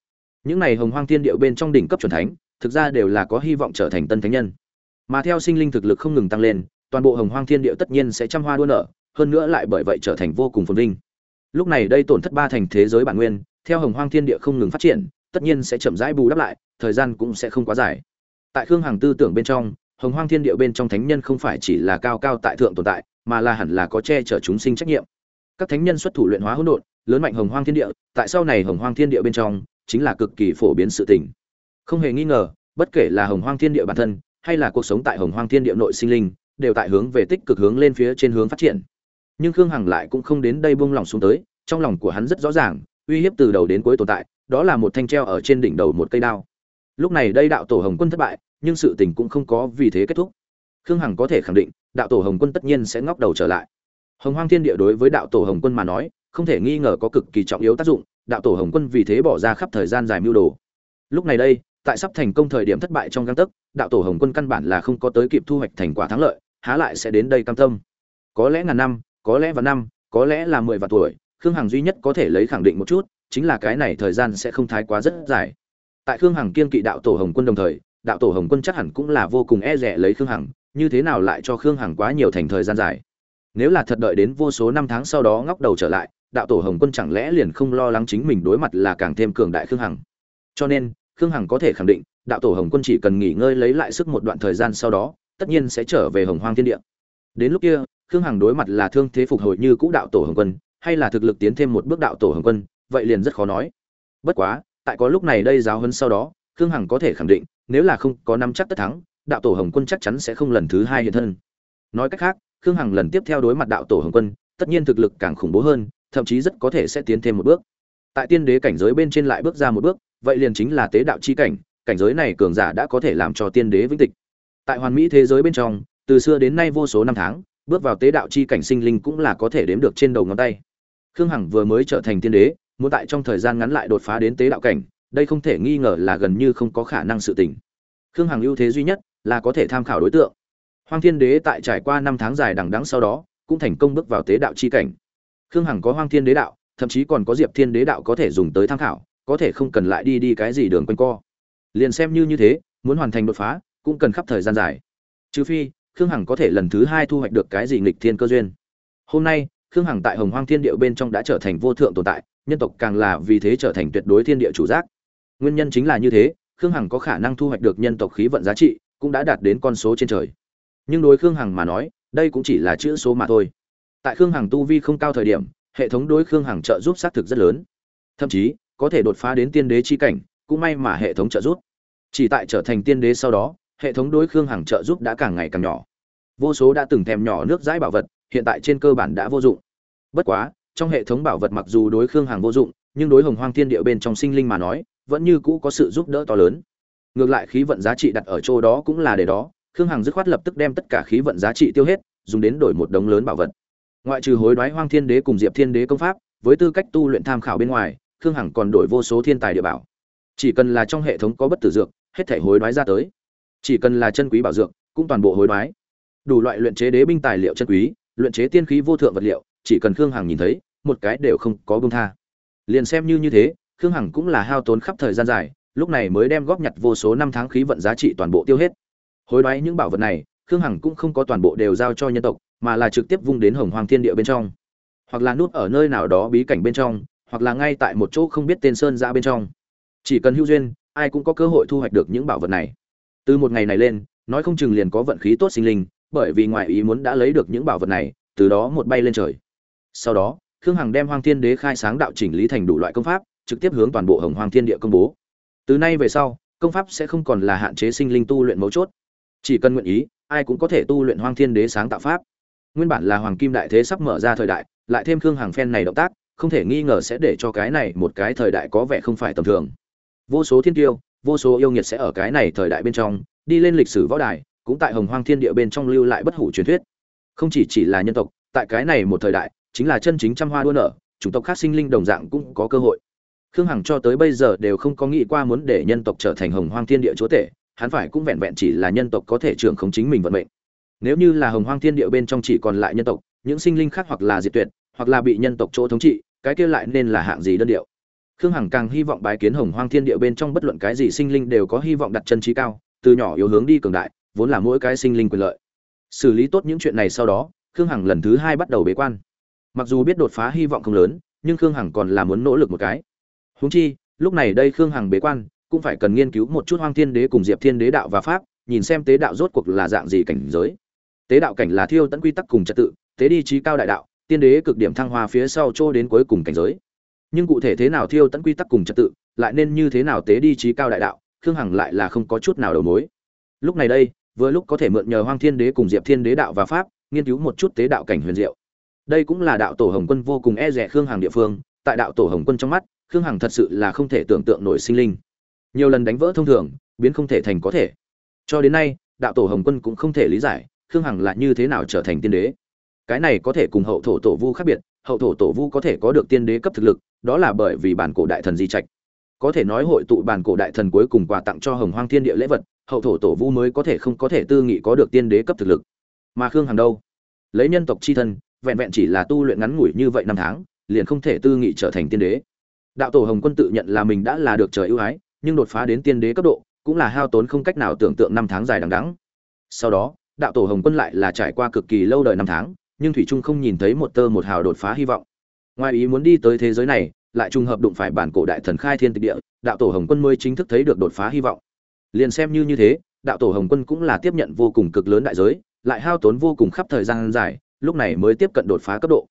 Những này hồng hoang thiên địa bên trong đỉnh cấp chuẩn thánh, thực ra đều là có hy vọng trở thành tân thánh nhân. Mà theo sinh linh thực lực không ngừng tăng lên, toàn bộ hồng hoang thiên địa tất nhiên sẽ trăm hoa đua nở, hơn nữa lại bởi vậy trở thành vô cùng phồn vinh. Lúc này đây tổn thất ba thành thế giới bản nguyên, theo hồng hoang thiên địa không ngừng phát triển, tất nhiên sẽ chậm rãi bù đắp lại, thời gian cũng sẽ không quá dài. Tại khương hằng tư tưởng bên trong, hồng hoang thiên địa bên trong thánh nhân không phải chỉ là cao cao tại thượng tồn tại, mà là hẳn là có che chở chúng sinh trách nhiệm các thánh nhân xuất thủ luyện hóa hỗn độn, lớn mạnh hồng hoang thiên địa, tại sau này hồng hoang thiên địa bên trong, chính là cực kỳ phổ biến sự tình. Không hề nghi ngờ, bất kể là hồng hoang thiên địa bản thân, hay là cuộc sống tại hồng hoang thiên địa nội sinh linh, đều tại hướng về tích cực hướng lên phía trên hướng phát triển. Nhưng khương hằng lại cũng không đến đây buông lòng xuống tới, trong lòng của hắn rất rõ ràng, uy hiếp từ đầu đến cuối tồn tại, đó là một thanh treo ở trên đỉnh đầu một cây đao. Lúc này đây đạo tổ hồng quân thất bại, nhưng sự tình cũng không có vì thế kết thúc. Khương hằng có thể khẳng định, đạo tổ hồng quân tất nhiên sẽ ngóc đầu trở lại hồng hoang thiên địa đối với đạo tổ hồng quân mà nói, không thể nghi ngờ có cực kỳ trọng yếu tác dụng, đạo tổ hồng quân vì thế bỏ ra khắp thời gian dài mưu đồ. Lúc này đây, tại sắp thành công thời điểm thất bại trong găng tấc, đạo tổ hồng quân căn bản là không có tới kịp thu hoạch thành quả thắng lợi, há lại sẽ đến đây cam tâm. Có lẽ ngàn năm, có lẽ vạn năm, có lẽ là mười vạn tuổi, khương hằng duy nhất có thể lấy khẳng định một chút, chính là cái này thời gian sẽ không thái quá rất dài. Tại khương hằng kiên kỵ đạo tổ hồng quân đồng thời, đạo tổ hồng quân chắc hẳn cũng là vô cùng e rẻ lấy khương hằng, như thế nào lại cho khương hằng quá nhiều thành thời gian dài? Nếu là thật đợi đến vô số năm tháng sau đó ngóc đầu trở lại, đạo tổ hồng quân chẳng lẽ liền không lo lắng chính mình đối mặt là càng thêm cường đại khương hằng? Cho nên, khương hằng có thể khẳng định, đạo tổ hồng quân chỉ cần nghỉ ngơi lấy lại sức một đoạn thời gian sau đó, tất nhiên sẽ trở về hồng hoang thiên địa. Đến lúc kia, khương hằng đối mặt là thương thế phục hồi như cũ đạo tổ hồng quân, hay là thực lực tiến thêm một bước đạo tổ hồng quân, vậy liền rất khó nói. Bất quá, tại có lúc này đây giáo hấn sau đó, khương hằng có thể khẳng định, nếu là không có năm chắc tất thắng, đạo tổ hồng quân chắc chắn sẽ không lần thứ hai hiện thân. Nói cách khác khương hằng lần tiếp theo đối mặt đạo tổ hồng quân, tất nhiên thực lực càng khủng bố hơn, thậm chí rất có thể sẽ tiến thêm một bước. Tại tiên đế cảnh giới bên trên lại bước ra một bước, vậy liền chính là tế đạo chi cảnh cảnh giới này cường giả đã có thể làm cho tiên đế vĩnh tịch. Tại hoàn mỹ thế giới bên trong, từ xưa đến nay vô số năm tháng, bước vào tế đạo chi cảnh sinh linh cũng là có thể đếm được trên đầu ngón tay. Khương hằng vừa mới trở thành tiên đế, muốn tại trong thời gian ngắn lại đột phá đến tế đạo cảnh, đây không thể nghi ngờ là gần như không có khả năng sự tình. Khương hằng ưu thế duy nhất là có thể tham khảo đối tượng hoang thiên đế tại trải qua năm tháng dài đằng đẵng sau đó, cũng thành công bước vào tế đạo chi cảnh. Khương hằng có hoang thiên đế đạo, thậm chí còn có diệp thiên đế đạo có thể dùng tới tham khảo, có thể không cần lại đi đi cái gì đường quanh co. Liền xem như như thế, muốn hoàn thành đột phá, cũng cần khắp thời gian dài. Trừ phi, khương hằng có thể lần thứ hai thu hoạch được cái gì nghịch thiên cơ duyên. Hôm nay, khương hằng tại hồng hoang thiên điệu bên trong đã trở thành vô thượng tồn tại, nhân tộc càng là vì thế trở thành tuyệt đối thiên địa chủ giác. Nguyên nhân chính là như thế, khương hằng có khả năng thu hoạch được nhân tộc khí vận giá trị, cũng đã đạt đến con số trên trời nhưng đối khương hằng mà nói, đây cũng chỉ là chữ số mà thôi. Tại khương hằng tu vi không cao thời điểm, hệ thống đối khương hằng trợ giúp xác thực rất lớn. Thậm chí, có thể đột phá đến tiên đế chi cảnh, cũng may mà hệ thống trợ giúp. Chỉ tại trở thành tiên đế sau đó, hệ thống đối khương hằng trợ giúp đã càng ngày càng nhỏ. Vô số đã từng thèm nhỏ nước dãi bảo vật, hiện tại trên cơ bản đã vô dụng. Bất quá, trong hệ thống bảo vật mặc dù đối khương hằng vô dụng, nhưng đối hồng hoang thiên địa bên trong sinh linh mà nói, vẫn như cũ có sự giúp đỡ to lớn. Ngược lại khí vận giá trị đặt ở chỗ đó cũng là để đó khương hằng dứt khoát lập tức đem tất cả khí vận giá trị tiêu hết, dùng đến đổi một đống lớn bảo vật. Ngoại trừ hối đoái hoang thiên đế cùng diệp thiên đế công pháp, với tư cách tu luyện tham khảo bên ngoài, khương hằng còn đổi vô số thiên tài địa bảo. Chỉ cần là trong hệ thống có bất tử dược, hết thể hối đoái ra tới. Chỉ cần là chân quý bảo dược, cũng toàn bộ hối đoái. Đủ loại luyện chế đế binh tài liệu chân quý, luyện chế tiên khí vô thượng vật liệu, chỉ cần khương hằng nhìn thấy, một cái đều không có bông tha. Liền xem như như thế, khương hằng cũng là hao tốn khắp thời gian dài, lúc này mới đem góp nhặt vô số năm tháng khí vận giá trị toàn bộ tiêu hết hối đoái những bảo vật này, khương hằng cũng không có toàn bộ đều giao cho nhân tộc, mà là trực tiếp vung đến hồng hoàng thiên địa bên trong. Hoặc là nút ở nơi nào đó bí cảnh bên trong, hoặc là ngay tại một chỗ không biết tên sơn ra bên trong. Chỉ cần hữu duyên, ai cũng có cơ hội thu hoạch được những bảo vật này. Từ một ngày này lên, nói không chừng liền có vận khí tốt sinh linh, bởi vì ngoại ý muốn đã lấy được những bảo vật này, từ đó một bay lên trời. Sau đó, khương hằng đem Hoàng thiên đế khai sáng đạo chỉnh lý thành đủ loại công pháp, trực tiếp hướng toàn bộ hồng hoàng thiên địa công bố. Từ nay về sau, công pháp sẽ không còn là hạn chế sinh linh tu luyện mấu chốt chỉ cần nguyện ý, ai cũng có thể tu luyện hoang thiên đế sáng tạo pháp. Nguyên bản là hoàng kim đại thế sắp mở ra thời đại, lại thêm khương hàng phen này động tác, không thể nghi ngờ sẽ để cho cái này một cái thời đại có vẻ không phải tầm thường. Vô số thiên tiêu, vô số yêu nghiệt sẽ ở cái này thời đại bên trong, đi lên lịch sử võ đài, cũng tại hồng hoang thiên địa bên trong lưu lại bất hủ truyền thuyết. Không chỉ chỉ là nhân tộc, tại cái này một thời đại, chính là chân chính trăm hoa đua nở, chủng tộc khác sinh linh đồng dạng cũng có cơ hội. Khương hằng cho tới bây giờ đều không có nghĩ qua muốn để nhân tộc trở thành hồng hoang thiên địa chúa tể hắn phải cũng vẹn vẹn chỉ là nhân tộc có thể trưởng không chính mình vận mệnh. Nếu như là hồng hoang thiên địa bên trong chỉ còn lại nhân tộc, những sinh linh khác hoặc là diệt tuyệt, hoặc là bị nhân tộc chỗ thống trị, cái kia lại nên là hạng gì đơn điệu? Khương hằng càng hy vọng bái kiến hồng hoang thiên địa bên trong bất luận cái gì sinh linh đều có hy vọng đặt chân trí cao, từ nhỏ yếu hướng đi cường đại, vốn là mỗi cái sinh linh quyền lợi. Xử lý tốt những chuyện này sau đó, khương hằng lần thứ hai bắt đầu bế quan. Mặc dù biết đột phá hy vọng không lớn, nhưng khương hằng còn là muốn nỗ lực một cái. Húng chi, lúc này đây khương hằng bế quan cũng phải cần nghiên cứu một chút hoang thiên đế cùng diệp thiên đế đạo và pháp, nhìn xem tế đạo rốt cuộc là dạng gì cảnh giới. Tế đạo cảnh là thiêu tận quy tắc cùng trật tự, tế đi trí cao đại đạo, tiên đế cực điểm thăng hoa phía sau chỗ đến cuối cùng cảnh giới. Nhưng cụ thể thế nào thiêu tận quy tắc cùng trật tự, lại nên như thế nào tế đi trí cao đại đạo, khương hằng lại là không có chút nào đầu mối. Lúc này đây, vừa lúc có thể mượn nhờ hoang thiên đế cùng diệp thiên đế đạo và pháp, nghiên cứu một chút tế đạo cảnh huyền diệu. Đây cũng là đạo tổ hồng quân vô cùng e rẻ khương hằng địa phương, tại đạo tổ hồng quân trong mắt, khương hằng thật sự là không thể tưởng tượng nổi sinh linh nhiều lần đánh vỡ thông thường, biến không thể thành có thể. Cho đến nay, đạo tổ hồng quân cũng không thể lý giải, khương hằng là như thế nào trở thành tiên đế. Cái này có thể cùng hậu thổ tổ vu khác biệt, hậu thổ tổ vu có thể có được tiên đế cấp thực lực, đó là bởi vì bản cổ đại thần di trạch. Có thể nói hội tụ bản cổ đại thần cuối cùng quà tặng cho hồng hoang thiên địa lễ vật, hậu thổ tổ vu mới có thể không có thể tư nghị có được tiên đế cấp thực lực. Mà khương hằng đâu? Lấy nhân tộc c h i thân, vẹn vẹn chỉ là tu luyện ngắn ngủi như vậy năm tháng, liền không thể tư nghị trở thành tiên đế. Đạo tổ hồng quân tự nhận là mình đã là được trời ưu ái nhưng đột phá đến tiên đế cấp độ, cũng là hao tốn không cách nào tưởng tượng năm tháng dài đằng đẵng. Sau đó, đạo tổ hồng quân lại là trải qua cực kỳ lâu đời năm tháng, nhưng thủy trung không nhìn thấy một tơ một hào đột phá hy vọng. Ngoài ý muốn đi tới thế giới này, lại trùng hợp đụng phải bản cổ đại thần khai thiên tịch địa, đạo tổ hồng quân mới chính thức thấy được đột phá hy vọng. Liền xem như như thế, đạo tổ hồng quân cũng là tiếp nhận vô cùng cực lớn đại giới, lại hao tốn vô cùng khắp thời gian dài, lúc này mới tiếp cận đột phá cấp độ.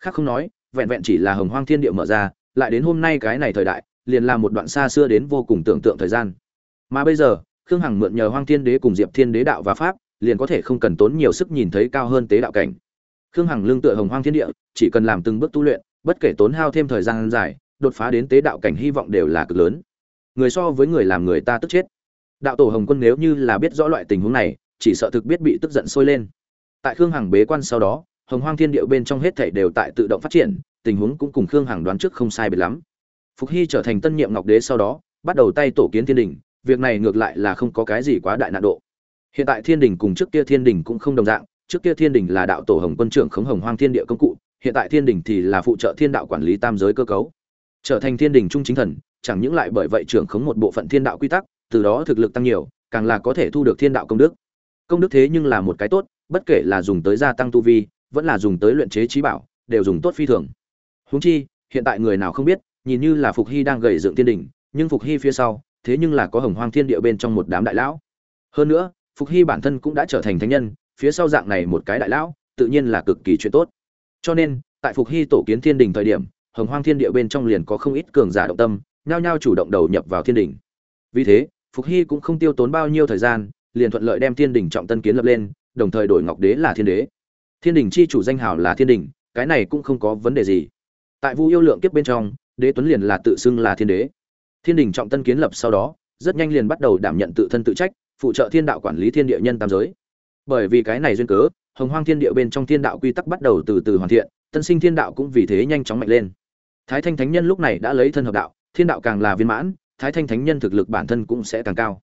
Khác không nói, vẹn vẹn chỉ là hồng hoang thiên địa mở ra, lại đến hôm nay cái này thời đại liền là một đoạn xa xưa đến vô cùng tưởng tượng thời gian. Mà bây giờ, khương hằng mượn nhờ hoang thiên đế cùng diệp thiên đế đạo và pháp, liền có thể không cần tốn nhiều sức nhìn thấy cao hơn tế đạo cảnh. Khương hằng lương tựa hồng hoang thiên địa, chỉ cần làm từng bước tu luyện, bất kể tốn hao thêm thời gian dài, đột phá đến tế đạo cảnh hy vọng đều là cực lớn. Người so với người làm người ta tức chết. Đạo tổ hồng quân nếu như là biết rõ loại tình huống này, chỉ sợ thực biết bị tức giận sôi lên. Tại khương hằng bế quan sau đó, hồng hoang thiên điệu bên trong hết thảy đều tại tự động phát triển, tình huống cũng cùng khương hằng đoán trước không sai biệt lắm phục hy trở thành tân nhiệm ngọc đế sau đó, bắt đầu tay tổ kiến thiên đình, việc này ngược lại là không có cái gì quá đại nạn độ. Hiện tại thiên đình cùng trước kia thiên đình cũng không đồng dạng, trước kia thiên đình là đạo tổ hồng quân trưởng khống hồng hoang thiên địa công cụ, hiện tại thiên đình thì là phụ trợ thiên đạo quản lý tam giới cơ cấu. Trở thành thiên đình trung chính thần, chẳng những lại bởi vậy trưởng khống một bộ phận thiên đạo quy tắc, từ đó thực lực tăng nhiều, càng là có thể thu được thiên đạo công đức. Công đức thế nhưng là một cái tốt, bất kể là dùng tới gia tăng tu vi, vẫn là dùng tới luyện chế trí bảo, đều dùng tốt phi thường. Huống chi, hiện tại người nào không biết nhìn như là phục hy đang gầy dựng thiên đình nhưng phục hy phía sau, thế nhưng là có hồng hoang thiên địa bên trong một đám đại lão. Hơn nữa, phục hy bản thân cũng đã trở thành thánh nhân, phía sau dạng này một cái đại lão, tự nhiên là cực kỳ chuyện tốt. Cho nên, tại phục hy tổ kiến thiên đình thời điểm, hồng hoang thiên địa bên trong liền có không ít cường giả động tâm, nhao nhao chủ động đầu nhập vào thiên đình vì thế, phục hy cũng không tiêu tốn bao nhiêu thời gian, liền thuận lợi đem thiên đình trọng tân kiến lập lên, đồng thời đổi ngọc đế là thiên đế. Thiên đình chi chủ danh hào là thiên đình cái này cũng không có vấn đề gì. Tại vu yêu lượng kiếp bên trong đế tuấn liền là tự xưng là thiên đế. Thiên đình trọng tân kiến lập sau đó, rất nhanh liền bắt đầu đảm nhận tự thân tự trách, phụ trợ thiên đạo quản lý thiên địa nhân tam giới. Bởi vì cái này duyên cớ, hồng hoang thiên địa bên trong thiên đạo quy tắc bắt đầu từ từ hoàn thiện, tân sinh thiên đạo cũng vì thế nhanh chóng mạnh lên. Thái thanh thánh nhân lúc này đã lấy thân hợp đạo, thiên đạo càng là viên mãn, thái thanh thánh nhân thực lực bản thân cũng sẽ càng cao.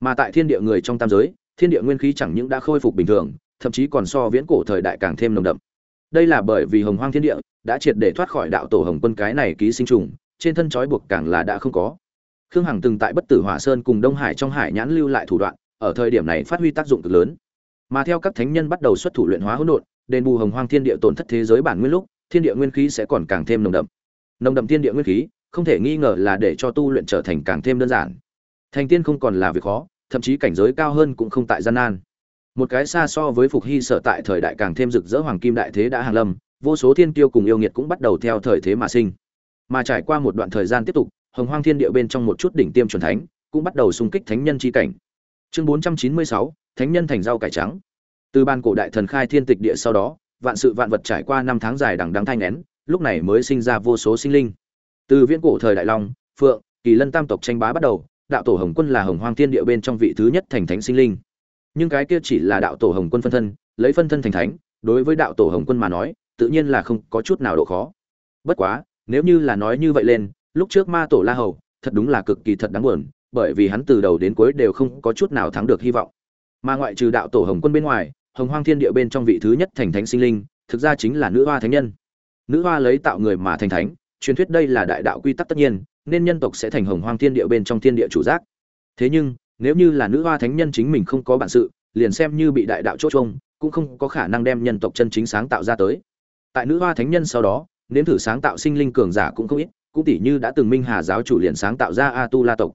Mà tại thiên địa người trong tam giới, thiên địa nguyên khí chẳng những đã khôi phục bình thường, thậm chí còn so viễn cổ thời đại càng thêm nồng đậm đây là bởi vì hồng hoang thiên địa đã triệt để thoát khỏi đạo tổ hồng quân cái này ký sinh trùng, trên thân trói buộc càng là đã không có. Khương hằng từng tại bất tử hỏa sơn cùng đông hải trong hải nhãn lưu lại thủ đoạn, ở thời điểm này phát huy tác dụng cực lớn. Mà theo các thánh nhân bắt đầu xuất thủ luyện hóa hỗn độn, đền bù hồng hoang thiên địa tổn thất thế giới bản nguyên lúc, thiên địa nguyên khí sẽ còn càng thêm nồng đậm. Nồng đậm thiên địa nguyên khí, không thể nghi ngờ là để cho tu luyện trở thành càng thêm đơn giản. Thành tiên không còn là việc khó, thậm chí cảnh giới cao hơn cũng không tại gian nan một cái xa so với phục hy sở tại thời đại càng thêm rực rỡ hoàng kim đại thế đã hàng lâm, vô số thiên tiêu cùng yêu nghiệt cũng bắt đầu theo thời thế mà sinh. Mà trải qua một đoạn thời gian tiếp tục, hồng hoang thiên địa bên trong một chút đỉnh tiêm chuẩn thánh cũng bắt đầu xung kích thánh nhân chi cảnh. Chương bốn trăm chín mươi sáu, thánh nhân thành rau cải trắng. Từ ban cổ đại thần khai thiên tịch địa sau đó, vạn sự vạn vật trải qua năm tháng dài đằng đắng thanh nén, lúc này mới sinh ra vô số sinh linh. Từ viễn cổ thời đại long, phượng, kỳ lân tam tộc tranh bá bắt đầu, đạo tổ hồng quân là hồng hoang thiên địa bên trong vị thứ nhất thành thánh sinh linh nhưng cái kia chỉ là đạo tổ hồng quân phân thân, lấy phân thân thành thánh, đối với đạo tổ hồng quân mà nói, tự nhiên là không có chút nào độ khó. Bất quá, nếu như là nói như vậy lên, lúc trước ma tổ la hầu, thật đúng là cực kỳ thật đáng buồn, bởi vì hắn từ đầu đến cuối đều không có chút nào thắng được hy vọng. Mà ngoại trừ đạo tổ hồng quân bên ngoài, hồng hoang thiên địa bên trong vị thứ nhất thành thánh sinh linh, thực ra chính là nữ hoa thánh nhân. Nữ hoa lấy tạo người mà thành thánh, truyền thuyết đây là đại đạo quy tắc tất nhiên, nên nhân tộc sẽ thành hồng hoang thiên địa bên trong thiên địa chủ giác. Thế nhưng nếu như là nữ hoa thánh nhân chính mình không có bản sự, liền xem như bị đại đạo chốt trông cũng không có khả năng đem nhân tộc chân chính sáng tạo ra tới. Tại nữ hoa thánh nhân sau đó, nếm thử sáng tạo sinh linh cường giả cũng không ít, cũng tỷ như đã từng minh hà giáo chủ liền sáng tạo ra a tu la tộc.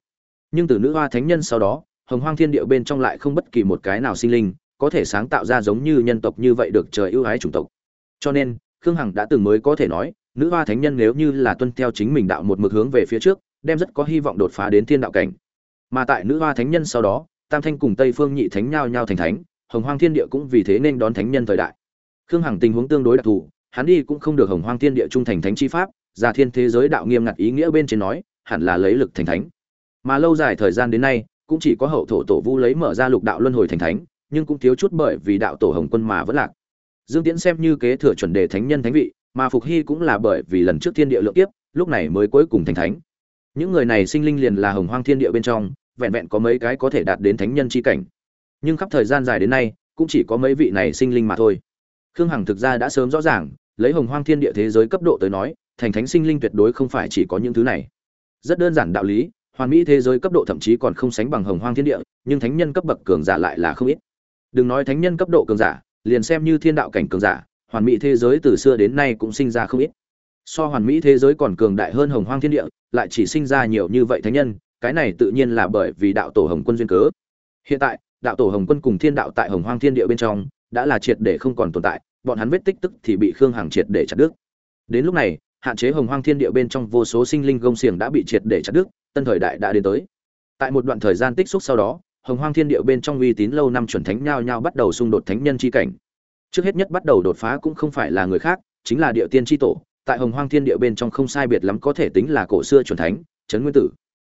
Nhưng từ nữ hoa thánh nhân sau đó, hồng hoang thiên địa bên trong lại không bất kỳ một cái nào sinh linh có thể sáng tạo ra giống như nhân tộc như vậy được trời ưu ái chủng tộc. Cho nên, khương hằng đã từng mới có thể nói, nữ hoa thánh nhân nếu như là tuân theo chính mình đạo một mực hướng về phía trước, đem rất có hy vọng đột phá đến thiên đạo cảnh mà tại nữ hoa thánh nhân sau đó, tam thanh cùng tây phương nhị thánh nhao nhao thành thánh, hồng hoang thiên địa cũng vì thế nên đón thánh nhân thời đại. Khương hằng tình huống tương đối đặc thù, hắn đi cũng không được hồng hoang thiên địa trung thành thánh chi pháp, già thiên thế giới đạo nghiêm ngặt ý nghĩa bên trên nói, hẳn là lấy lực thành thánh. Mà lâu dài thời gian đến nay, cũng chỉ có hậu thổ tổ vu lấy mở ra lục đạo luân hồi thành thánh, nhưng cũng thiếu chút bởi vì đạo tổ hồng quân mà vẫn lạc. Dương tiễn xem như kế thừa chuẩn đề thánh nhân thánh vị, mà phục hy cũng là bởi vì lần trước thiên địa lượng kiếp, lúc này mới cuối cùng thành thánh. Những người này sinh linh liền là hồng hoang thiên địa bên trong vẹn vẹn có mấy cái có thể đạt đến thánh nhân chi cảnh. Nhưng khắp thời gian dài đến nay, cũng chỉ có mấy vị này sinh linh mà thôi. Khương hằng thực ra đã sớm rõ ràng, lấy hồng hoang thiên địa thế giới cấp độ tới nói, thành thánh sinh linh tuyệt đối không phải chỉ có những thứ này. Rất đơn giản đạo lý, hoàn mỹ thế giới cấp độ thậm chí còn không sánh bằng hồng hoang thiên địa, nhưng thánh nhân cấp bậc cường giả lại là không ít. Đừng nói thánh nhân cấp độ cường giả, liền xem như thiên đạo cảnh cường giả, hoàn mỹ thế giới từ xưa đến nay cũng sinh ra không ít. So hoàn mỹ thế giới còn cường đại hơn hồng hoang thiên địa, lại chỉ sinh ra nhiều như vậy thánh nhân cái này tự nhiên là bởi vì đạo tổ hồng quân duyên cớ. Hiện tại, đạo tổ hồng quân cùng thiên đạo tại hồng hoang thiên địa bên trong đã là triệt để không còn tồn tại, bọn hắn vết tích tức thì bị khương hằng triệt để chặt đứt. Đến lúc này, hạn chế hồng hoang thiên địa bên trong vô số sinh linh gông xiềng đã bị triệt để chặt đứt, tân thời đại đã đến tới. Tại một đoạn thời gian tích xúc sau đó, hồng hoang thiên địa bên trong uy tín lâu năm chuẩn thánh nhao nhao bắt đầu xung đột thánh nhân chi cảnh. Trước hết nhất bắt đầu đột phá cũng không phải là người khác, chính là địa tiên Tri tổ. Tại hồng hoang thiên địa bên trong không sai biệt lắm có thể tính là cổ xưa chuẩn thánh, trấn nguyên tử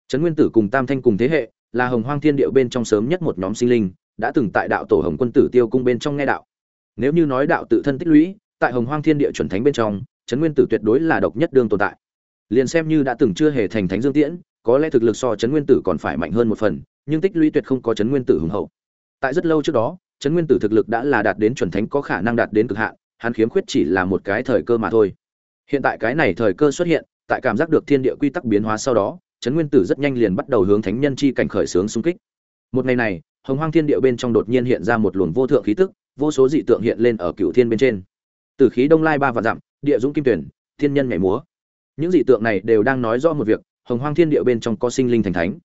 trấn nguyên tử cùng tam thanh cùng thế hệ, là hồng hoang thiên địa bên trong sớm nhất một nhóm sinh linh, đã từng tại đạo tổ hồng quân tử tiêu cung bên trong nghe đạo. Nếu như nói đạo tự thân tích lũy, tại hồng hoang thiên địa chuẩn thánh bên trong, trấn nguyên tử tuyệt đối là độc nhất đương tồn tại. Liền xem như đã từng chưa hề thành thánh dương tiễn, có lẽ thực lực so trấn nguyên tử còn phải mạnh hơn một phần, nhưng tích lũy tuyệt không có trấn nguyên tử hùng hậu. Tại rất lâu trước đó, trấn nguyên tử thực lực đã là đạt đến chuẩn thánh có khả năng đạt đến cực hạn, hắn khiếm khuyết chỉ là một cái thời cơ mà thôi. Hiện tại cái này thời cơ xuất hiện, tại cảm giác được thiên địa quy tắc biến hóa sau đó trấn nguyên tử rất nhanh liền bắt đầu hướng thánh nhân chi cảnh khởi sướng xung kích. Một ngày này, hồng hoang thiên địa bên trong đột nhiên hiện ra một luồng vô thượng khí tức, vô số dị tượng hiện lên ở cựu thiên bên trên. Từ khí đông lai ba và dặm, địa dũng kim tuyển, thiên nhân nhảy múa. Những dị tượng này đều đang nói rõ một việc, hồng hoang thiên địa bên trong có sinh linh thành thánh.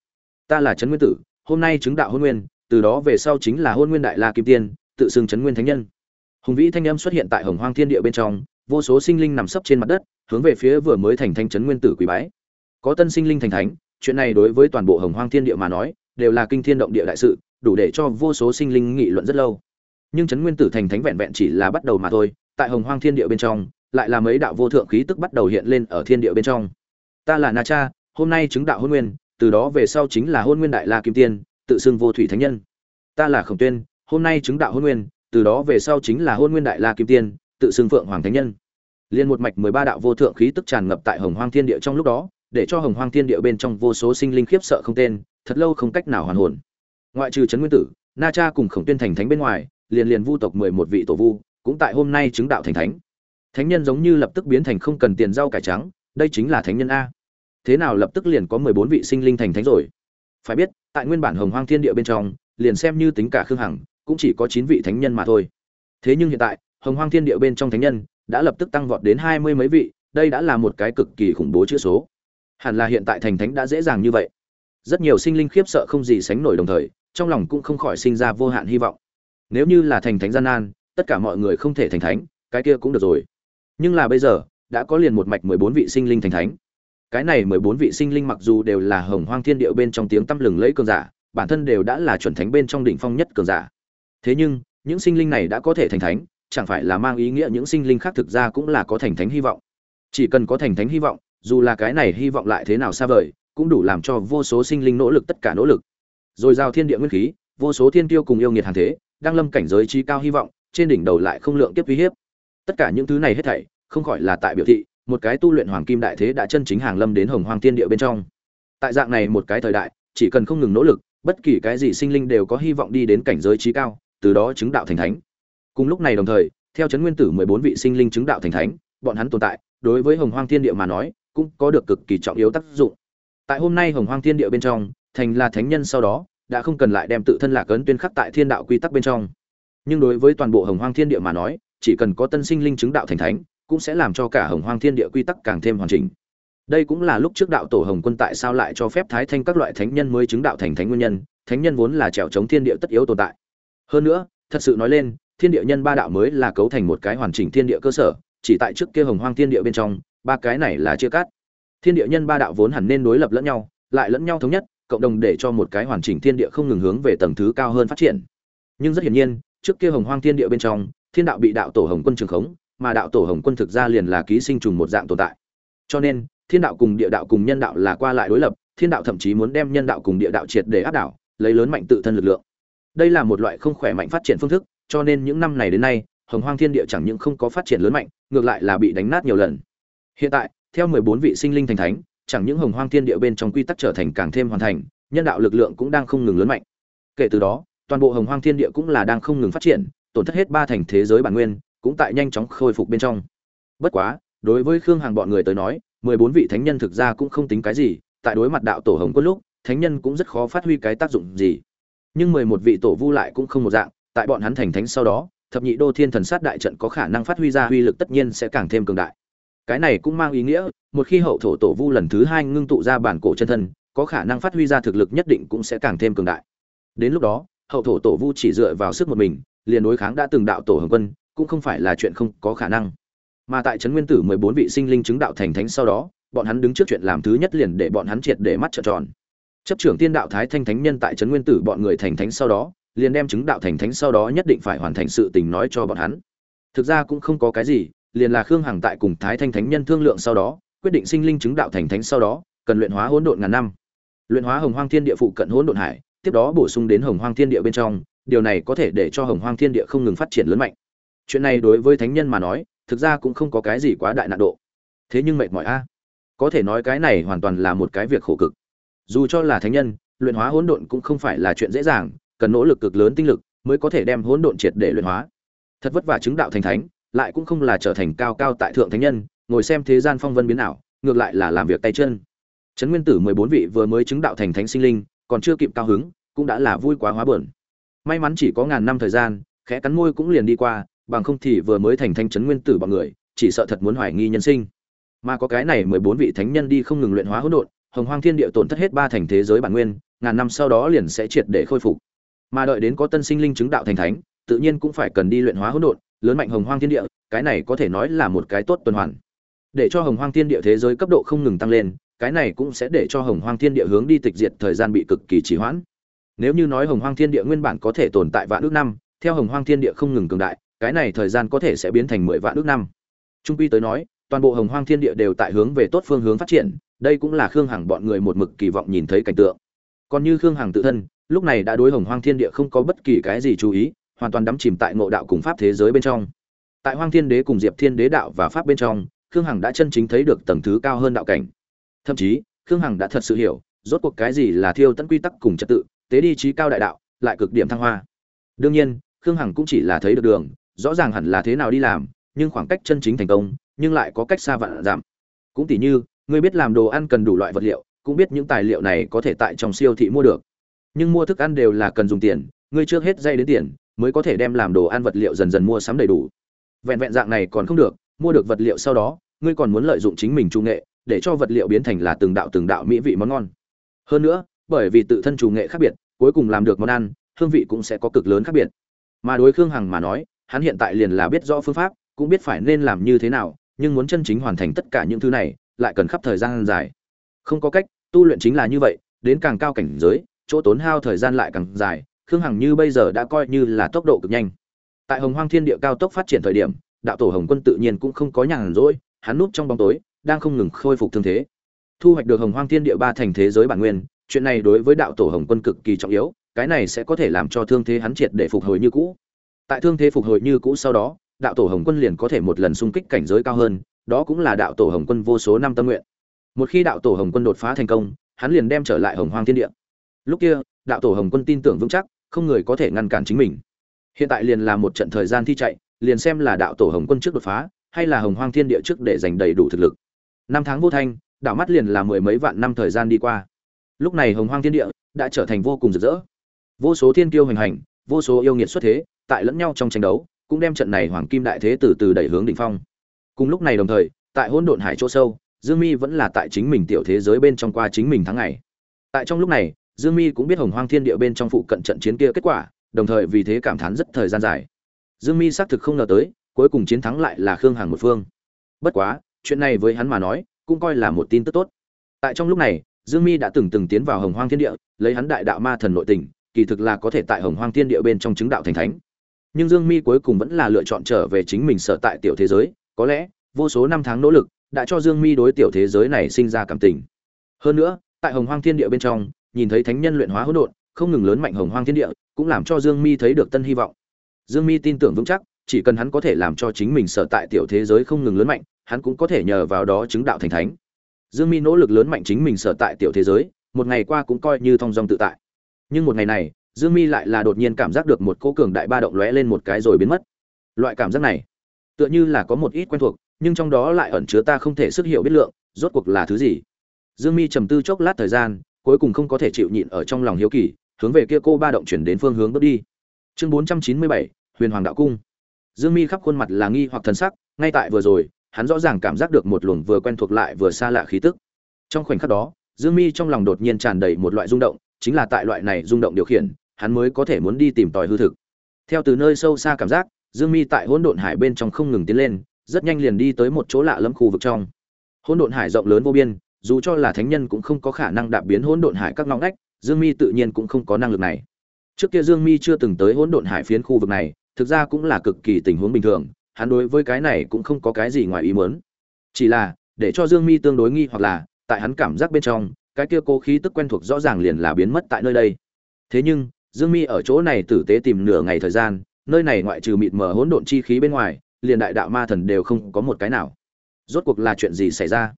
Ta là trấn nguyên tử, hôm nay chứng đạo hôn nguyên, từ đó về sau chính là hôn nguyên đại la kim tiên, tự xưng trấn nguyên thánh nhân. Hùng vĩ thanh âm xuất hiện tại hồng hoang thiên địa bên trong, vô số sinh linh nằm sấp trên mặt đất, hướng về phía vừa mới thành thánh trấn nguyên tử quý bái có tân sinh linh thành thánh, chuyện này đối với toàn bộ hồng hoang thiên địa mà nói, đều là kinh thiên động địa đại sự, đủ để cho vô số sinh linh nghị luận rất lâu. Nhưng trấn nguyên tử thành thánh vẹn vẹn chỉ là bắt đầu mà thôi, tại hồng hoang thiên địa bên trong, lại là mấy đạo vô thượng khí tức bắt đầu hiện lên ở thiên địa bên trong. Ta là na cha, hôm nay chứng đạo hôn nguyên, từ đó về sau chính là hôn nguyên đại la kim tiên, tự xưng vô thủy thánh nhân. Ta là khổng tuyên, hôm nay chứng đạo hôn nguyên, từ đó về sau chính là hôn nguyên đại la kim tiên, tự xưng phượng hoàng thánh nhân. Liên một mạch mười ba đạo vô thượng khí tức tràn ngập tại hồng hoang thiên địa trong lúc đó để cho hồng hoang thiên địa bên trong vô số sinh linh khiếp sợ không tên, thật lâu không cách nào hoàn hồn. Ngoại trừ trấn nguyên tử, na cha cùng khổng tuyên thành thánh bên ngoài, liền liền vu tộc mười một vị tổ vu, cũng tại hôm nay chứng đạo thành thánh. Thánh nhân giống như lập tức biến thành không cần tiền rau cải trắng, đây chính là thánh nhân a. Thế nào lập tức liền có mười bốn vị sinh linh thành thánh rồi? Phải biết, tại nguyên bản hồng hoang thiên địa bên trong, liền xem như tính cả khương hằng, cũng chỉ có chín vị thánh nhân mà thôi. Thế nhưng hiện tại, hồng hoang thiên địa bên trong thánh nhân, đã lập tức tăng vọt đến hai mươi mấy vị, đây đã là một cái cực kỳ khủng bố chữ số hẳn là hiện tại thành thánh đã dễ dàng như vậy. Rất nhiều sinh linh khiếp sợ không gì sánh nổi đồng thời, trong lòng cũng không khỏi sinh ra vô hạn hy vọng. Nếu như là thành thánh gian nan, tất cả mọi người không thể thành thánh, cái kia cũng được rồi. Nhưng là bây giờ, đã có liền một mạch mười bốn vị sinh linh thành thánh. Cái này mười bốn vị sinh linh mặc dù đều là hồng hoang thiên địa bên trong tiếng tăm lừng lẫy cường giả, bản thân đều đã là chuẩn thánh bên trong đỉnh phong nhất cường giả. Thế nhưng, những sinh linh này đã có thể thành thánh, chẳng phải là mang ý nghĩa những sinh linh khác thực ra cũng là có thành thánh hy vọng. Chỉ cần có thành thánh hy vọng dù là cái này hy vọng lại thế nào xa vời, cũng đủ làm cho vô số sinh linh nỗ lực tất cả nỗ lực. Rồi giao thiên địa nguyên khí, vô số thiên tiêu cùng yêu nghiệt hàng thế, đang lâm cảnh giới trí cao hy vọng, trên đỉnh đầu lại không lượng tiếp uy hiếp. Tất cả những thứ này hết thảy, không khỏi là tại biểu thị, một cái tu luyện hoàng kim đại thế đã chân chính hàng lâm đến hồng hoàng thiên địa bên trong. Tại dạng này một cái thời đại, chỉ cần không ngừng nỗ lực, bất kỳ cái gì sinh linh đều có hy vọng đi đến cảnh giới trí cao, từ đó chứng đạo thành thánh. Cùng lúc này đồng thời, theo chấn nguyên tử mười bốn vị sinh linh chứng đạo thành thánh, bọn hắn tồn tại, đối với hồng hoang thiên địa mà nói cũng có được cực kỳ trọng yếu tác dụng. Tại hôm nay hồng hoang thiên địa bên trong, thành là thánh nhân sau đó, đã không cần lại đem tự thân lạc ấn tuyên khắc tại thiên đạo quy tắc bên trong. Nhưng đối với toàn bộ hồng hoang thiên địa mà nói, chỉ cần có tân sinh linh chứng đạo thành thánh, cũng sẽ làm cho cả hồng hoang thiên địa quy tắc càng thêm hoàn chỉnh. Đây cũng là lúc trước đạo tổ hồng quân tại sao lại cho phép thái thanh các loại thánh nhân mới chứng đạo thành thánh nguyên nhân, thánh nhân vốn là trèo chống thiên địa tất yếu tồn tại. Hơn nữa, thật sự nói lên, thiên địa nhân ba đạo mới là cấu thành một cái hoàn chỉnh thiên địa cơ sở, chỉ tại trước kia hồng hoang thiên địa bên trong ba cái này là chia cắt. Thiên địa nhân ba đạo vốn hẳn nên đối lập lẫn nhau, lại lẫn nhau thống nhất, cộng đồng để cho một cái hoàn chỉnh thiên địa không ngừng hướng về tầng thứ cao hơn phát triển. Nhưng rất hiển nhiên, trước kia hồng hoang thiên địa bên trong, thiên đạo bị đạo tổ hồng quân trường khống, mà đạo tổ hồng quân thực ra liền là ký sinh trùng một dạng tồn tại. Cho nên, thiên đạo cùng địa đạo cùng nhân đạo là qua lại đối lập, thiên đạo thậm chí muốn đem nhân đạo cùng địa đạo triệt để áp đảo, lấy lớn mạnh tự thân lực lượng. Đây là một loại không khỏe mạnh phát triển phương thức, cho nên những năm này đến nay, hồng hoang thiên địa chẳng những không có phát triển lớn mạnh, ngược lại là bị đánh nát nhiều lần hiện tại, theo mười bốn vị sinh linh thành thánh, chẳng những hồng hoang thiên địa bên trong quy tắc trở thành càng thêm hoàn thành, nhân đạo lực lượng cũng đang không ngừng lớn mạnh. Kể từ đó, toàn bộ hồng hoang thiên địa cũng là đang không ngừng phát triển, tổn thất hết ba thành thế giới bản nguyên, cũng tại nhanh chóng khôi phục bên trong. Bất quá, đối với khương hàng bọn người tới nói, mười bốn vị thánh nhân thực ra cũng không tính cái gì, tại đối mặt đạo tổ hồng quân lúc, thánh nhân cũng rất khó phát huy cái tác dụng gì. Nhưng mười một vị tổ vu lại cũng không một dạng, tại bọn hắn thành thánh sau đó, thập nhị đô thiên thần sát đại trận có khả năng phát huy ra uy lực tất nhiên sẽ càng thêm cường đại cái này cũng mang ý nghĩa, một khi hậu thổ tổ vu lần thứ hai ngưng tụ ra bản cổ chân thân, có khả năng phát huy ra thực lực nhất định cũng sẽ càng thêm cường đại. Đến lúc đó, hậu thổ tổ vu chỉ dựa vào sức một mình, liền đối kháng đã từng đạo tổ hồng quân, cũng không phải là chuyện không có khả năng. Mà tại trấn nguyên tử mười bốn vị sinh linh chứng đạo thành thánh sau đó, bọn hắn đứng trước chuyện làm thứ nhất liền để bọn hắn triệt để mắt trợn tròn. Chấp trưởng tiên đạo thái thanh thánh nhân tại trấn nguyên tử bọn người thành thánh sau đó, liền đem chứng đạo thành thánh sau đó nhất định phải hoàn thành sự tình nói cho bọn hắn. Thực ra cũng không có cái gì liền là khương hằng tại cùng thái thanh thánh nhân thương lượng sau đó, quyết định sinh linh chứng đạo thành thánh sau đó, cần luyện hóa hỗn độn ngàn năm. Luyện hóa hồng hoang thiên địa phụ cận hỗn độn hải, tiếp đó bổ sung đến hồng hoang thiên địa bên trong, điều này có thể để cho hồng hoang thiên địa không ngừng phát triển lớn mạnh. Chuyện này đối với thánh nhân mà nói, thực ra cũng không có cái gì quá đại nạn độ. Thế nhưng mệt mỏi a. Có thể nói cái này hoàn toàn là một cái việc khổ cực. Dù cho là thánh nhân, luyện hóa hỗn độn cũng không phải là chuyện dễ dàng, cần nỗ lực cực lớn tinh lực mới có thể đem hỗn độn triệt để luyện hóa. Thật vất vả chứng đạo thành thánh lại cũng không là trở thành cao cao tại thượng thánh nhân, ngồi xem thế gian phong vân biến ảo, ngược lại là làm việc tay chân. Trấn nguyên tử mười bốn vị vừa mới chứng đạo thành thánh sinh linh, còn chưa kịp cao hứng, cũng đã là vui quá hóa bờn may mắn chỉ có ngàn năm thời gian, khẽ cắn môi cũng liền đi qua, bằng không thì vừa mới thành thanh trấn nguyên tử bọn người, chỉ sợ thật muốn hoài nghi nhân sinh. Mà có cái này mười bốn vị thánh nhân đi không ngừng luyện hóa hỗn độn, hồng hoang thiên địa tổn thất hết ba thành thế giới bản nguyên, ngàn năm sau đó liền sẽ triệt để khôi phục. Mà đợi đến có tân sinh linh chứng đạo thành thánh, tự nhiên cũng phải cần đi luyện hóa hỗn độn lớn mạnh hồng hoang thiên địa, cái này có thể nói là một cái tốt tuần hoàn. Để cho hồng hoang thiên địa thế giới cấp độ không ngừng tăng lên, cái này cũng sẽ để cho hồng hoang thiên địa hướng đi tịch diệt thời gian bị cực kỳ trì hoãn. Nếu như nói hồng hoang thiên địa nguyên bản có thể tồn tại vạn ước năm, theo hồng hoang thiên địa không ngừng cường đại, cái này thời gian có thể sẽ biến thành mười vạn ước năm. Trung quy tới nói, toàn bộ hồng hoang thiên địa đều tại hướng về tốt phương hướng phát triển, đây cũng là khương hằng bọn người một mực kỳ vọng nhìn thấy cảnh tượng. Còn như khương hằng tự thân, lúc này đã đối hồng hoang thiên địa không có bất kỳ cái gì chú ý hoàn toàn đắm chìm tại ngộ đạo cùng pháp thế giới bên trong. Tại hoang thiên đế cùng diệp thiên đế đạo và pháp bên trong, khương hằng đã chân chính thấy được tầng thứ cao hơn đạo cảnh. Thậm chí, khương hằng đã thật sự hiểu, rốt cuộc cái gì là thiêu tận quy tắc cùng trật tự, tế đi trí cao đại đạo, lại cực điểm thăng hoa. Đương nhiên, khương hằng cũng chỉ là thấy được đường, rõ ràng hẳn là thế nào đi làm, nhưng khoảng cách chân chính thành công, nhưng lại có cách xa vạn giảm. Cũng tỉ như ngươi biết làm đồ ăn cần đủ loại vật liệu, cũng biết những tài liệu này có thể tại trong siêu thị mua được. Nhưng mua thức ăn đều là cần dùng tiền ngươi trước hết dây đến tiền mới có thể đem làm đồ ăn vật liệu dần dần mua sắm đầy đủ. Vẹn vẹn dạng này còn không được, mua được vật liệu sau đó, ngươi còn muốn lợi dụng chính mình trung nghệ để cho vật liệu biến thành là từng đạo từng đạo mỹ vị món ngon. Hơn nữa, bởi vì tự thân chủ nghệ khác biệt, cuối cùng làm được món ăn, hương vị cũng sẽ có cực lớn khác biệt. Mà đối khương hằng mà nói, hắn hiện tại liền là biết rõ phương pháp, cũng biết phải nên làm như thế nào, nhưng muốn chân chính hoàn thành tất cả những thứ này, lại cần khắp thời gian dài. Không có cách, tu luyện chính là như vậy, đến càng cao cảnh giới, chỗ tốn hao thời gian lại càng dài khương hằng như bây giờ đã coi như là tốc độ cực nhanh. Tại hồng hoang thiên địa cao tốc phát triển thời điểm, đạo tổ hồng quân tự nhiên cũng không có nhàn rỗi, hắn núp trong bóng tối, đang không ngừng khôi phục thương thế. Thu hoạch được hồng hoang thiên địa ba thành thế giới bản nguyên, chuyện này đối với đạo tổ hồng quân cực kỳ trọng yếu, cái này sẽ có thể làm cho thương thế hắn triệt để phục hồi như cũ. Tại thương thế phục hồi như cũ sau đó, đạo tổ hồng quân liền có thể một lần xung kích cảnh giới cao hơn, đó cũng là đạo tổ hồng quân vô số năm tâm nguyện. Một khi đạo tổ hồng quân đột phá thành công, hắn liền đem trở lại hồng hoang thiên địa. Lúc kia, đạo tổ hồng quân tin tưởng vững chắc không người có thể ngăn cản chính mình. Hiện tại liền là một trận thời gian thi chạy, liền xem là đạo tổ hồng quân trước đột phá, hay là hồng hoang thiên địa trước để giành đầy đủ thực lực. Năm tháng vô thanh, đạo mắt liền là mười mấy vạn năm thời gian đi qua. Lúc này hồng hoang thiên địa đã trở thành vô cùng rực rỡ. Vô số thiên kiêu hành hành, vô số yêu nghiệt xuất thế, tại lẫn nhau trong tranh đấu, cũng đem trận này hoàng kim đại thế từ từ đẩy hướng đỉnh phong. Cùng lúc này đồng thời, tại hỗn độn hải chỗ sâu, dương mi vẫn là tại chính mình tiểu thế giới bên trong qua chính mình tháng ngày. Tại trong lúc này dương mi cũng biết hồng hoang thiên địa bên trong phụ cận trận chiến kia kết quả, đồng thời vì thế cảm thán rất thời gian dài. Dương mi xác thực không ngờ tới, cuối cùng chiến thắng lại là khương hằng một phương. Bất quá, chuyện này với hắn mà nói, cũng coi là một tin tức tốt. Tại trong lúc này, dương mi đã từng từng tiến vào hồng hoang thiên địa, lấy hắn đại đạo ma thần nội tình, kỳ thực là có thể tại hồng hoang thiên địa bên trong chứng đạo thành thánh. Nhưng dương mi cuối cùng vẫn là lựa chọn trở về chính mình sở tại tiểu thế giới, có lẽ, vô số năm tháng nỗ lực, đã cho dương mi đối tiểu thế giới này sinh ra cảm tình. Hơn nữa, tại hồng hoang thiên địa bên trong nhìn thấy thánh nhân luyện hóa hỗn độn, không ngừng lớn mạnh hồng hoang thiên địa, cũng làm cho dương mi thấy được tân hy vọng. Dương mi tin tưởng vững chắc, chỉ cần hắn có thể làm cho chính mình sở tại tiểu thế giới không ngừng lớn mạnh, hắn cũng có thể nhờ vào đó chứng đạo thành thánh. Dương mi nỗ lực lớn mạnh chính mình sở tại tiểu thế giới, một ngày qua cũng coi như thong dong tự tại. Nhưng một ngày này, dương mi lại là đột nhiên cảm giác được một cỗ cường đại ba động lóe lên một cái rồi biến mất. Loại cảm giác này, tựa như là có một ít quen thuộc, nhưng trong đó lại ẩn chứa ta không thể sức hiểu biết lượng, rốt cuộc là thứ gì? Dương mi trầm tư chốc lát thời gian cuối cùng không có thể chịu nhịn ở trong lòng hiếu kỳ, hướng về kia cô ba động chuyển đến phương hướng bước đi. Chương bốn trăm chín mươi bảy, huyền hoàng đạo cung. Dương mi khắp khuôn mặt là nghi hoặc thần sắc, ngay tại vừa rồi, hắn rõ ràng cảm giác được một luồng vừa quen thuộc lại vừa xa lạ khí tức. Trong khoảnh khắc đó, dương mi trong lòng đột nhiên tràn đầy một loại rung động, chính là tại loại này rung động điều khiển, hắn mới có thể muốn đi tìm tòi hư thực. Theo từ nơi sâu xa cảm giác, dương mi tại hỗn độn hải bên trong không ngừng tiến lên, rất nhanh liền đi tới một chỗ lạ lẫm khu vực trong. Hỗn độn hải rộng lớn vô biên dù cho là thánh nhân cũng không có khả năng đạp biến hỗn độn hải các ngõ ngách, dương mi tự nhiên cũng không có năng lực này. Trước kia dương mi chưa từng tới hỗn độn hải phiến khu vực này, thực ra cũng là cực kỳ tình huống bình thường, hắn đối với cái này cũng không có cái gì ngoài ý muốn. Chỉ là, để cho dương mi tương đối nghi hoặc là, tại hắn cảm giác bên trong, cái kia cố khí tức quen thuộc rõ ràng liền là biến mất tại nơi đây. Thế nhưng, dương mi ở chỗ này tử tế tìm nửa ngày thời gian, nơi này ngoại trừ mịt mờ hỗn độn chi khí bên ngoài, liền đại đạo ma thần đều không có một cái nào. Rốt cuộc là chuyện gì xảy ra?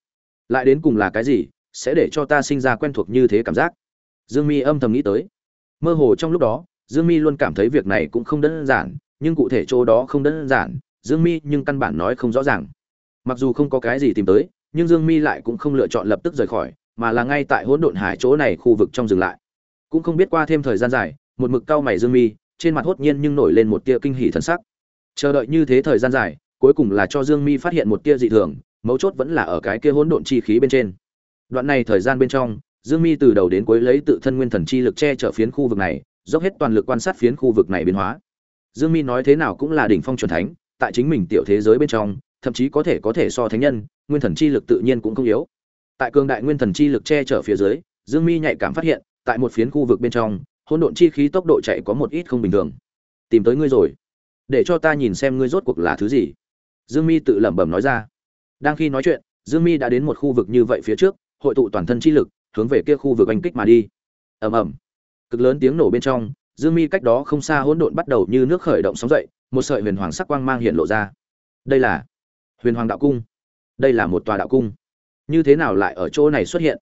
Lại đến cùng là cái gì, sẽ để cho ta sinh ra quen thuộc như thế cảm giác. Dương mi âm thầm nghĩ tới. Mơ hồ trong lúc đó, dương mi luôn cảm thấy việc này cũng không đơn giản, nhưng cụ thể chỗ đó không đơn giản, dương mi nhưng căn bản nói không rõ ràng. Mặc dù không có cái gì tìm tới, nhưng dương mi lại cũng không lựa chọn lập tức rời khỏi, mà là ngay tại hỗn độn hải chỗ này khu vực trong dừng lại. Cũng không biết qua thêm thời gian dài, một mực cau mày dương mi, trên mặt hốt nhiên nhưng nổi lên một tia kinh hỉ thần sắc. Chờ đợi như thế thời gian dài, cuối cùng là cho dương mi phát hiện một tia dị thường mấu chốt vẫn là ở cái kia hỗn độn chi khí bên trên. Đoạn này thời gian bên trong, dương mi từ đầu đến cuối lấy tự thân nguyên thần chi lực che chở phiến khu vực này, dốc hết toàn lực quan sát phiến khu vực này biến hóa. Dương mi nói thế nào cũng là đỉnh phong chuẩn thánh, tại chính mình tiểu thế giới bên trong, thậm chí có thể có thể so thánh nhân, nguyên thần chi lực tự nhiên cũng không yếu. Tại cường đại nguyên thần chi lực che chở phía dưới, dương mi nhạy cảm phát hiện, tại một phiến khu vực bên trong, hỗn độn chi khí tốc độ chạy có một ít không bình thường. Tìm tới ngươi rồi. Để cho ta nhìn xem ngươi rốt cuộc là thứ gì. Dương mi tự lẩm bẩm nói ra đang khi nói chuyện, dương mi đã đến một khu vực như vậy phía trước, hội tụ toàn thân chi lực, hướng về kia khu vực oanh kích mà đi. Ầm ầm. Cực lớn tiếng nổ bên trong, dương mi cách đó không xa hỗn độn bắt đầu như nước khởi động sóng dậy, một sợi huyền hoàng sắc quang mang hiện lộ ra. Đây là huyền hoàng đạo cung. Đây là một tòa đạo cung. Như thế nào lại ở chỗ này xuất hiện?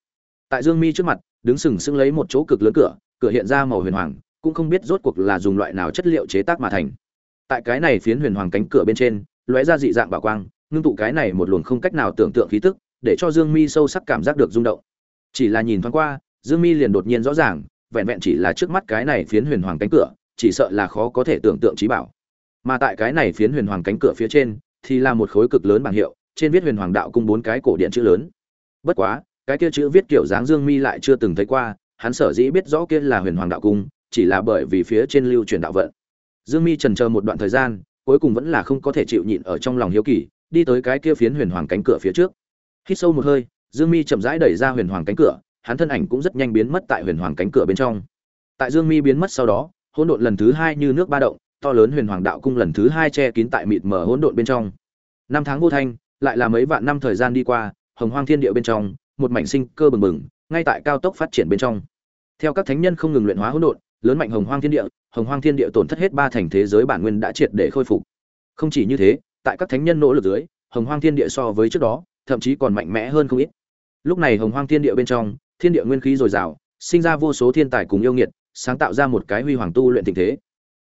Tại dương mi trước mặt, đứng sừng sững lấy một chỗ cực lớn cửa cửa hiện ra màu huyền hoàng, cũng không biết rốt cuộc là dùng loại nào chất liệu chế tác mà thành. Tại cái này phiến huyền hoàng cánh cửa bên trên, lóe ra dị dạng bảo quang ngưng tụ cái này một luồng không cách nào tưởng tượng khí tức, để cho dương mi sâu sắc cảm giác được rung động. Chỉ là nhìn thoáng qua, dương mi liền đột nhiên rõ ràng, vẹn vẹn chỉ là trước mắt cái này phiến huyền hoàng cánh cửa, chỉ sợ là khó có thể tưởng tượng trí bảo. Mà tại cái này phiến huyền hoàng cánh cửa phía trên, thì là một khối cực lớn bảng hiệu, trên viết huyền hoàng đạo cung bốn cái cổ điện chữ lớn. Bất quá, cái kia chữ viết kiểu dáng dương mi lại chưa từng thấy qua, hắn sở dĩ biết rõ kia là huyền hoàng đạo cung, chỉ là bởi vì phía trên lưu truyền đạo vận. Dương mi trần chờ một đoạn thời gian, cuối cùng vẫn là không có thể chịu nhịn ở trong lòng hiếu kỳ đi tới cái kia phiến huyền hoàng cánh cửa phía trước. Hít sâu một hơi, dương mi chậm rãi đẩy ra huyền hoàng cánh cửa, hắn thân ảnh cũng rất nhanh biến mất tại huyền hoàng cánh cửa bên trong. Tại dương mi biến mất sau đó, hỗn độn lần thứ hai như nước ba động, to lớn huyền hoàng đạo cung lần thứ hai che kín tại mịt mờ hỗn độn bên trong. Năm tháng vô thanh, lại là mấy vạn năm thời gian đi qua, hồng hoang thiên địa bên trong, một mảnh sinh cơ bừng bừng, ngay tại cao tốc phát triển bên trong. Theo các thánh nhân không ngừng luyện hóa hỗn độn, lớn mạnh hồng hoang thiên địa, hồng hoang thiên địa tổn thất hết ba thành thế giới bản nguyên đã triệt để khôi phục. Không chỉ như thế tại các thánh nhân nỗ lực dưới, hồng hoang thiên địa so với trước đó, thậm chí còn mạnh mẽ hơn không ít. Lúc này hồng hoang thiên địa bên trong, thiên địa nguyên khí dồi dào, sinh ra vô số thiên tài cùng yêu nghiệt, sáng tạo ra một cái huy hoàng tu luyện tình thế.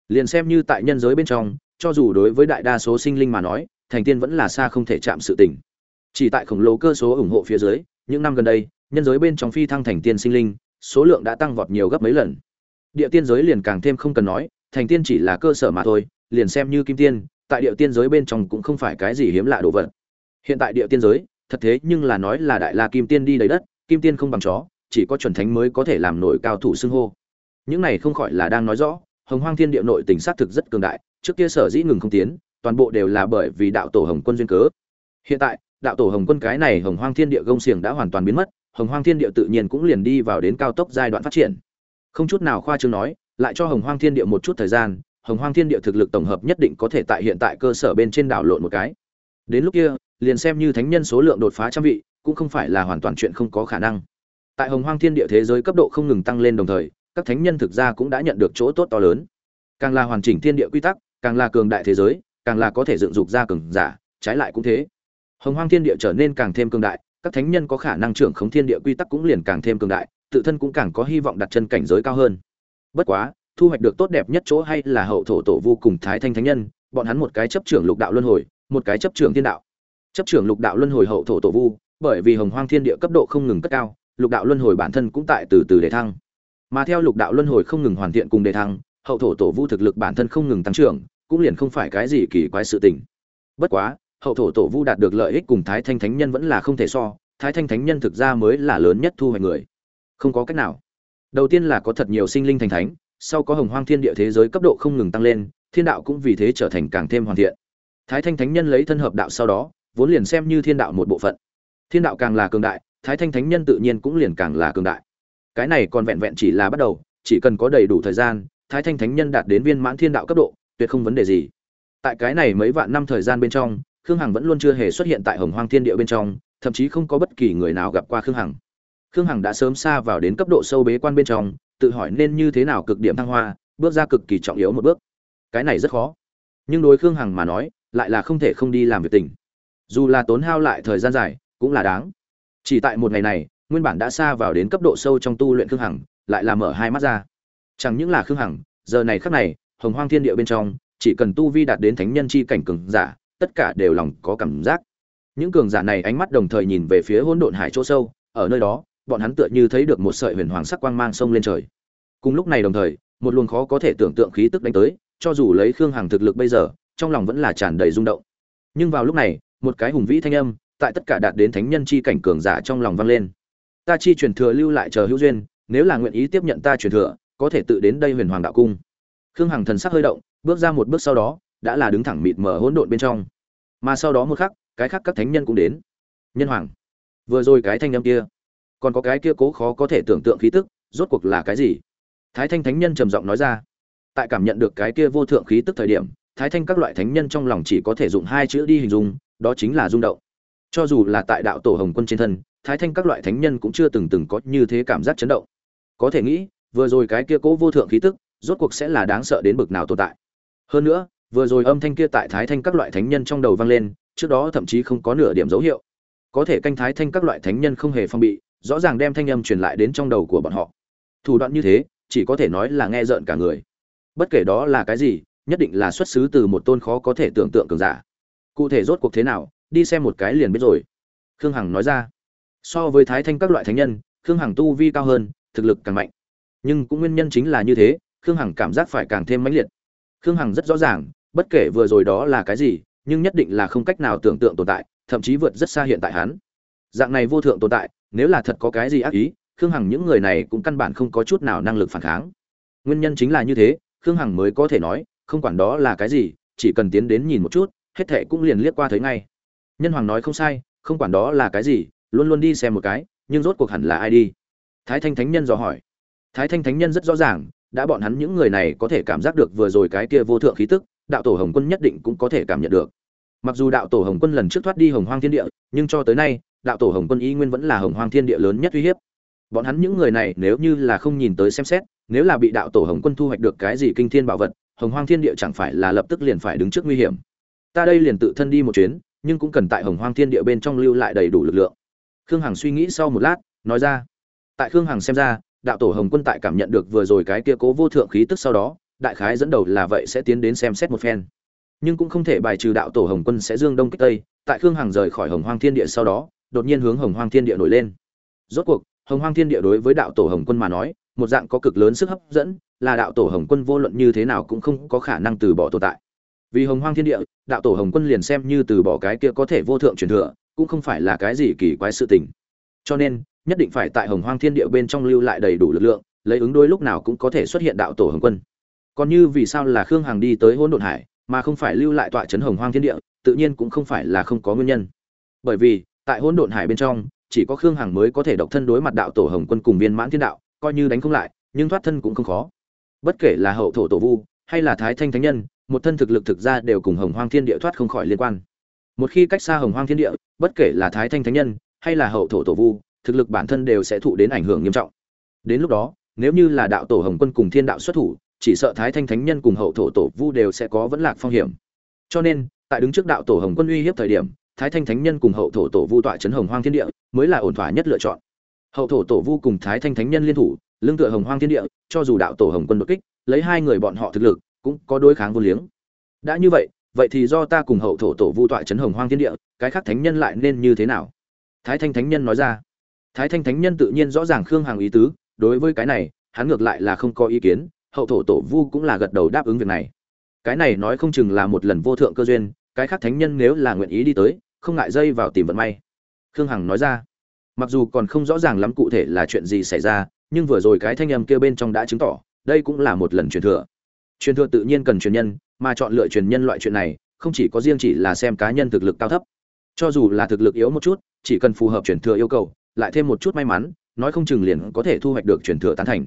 Liền xem như tại nhân giới bên trong, cho dù đối với đại đa số sinh linh mà nói, thành tiên vẫn là xa không thể chạm sự tình. Chỉ tại khổng lồ cơ số ủng hộ phía dưới, những năm gần đây, nhân giới bên trong phi thăng thành tiên sinh linh, số lượng đã tăng vọt nhiều gấp mấy lần. Địa tiên giới liền càng thêm không cần nói, thành tiên chỉ là cơ sở mà thôi, liền xem như kim tiên tại địa tiên giới bên trong cũng không phải cái gì hiếm lạ đồ vật. Hiện tại địa tiên giới, thật thế nhưng là nói là đại la kim tiên đi đầy đất, kim tiên không bằng chó, chỉ có chuẩn thánh mới có thể làm nổi cao thủ xưng hô. Những này không khỏi là đang nói rõ, hồng hoang thiên địa nội tình xác thực rất cường đại, trước kia sở dĩ ngừng không tiến, toàn bộ đều là bởi vì đạo tổ hồng quân duyên cớ. Hiện tại, đạo tổ hồng quân cái này hồng hoang thiên địa gông xiềng đã hoàn toàn biến mất, hồng hoang thiên địa tự nhiên cũng liền đi vào đến cao tốc giai đoạn phát triển. Không chút nào khoa trương nói, lại cho hồng hoang thiên địa một chút thời gian hồng hoang thiên địa thực lực tổng hợp nhất định có thể tại hiện tại cơ sở bên trên đảo lộn một cái. Đến lúc kia, liền xem như thánh nhân số lượng đột phá trăm vị, cũng không phải là hoàn toàn chuyện không có khả năng. Tại hồng hoang thiên địa thế giới cấp độ không ngừng tăng lên đồng thời, các thánh nhân thực ra cũng đã nhận được chỗ tốt to lớn. Càng là hoàn chỉnh thiên địa quy tắc, càng là cường đại thế giới, càng là có thể dựng dục ra cường giả, trái lại cũng thế. Hồng hoang thiên địa trở nên càng thêm cường đại, các thánh nhân có khả năng trưởng khống thiên địa quy tắc cũng liền càng thêm cường đại, tự thân cũng càng có hy vọng đặt chân cảnh giới cao hơn. Bất quá thu hoạch được tốt đẹp nhất chỗ hay là hậu thổ tổ vô cùng thái thanh thánh nhân, bọn hắn một cái chấp trưởng lục đạo luân hồi, một cái chấp trưởng thiên đạo. Chấp trưởng lục đạo luân hồi hậu thổ tổ vu, bởi vì hồng hoang thiên địa cấp độ không ngừng cất cao, lục đạo luân hồi bản thân cũng tại từ từ đề thăng. Mà theo lục đạo luân hồi không ngừng hoàn thiện cùng đề thăng, hậu thổ tổ vu thực lực bản thân không ngừng tăng trưởng, cũng liền không phải cái gì kỳ quái sự tình. Bất quá, hậu thổ tổ vu đạt được lợi ích cùng thái thanh thánh nhân vẫn là không thể so, thái thanh thánh nhân thực ra mới là lớn nhất thu hoạch người. Không có cách nào. Đầu tiên là có thật nhiều sinh linh thành thánh sau có hồng hoang thiên địa thế giới cấp độ không ngừng tăng lên, thiên đạo cũng vì thế trở thành càng thêm hoàn thiện. Thái thanh thánh nhân lấy thân hợp đạo sau đó, vốn liền xem như thiên đạo một bộ phận. Thiên đạo càng là cường đại, thái thanh thánh nhân tự nhiên cũng liền càng là cường đại. Cái này còn vẹn vẹn chỉ là bắt đầu, chỉ cần có đầy đủ thời gian, thái thanh thánh nhân đạt đến viên mãn thiên đạo cấp độ, tuyệt không vấn đề gì. Tại cái này mấy vạn năm thời gian bên trong, khương hằng vẫn luôn chưa hề xuất hiện tại hồng hoang thiên địa bên trong, thậm chí không có bất kỳ người nào gặp qua khương hằng. Khương hằng đã sớm xa vào đến cấp độ sâu bế quan bên trong tự hỏi nên như thế nào cực điểm thăng hoa, bước ra cực kỳ trọng yếu một bước. Cái này rất khó. Nhưng đối khương hằng mà nói, lại là không thể không đi làm việc tình. Dù là tốn hao lại thời gian dài, cũng là đáng. Chỉ tại một ngày này, nguyên bản đã xa vào đến cấp độ sâu trong tu luyện khương hằng, lại là mở hai mắt ra. Chẳng những là khương hằng, giờ này khắc này, hồng hoang thiên địa bên trong, chỉ cần tu vi đạt đến thánh nhân chi cảnh cường giả, tất cả đều lòng có cảm giác. Những cường giả này ánh mắt đồng thời nhìn về phía hỗn độn hải chỗ sâu, ở nơi đó bọn hắn tựa như thấy được một sợi huyền hoàng sắc quang mang sông lên trời. Cùng lúc này đồng thời, một luồng khó có thể tưởng tượng khí tức đánh tới, cho dù lấy khương hằng thực lực bây giờ, trong lòng vẫn là tràn đầy rung động. Nhưng vào lúc này, một cái hùng vĩ thanh âm, tại tất cả đạt đến thánh nhân chi cảnh cường giả trong lòng vang lên. Ta chi truyền thừa lưu lại chờ hữu duyên, nếu là nguyện ý tiếp nhận ta truyền thừa, có thể tự đến đây huyền hoàng đạo cung. Khương hằng thần sắc hơi động, bước ra một bước sau đó, đã là đứng thẳng mịt mờ hỗn độn bên trong. Mà sau đó một khắc, cái khác các thánh nhân cũng đến. Nhân hoàng. Vừa rồi cái thanh âm kia còn có cái kia cố khó có thể tưởng tượng khí tức, rốt cuộc là cái gì? Thái thanh thánh nhân trầm giọng nói ra. Tại cảm nhận được cái kia vô thượng khí tức thời điểm, thái thanh các loại thánh nhân trong lòng chỉ có thể dùng hai chữ đi hình dung, đó chính là rung động. Cho dù là tại đạo tổ hồng quân trên thân, thái thanh các loại thánh nhân cũng chưa từng từng có như thế cảm giác chấn động. Có thể nghĩ, vừa rồi cái kia cố vô thượng khí tức, rốt cuộc sẽ là đáng sợ đến bực nào tồn tại. Hơn nữa, vừa rồi âm thanh kia tại thái thanh các loại thánh nhân trong đầu vang lên, trước đó thậm chí không có nửa điểm dấu hiệu. Có thể canh thái thanh các loại thánh nhân không hề phong bị rõ ràng đem thanh âm truyền lại đến trong đầu của bọn họ. Thủ đoạn như thế, chỉ có thể nói là nghe rợn cả người. Bất kể đó là cái gì, nhất định là xuất xứ từ một tôn khó có thể tưởng tượng cường giả. Cụ thể rốt cuộc thế nào, đi xem một cái liền biết rồi. Khương hằng nói ra. So với thái thanh các loại thánh nhân, khương hằng tu vi cao hơn, thực lực càng mạnh. Nhưng cũng nguyên nhân chính là như thế, khương hằng cảm giác phải càng thêm mãnh liệt. Khương hằng rất rõ ràng, bất kể vừa rồi đó là cái gì, nhưng nhất định là không cách nào tưởng tượng tồn tại, thậm chí vượt rất xa hiện tại hắn. Dạng này vô thượng tồn tại nếu là thật có cái gì ác ý, khương hằng những người này cũng căn bản không có chút nào năng lực phản kháng. Nguyên nhân chính là như thế, khương hằng mới có thể nói, không quản đó là cái gì, chỉ cần tiến đến nhìn một chút, hết thệ cũng liền liếc qua thấy ngay. Nhân hoàng nói không sai, không quản đó là cái gì, luôn luôn đi xem một cái, nhưng rốt cuộc hẳn là ai đi? Thái thanh thánh nhân dò hỏi. Thái thanh thánh nhân rất rõ ràng, đã bọn hắn những người này có thể cảm giác được vừa rồi cái kia vô thượng khí tức, đạo tổ hồng quân nhất định cũng có thể cảm nhận được. Mặc dù đạo tổ hồng quân lần trước thoát đi hồng hoang thiên địa, nhưng cho tới nay đạo tổ hồng quân y nguyên vẫn là hồng hoang thiên địa lớn nhất uy hiếp. Bọn hắn những người này nếu như là không nhìn tới xem xét, nếu là bị đạo tổ hồng quân thu hoạch được cái gì kinh thiên bảo vật, hồng hoang thiên địa chẳng phải là lập tức liền phải đứng trước nguy hiểm. Ta đây liền tự thân đi một chuyến, nhưng cũng cần tại hồng hoang thiên địa bên trong lưu lại đầy đủ lực lượng. Khương hằng suy nghĩ sau một lát, nói ra. Tại khương hằng xem ra, đạo tổ hồng quân tại cảm nhận được vừa rồi cái kia cố vô thượng khí tức sau đó, đại khái dẫn đầu là vậy sẽ tiến đến xem xét một phen. Nhưng cũng không thể bài trừ đạo tổ hồng quân sẽ dương đông kích tây, tại khương hằng rời khỏi hồng hoang thiên địa sau đó đột nhiên hướng hồng hoang thiên địa nổi lên. Rốt cuộc, hồng hoang thiên địa đối với đạo tổ hồng quân mà nói, một dạng có cực lớn sức hấp dẫn, là đạo tổ hồng quân vô luận như thế nào cũng không có khả năng từ bỏ tồn tại. Vì hồng hoang thiên địa, đạo tổ hồng quân liền xem như từ bỏ cái kia có thể vô thượng truyền thừa, cũng không phải là cái gì kỳ quái sự tình. Cho nên, nhất định phải tại hồng hoang thiên địa bên trong lưu lại đầy đủ lực lượng, lấy ứng đôi lúc nào cũng có thể xuất hiện đạo tổ hồng quân. Còn như vì sao là khương hằng đi tới hỗn độn hải, mà không phải lưu lại tọa trấn hồng hoang thiên địa, tự nhiên cũng không phải là không có nguyên nhân. Bởi vì tại hỗn độn hải bên trong, chỉ có khương hằng mới có thể độc thân đối mặt đạo tổ hồng quân cùng viên mãn thiên đạo, coi như đánh không lại, nhưng thoát thân cũng không khó. Bất kể là hậu thổ tổ vu, hay là thái thanh thánh nhân, một thân thực lực thực ra đều cùng hồng hoang thiên địa thoát không khỏi liên quan. Một khi cách xa hồng hoang thiên địa, bất kể là thái thanh thánh nhân, hay là hậu thổ tổ vu, thực lực bản thân đều sẽ thụ đến ảnh hưởng nghiêm trọng. Đến lúc đó, nếu như là đạo tổ hồng quân cùng thiên đạo xuất thủ, chỉ sợ thái thanh thánh nhân cùng hậu thổ tổ vu đều sẽ có vẫn lạc phong hiểm. Cho nên, tại đứng trước đạo tổ hồng quân uy hiếp thời điểm thái thanh thánh nhân cùng hậu thổ tổ vu tọa chấn hồng hoang thiên địa mới là ổn thỏa nhất lựa chọn. Hậu thổ tổ vu cùng thái thanh thánh nhân liên thủ, lương tựa hồng hoang thiên địa, cho dù đạo tổ hồng quân đột kích, lấy hai người bọn họ thực lực, cũng có đối kháng vô liếng. Đã như vậy vậy thì do ta cùng hậu thổ tổ vu tọa chấn hồng hoang thiên địa, cái khác thánh nhân lại nên như thế nào? Thái thanh thánh nhân nói ra. Thái thanh thánh nhân tự nhiên rõ ràng khương hàng ý tứ, đối với cái này, hắn ngược lại là không có ý kiến, hậu thổ tổ vu cũng là gật đầu đáp ứng việc này. Cái này nói không chừng là một lần vô thượng cơ duyên, cái khác thánh nhân nếu là nguyện ý đi tới không ngại dây vào tìm vận may. Khương hằng nói ra, mặc dù còn không rõ ràng lắm cụ thể là chuyện gì xảy ra, nhưng vừa rồi cái thanh âm kia bên trong đã chứng tỏ, đây cũng là một lần truyền thừa. Truyền thừa tự nhiên cần truyền nhân, mà chọn lựa truyền nhân loại chuyện này, không chỉ có riêng chỉ là xem cá nhân thực lực cao thấp. Cho dù là thực lực yếu một chút, chỉ cần phù hợp truyền thừa yêu cầu, lại thêm một chút may mắn, nói không chừng liền có thể thu hoạch được truyền thừa tán thành.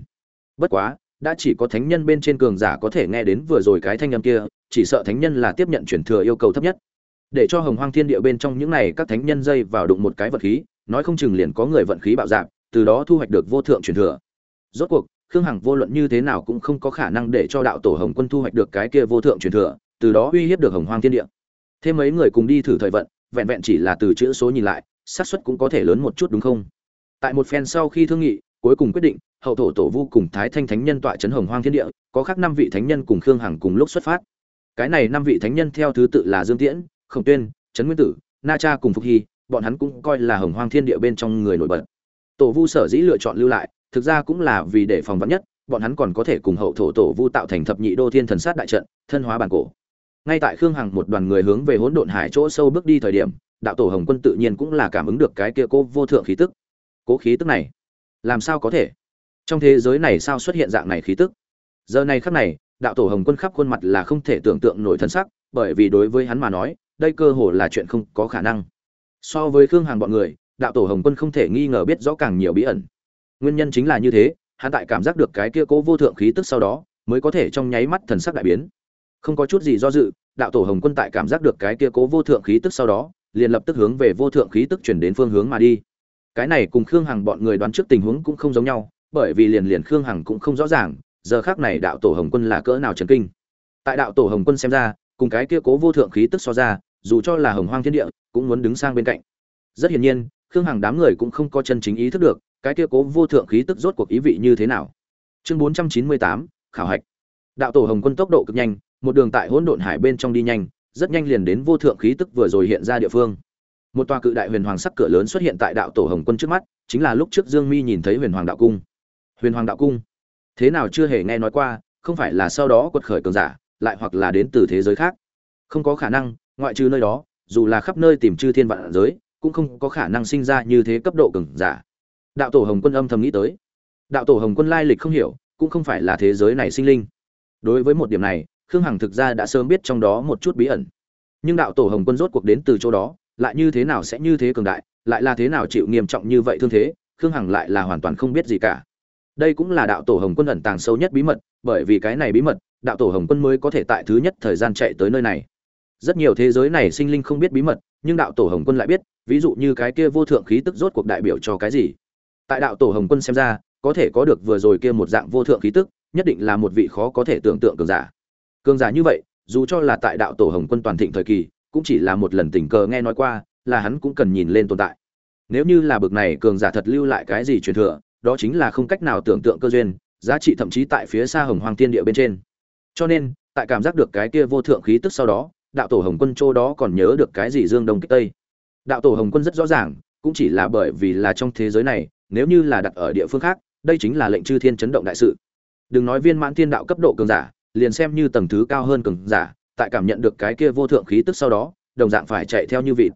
Bất quá, đã chỉ có thánh nhân bên trên cường giả có thể nghe đến vừa rồi cái thanh âm kia, chỉ sợ thánh nhân là tiếp nhận truyền thừa yêu cầu thấp nhất để cho hồng hoang thiên địa bên trong những này các thánh nhân dây vào đụng một cái vật khí, nói không chừng liền có người vận khí bạo dạng từ đó thu hoạch được vô thượng truyền thừa. Rốt cuộc, khương hằng vô luận như thế nào cũng không có khả năng để cho đạo tổ hồng quân thu hoạch được cái kia vô thượng truyền thừa, từ đó uy hiếp được hồng hoang thiên địa. Thêm mấy người cùng đi thử thời vận, vẹn vẹn chỉ là từ chữ số nhìn lại, xác suất cũng có thể lớn một chút đúng không? Tại một phen sau khi thương nghị, cuối cùng quyết định, hậu thổ tổ vu cùng thái thanh thánh nhân tọa trấn hồng hoang thiên địa, có khác năm vị thánh nhân cùng khương hằng cùng lúc xuất phát. Cái này năm vị thánh nhân theo thứ tự là dương tiễn khổng tuyên, trấn nguyên tử, na cha cùng phục hy, bọn hắn cũng coi là hồng hoang thiên địa bên trong người nổi bật. Tổ vu sở dĩ lựa chọn lưu lại, thực ra cũng là vì để phòng vắn nhất, bọn hắn còn có thể cùng hậu thổ tổ vu tạo thành thập nhị đô thiên thần sát đại trận, thân hóa bản cổ. Ngay tại khương hằng một đoàn người hướng về hỗn độn hải chỗ sâu bước đi thời điểm, đạo tổ hồng quân tự nhiên cũng là cảm ứng được cái kia cố vô thượng khí tức. Cố khí tức này, làm sao có thể? Trong thế giới này sao xuất hiện dạng này khí tức? Giờ này khắc này, đạo tổ hồng quân khắp khuôn mặt là không thể tưởng tượng nổi thân sắc, bởi vì đối với hắn mà nói đây cơ hồ là chuyện không có khả năng. So với khương hàn bọn người, đạo tổ hồng quân không thể nghi ngờ biết rõ càng nhiều bí ẩn. Nguyên nhân chính là như thế, hắn tại cảm giác được cái kia cố vô thượng khí tức sau đó, mới có thể trong nháy mắt thần sắc đại biến. Không có chút gì do dự, đạo tổ hồng quân tại cảm giác được cái kia cố vô thượng khí tức sau đó, liền lập tức hướng về vô thượng khí tức chuyển đến phương hướng mà đi. Cái này cùng khương hằng bọn người đoán trước tình huống cũng không giống nhau, bởi vì liền liền khương hằng cũng không rõ ràng, giờ khác này đạo tổ hồng quân là cỡ nào trần kinh. Tại đạo tổ hồng quân xem ra, cùng cái kia cố vô thượng khí tức so ra dù cho là hồng hoang thiên địa, cũng muốn đứng sang bên cạnh. Rất hiển nhiên, khương hằng đám người cũng không có chân chính ý thức được, cái kia cố vô thượng khí tức rốt cuộc ý vị như thế nào. Chương bốn trăm chín mươi tám, khảo hạch. Đạo tổ hồng quân tốc độ cực nhanh, một đường tại hỗn độn hải bên trong đi nhanh, rất nhanh liền đến vô thượng khí tức vừa rồi hiện ra địa phương. Một tòa cự đại huyền hoàng sắc cửa lớn xuất hiện tại đạo tổ hồng quân trước mắt, chính là lúc trước dương mi nhìn thấy huyền hoàng đạo cung. Huyền hoàng đạo cung? Thế nào chưa hề nghe nói qua, không phải là sau đó quật khởi cường giả, lại hoặc là đến từ thế giới khác? Không có khả năng ngoại trừ nơi đó, dù là khắp nơi tìm chư thiên vạn giới, cũng không có khả năng sinh ra như thế cấp độ cường giả. Đạo tổ hồng quân âm thầm nghĩ tới. Đạo tổ hồng quân lai lịch không hiểu, cũng không phải là thế giới này sinh linh. Đối với một điểm này, khương hằng thực ra đã sớm biết trong đó một chút bí ẩn. Nhưng đạo tổ hồng quân rốt cuộc đến từ chỗ đó, lại như thế nào sẽ như thế cường đại, lại là thế nào chịu nghiêm trọng như vậy thương thế, khương hằng lại là hoàn toàn không biết gì cả. Đây cũng là đạo tổ hồng quân ẩn tàng sâu nhất bí mật, bởi vì cái này bí mật, đạo tổ hồng quân mới có thể tại thứ nhất thời gian chạy tới nơi này rất nhiều thế giới này sinh linh không biết bí mật, nhưng đạo tổ hồng quân lại biết, ví dụ như cái kia vô thượng khí tức rốt cuộc đại biểu cho cái gì. Tại đạo tổ hồng quân xem ra, có thể có được vừa rồi kia một dạng vô thượng khí tức, nhất định là một vị khó có thể tưởng tượng cường giả. Cường giả như vậy, dù cho là tại đạo tổ hồng quân toàn thịnh thời kỳ, cũng chỉ là một lần tình cờ nghe nói qua, là hắn cũng cần nhìn lên tồn tại. Nếu như là bực này cường giả thật lưu lại cái gì truyền thừa, đó chính là không cách nào tưởng tượng cơ duyên, giá trị thậm chí tại phía xa hồng hoàng tiên địa bên trên. Cho nên, tại cảm giác được cái kia vô thượng khí tức sau đó đạo tổ hồng quân châu đó còn nhớ được cái gì dương đông kích tây? Đạo tổ hồng quân rất rõ ràng, cũng chỉ là bởi vì là trong thế giới này, nếu như là đặt ở địa phương khác, đây chính là lệnh chư thiên chấn động đại sự. Đừng nói viên mãn thiên đạo cấp độ cường giả, liền xem như tầng thứ cao hơn cường giả, tại cảm nhận được cái kia vô thượng khí tức sau đó, đồng dạng phải chạy theo như vịt.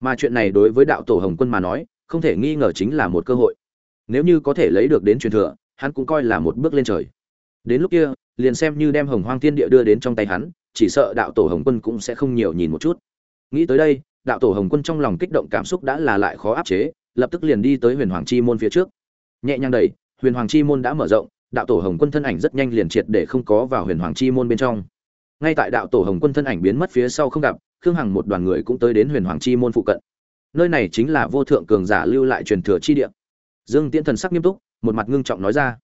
Mà chuyện này đối với đạo tổ hồng quân mà nói, không thể nghi ngờ chính là một cơ hội. Nếu như có thể lấy được đến truyền thừa, hắn cũng coi là một bước lên trời. Đến lúc kia, liền xem như đem hồng hoang thiên địa đưa đến trong tay hắn chỉ sợ đạo tổ hồng quân cũng sẽ không nhiều nhìn một chút. Nghĩ tới đây, đạo tổ hồng quân trong lòng kích động cảm xúc đã là lại khó áp chế, lập tức liền đi tới huyền hoàng chi môn phía trước. Nhẹ nhàng đẩy, huyền hoàng chi môn đã mở rộng, đạo tổ hồng quân thân ảnh rất nhanh liền triệt để không có vào huyền hoàng chi môn bên trong. Ngay tại đạo tổ hồng quân thân ảnh biến mất phía sau không gặp, khương hằng một đoàn người cũng tới đến huyền hoàng chi môn phụ cận. Nơi này chính là vô thượng cường giả lưu lại truyền thừa chi địa. Dương tiễn thần sắc nghiêm túc, một mặt ngưng trọng nói ra.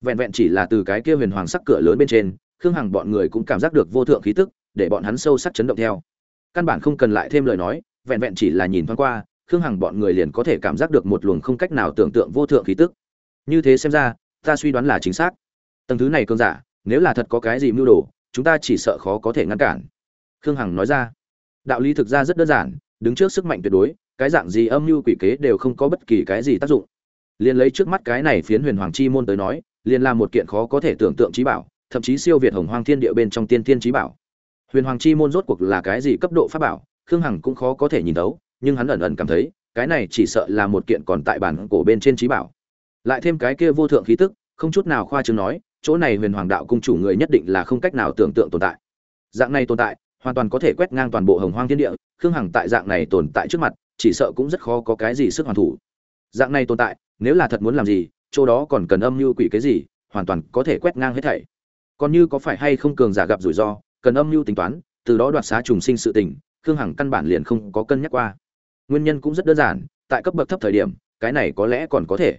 Vẹn vẹn chỉ là từ cái kia huyền hoàng sắc cửa lớn bên trên khương hằng bọn người cũng cảm giác được vô thượng khí tức, để bọn hắn sâu sắc chấn động theo. Căn bản không cần lại thêm lời nói, vẹn vẹn chỉ là nhìn thoáng qua, khương hằng bọn người liền có thể cảm giác được một luồng không cách nào tưởng tượng vô thượng khí tức. Như thế xem ra, ta suy đoán là chính xác. Tầng thứ này cơn giả, nếu là thật có cái gì mưu đồ, chúng ta chỉ sợ khó có thể ngăn cản. Khương hằng nói ra. Đạo lý thực ra rất đơn giản, đứng trước sức mạnh tuyệt đối, cái dạng gì âm mưu quỷ kế đều không có bất kỳ cái gì tác dụng. Liền lấy trước mắt cái này phiến huyền hoàng chi môn tới nói, liền là một kiện khó có thể tưởng tượng trí bảo thậm chí siêu việt hồng hoang thiên địa bên trong tiên tiên trí bảo. Huyền hoàng chi môn rốt cuộc là cái gì cấp độ pháp bảo, khương hằng cũng khó có thể nhìn thấu, nhưng hắn ẩn ẩn cảm thấy, cái này chỉ sợ là một kiện còn tại bản cổ bên trên trí bảo. Lại thêm cái kia vô thượng khí tức, không chút nào khoa trương nói, chỗ này huyền hoàng đạo cung chủ người nhất định là không cách nào tưởng tượng tồn tại. Dạng này tồn tại, hoàn toàn có thể quét ngang toàn bộ hồng hoang thiên địa, khương hằng tại dạng này tồn tại trước mặt, chỉ sợ cũng rất khó có cái gì sức hoàn thủ. Dạng này tồn tại, nếu là thật muốn làm gì, chỗ đó còn cần âm mưu quỷ cái gì, hoàn toàn có thể quét ngang hết thảy còn như có phải hay không cường giả gặp rủi ro, cần âm mưu tính toán, từ đó đoạt xá trùng sinh sự tình, khương hằng căn bản liền không có cân nhắc qua. Nguyên nhân cũng rất đơn giản, tại cấp bậc thấp thời điểm, cái này có lẽ còn có thể.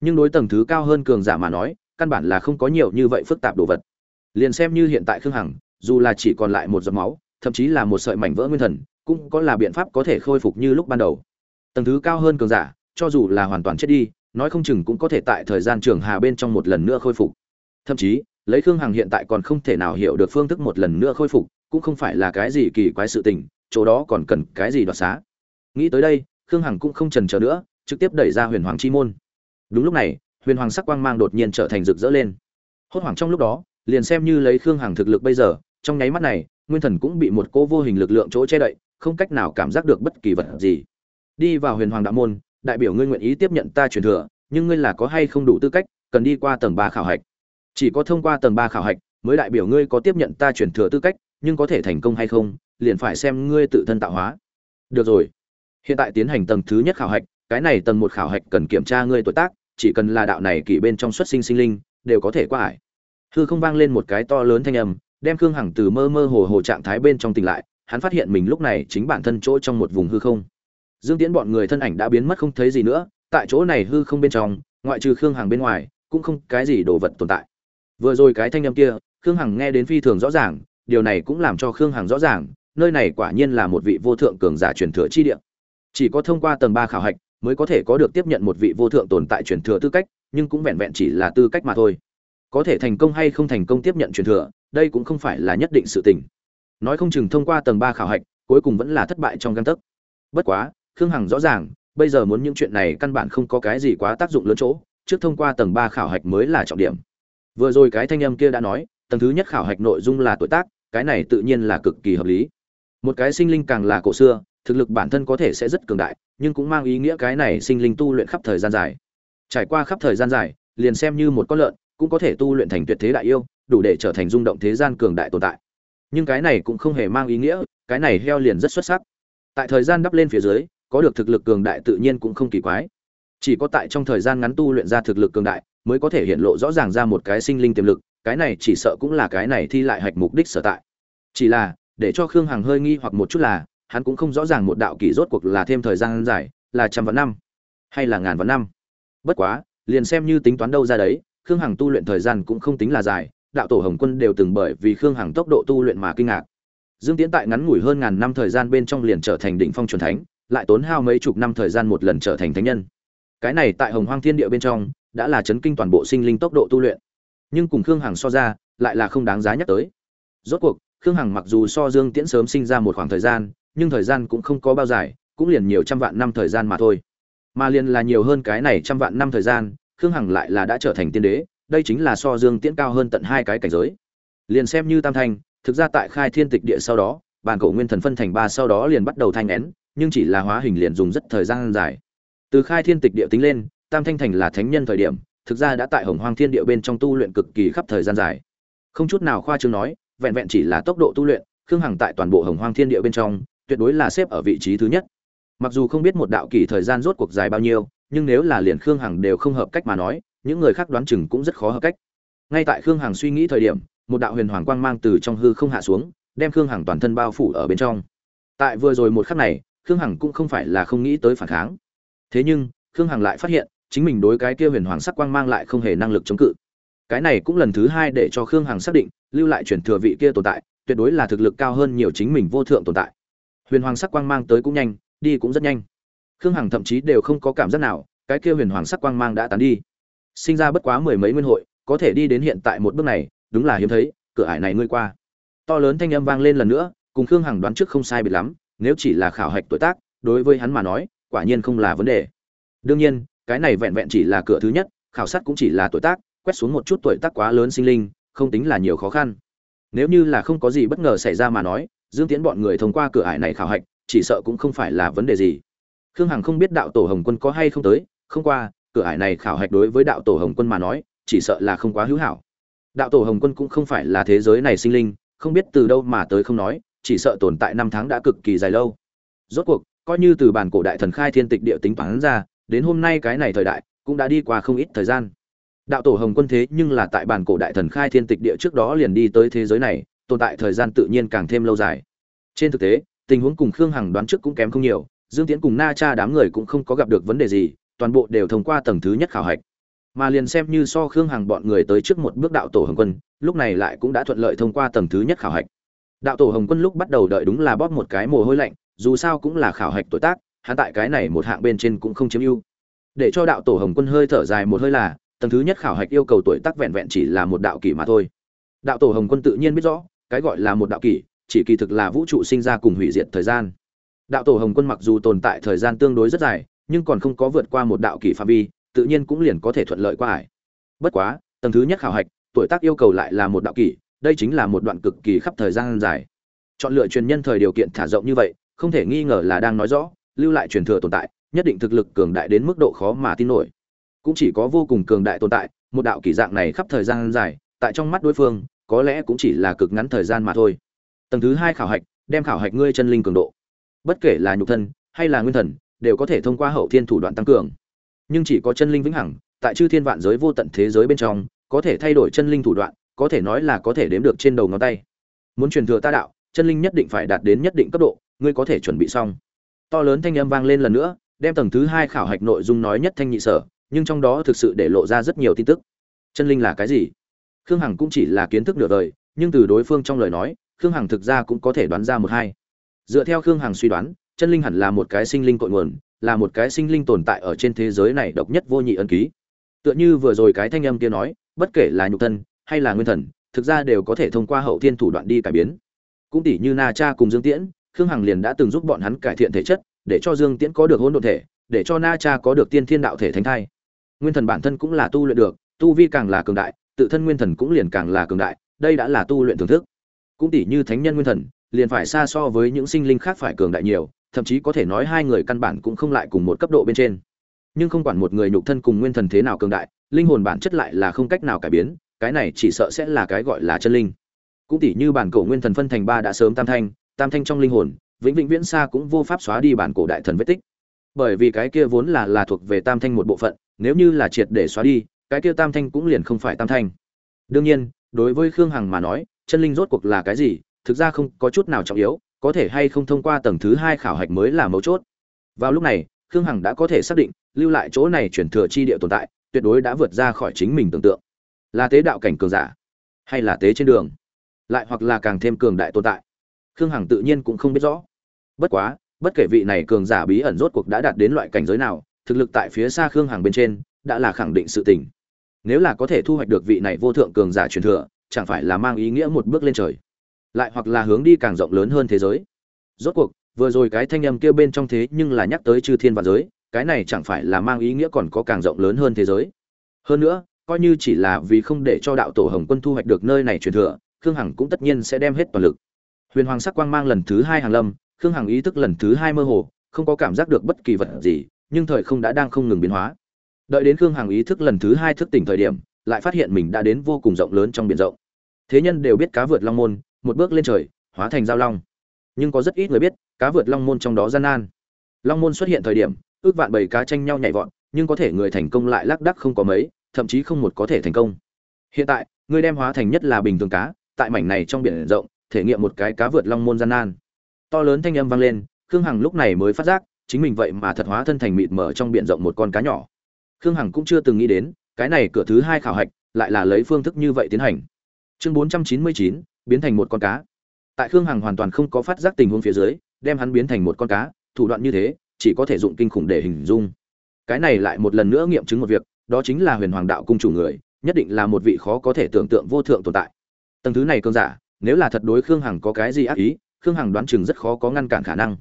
Nhưng đối tầng thứ cao hơn cường giả mà nói, căn bản là không có nhiều như vậy phức tạp đồ vật. Liền xem như hiện tại khương hằng, dù là chỉ còn lại một giọt máu, thậm chí là một sợi mảnh vỡ nguyên thần, cũng có là biện pháp có thể khôi phục như lúc ban đầu. Tầng thứ cao hơn cường giả, cho dù là hoàn toàn chết đi, nói không chừng cũng có thể tại thời gian trường hà bên trong một lần nữa khôi phục. Thậm chí lấy khương hằng hiện tại còn không thể nào hiểu được phương thức một lần nữa khôi phục, cũng không phải là cái gì kỳ quái sự tình, chỗ đó còn cần cái gì đoạt xá. Nghĩ tới đây, khương hằng cũng không trần chờ nữa, trực tiếp đẩy ra huyền hoàng chi môn. Đúng lúc này, huyền hoàng sắc quang mang đột nhiên trở thành rực rỡ lên. Hốt hoảng trong lúc đó, liền xem như lấy khương hằng thực lực bây giờ, trong nháy mắt này, nguyên thần cũng bị một cô vô hình lực lượng chỗ che đậy, không cách nào cảm giác được bất kỳ vật gì. Đi vào huyền hoàng đạo môn, đại biểu ngươi nguyện ý tiếp nhận ta truyền thừa, nhưng ngươi là có hay không đủ tư cách, cần đi qua tầng ba khảo hạch chỉ có thông qua tầng ba khảo hạch mới đại biểu ngươi có tiếp nhận ta chuyển thừa tư cách, nhưng có thể thành công hay không, liền phải xem ngươi tự thân tạo hóa. Được rồi. Hiện tại tiến hành tầng thứ nhất khảo hạch, cái này tầng một khảo hạch cần kiểm tra ngươi tuổi tác, chỉ cần là đạo này kỷ bên trong xuất sinh sinh linh, đều có thể qua ải. Hư không vang lên một cái to lớn thanh âm, đem khương hằng từ mơ mơ hồ hồ trạng thái bên trong tỉnh lại, hắn phát hiện mình lúc này chính bản thân chỗ trong một vùng hư không. Dương tiễn bọn người thân ảnh đã biến mất không thấy gì nữa, tại chỗ này hư không bên trong, ngoại trừ khương hằng bên ngoài, cũng không cái gì đồ vật tồn tại vừa rồi cái thanh âm kia, khương hằng nghe đến phi thường rõ ràng, điều này cũng làm cho khương hằng rõ ràng, nơi này quả nhiên là một vị vô thượng cường giả truyền thừa chi địa. Chỉ có thông qua tầng ba khảo hạch, mới có thể có được tiếp nhận một vị vô thượng tồn tại truyền thừa tư cách, nhưng cũng vẹn vẹn chỉ là tư cách mà thôi. Có thể thành công hay không thành công tiếp nhận truyền thừa, đây cũng không phải là nhất định sự tình. Nói không chừng thông qua tầng ba khảo hạch, cuối cùng vẫn là thất bại trong găng tấc. Bất quá, khương hằng rõ ràng, bây giờ muốn những chuyện này căn bản không có cái gì quá tác dụng lớn chỗ, trước thông qua tầng ba khảo hạch mới là trọng điểm vừa rồi cái thanh âm kia đã nói, tầng thứ nhất khảo hạch nội dung là tuổi tác, cái này tự nhiên là cực kỳ hợp lý. Một cái sinh linh càng là cổ xưa, thực lực bản thân có thể sẽ rất cường đại, nhưng cũng mang ý nghĩa cái này sinh linh tu luyện khắp thời gian dài. Trải qua khắp thời gian dài, liền xem như một con lợn, cũng có thể tu luyện thành tuyệt thế đại yêu, đủ để trở thành rung động thế gian cường đại tồn tại. Nhưng cái này cũng không hề mang ý nghĩa, cái này heo liền rất xuất sắc. Tại thời gian đắp lên phía dưới, có được thực lực cường đại tự nhiên cũng không kỳ quái. Chỉ có tại trong thời gian ngắn tu luyện ra thực lực cường đại mới có thể hiện lộ rõ ràng ra một cái sinh linh tiềm lực, cái này chỉ sợ cũng là cái này thi lại hạch mục đích sở tại. Chỉ là, để cho khương hằng hơi nghi hoặc một chút là, hắn cũng không rõ ràng một đạo kỳ rốt cuộc là thêm thời gian dài, là trăm vạn năm, hay là ngàn vạn năm. Bất quá, liền xem như tính toán đâu ra đấy, khương hằng tu luyện thời gian cũng không tính là dài, đạo tổ hồng quân đều từng bởi vì khương hằng tốc độ tu luyện mà kinh ngạc. Dương tiến tại ngắn ngủi hơn ngàn năm thời gian bên trong liền trở thành đỉnh phong c thánh, lại tốn hao mấy chục năm thời gian một lần trở thành thánh nhân. Cái này tại hồng hoang thiên địa bên trong đã là chấn kinh toàn bộ sinh linh tốc độ tu luyện. Nhưng cùng khương hằng so ra, lại là không đáng giá nhắc tới. Rốt cuộc, khương hằng mặc dù so dương tiễn sớm sinh ra một khoảng thời gian, nhưng thời gian cũng không có bao dài, cũng liền nhiều trăm vạn năm thời gian mà thôi. Mà liền là nhiều hơn cái này trăm vạn năm thời gian, khương hằng lại là đã trở thành tiên đế, đây chính là so dương tiễn cao hơn tận hai cái cảnh giới. Liền xem như tam thanh, thực ra tại khai thiên tịch địa sau đó bàn cổ nguyên thần phân thành ba sau đó liền bắt đầu thanh nén, nhưng chỉ là hóa hình liền dùng rất thời gian dài. Từ khai thiên tịch địa tính lên tam thanh thành là thánh nhân thời điểm, thực ra đã tại hồng hoang thiên địa bên trong tu luyện cực kỳ khắp thời gian dài. Không chút nào khoa trương nói, vẹn vẹn chỉ là tốc độ tu luyện, khương hằng tại toàn bộ hồng hoang thiên địa bên trong, tuyệt đối là xếp ở vị trí thứ nhất. Mặc dù không biết một đạo kỳ thời gian rốt cuộc dài bao nhiêu, nhưng nếu là liền khương hằng đều không hợp cách mà nói, những người khác đoán chừng cũng rất khó hợp cách. Ngay tại khương hằng suy nghĩ thời điểm, một đạo huyền hoàng quang mang từ trong hư không hạ xuống, đem khương hằng toàn thân bao phủ ở bên trong. Tại vừa rồi một khắc này, khương hằng cũng không phải là không nghĩ tới phản kháng. Thế nhưng, khương hằng lại phát hiện chính mình đối cái kia huyền hoàng sắc quang mang lại không hề năng lực chống cự. Cái này cũng lần thứ hai để cho khương hằng xác định, lưu lại truyền thừa vị kia tồn tại, tuyệt đối là thực lực cao hơn nhiều chính mình vô thượng tồn tại. Huyền hoàng sắc quang mang tới cũng nhanh, đi cũng rất nhanh. Khương hằng thậm chí đều không có cảm giác nào, cái kia huyền hoàng sắc quang mang đã tán đi. Sinh ra bất quá mười mấy nguyên hội, có thể đi đến hiện tại một bước này, đúng là hiếm thấy, cửa ải này ngươi qua. To lớn thanh âm vang lên lần nữa, cùng khương hằng đoán trước không sai biệt lắm, nếu chỉ là khảo hạch tuổi tác, đối với hắn mà nói, quả nhiên không là vấn đề. Đương nhiên cái này vẹn vẹn chỉ là cửa thứ nhất, khảo sát cũng chỉ là tuổi tác, quét xuống một chút tuổi tác quá lớn sinh linh, không tính là nhiều khó khăn. Nếu như là không có gì bất ngờ xảy ra mà nói, dương tiến bọn người thông qua cửa ải này khảo hạch, chỉ sợ cũng không phải là vấn đề gì. Khương hằng không biết đạo tổ hồng quân có hay không tới, không qua, cửa ải này khảo hạch đối với đạo tổ hồng quân mà nói, chỉ sợ là không quá hữu hảo. Đạo tổ hồng quân cũng không phải là thế giới này sinh linh, không biết từ đâu mà tới không nói, chỉ sợ tồn tại năm tháng đã cực kỳ dài lâu. Rốt cuộc, coi như từ bản cổ đại thần khai thiên tịch địa tính toán ra đến hôm nay cái này thời đại, cũng đã đi qua không ít thời gian. Đạo tổ hồng quân thế nhưng là tại bản cổ đại thần khai thiên tịch địa trước đó liền đi tới thế giới này, tồn tại thời gian tự nhiên càng thêm lâu dài. Trên thực tế, tình huống cùng khương hằng đoán trước cũng kém không nhiều, dương tiễn cùng na cha đám người cũng không có gặp được vấn đề gì, toàn bộ đều thông qua tầng thứ nhất khảo hạch. Mà liền xem như so khương hằng bọn người tới trước một bước đạo tổ hồng quân, lúc này lại cũng đã thuận lợi thông qua tầng thứ nhất khảo hạch. Đạo tổ hồng quân lúc bắt đầu đợi đúng là bóp một cái mồ hôi lạnh, dù sao cũng là khảo hạch tuổi tác hắn tại cái này một hạng bên trên cũng không chiếm ưu. Để cho đạo tổ hồng quân hơi thở dài một hơi là, tầng thứ nhất khảo hạch yêu cầu tuổi tác vẹn vẹn chỉ là một đạo kỷ mà thôi. Đạo tổ hồng quân tự nhiên biết rõ, cái gọi là một đạo kỷ, chỉ kỳ thực là vũ trụ sinh ra cùng hủy diệt thời gian. Đạo tổ hồng quân mặc dù tồn tại thời gian tương đối rất dài, nhưng còn không có vượt qua một đạo kỷ phạm vi, tự nhiên cũng liền có thể thuận lợi qua ải. Bất quá, tầng thứ nhất khảo hạch, tuổi tác yêu cầu lại là một đạo kỷ, đây chính là một đoạn cực kỳ khắp thời gian dài. Chọn lựa truyền nhân thời điều kiện thả rộng như vậy, không thể nghi ngờ là đang nói rõ lưu lại truyền thừa tồn tại, nhất định thực lực cường đại đến mức độ khó mà tin nổi. Cũng chỉ có vô cùng cường đại tồn tại, một đạo kỳ dạng này khắp thời gian dài, tại trong mắt đối phương, có lẽ cũng chỉ là cực ngắn thời gian mà thôi. Tầng thứ hai khảo hạch, đem khảo hạch ngươi chân linh cường độ. Bất kể là nhục thân, hay là nguyên thần, đều có thể thông qua hậu thiên thủ đoạn tăng cường. Nhưng chỉ có chân linh vĩnh hằng, tại chư thiên vạn giới vô tận thế giới bên trong, có thể thay đổi chân linh thủ đoạn, có thể nói là có thể đếm được trên đầu ngón tay. Muốn truyền thừa ta đạo, chân linh nhất định phải đạt đến nhất định cấp độ, ngươi có thể chuẩn bị xong to lớn thanh âm vang lên lần nữa, đem tầng thứ hai khảo hạch nội dung nói nhất thanh nhị sở, nhưng trong đó thực sự để lộ ra rất nhiều tin tức. Chân linh là cái gì? Khương hằng cũng chỉ là kiến thức nửa đời, nhưng từ đối phương trong lời nói, khương hằng thực ra cũng có thể đoán ra một hai. Dựa theo khương hằng suy đoán, chân linh hẳn là một cái sinh linh cội nguồn, là một cái sinh linh tồn tại ở trên thế giới này độc nhất vô nhị ân ký. Tựa như vừa rồi cái thanh âm kia nói, bất kể là nhục thân hay là nguyên thần, thực ra đều có thể thông qua hậu thiên thủ đoạn đi cải biến. Cũng tỷ như na cha cùng dương tiễn khương hằng liền đã từng giúp bọn hắn cải thiện thể chất, để cho dương tiễn có được Hôn độn thể, để cho na cha có được tiên thiên đạo thể thánh thai. Nguyên thần bản thân cũng là tu luyện được, tu vi càng là cường đại, tự thân nguyên thần cũng liền càng là cường đại, đây đã là tu luyện thưởng thức. Cũng tỷ như thánh nhân nguyên thần, liền phải xa so với những sinh linh khác phải cường đại nhiều, thậm chí có thể nói hai người căn bản cũng không lại cùng một cấp độ bên trên. Nhưng không quản một người nhục thân cùng nguyên thần thế nào cường đại, linh hồn bản chất lại là không cách nào cải biến, cái này chỉ sợ sẽ là cái gọi là chân linh. Cũng tỷ như bản cổ nguyên thần phân thành ba đã sớm tam thanh tam thanh trong linh hồn, vĩnh vĩnh viễn xa cũng vô pháp xóa đi bản cổ đại thần vết tích. Bởi vì cái kia vốn là là thuộc về tam thanh một bộ phận, nếu như là triệt để xóa đi, cái kia tam thanh cũng liền không phải tam thanh. Đương nhiên, đối với khương hằng mà nói, chân linh rốt cuộc là cái gì, thực ra không có chút nào trọng yếu, có thể hay không thông qua tầng thứ hai khảo hạch mới là mấu chốt. Vào lúc này, khương hằng đã có thể xác định, lưu lại chỗ này chuyển thừa chi địa tồn tại, tuyệt đối đã vượt ra khỏi chính mình tưởng tượng. Là tế đạo cảnh cường giả, hay là tế trên đường, lại hoặc là càng thêm cường đại tồn tại khương hằng tự nhiên cũng không biết rõ. Bất quá, bất kể vị này cường giả bí ẩn rốt cuộc đã đạt đến loại cảnh giới nào, thực lực tại phía xa khương hằng bên trên, đã là khẳng định sự tình. Nếu là có thể thu hoạch được vị này vô thượng cường giả truyền thừa, chẳng phải là mang ý nghĩa một bước lên trời. Lại hoặc là hướng đi càng rộng lớn hơn thế giới. Rốt cuộc, vừa rồi cái thanh âm kia bên trong thế nhưng là nhắc tới chư thiên và giới, cái này chẳng phải là mang ý nghĩa còn có càng rộng lớn hơn thế giới. Hơn nữa, coi như chỉ là vì không để cho đạo tổ hồng quân thu hoạch được nơi này truyền thừa, khương hằng cũng tất nhiên sẽ đem hết toàn lực huyền hoàng sắc quang mang lần thứ hai hàng lâm, khương hằng ý thức lần thứ hai mơ hồ, không có cảm giác được bất kỳ vật gì, nhưng thời không đã đang không ngừng biến hóa. Đợi đến khương hằng ý thức lần thứ hai thức tỉnh thời điểm, lại phát hiện mình đã đến vô cùng rộng lớn trong biển rộng. Thế nhân đều biết cá vượt long môn, một bước lên trời, hóa thành giao long. Nhưng có rất ít người biết, cá vượt long môn trong đó gian nan. Long môn xuất hiện thời điểm, ước vạn bầy cá tranh nhau nhảy vọt, nhưng có thể người thành công lại lác đắc không có mấy, thậm chí không một có thể thành công. Hiện tại, người đem hóa thành nhất là bình thường cá, tại mảnh này trong biển rộng thể nghiệm một cái cá vượt long môn gian nan. To lớn thanh âm vang lên, khương hằng lúc này mới phát giác, chính mình vậy mà thật hóa thân thành mịt mở trong biển rộng một con cá nhỏ. Khương hằng cũng chưa từng nghĩ đến, cái này cửa thứ hai khảo hạch, lại là lấy phương thức như vậy tiến hành. Chương bốn trăm chín mươi chín, biến thành một con cá. Tại khương hằng hoàn toàn không có phát giác tình huống phía dưới, đem hắn biến thành một con cá, thủ đoạn như thế, chỉ có thể dụng kinh khủng để hình dung. Cái này lại một lần nữa nghiệm chứng một việc, đó chính là huyền hoàng đạo cung chủ người, nhất định là một vị khó có thể tưởng tượng vô thượng tồn tại. Tầng thứ này cơn giả nếu là thật đối khương hằng có cái gì ác ý, khương hằng đoán chừng rất khó có ngăn cản khả năng.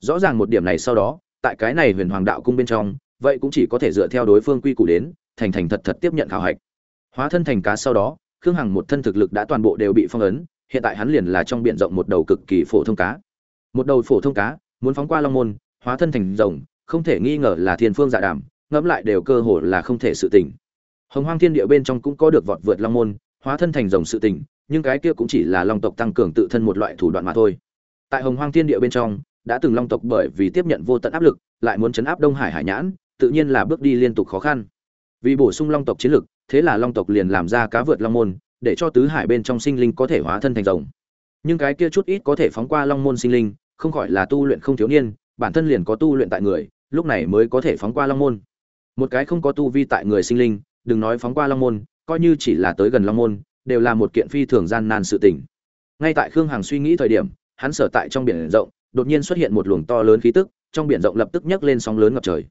Rõ ràng một điểm này sau đó, tại cái này huyền hoàng đạo cung bên trong, vậy cũng chỉ có thể dựa theo đối phương quy củ đến, thành thành thật thật tiếp nhận khảo hạch. Hóa thân thành cá sau đó, khương hằng một thân thực lực đã toàn bộ đều bị phong ấn, hiện tại hắn liền là trong biển rộng một đầu cực kỳ phổ thông cá. Một đầu phổ thông cá, muốn phóng qua long môn, hóa thân thành rồng, không thể nghi ngờ là thiên phương dạ đảm ngẫm lại đều cơ hồ là không thể sự tình hồng hoang thiên địa bên trong cũng có được vọt vượt long môn, hóa thân thành rồng sự tình nhưng cái kia cũng chỉ là long tộc tăng cường tự thân một loại thủ đoạn mà thôi. Tại hồng hoang thiên địa bên trong, đã từng long tộc bởi vì tiếp nhận vô tận áp lực, lại muốn chấn áp đông hải hải nhãn, tự nhiên là bước đi liên tục khó khăn. Vì bổ sung long tộc chiến lực, thế là long tộc liền làm ra cá vượt long môn, để cho tứ hải bên trong sinh linh có thể hóa thân thành rồng. Nhưng cái kia chút ít có thể phóng qua long môn sinh linh, không khỏi là tu luyện không thiếu niên, bản thân liền có tu luyện tại người, lúc này mới có thể phóng qua long môn. Một cái không có tu vi tại người sinh linh, đừng nói phóng qua long môn, coi như chỉ là tới gần long môn đều là một kiện phi thường gian nan sự tình. Ngay tại khương hằng suy nghĩ thời điểm, hắn sở tại trong biển rộng, đột nhiên xuất hiện một luồng to lớn khí tức, trong biển rộng lập tức nhấc lên sóng lớn ngập trời.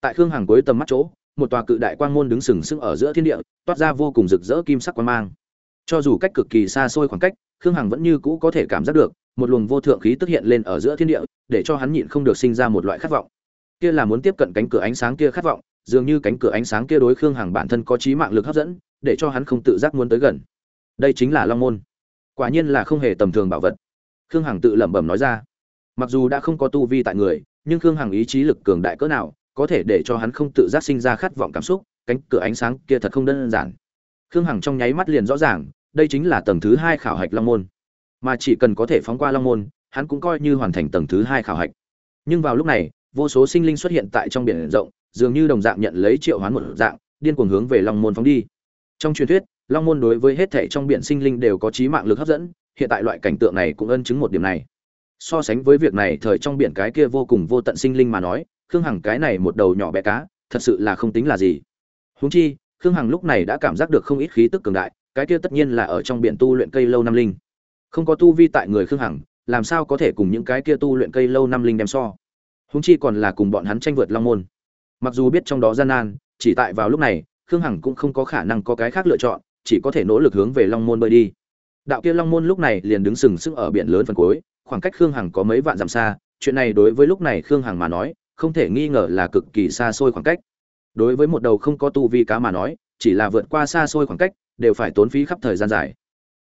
Tại khương hằng cuối tầm mắt chỗ, một tòa cự đại quang môn đứng sừng sững ở giữa thiên địa, toát ra vô cùng rực rỡ kim sắc quang mang. Cho dù cách cực kỳ xa xôi khoảng cách, khương hằng vẫn như cũ có thể cảm giác được, một luồng vô thượng khí tức hiện lên ở giữa thiên địa, để cho hắn nhịn không được sinh ra một loại khát vọng. Kia là muốn tiếp cận cánh cửa ánh sáng kia khát vọng, dường như cánh cửa ánh sáng kia đối khương hằng bản thân có trí mạng lực hấp dẫn, để cho hắn không tự giác muốn tới gần đây chính là long môn. Quả nhiên là không hề tầm thường bảo vật. Khương hằng tự lẩm bẩm nói ra. Mặc dù đã không có tu vi tại người, nhưng khương hằng ý chí lực cường đại cỡ nào, có thể để cho hắn không tự giác sinh ra khát vọng cảm xúc, cánh cửa ánh sáng kia thật không đơn giản. Khương hằng trong nháy mắt liền rõ ràng, đây chính là tầng thứ hai khảo hạch long môn. Mà chỉ cần có thể phóng qua long môn, hắn cũng coi như hoàn thành tầng thứ hai khảo hạch. Nhưng vào lúc này, vô số sinh linh xuất hiện tại trong biển rộng, dường như đồng dạng nhận lấy triệu hoán một dạng, điên cuồng hướng về long môn phóng đi. Trong truyền thuyết long môn đối với hết thảy trong biển sinh linh đều có trí mạng lực hấp dẫn, hiện tại loại cảnh tượng này cũng ân chứng một điểm này. So sánh với việc này, thời trong biển cái kia vô cùng vô tận sinh linh mà nói, khương hằng cái này một đầu nhỏ bé cá, thật sự là không tính là gì. Huống chi, khương hằng lúc này đã cảm giác được không ít khí tức cường đại, cái kia tất nhiên là ở trong biển tu luyện cây lâu năm linh. Không có tu vi tại người khương hằng, làm sao có thể cùng những cái kia tu luyện cây lâu năm linh đem so? Huống chi còn là cùng bọn hắn tranh vượt long môn. Mặc dù biết trong đó gian nan, chỉ tại vào lúc này, khương hằng cũng không có khả năng có cái khác lựa chọn chỉ có thể nỗ lực hướng về long môn bơi đi. Đạo kia long môn lúc này liền đứng sừng sững ở biển lớn phần cuối, khoảng cách khương hằng có mấy vạn dặm xa, chuyện này đối với lúc này khương hằng mà nói, không thể nghi ngờ là cực kỳ xa xôi khoảng cách. Đối với một đầu không có tu vi cá mà nói, chỉ là vượt qua xa xôi khoảng cách, đều phải tốn phí khắp thời gian dài.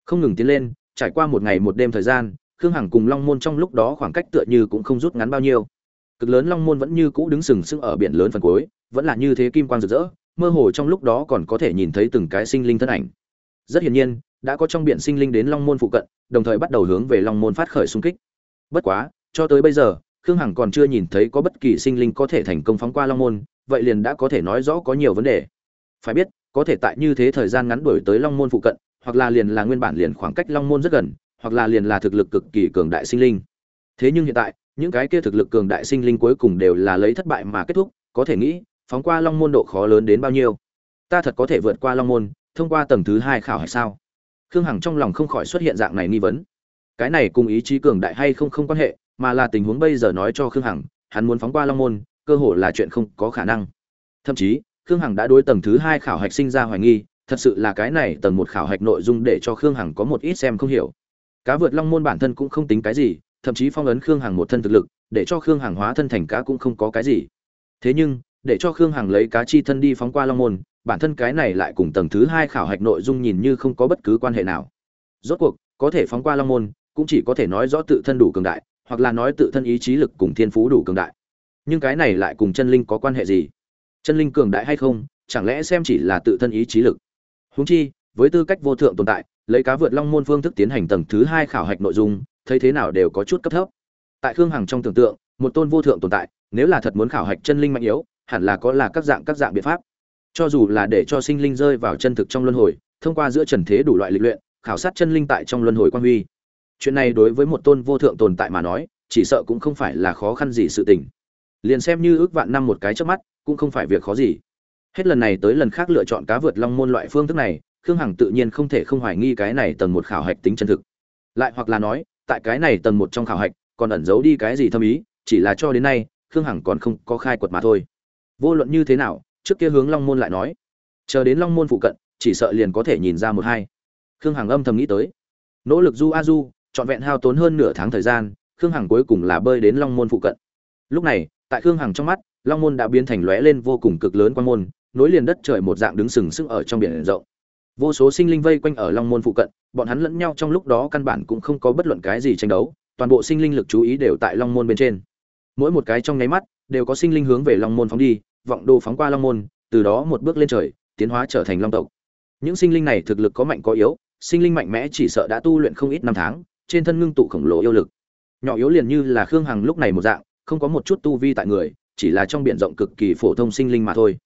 Không ngừng tiến lên, trải qua một ngày một đêm thời gian, khương hằng cùng long môn trong lúc đó khoảng cách tựa như cũng không rút ngắn bao nhiêu. Cực lớn long môn vẫn như cũ đứng sừng sững ở biển lớn phần cuối, vẫn là như thế kim quang rực rỡ mơ hồ trong lúc đó còn có thể nhìn thấy từng cái sinh linh thân ảnh. Rất hiển nhiên, đã có trong biển sinh linh đến long môn phụ cận, đồng thời bắt đầu hướng về long môn phát khởi xung kích. Bất quá, cho tới bây giờ, khương hằng còn chưa nhìn thấy có bất kỳ sinh linh có thể thành công phóng qua long môn, vậy liền đã có thể nói rõ có nhiều vấn đề. Phải biết, có thể tại như thế thời gian ngắn đổi tới long môn phụ cận, hoặc là liền là nguyên bản liền khoảng cách long môn rất gần, hoặc là liền là thực lực cực kỳ cường đại sinh linh. Thế nhưng hiện tại, những cái kia thực lực cường đại sinh linh cuối cùng đều là lấy thất bại mà kết thúc, có thể nghĩ phóng qua long môn độ khó lớn đến bao nhiêu? Ta thật có thể vượt qua long môn, thông qua tầng thứ hai khảo hay sao? Khương hằng trong lòng không khỏi xuất hiện dạng này nghi vấn. Cái này cùng ý chí cường đại hay không không quan hệ, mà là tình huống bây giờ nói cho khương hằng, hắn muốn phóng qua long môn, cơ hội là chuyện không có khả năng. Thậm chí, khương hằng đã đối tầng thứ hai khảo hạch sinh ra hoài nghi, thật sự là cái này tầng một khảo hạch nội dung để cho khương hằng có một ít xem không hiểu. Cá vượt long môn bản thân cũng không tính cái gì, thậm chí phong ấn khương hằng một thân thực lực, để cho khương hằng hóa thân thành cá cũng không có cái gì. Thế nhưng để cho khương hằng lấy cá chi thân đi phóng qua long môn, bản thân cái này lại cùng tầng thứ hai khảo hạch nội dung nhìn như không có bất cứ quan hệ nào. Rốt cuộc, có thể phóng qua long môn, cũng chỉ có thể nói rõ tự thân đủ cường đại, hoặc là nói tự thân ý chí lực cùng thiên phú đủ cường đại. Nhưng cái này lại cùng chân linh có quan hệ gì? Chân linh cường đại hay không, chẳng lẽ xem chỉ là tự thân ý chí lực? Húng chi, với tư cách vô thượng tồn tại, lấy cá vượt long môn phương thức tiến hành tầng thứ hai khảo hạch nội dung, thấy thế nào đều có chút cấp thấp. Tại khương hằng trong tưởng tượng, một tôn vô thượng tồn tại, nếu là thật muốn khảo hạch chân linh mạnh yếu hẳn là có là các dạng các dạng biện pháp. Cho dù là để cho sinh linh rơi vào chân thực trong luân hồi, thông qua giữa trần thế đủ loại lịch luyện, khảo sát chân linh tại trong luân hồi quan huy. Chuyện này đối với một tôn vô thượng tồn tại mà nói, chỉ sợ cũng không phải là khó khăn gì sự tình. Liền xem như ước vạn năm một cái trước mắt, cũng không phải việc khó gì. Hết lần này tới lần khác lựa chọn cá vượt long môn loại phương thức này, khương hằng tự nhiên không thể không hoài nghi cái này tầng một khảo hạch tính chân thực. Lại hoặc là nói, tại cái này tầng một trong khảo hạch, còn ẩn giấu đi cái gì thâm ý, chỉ là cho đến nay, khương hằng còn không có khai quật mà thôi vô luận như thế nào, trước kia hướng long môn lại nói, chờ đến long môn phụ cận, chỉ sợ liền có thể nhìn ra một hai. Khương hằng âm thầm nghĩ tới. Nỗ lực du a du, trọn vẹn hao tốn hơn nửa tháng thời gian, khương hằng cuối cùng là bơi đến long môn phụ cận. Lúc này, tại khương hằng trong mắt, long môn đã biến thành lóe lên vô cùng cực lớn quan môn, nối liền đất trời một dạng đứng sừng sững ở trong biển rộng. Vô số sinh linh vây quanh ở long môn phụ cận, bọn hắn lẫn nhau trong lúc đó căn bản cũng không có bất luận cái gì tranh đấu, toàn bộ sinh linh lực chú ý đều tại long môn bên trên. Mỗi một cái trong nháy mắt, đều có sinh linh hướng về long môn phóng đi vọng đồ phóng qua long môn, từ đó một bước lên trời, tiến hóa trở thành long tộc. Những sinh linh này thực lực có mạnh có yếu, sinh linh mạnh mẽ chỉ sợ đã tu luyện không ít năm tháng, trên thân ngưng tụ khổng lồ yêu lực. Nhỏ yếu liền như là khương hằng lúc này một dạng, không có một chút tu vi tại người, chỉ là trong biển rộng cực kỳ phổ thông sinh linh mà thôi.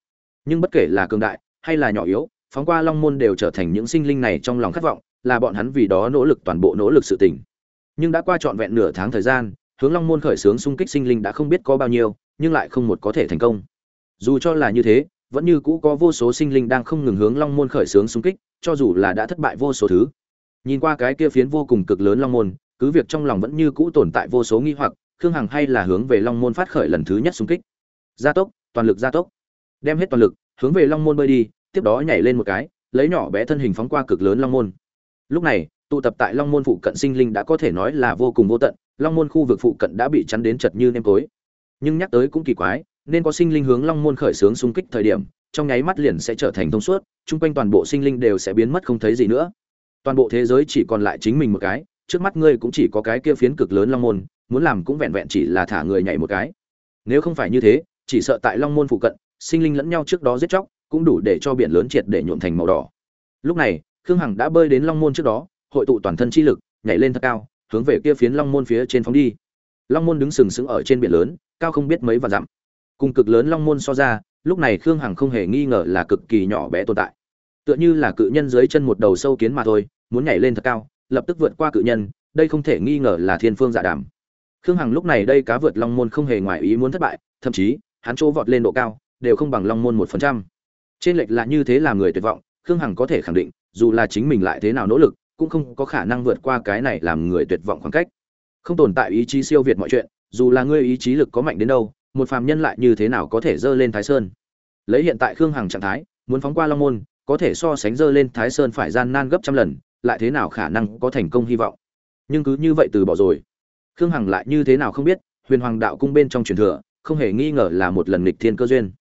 Nhưng bất kể là cường đại hay là nhỏ yếu, phóng qua long môn đều trở thành những sinh linh này trong lòng khát vọng, là bọn hắn vì đó nỗ lực toàn bộ nỗ lực sự tỉnh nhưng đã qua trọn vẹn nửa tháng thời gian, hướng long môn khởi xướng xung kích sinh linh đã không biết có bao nhiêu, nhưng lại không một có thể thành công dù cho là như thế, vẫn như cũ có vô số sinh linh đang không ngừng hướng long môn khởi xướng xung kích, cho dù là đã thất bại vô số thứ. Nhìn qua cái kia phiến vô cùng cực lớn long môn, cứ việc trong lòng vẫn như cũ tồn tại vô số nghi hoặc, khương hằng hay là hướng về long môn phát khởi lần thứ nhất xung kích. Gia tốc, toàn lực gia tốc. Đem hết toàn lực, hướng về long môn bơi đi, tiếp đó nhảy lên một cái, lấy nhỏ bé thân hình phóng qua cực lớn long môn. Lúc này, tụ tập tại long môn phụ cận sinh linh đã có thể nói là vô cùng vô tận, long môn khu vực phụ cận đã bị chắn đến chật như nêm tối. Nhưng nhắc tới cũng kỳ quái nên có sinh linh hướng long môn khởi xướng xung kích thời điểm, trong nháy mắt liền sẽ trở thành thông suốt, chung quanh toàn bộ sinh linh đều sẽ biến mất không thấy gì nữa. Toàn bộ thế giới chỉ còn lại chính mình một cái, trước mắt ngươi cũng chỉ có cái kia phiến cực lớn long môn, muốn làm cũng vẹn vẹn chỉ là thả người nhảy một cái. Nếu không phải như thế, chỉ sợ tại long môn phụ cận, sinh linh lẫn nhau trước đó giết chóc, cũng đủ để cho biển lớn triệt để nhuộm thành màu đỏ. Lúc này, khương hằng đã bơi đến long môn trước đó, hội tụ toàn thân chi lực, nhảy lên thật cao, hướng về kia phiến long môn phía trên phóng đi. Long môn đứng sừng sững ở trên biển lớn, cao không biết mấy và dặm cùng cực lớn long môn so ra, lúc này khương hằng không hề nghi ngờ là cực kỳ nhỏ bé tồn tại. Tựa như là cự nhân dưới chân một đầu sâu kiến mà thôi, muốn nhảy lên thật cao, lập tức vượt qua cự nhân, đây không thể nghi ngờ là thiên phương dạ đàm. Khương hằng lúc này đây cá vượt long môn không hề ngoài ý muốn thất bại, thậm chí, hắn chỗ vọt lên độ cao, đều không bằng long môn một phần trăm. Trên lệch là như thế làm người tuyệt vọng, khương hằng có thể khẳng định, dù là chính mình lại thế nào nỗ lực, cũng không có khả năng vượt qua cái này làm người tuyệt vọng khoảng cách. Không tồn tại ý chí siêu việt mọi chuyện, dù là ngươi ý chí lực có mạnh đến đâu một phàm nhân lại như thế nào có thể dơ lên thái sơn? Lấy hiện tại khương hằng trạng thái, muốn phóng qua long môn, có thể so sánh dơ lên thái sơn phải gian nan gấp trăm lần, lại thế nào khả năng có thành công hy vọng? Nhưng cứ như vậy từ bỏ rồi. Khương hằng lại như thế nào không biết, huyền hoàng đạo cung bên trong truyền thừa, không hề nghi ngờ là một lần nghịch thiên cơ duyên.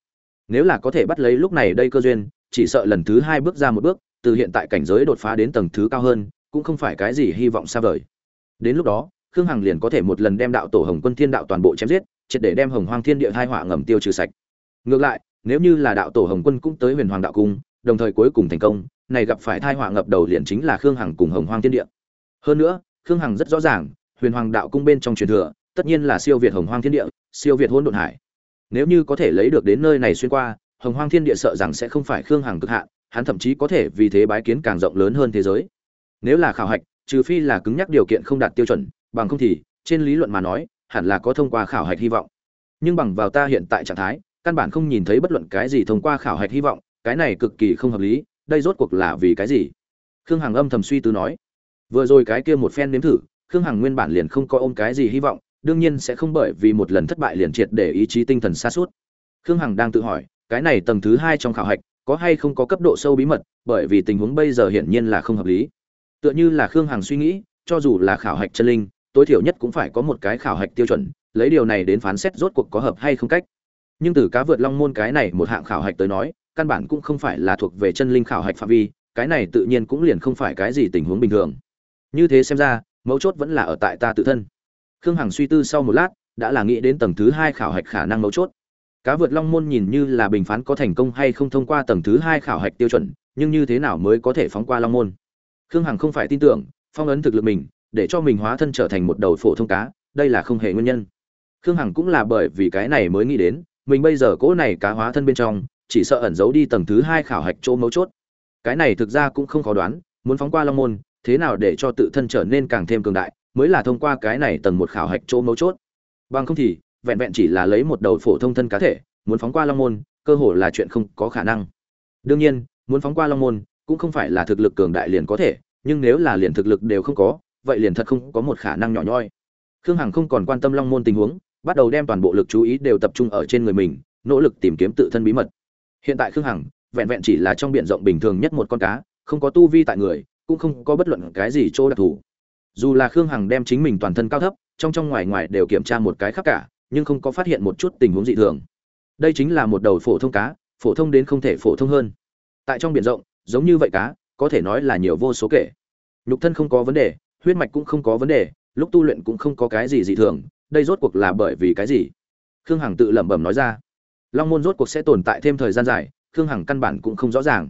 Nếu là có thể bắt lấy lúc này đây cơ duyên, chỉ sợ lần thứ hai bước ra một bước, từ hiện tại cảnh giới đột phá đến tầng thứ cao hơn, cũng không phải cái gì hy vọng xa vời. Đến lúc đó, khương hằng liền có thể một lần đem đạo tổ hồng quân thiên đạo toàn bộ chém giết triệt để đem hồng hoang thiên địa hai họa ngầm tiêu trừ sạch. Ngược lại, nếu như là đạo tổ hồng quân cũng tới huyền hoàng đạo cung, đồng thời cuối cùng thành công, này gặp phải thai họa ngập đầu liền chính là khương hằng cùng hồng hoang thiên địa. Hơn nữa, khương hằng rất rõ ràng, huyền hoàng đạo cung bên trong truyền thừa, tất nhiên là siêu việt hồng hoang thiên địa, siêu việt hôn độn hải. Nếu như có thể lấy được đến nơi này xuyên qua, hồng hoang thiên địa sợ rằng sẽ không phải khương hằng cực hạn, hắn thậm chí có thể vì thế bái kiến càng rộng lớn hơn thế giới. Nếu là khảo hạch, trừ phi là cứng nhắc điều kiện không đạt tiêu chuẩn, bằng không thì, trên lý luận mà nói hẳn là có thông qua khảo hạch hy vọng. Nhưng bằng vào ta hiện tại trạng thái, căn bản không nhìn thấy bất luận cái gì thông qua khảo hạch hy vọng, cái này cực kỳ không hợp lý, đây rốt cuộc là vì cái gì? Khương hằng âm thầm suy tư nói. Vừa rồi cái kia một phen nếm thử, khương hằng nguyên bản liền không có ôm cái gì hy vọng, đương nhiên sẽ không bởi vì một lần thất bại liền triệt để ý chí tinh thần xa suốt khương hằng đang tự hỏi, cái này tầng thứ hai trong khảo hạch, có hay không có cấp độ sâu bí mật, bởi vì tình huống bây giờ hiển nhiên là không hợp lý. Tựa như là khương hằng suy nghĩ, cho dù là khảo hạch chân linh tối thiểu nhất cũng phải có một cái khảo hạch tiêu chuẩn, lấy điều này đến phán xét rốt cuộc có hợp hay không cách. Nhưng từ cá vượt long môn cái này một hạng khảo hạch tới nói, căn bản cũng không phải là thuộc về chân linh khảo hạch phạm vi, cái này tự nhiên cũng liền không phải cái gì tình huống bình thường. Như thế xem ra, mấu chốt vẫn là ở tại ta tự thân. Khương hằng suy tư sau một lát, đã là nghĩ đến tầng thứ hai khảo hạch khả năng mấu chốt. Cá vượt long môn nhìn như là bình phán có thành công hay không thông qua tầng thứ hai khảo hạch tiêu chuẩn, nhưng như thế nào mới có thể phóng qua long môn? Khương hằng không phải tin tưởng, phong ấn thực lực mình để cho mình hóa thân trở thành một đầu phổ thông cá, đây là không hề nguyên nhân. Khương hằng cũng là bởi vì cái này mới nghĩ đến, mình bây giờ cỗ này cá hóa thân bên trong, chỉ sợ ẩn giấu đi tầng thứ hai khảo hạch chỗ mấu chốt. Cái này thực ra cũng không khó đoán, muốn phóng qua long môn, thế nào để cho tự thân trở nên càng thêm cường đại, mới là thông qua cái này tầng một khảo hạch chỗ mấu chốt. Bằng không thì, vẹn vẹn chỉ là lấy một đầu phổ thông thân cá thể, muốn phóng qua long môn, cơ hồ là chuyện không có khả năng. Đương nhiên, muốn phóng qua long môn cũng không phải là thực lực cường đại liền có thể, nhưng nếu là liền thực lực đều không có vậy liền thật không có một khả năng nhỏ nhoi. Khương hằng không còn quan tâm long môn tình huống, bắt đầu đem toàn bộ lực chú ý đều tập trung ở trên người mình, nỗ lực tìm kiếm tự thân bí mật. Hiện tại khương hằng, vẹn vẹn chỉ là trong biển rộng bình thường nhất một con cá, không có tu vi tại người, cũng không có bất luận cái gì chỗ đặc thù. Dù là khương hằng đem chính mình toàn thân cao thấp, trong trong ngoài ngoài đều kiểm tra một cái khắp cả, nhưng không có phát hiện một chút tình huống dị thường. Đây chính là một đầu phổ thông cá, phổ thông đến không thể phổ thông hơn. Tại trong biển rộng, giống như vậy cá, có thể nói là nhiều vô số kể. Nhục thân không có vấn đề huyết mạch cũng không có vấn đề, lúc tu luyện cũng không có cái gì dị thường, đây rốt cuộc là bởi vì cái gì? Khương hằng tự lẩm bẩm nói ra. Long môn rốt cuộc sẽ tồn tại thêm thời gian dài, khương hằng căn bản cũng không rõ ràng.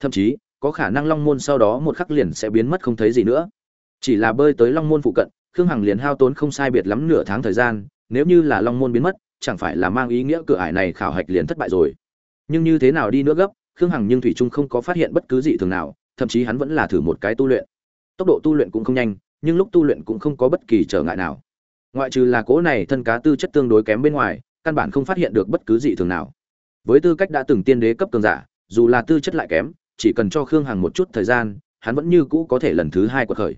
Thậm chí, có khả năng long môn sau đó một khắc liền sẽ biến mất không thấy gì nữa. Chỉ là bơi tới long môn phụ cận, khương hằng liền hao tốn không sai biệt lắm nửa tháng thời gian, nếu như là long môn biến mất, chẳng phải là mang ý nghĩa cửa ải này khảo hạch liền thất bại rồi. Nhưng như thế nào đi nữa gấp, khương hằng nhưng thủy trung không có phát hiện bất cứ gì thường nào, thậm chí hắn vẫn là thử một cái tu luyện tốc độ tu luyện cũng không nhanh, nhưng lúc tu luyện cũng không có bất kỳ trở ngại nào. Ngoại trừ là cố này thân cá tư chất tương đối kém bên ngoài, căn bản không phát hiện được bất cứ gì thường nào. Với tư cách đã từng tiên đế cấp cường giả, dù là tư chất lại kém, chỉ cần cho khương hằng một chút thời gian, hắn vẫn như cũ có thể lần thứ hai quật khởi.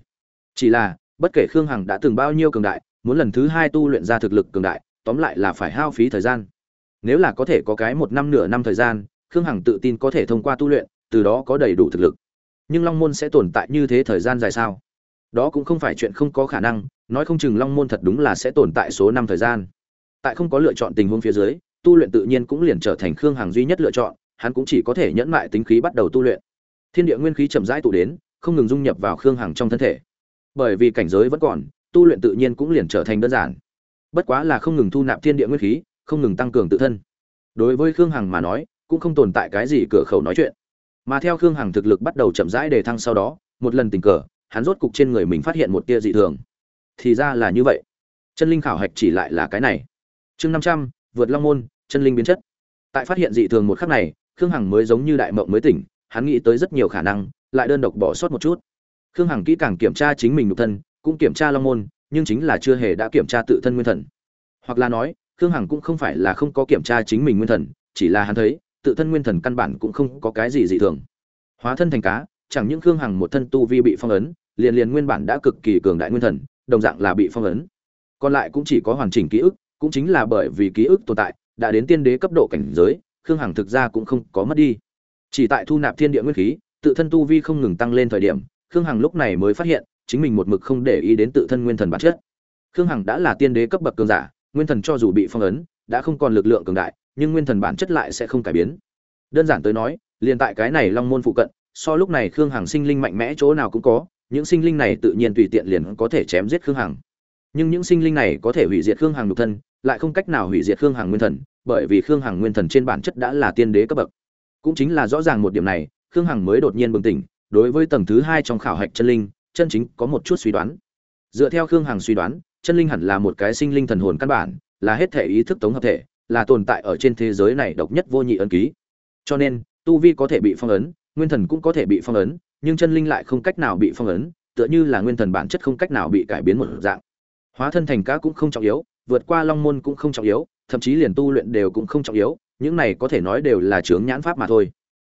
Chỉ là, bất kể khương hằng đã từng bao nhiêu cường đại, muốn lần thứ hai tu luyện ra thực lực cường đại, tóm lại là phải hao phí thời gian. Nếu là có thể có cái một năm nửa năm thời gian, khương hằng tự tin có thể thông qua tu luyện, từ đó có đầy đủ thực lực nhưng long môn sẽ tồn tại như thế thời gian dài sao? Đó cũng không phải chuyện không có khả năng, nói không chừng long môn thật đúng là sẽ tồn tại số năm thời gian. Tại không có lựa chọn tình huống phía dưới, tu luyện tự nhiên cũng liền trở thành khương hằng duy nhất lựa chọn, hắn cũng chỉ có thể nhẫn mại tính khí bắt đầu tu luyện. Thiên địa nguyên khí chậm rãi tụ đến, không ngừng dung nhập vào khương hằng trong thân thể. Bởi vì cảnh giới vẫn còn, tu luyện tự nhiên cũng liền trở thành đơn giản. Bất quá là không ngừng thu nạp thiên địa nguyên khí, không ngừng tăng cường tự thân. Đối với khương hằng mà nói, cũng không tồn tại cái gì cửa khẩu nói chuyện mà theo khương hằng thực lực bắt đầu chậm rãi đề thăng sau đó, một lần tình cờ, hắn rốt cục trên người mình phát hiện một tia dị thường. Thì ra là như vậy. Chân linh khảo hạch chỉ lại là cái này. Chương năm trăm, vượt long môn, chân linh biến chất. Tại phát hiện dị thường một khắc này, khương hằng mới giống như đại mộng mới tỉnh, hắn nghĩ tới rất nhiều khả năng, lại đơn độc bỏ sót một chút. Khương hằng kỹ càng kiểm tra chính mình nội thân, cũng kiểm tra long môn, nhưng chính là chưa hề đã kiểm tra tự thân nguyên thần. Hoặc là nói, khương hằng cũng không phải là không có kiểm tra chính mình nguyên thần, chỉ là hắn thấy tự thân nguyên thần căn bản cũng không có cái gì dị thường. Hóa thân thành cá, chẳng những khương hằng một thân tu vi bị phong ấn, liền liền nguyên bản đã cực kỳ cường đại nguyên thần, đồng dạng là bị phong ấn. Còn lại cũng chỉ có hoàn chỉnh ký ức, cũng chính là bởi vì ký ức tồn tại, đã đến tiên đế cấp độ cảnh giới, khương hằng thực ra cũng không có mất đi. Chỉ tại thu nạp thiên địa nguyên khí, tự thân tu vi không ngừng tăng lên thời điểm, khương hằng lúc này mới phát hiện, chính mình một mực không để ý đến tự thân nguyên thần bản chất. Khương hằng đã là tiên đế cấp bậc cường giả, nguyên thần cho dù bị phong ấn, đã không còn lực lượng cường đại nhưng nguyên thần bản chất lại sẽ không cải biến. Đơn giản tới nói, liền tại cái này long môn phụ cận, so lúc này khương hằng sinh linh mạnh mẽ chỗ nào cũng có, những sinh linh này tự nhiên tùy tiện liền có thể chém giết khương hằng. Nhưng những sinh linh này có thể hủy diệt khương hằng nhục thân, lại không cách nào hủy diệt khương hằng nguyên thần, bởi vì khương hằng nguyên thần trên bản chất đã là tiên đế cấp bậc. Cũng chính là rõ ràng một điểm này, khương hằng mới đột nhiên bừng tỉnh, đối với tầng thứ hai trong khảo hạch chân linh, chân chính có một chút suy đoán. Dựa theo khương hằng suy đoán, chân linh hẳn là một cái sinh linh thần hồn căn bản, là hết thể ý thức tống hợp thể là tồn tại ở trên thế giới này độc nhất vô nhị ấn ký. Cho nên, tu vi có thể bị phong ấn, nguyên thần cũng có thể bị phong ấn, nhưng chân linh lại không cách nào bị phong ấn, tựa như là nguyên thần bản chất không cách nào bị cải biến một dạng. Hóa thân thành cá cũng không trọng yếu, vượt qua long môn cũng không trọng yếu, thậm chí liền tu luyện đều cũng không trọng yếu, những này có thể nói đều là chướng nhãn pháp mà thôi.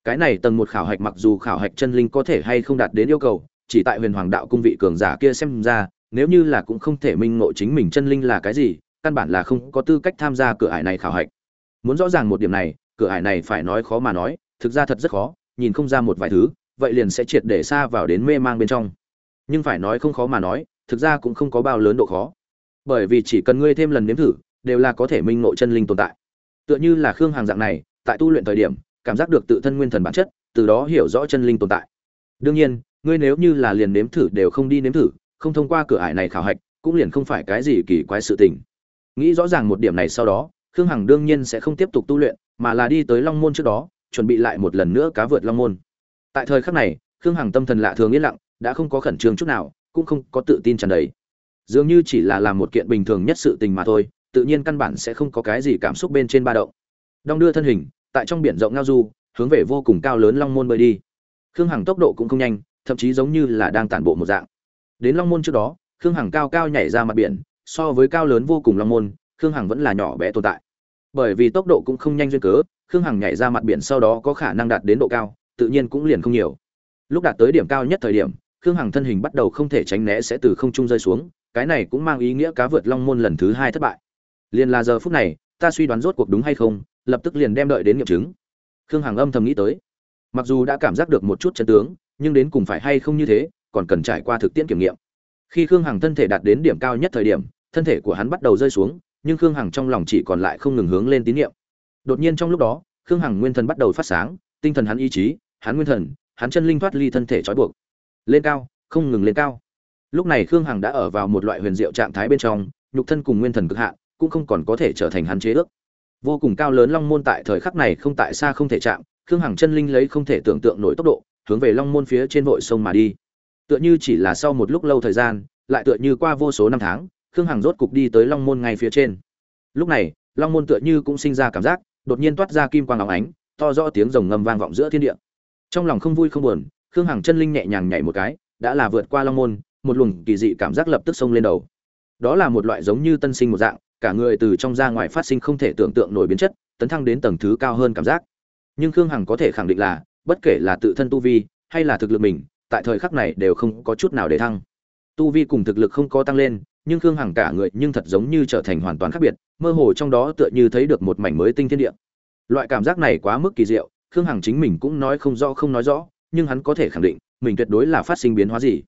Cái này tầng một khảo hạch mặc dù khảo hạch chân linh có thể hay không đạt đến yêu cầu, chỉ tại huyền hoàng đạo cung vị cường giả kia xem ra, nếu như là cũng không thể minh ngộ chính mình chân linh là cái gì căn bản là không có tư cách tham gia cửa ải này khảo hạch. Muốn rõ ràng một điểm này, cửa ải này phải nói khó mà nói, thực ra thật rất khó, nhìn không ra một vài thứ, vậy liền sẽ triệt để xa vào đến mê mang bên trong. Nhưng phải nói không khó mà nói, thực ra cũng không có bao lớn độ khó. Bởi vì chỉ cần ngươi thêm lần nếm thử, đều là có thể minh ngộ chân linh tồn tại. Tựa như là khương hàng dạng này, tại tu luyện thời điểm, cảm giác được tự thân nguyên thần bản chất, từ đó hiểu rõ chân linh tồn tại. Đương nhiên, ngươi nếu như là liền nếm thử đều không đi nếm thử, không thông qua cửa ải này khảo hạch, cũng liền không phải cái gì kỳ quái sự tình nghĩ rõ ràng một điểm này sau đó, khương hằng đương nhiên sẽ không tiếp tục tu luyện, mà là đi tới long môn trước đó, chuẩn bị lại một lần nữa cá vượt long môn. Tại thời khắc này, khương hằng tâm thần lạ thường yên lặng, đã không có khẩn trương chút nào, cũng không có tự tin tràn đầy. Dường như chỉ là làm một kiện bình thường nhất sự tình mà thôi, tự nhiên căn bản sẽ không có cái gì cảm xúc bên trên ba động. Đong đưa thân hình, tại trong biển rộng ngao du, hướng về vô cùng cao lớn long môn bơi đi. Khương hằng tốc độ cũng không nhanh, thậm chí giống như là đang tản bộ một dạng. Đến long môn trước đó, khương hằng cao cao nhảy ra mặt biển so với cao lớn vô cùng long môn, khương hằng vẫn là nhỏ bé tồn tại. Bởi vì tốc độ cũng không nhanh duyên cớ, khương hằng nhảy ra mặt biển sau đó có khả năng đạt đến độ cao, tự nhiên cũng liền không nhiều. Lúc đạt tới điểm cao nhất thời điểm, khương hằng thân hình bắt đầu không thể tránh né sẽ từ không trung rơi xuống, cái này cũng mang ý nghĩa cá vượt long môn lần thứ hai thất bại. Liền là giờ phút này, ta suy đoán rốt cuộc đúng hay không, lập tức liền đem đợi đến nghiệm chứng. Khương hằng âm thầm nghĩ tới. Mặc dù đã cảm giác được một chút chân tướng, nhưng đến cùng phải hay không như thế, còn cần trải qua thực tiễn kiểm nghiệm. Khi khương hằng thân thể đạt đến điểm cao nhất thời điểm thân thể của hắn bắt đầu rơi xuống, nhưng khương hằng trong lòng chỉ còn lại không ngừng hướng lên tín niệm. đột nhiên trong lúc đó, khương hằng nguyên thần bắt đầu phát sáng, tinh thần hắn ý chí, hắn nguyên thần, hắn chân linh thoát ly thân thể trói buộc. Lên cao, không ngừng lên cao. Lúc này khương hằng đã ở vào một loại huyền diệu trạng thái bên trong, nhục thân cùng nguyên thần cực hạn, cũng không còn có thể trở thành hắn chế ước. Vô cùng cao lớn long môn tại thời khắc này không tại xa không thể chạm, khương hằng chân linh lấy không thể tưởng tượng nổi tốc độ, hướng về long môn phía trên vội sông mà đi. Tựa như chỉ là sau một lúc lâu thời gian, lại tựa như qua vô số năm tháng khương hằng rốt cục đi tới long môn ngay phía trên. Lúc này, long môn tựa như cũng sinh ra cảm giác, đột nhiên toát ra kim quang óng ánh, to rõ tiếng rồng ngầm vang vọng giữa thiên địa. Trong lòng không vui không buồn, khương hằng chân linh nhẹ nhàng nhảy một cái, đã là vượt qua long môn, một luồng kỳ dị cảm giác lập tức xông lên đầu. Đó là một loại giống như tân sinh một dạng, cả người từ trong ra ngoài phát sinh không thể tưởng tượng nổi biến chất, tấn thăng đến tầng thứ cao hơn cảm giác. Nhưng khương hằng có thể khẳng định là, bất kể là tự thân tu vi, hay là thực lực mình, tại thời khắc này đều không có chút nào để thăng. Tu vi cùng thực lực không có tăng lên nhưng khương hằng cả người nhưng thật giống như trở thành hoàn toàn khác biệt, mơ hồ trong đó tựa như thấy được một mảnh mới tinh thiên địa. Loại cảm giác này quá mức kỳ diệu, khương hằng chính mình cũng nói không rõ không nói rõ, nhưng hắn có thể khẳng định, mình tuyệt đối là phát sinh biến hóa gì.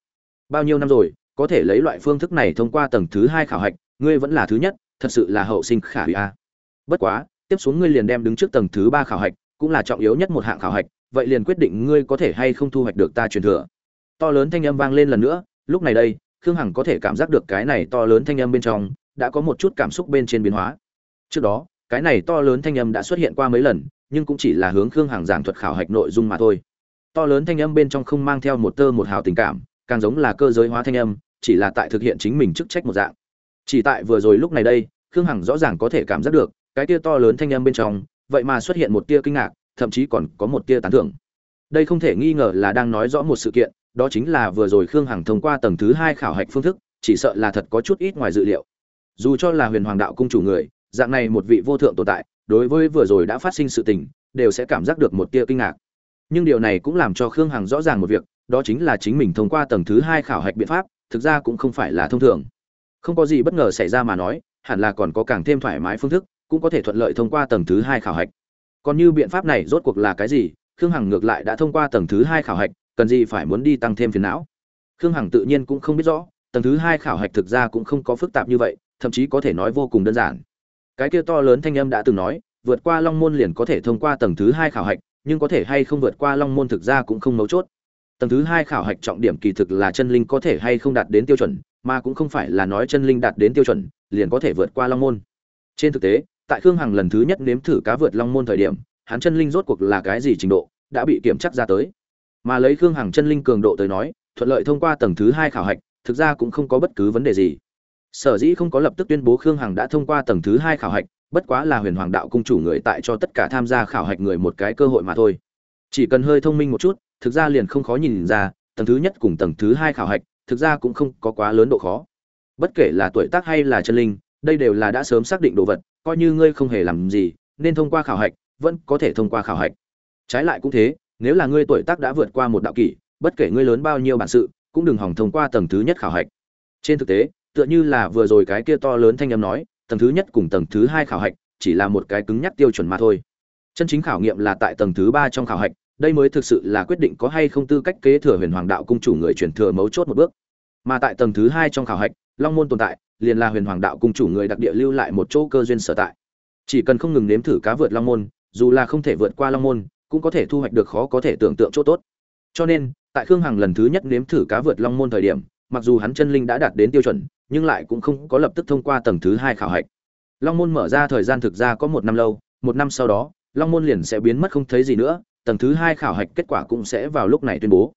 Bao nhiêu năm rồi, có thể lấy loại phương thức này thông qua tầng thứ hai khảo hạch, ngươi vẫn là thứ nhất, thật sự là hậu sinh khả hủy a. Bất quá, tiếp xuống ngươi liền đem đứng trước tầng thứ ba khảo hạch, cũng là trọng yếu nhất một hạng khảo hạch, vậy liền quyết định ngươi có thể hay không thu hoạch được ta truyền thừa. To lớn thanh âm vang lên lần nữa, lúc này đây khương hằng có thể cảm giác được cái này to lớn thanh âm bên trong đã có một chút cảm xúc bên trên biến hóa. Trước đó, cái này to lớn thanh âm đã xuất hiện qua mấy lần, nhưng cũng chỉ là hướng khương hằng giảng thuật khảo hạch nội dung mà thôi. To lớn thanh âm bên trong không mang theo một tơ một hào tình cảm, càng giống là cơ giới hóa thanh âm, chỉ là tại thực hiện chính mình chức trách một dạng. Chỉ tại vừa rồi lúc này đây, khương hằng rõ ràng có thể cảm giác được, cái tia to lớn thanh âm bên trong, vậy mà xuất hiện một tia kinh ngạc, thậm chí còn có một tia tán thưởng. Đây không thể nghi ngờ là đang nói rõ một sự kiện đó chính là vừa rồi khương hằng thông qua tầng thứ hai khảo hạch phương thức, chỉ sợ là thật có chút ít ngoài dự liệu. Dù cho là huyền hoàng đạo cung chủ người, dạng này một vị vô thượng tồn tại, đối với vừa rồi đã phát sinh sự tình, đều sẽ cảm giác được một tia kinh ngạc. Nhưng điều này cũng làm cho khương hằng rõ ràng một việc, đó chính là chính mình thông qua tầng thứ hai khảo hạch biện pháp, thực ra cũng không phải là thông thường. Không có gì bất ngờ xảy ra mà nói, hẳn là còn có càng thêm thoải mái phương thức, cũng có thể thuận lợi thông qua tầng thứ hai khảo hạch. Còn như biện pháp này rốt cuộc là cái gì, khương hằng ngược lại đã thông qua tầng thứ hai khảo hạch cần gì phải muốn đi tăng thêm phiền não? Khương hằng tự nhiên cũng không biết rõ, tầng thứ hai khảo hạch thực ra cũng không có phức tạp như vậy, thậm chí có thể nói vô cùng đơn giản. Cái kia to lớn thanh âm đã từng nói, vượt qua long môn liền có thể thông qua tầng thứ hai khảo hạch, nhưng có thể hay không vượt qua long môn thực ra cũng không mấu chốt. Tầng thứ hai khảo hạch trọng điểm kỳ thực là chân linh có thể hay không đạt đến tiêu chuẩn, mà cũng không phải là nói chân linh đạt đến tiêu chuẩn, liền có thể vượt qua long môn. Trên thực tế, tại khương hằng lần thứ nhất nếm thử cá vượt long môn thời điểm, hắn chân linh rốt cuộc là cái gì trình độ, đã bị kiểm chắc ra tới mà lấy khương hằng chân linh cường độ tới nói, thuận lợi thông qua tầng thứ hai khảo hạch, thực ra cũng không có bất cứ vấn đề gì. Sở dĩ không có lập tức tuyên bố khương hằng đã thông qua tầng thứ hai khảo hạch, bất quá là huyền hoàng đạo cung chủ người tại cho tất cả tham gia khảo hạch người một cái cơ hội mà thôi. Chỉ cần hơi thông minh một chút, thực ra liền không khó nhìn ra, tầng thứ nhất cùng tầng thứ hai khảo hạch, thực ra cũng không có quá lớn độ khó. Bất kể là tuổi tác hay là chân linh, đây đều là đã sớm xác định đồ vật, coi như ngươi không hề làm gì, nên thông qua khảo hạch, vẫn có thể thông qua khảo hạch. Trái lại cũng thế nếu là ngươi tuổi tác đã vượt qua một đạo kỷ, bất kể ngươi lớn bao nhiêu bản sự, cũng đừng hỏng thông qua tầng thứ nhất khảo hạch. Trên thực tế, tựa như là vừa rồi cái kia to lớn thanh âm nói, tầng thứ nhất cùng tầng thứ hai khảo hạch chỉ là một cái cứng nhắc tiêu chuẩn mà thôi. Chân chính khảo nghiệm là tại tầng thứ ba trong khảo hạch, đây mới thực sự là quyết định có hay không tư cách kế thừa huyền hoàng đạo cung chủ người truyền thừa mấu chốt một bước. Mà tại tầng thứ hai trong khảo hạch, long môn tồn tại, liền là huyền hoàng đạo cung chủ người đặc địa lưu lại một chỗ cơ duyên sở tại. Chỉ cần không ngừng nếm thử cá vượt long môn, dù là không thể vượt qua long môn cũng có thể thu hoạch được khó có thể tưởng tượng chỗ tốt. Cho nên, tại khương hằng lần thứ nhất nếm thử cá vượt long môn thời điểm, mặc dù hắn chân linh đã đạt đến tiêu chuẩn, nhưng lại cũng không có lập tức thông qua tầng thứ hai khảo hạch. Long môn mở ra thời gian thực ra có một năm lâu, một năm sau đó, long môn liền sẽ biến mất không thấy gì nữa, tầng thứ hai khảo hạch kết quả cũng sẽ vào lúc này tuyên bố.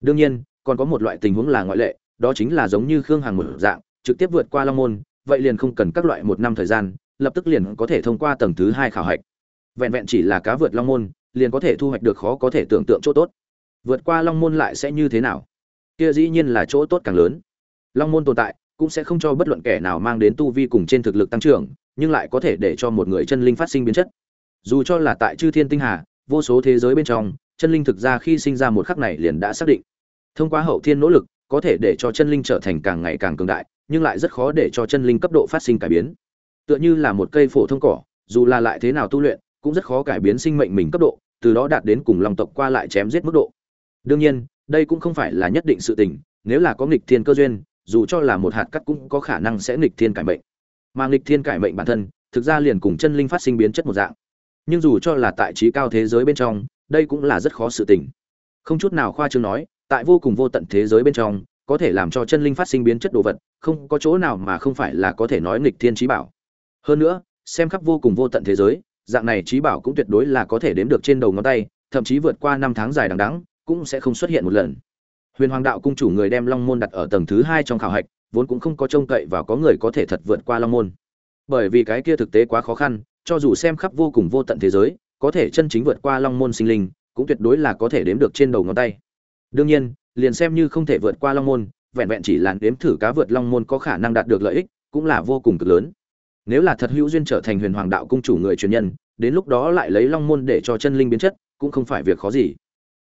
Đương nhiên, còn có một loại tình huống là ngoại lệ, đó chính là giống như khương hằng một dạng, trực tiếp vượt qua long môn, vậy liền không cần các loại một năm thời gian, lập tức liền có thể thông qua tầng thứ hai khảo hạch. Vẹn vẹn chỉ là cá vượt long môn liền có thể thu hoạch được khó có thể tưởng tượng chỗ tốt. Vượt qua long môn lại sẽ như thế nào? Kia dĩ nhiên là chỗ tốt càng lớn. Long môn tồn tại cũng sẽ không cho bất luận kẻ nào mang đến tu vi cùng trên thực lực tăng trưởng, nhưng lại có thể để cho một người chân linh phát sinh biến chất. Dù cho là tại chư thiên tinh hà, vô số thế giới bên trong, chân linh thực ra khi sinh ra một khắc này liền đã xác định. Thông qua hậu thiên nỗ lực, có thể để cho chân linh trở thành càng ngày càng cường đại, nhưng lại rất khó để cho chân linh cấp độ phát sinh cải biến. Tựa như là một cây phổ thông cỏ, dù là lại thế nào tu luyện, cũng rất khó cải biến sinh mệnh mình cấp độ từ đó đạt đến cùng lòng tộc qua lại chém giết mức độ. Đương nhiên, đây cũng không phải là nhất định sự tình, nếu là có nghịch thiên cơ duyên, dù cho là một hạt cắt cũng có khả năng sẽ nghịch thiên cải mệnh. Mà nghịch thiên cải mệnh bản thân, thực ra liền cùng chân linh phát sinh biến chất một dạng. Nhưng dù cho là tại trí cao thế giới bên trong, đây cũng là rất khó sự tình. Không chút nào khoa trương nói, tại vô cùng vô tận thế giới bên trong, có thể làm cho chân linh phát sinh biến chất đồ vật, không có chỗ nào mà không phải là có thể nói nghịch thiên trí bảo. Hơn nữa, xem khắp vô cùng vô tận thế giới dạng này trí bảo cũng tuyệt đối là có thể đếm được trên đầu ngón tay, thậm chí vượt qua năm tháng dài đằng đẵng, cũng sẽ không xuất hiện một lần. Huyền hoàng đạo cung chủ người đem long môn đặt ở tầng thứ hai trong khảo hạch, vốn cũng không có trông cậy vào có người có thể thật vượt qua long môn. Bởi vì cái kia thực tế quá khó khăn, cho dù xem khắp vô cùng vô tận thế giới, có thể chân chính vượt qua long môn sinh linh, cũng tuyệt đối là có thể đếm được trên đầu ngón tay. Đương nhiên, liền xem như không thể vượt qua long môn, vẹn vẹn chỉ là đếm thử cá vượt long môn có khả năng đạt được lợi ích, cũng là vô cùng cực lớn nếu là thật hữu duyên trở thành huyền hoàng đạo cung chủ người truyền nhân, đến lúc đó lại lấy long môn để cho chân linh biến chất, cũng không phải việc khó gì.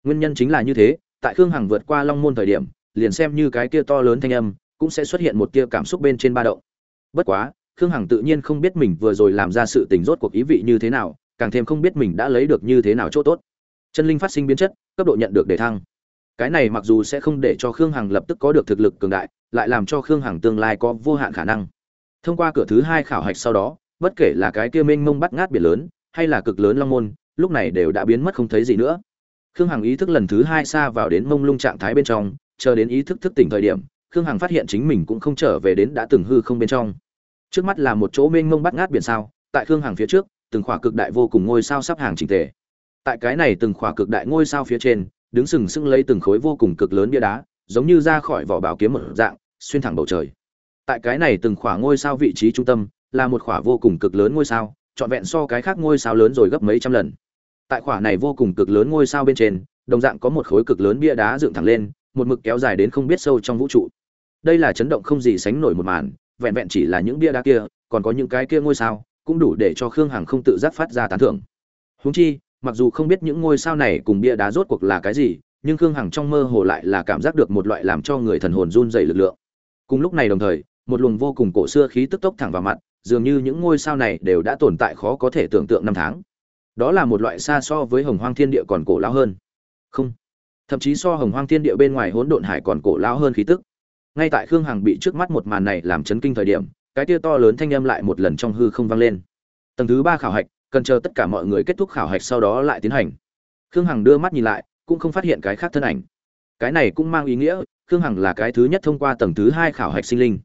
Nguyên nhân chính là như thế, tại khương hằng vượt qua long môn thời điểm, liền xem như cái kia to lớn thanh âm, cũng sẽ xuất hiện một kia cảm xúc bên trên ba động. Bất quá, khương hằng tự nhiên không biết mình vừa rồi làm ra sự tình rốt cuộc ý vị như thế nào, càng thêm không biết mình đã lấy được như thế nào chỗ tốt. Chân linh phát sinh biến chất, cấp độ nhận được đề thăng. Cái này mặc dù sẽ không để cho khương hằng lập tức có được thực lực cường đại, lại làm cho khương hằng tương lai có vô hạn khả năng thông qua cửa thứ hai khảo hạch sau đó, bất kể là cái kia mênh mông bắt ngát biển lớn, hay là cực lớn long môn, lúc này đều đã biến mất không thấy gì nữa. Khương hằng ý thức lần thứ hai xa vào đến mông lung trạng thái bên trong, chờ đến ý thức thức tỉnh thời điểm, khương hằng phát hiện chính mình cũng không trở về đến đã từng hư không bên trong. Trước mắt là một chỗ mênh mông bắt ngát biển sao, tại khương hằng phía trước, từng khỏa cực đại vô cùng ngôi sao sắp hàng trình tề. Tại cái này từng khỏa cực đại ngôi sao phía trên, đứng sừng sững lấy từng khối vô cùng cực lớn bia đá, giống như ra khỏi vỏ bảo kiếm một dạng, xuyên thẳng bầu trời tại cái này từng khỏa ngôi sao vị trí trung tâm, là một khỏa vô cùng cực lớn ngôi sao, trọn vẹn so cái khác ngôi sao lớn rồi gấp mấy trăm lần. Tại khỏa này vô cùng cực lớn ngôi sao bên trên, đồng dạng có một khối cực lớn bia đá dựng thẳng lên, một mực kéo dài đến không biết sâu trong vũ trụ. Đây là chấn động không gì sánh nổi một màn, vẹn vẹn chỉ là những bia đá kia, còn có những cái kia ngôi sao, cũng đủ để cho khương hằng không tự giác phát ra tán thưởng. Húng chi, mặc dù không biết những ngôi sao này cùng bia đá rốt cuộc là cái gì, nhưng khương hằng trong mơ hồ lại là cảm giác được một loại làm cho người thần hồn run dày lực lượng. Cùng lúc này đồng thời một luồng vô cùng cổ xưa khí tức tốc thẳng vào mặt, dường như những ngôi sao này đều đã tồn tại khó có thể tưởng tượng năm tháng. Đó là một loại xa so với hồng hoang thiên địa còn cổ lao hơn. Không. Thậm chí so hồng hoang thiên địa bên ngoài hỗn độn hải còn cổ lao hơn khí tức. Ngay tại khương hằng bị trước mắt một màn này làm chấn kinh thời điểm, cái tia to lớn thanh âm lại một lần trong hư không vang lên. Tầng thứ ba khảo hạch, cần chờ tất cả mọi người kết thúc khảo hạch sau đó lại tiến hành. Khương hằng đưa mắt nhìn lại, cũng không phát hiện cái khác thân ảnh. Cái này cũng mang ý nghĩa, khương hằng là cái thứ nhất thông qua tầng thứ hai khảo hạch sinh linh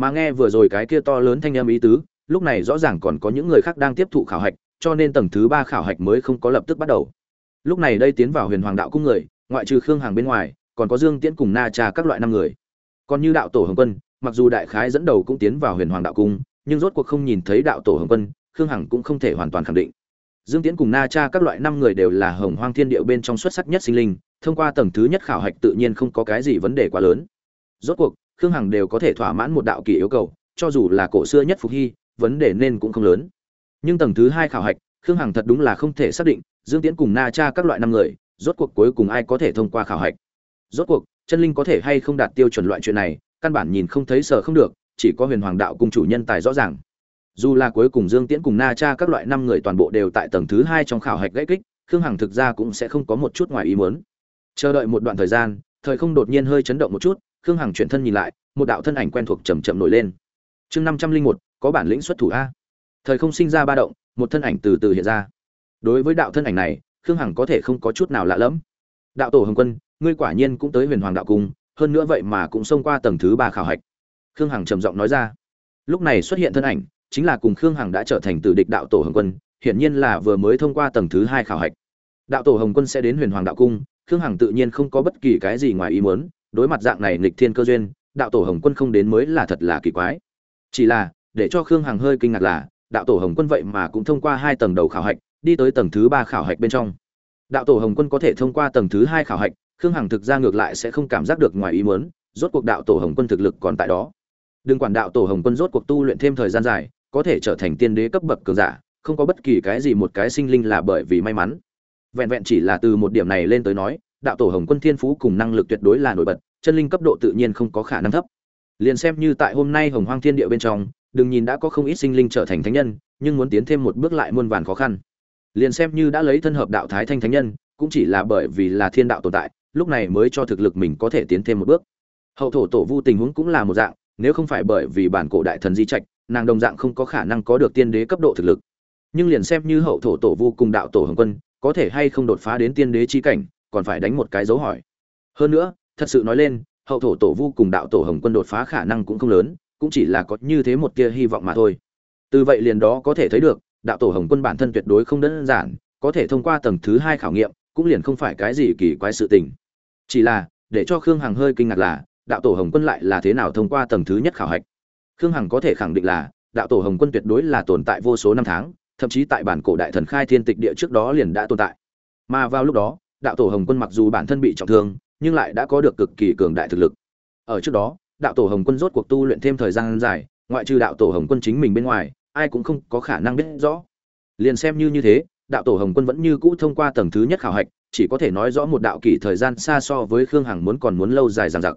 mà nghe vừa rồi cái kia to lớn thanh âm ý tứ, lúc này rõ ràng còn có những người khác đang tiếp thụ khảo hạch, cho nên tầng thứ ba khảo hạch mới không có lập tức bắt đầu. Lúc này đây tiến vào huyền hoàng đạo cung người, ngoại trừ khương hàng bên ngoài, còn có dương tiễn cùng na trà các loại năm người. Còn như đạo tổ hồng quân, mặc dù đại khái dẫn đầu cũng tiến vào huyền hoàng đạo cung, nhưng rốt cuộc không nhìn thấy đạo tổ hồng quân, khương hằng cũng không thể hoàn toàn khẳng định. Dương tiễn cùng na cha các loại năm người đều là hồng hoang thiên điệu bên trong xuất sắc nhất sinh linh, thông qua tầng thứ nhất khảo hạch tự nhiên không có cái gì vấn đề quá lớn. Rốt cuộc khương hằng đều có thể thỏa mãn một đạo kỳ yêu cầu, cho dù là cổ xưa nhất phục hy, vấn đề nên cũng không lớn. Nhưng tầng thứ hai khảo hạch, khương hằng thật đúng là không thể xác định, dương tiễn cùng na cha các loại năm người, rốt cuộc cuối cùng ai có thể thông qua khảo hạch. Rốt cuộc, chân linh có thể hay không đạt tiêu chuẩn loại chuyện này, căn bản nhìn không thấy sở không được, chỉ có huyền hoàng đạo cung chủ nhân tài rõ ràng. Dù là cuối cùng dương tiễn cùng na cha các loại năm người toàn bộ đều tại tầng thứ hai trong khảo hạch gãy kích, khương hằng thực ra cũng sẽ không có một chút ngoài ý muốn. Chờ đợi một đoạn thời gian, thời không đột nhiên hơi chấn động một chút khương hằng chuyển thân nhìn lại, một đạo thân ảnh quen thuộc chầm chậm nổi lên. Chương năm trăm linh một, có bản lĩnh xuất thủ a. Thời không sinh ra ba động, một thân ảnh từ từ hiện ra. Đối với đạo thân ảnh này, khương hằng có thể không có chút nào lạ lẫm. Đạo tổ hồng quân, ngươi quả nhiên cũng tới huyền hoàng đạo cung, hơn nữa vậy mà cũng xông qua tầng thứ ba khảo hạch. Khương hằng trầm giọng nói ra. Lúc này xuất hiện thân ảnh, chính là cùng khương hằng đã trở thành tử địch đạo tổ hồng quân, hiển nhiên là vừa mới thông qua tầng thứ hai khảo hạch. Đạo tổ hồng quân sẽ đến huyền hoàng đạo cung, khương hằng tự nhiên không có bất kỳ cái gì ngoài ý muốn đối mặt dạng này nghịch thiên cơ duyên, đạo tổ hồng quân không đến mới là thật là kỳ quái. Chỉ là, để cho khương hằng hơi kinh ngạc là, đạo tổ hồng quân vậy mà cũng thông qua hai tầng đầu khảo hạch, đi tới tầng thứ ba khảo hạch bên trong. Đạo tổ hồng quân có thể thông qua tầng thứ hai khảo hạch, khương hằng thực ra ngược lại sẽ không cảm giác được ngoài ý muốn, rốt cuộc đạo tổ hồng quân thực lực còn tại đó. Đừng quản đạo tổ hồng quân rốt cuộc tu luyện thêm thời gian dài, có thể trở thành tiên đế cấp bậc cường giả, không có bất kỳ cái gì một cái sinh linh là bởi vì may mắn. Vẹn vẹn chỉ là từ một điểm này lên tới nói đạo tổ hồng quân thiên phú cùng năng lực tuyệt đối là nổi bật, chân linh cấp độ tự nhiên không có khả năng thấp. Liền xem như tại hôm nay hồng hoang thiên địa bên trong, đừng nhìn đã có không ít sinh linh trở thành thánh nhân, nhưng muốn tiến thêm một bước lại muôn vàn khó khăn. Liền xem như đã lấy thân hợp đạo thái thanh thánh nhân, cũng chỉ là bởi vì là thiên đạo tồn tại, lúc này mới cho thực lực mình có thể tiến thêm một bước. Hậu thổ tổ vu tình huống cũng là một dạng, nếu không phải bởi vì bản cổ đại thần di trạch, nàng đồng dạng không có khả năng có được tiên đế cấp độ thực lực. Nhưng liền xem như hậu thổ tổ vu cùng đạo tổ hồng quân, có thể hay không đột phá đến tiên đế chi cảnh còn phải đánh một cái dấu hỏi. Hơn nữa, thật sự nói lên, hậu thổ tổ vu cùng đạo tổ hồng quân đột phá khả năng cũng không lớn, cũng chỉ là có như thế một tia hy vọng mà thôi. Từ vậy liền đó có thể thấy được, đạo tổ hồng quân bản thân tuyệt đối không đơn giản, có thể thông qua tầng thứ hai khảo nghiệm, cũng liền không phải cái gì kỳ quái sự tình. Chỉ là, để cho khương hằng hơi kinh ngạc là, đạo tổ hồng quân lại là thế nào thông qua tầng thứ nhất khảo hạch? Khương hằng có thể khẳng định là, đạo tổ hồng quân tuyệt đối là tồn tại vô số năm tháng, thậm chí tại bản cổ đại thần khai thiên tịch địa trước đó liền đã tồn tại. Mà vào lúc đó đạo tổ hồng quân mặc dù bản thân bị trọng thương, nhưng lại đã có được cực kỳ cường đại thực lực. Ở trước đó, đạo tổ hồng quân rốt cuộc tu luyện thêm thời gian dài, ngoại trừ đạo tổ hồng quân chính mình bên ngoài, ai cũng không có khả năng biết rõ. Liền xem như như thế, đạo tổ hồng quân vẫn như cũ thông qua tầng thứ nhất khảo hạch, chỉ có thể nói rõ một đạo kỷ thời gian xa so với khương hằng muốn còn muốn lâu dài dằng dặc.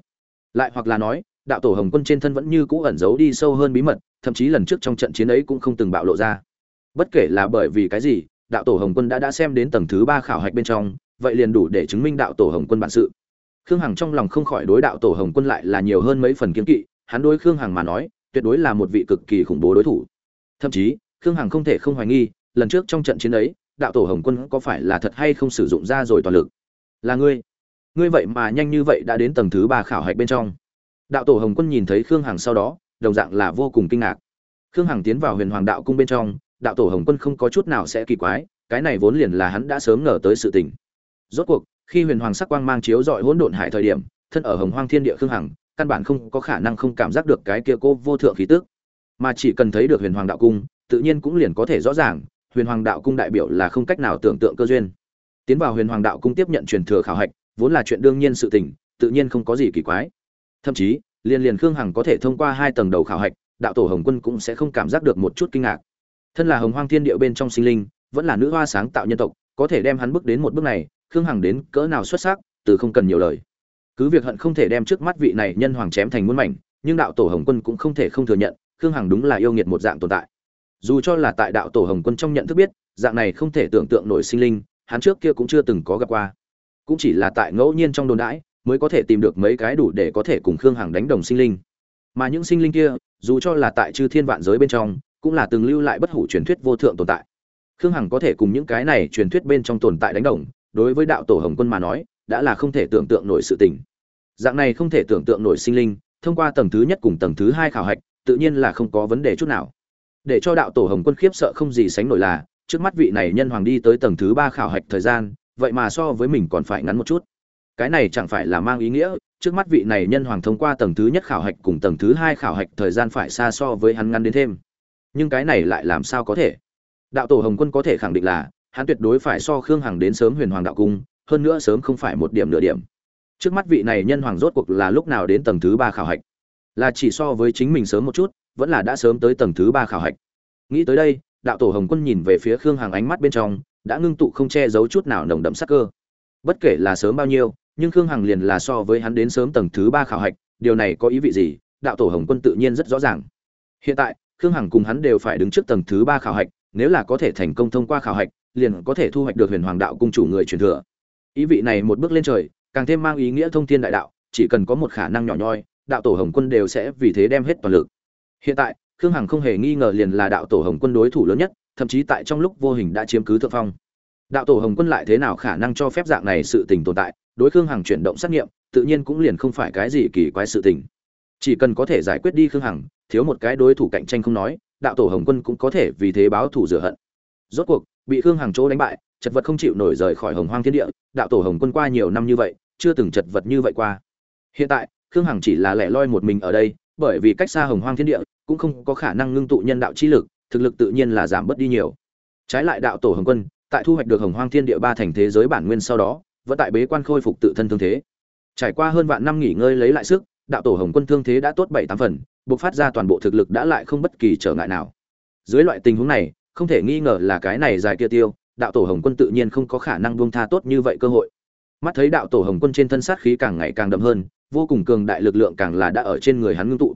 Lại hoặc là nói, đạo tổ hồng quân trên thân vẫn như cũ ẩn giấu đi sâu hơn bí mật, thậm chí lần trước trong trận chiến ấy cũng không từng bạo lộ ra. Bất kể là bởi vì cái gì, đạo tổ hồng quân đã đã xem đến tầng thứ ba khảo hạch bên trong vậy liền đủ để chứng minh đạo tổ hồng quân bản sự. Khương hằng trong lòng không khỏi đối đạo tổ hồng quân lại là nhiều hơn mấy phần kiếm kỵ, hắn đối khương hằng mà nói, tuyệt đối là một vị cực kỳ khủng bố đối thủ. Thậm chí, khương hằng không thể không hoài nghi, lần trước trong trận chiến ấy, đạo tổ hồng quân có phải là thật hay không sử dụng ra rồi toàn lực? Là ngươi. Ngươi vậy mà nhanh như vậy đã đến tầng thứ ba khảo hạch bên trong. Đạo tổ hồng quân nhìn thấy khương hằng sau đó, đồng dạng là vô cùng kinh ngạc. Khương hằng tiến vào huyền hoàng đạo cung bên trong, đạo tổ hồng quân không có chút nào sẽ kỳ quái, cái này vốn liền là hắn đã sớm ngờ tới sự tình rốt cuộc, khi huyền hoàng sắc quang mang chiếu dọi hỗn độn hải thời điểm, thân ở hồng hoang thiên địa khương hằng, căn bản không có khả năng không cảm giác được cái kia cô vô thượng khí tức. Mà chỉ cần thấy được huyền hoàng đạo cung, tự nhiên cũng liền có thể rõ ràng, huyền hoàng đạo cung đại biểu là không cách nào tưởng tượng cơ duyên. Tiến vào huyền hoàng đạo cung tiếp nhận truyền thừa khảo hạch, vốn là chuyện đương nhiên sự tình, tự nhiên không có gì kỳ quái. Thậm chí, liền liền khương hằng có thể thông qua hai tầng đầu khảo hạch, đạo tổ hồng quân cũng sẽ không cảm giác được một chút kinh ngạc. Thân là hồng hoang thiên địa bên trong sinh linh, vẫn là nữ hoa sáng tạo nhân tộc, có thể đem hắn bước đến một bước này khương hằng đến cỡ nào xuất sắc, từ không cần nhiều lời. Cứ việc hận không thể đem trước mắt vị này nhân hoàng chém thành muôn mảnh, nhưng đạo tổ hồng quân cũng không thể không thừa nhận, khương hằng đúng là yêu nghiệt một dạng tồn tại. Dù cho là tại đạo tổ hồng quân trong nhận thức biết, dạng này không thể tưởng tượng nổi sinh linh, hắn trước kia cũng chưa từng có gặp qua. Cũng chỉ là tại ngẫu nhiên trong đồn đãi, mới có thể tìm được mấy cái đủ để có thể cùng khương hằng đánh đồng sinh linh. Mà những sinh linh kia, dù cho là tại chư thiên vạn giới bên trong, cũng là từng lưu lại bất hủ truyền thuyết vô thượng tồn tại. Khương hằng có thể cùng những cái này truyền thuyết bên trong tồn tại đánh đồng đối với đạo tổ hồng quân mà nói, đã là không thể tưởng tượng nổi sự tình. Dạng này không thể tưởng tượng nổi sinh linh, thông qua tầng thứ nhất cùng tầng thứ hai khảo hạch, tự nhiên là không có vấn đề chút nào. Để cho đạo tổ hồng quân khiếp sợ không gì sánh nổi là, trước mắt vị này nhân hoàng đi tới tầng thứ ba khảo hạch thời gian, vậy mà so với mình còn phải ngắn một chút. Cái này chẳng phải là mang ý nghĩa, trước mắt vị này nhân hoàng thông qua tầng thứ nhất khảo hạch cùng tầng thứ hai khảo hạch thời gian phải xa so với hắn ngắn đến thêm. Nhưng cái này lại làm sao có thể? Đạo tổ hồng quân có thể khẳng định là hắn tuyệt đối phải so khương hằng đến sớm huyền hoàng đạo cung, hơn nữa sớm không phải một điểm nửa điểm. Trước mắt vị này nhân hoàng rốt cuộc là lúc nào đến tầng thứ ba khảo hạch? Là chỉ so với chính mình sớm một chút, vẫn là đã sớm tới tầng thứ ba khảo hạch? Nghĩ tới đây, đạo tổ hồng quân nhìn về phía khương hằng ánh mắt bên trong, đã ngưng tụ không che giấu chút nào nồng đậm sắc cơ. Bất kể là sớm bao nhiêu, nhưng khương hằng liền là so với hắn đến sớm tầng thứ ba khảo hạch, điều này có ý vị gì? Đạo tổ hồng quân tự nhiên rất rõ ràng. Hiện tại, khương hằng cùng hắn đều phải đứng trước tầng thứ ba khảo hạch, nếu là có thể thành công thông qua khảo hạch liền có thể thu hoạch được huyền hoàng đạo cung chủ người truyền thừa. Ý vị này một bước lên trời, càng thêm mang ý nghĩa thông thiên đại đạo, chỉ cần có một khả năng nhỏ nhoi, đạo tổ hồng quân đều sẽ vì thế đem hết toàn lực. Hiện tại, khương hằng không hề nghi ngờ liền là đạo tổ hồng quân đối thủ lớn nhất, thậm chí tại trong lúc vô hình đã chiếm cứ thượng phong. Đạo tổ hồng quân lại thế nào khả năng cho phép dạng này sự tình tồn tại, đối khương hằng chuyển động xét nghiệm, tự nhiên cũng liền không phải cái gì kỳ quái sự tình. Chỉ cần có thể giải quyết đi khương hằng, thiếu một cái đối thủ cạnh tranh không nói, đạo tổ hồng quân cũng có thể vì thế báo thủ rửa hận. Rốt cuộc bị khương hằng chỗ đánh bại, chật vật không chịu nổi rời khỏi hồng hoang thiên địa, đạo tổ hồng quân qua nhiều năm như vậy, chưa từng chật vật như vậy qua. Hiện tại, khương hằng chỉ là lẻ loi một mình ở đây, bởi vì cách xa hồng hoang thiên địa, cũng không có khả năng ngưng tụ nhân đạo chi lực, thực lực tự nhiên là giảm bớt đi nhiều. Trái lại đạo tổ hồng quân, tại thu hoạch được hồng hoang thiên địa ba thành thế giới bản nguyên sau đó, vẫn tại bế quan khôi phục tự thân thương thế. Trải qua hơn vạn năm nghỉ ngơi lấy lại sức, đạo tổ hồng quân thương thế đã tốt bảy tám phần buộc phát ra toàn bộ thực lực đã lại không bất kỳ trở ngại nào. Dưới loại tình huống này không thể nghi ngờ là cái này dài kia tiêu, đạo tổ hồng quân tự nhiên không có khả năng buông tha tốt như vậy cơ hội. Mắt thấy đạo tổ hồng quân trên thân sát khí càng ngày càng đậm hơn, vô cùng cường đại lực lượng càng là đã ở trên người hắn ngưng tụ.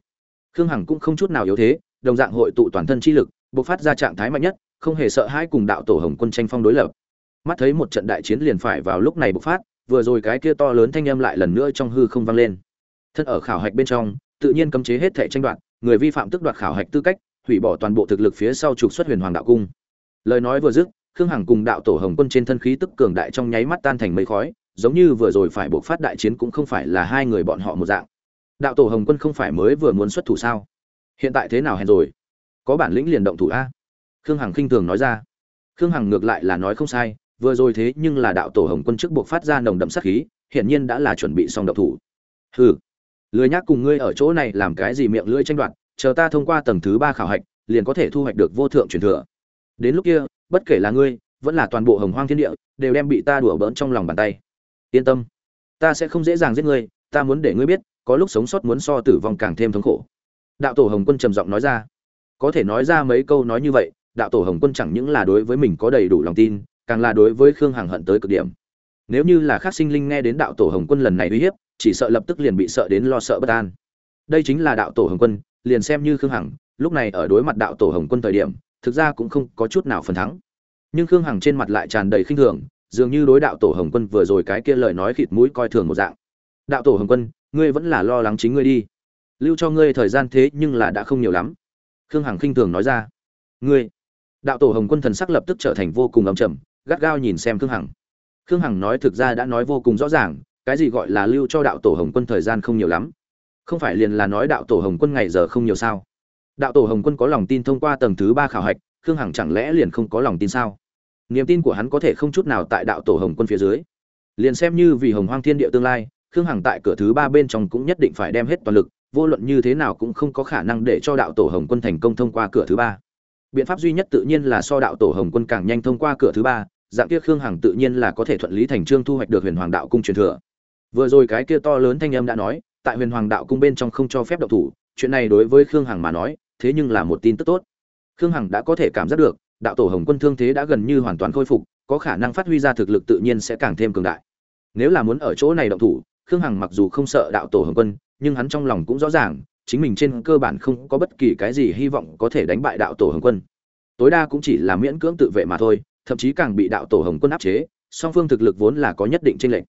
Khương hằng cũng không chút nào yếu thế, đồng dạng hội tụ toàn thân chi lực, bộc phát ra trạng thái mạnh nhất, không hề sợ hãi cùng đạo tổ hồng quân tranh phong đối lập. Mắt thấy một trận đại chiến liền phải vào lúc này bộc phát, vừa rồi cái kia to lớn thanh âm lại lần nữa trong hư không vang lên. Thân ở khảo hạch bên trong, tự nhiên cấm chế hết thể tranh đoạt, người vi phạm tức đoạt khảo hạch tư cách hủy bỏ toàn bộ thực lực phía sau trục xuất huyền hoàng đạo cung. Lời nói vừa dứt, khương hằng cùng đạo tổ hồng quân trên thân khí tức cường đại trong nháy mắt tan thành mây khói, giống như vừa rồi phải buộc phát đại chiến cũng không phải là hai người bọn họ một dạng. Đạo tổ hồng quân không phải mới vừa muốn xuất thủ sao? Hiện tại thế nào hèn rồi? Có bản lĩnh liền động thủ a. Khương hằng khinh thường nói ra. Khương hằng ngược lại là nói không sai, vừa rồi thế nhưng là đạo tổ hồng quân trước buộc phát ra nồng đậm sát khí, hiển nhiên đã là chuẩn bị xong động thủ. Hừ. Lười nhác cùng ngươi ở chỗ này làm cái gì miệng lưỡi tranh đoạt chờ ta thông qua tầng thứ ba khảo hạch, liền có thể thu hoạch được vô thượng truyền thừa. Đến lúc kia, bất kể là ngươi, vẫn là toàn bộ hồng hoang thiên địa, đều đem bị ta đùa bỡn trong lòng bàn tay. Yên tâm, ta sẽ không dễ dàng giết ngươi, ta muốn để ngươi biết, có lúc sống sót muốn so tử vong càng thêm thống khổ. Đạo tổ hồng quân trầm giọng nói ra. Có thể nói ra mấy câu nói như vậy, đạo tổ hồng quân chẳng những là đối với mình có đầy đủ lòng tin, càng là đối với khương hằng hận tới cực điểm. Nếu như là khác sinh linh nghe đến đạo tổ hồng quân lần này uy hiếp, chỉ sợ lập tức liền bị sợ đến lo sợ bất an. Đây chính là đạo tổ hồng quân liền xem như khương hằng, lúc này ở đối mặt đạo tổ hồng quân thời điểm, thực ra cũng không có chút nào phần thắng. Nhưng khương hằng trên mặt lại tràn đầy khinh thường, dường như đối đạo tổ hồng quân vừa rồi cái kia lời nói khịt mũi coi thường một dạng. Đạo tổ hồng quân, ngươi vẫn là lo lắng chính ngươi đi. Lưu cho ngươi thời gian thế nhưng là đã không nhiều lắm. Khương hằng khinh thường nói ra. Ngươi. Đạo tổ hồng quân thần sắc lập tức trở thành vô cùng ấm chầm gắt gao nhìn xem khương hằng. Khương hằng nói thực ra đã nói vô cùng rõ ràng, cái gì gọi là lưu cho đạo tổ hồng quân thời gian không nhiều lắm không phải liền là nói đạo tổ hồng quân ngày giờ không nhiều sao? Đạo tổ hồng quân có lòng tin thông qua tầng thứ ba khảo hạch, khương hằng chẳng lẽ liền không có lòng tin sao? Niềm tin của hắn có thể không chút nào tại đạo tổ hồng quân phía dưới. Liền xem như vì hồng hoang thiên địa tương lai, khương hằng tại cửa thứ ba bên trong cũng nhất định phải đem hết toàn lực, vô luận như thế nào cũng không có khả năng để cho đạo tổ hồng quân thành công thông qua cửa thứ ba. Biện pháp duy nhất tự nhiên là so đạo tổ hồng quân càng nhanh thông qua cửa thứ ba, dạng kia khương hằng tự nhiên là có thể thuận lý thành trương thu hoạch được huyền hoàng đạo cung truyền thừa. Vừa rồi cái kia to lớn thanh âm đã nói tại huyền hoàng đạo cung bên trong không cho phép động thủ, chuyện này đối với khương hằng mà nói, thế nhưng là một tin tức tốt. Khương hằng đã có thể cảm giác được, đạo tổ hồng quân thương thế đã gần như hoàn toàn khôi phục, có khả năng phát huy ra thực lực tự nhiên sẽ càng thêm cường đại. Nếu là muốn ở chỗ này động thủ, khương hằng mặc dù không sợ đạo tổ hồng quân, nhưng hắn trong lòng cũng rõ ràng, chính mình trên cơ bản không có bất kỳ cái gì hy vọng có thể đánh bại đạo tổ hồng quân. Tối đa cũng chỉ là miễn cưỡng tự vệ mà thôi, thậm chí càng bị đạo tổ hồng quân áp chế, song phương thực lực vốn là có nhất định tranh lệch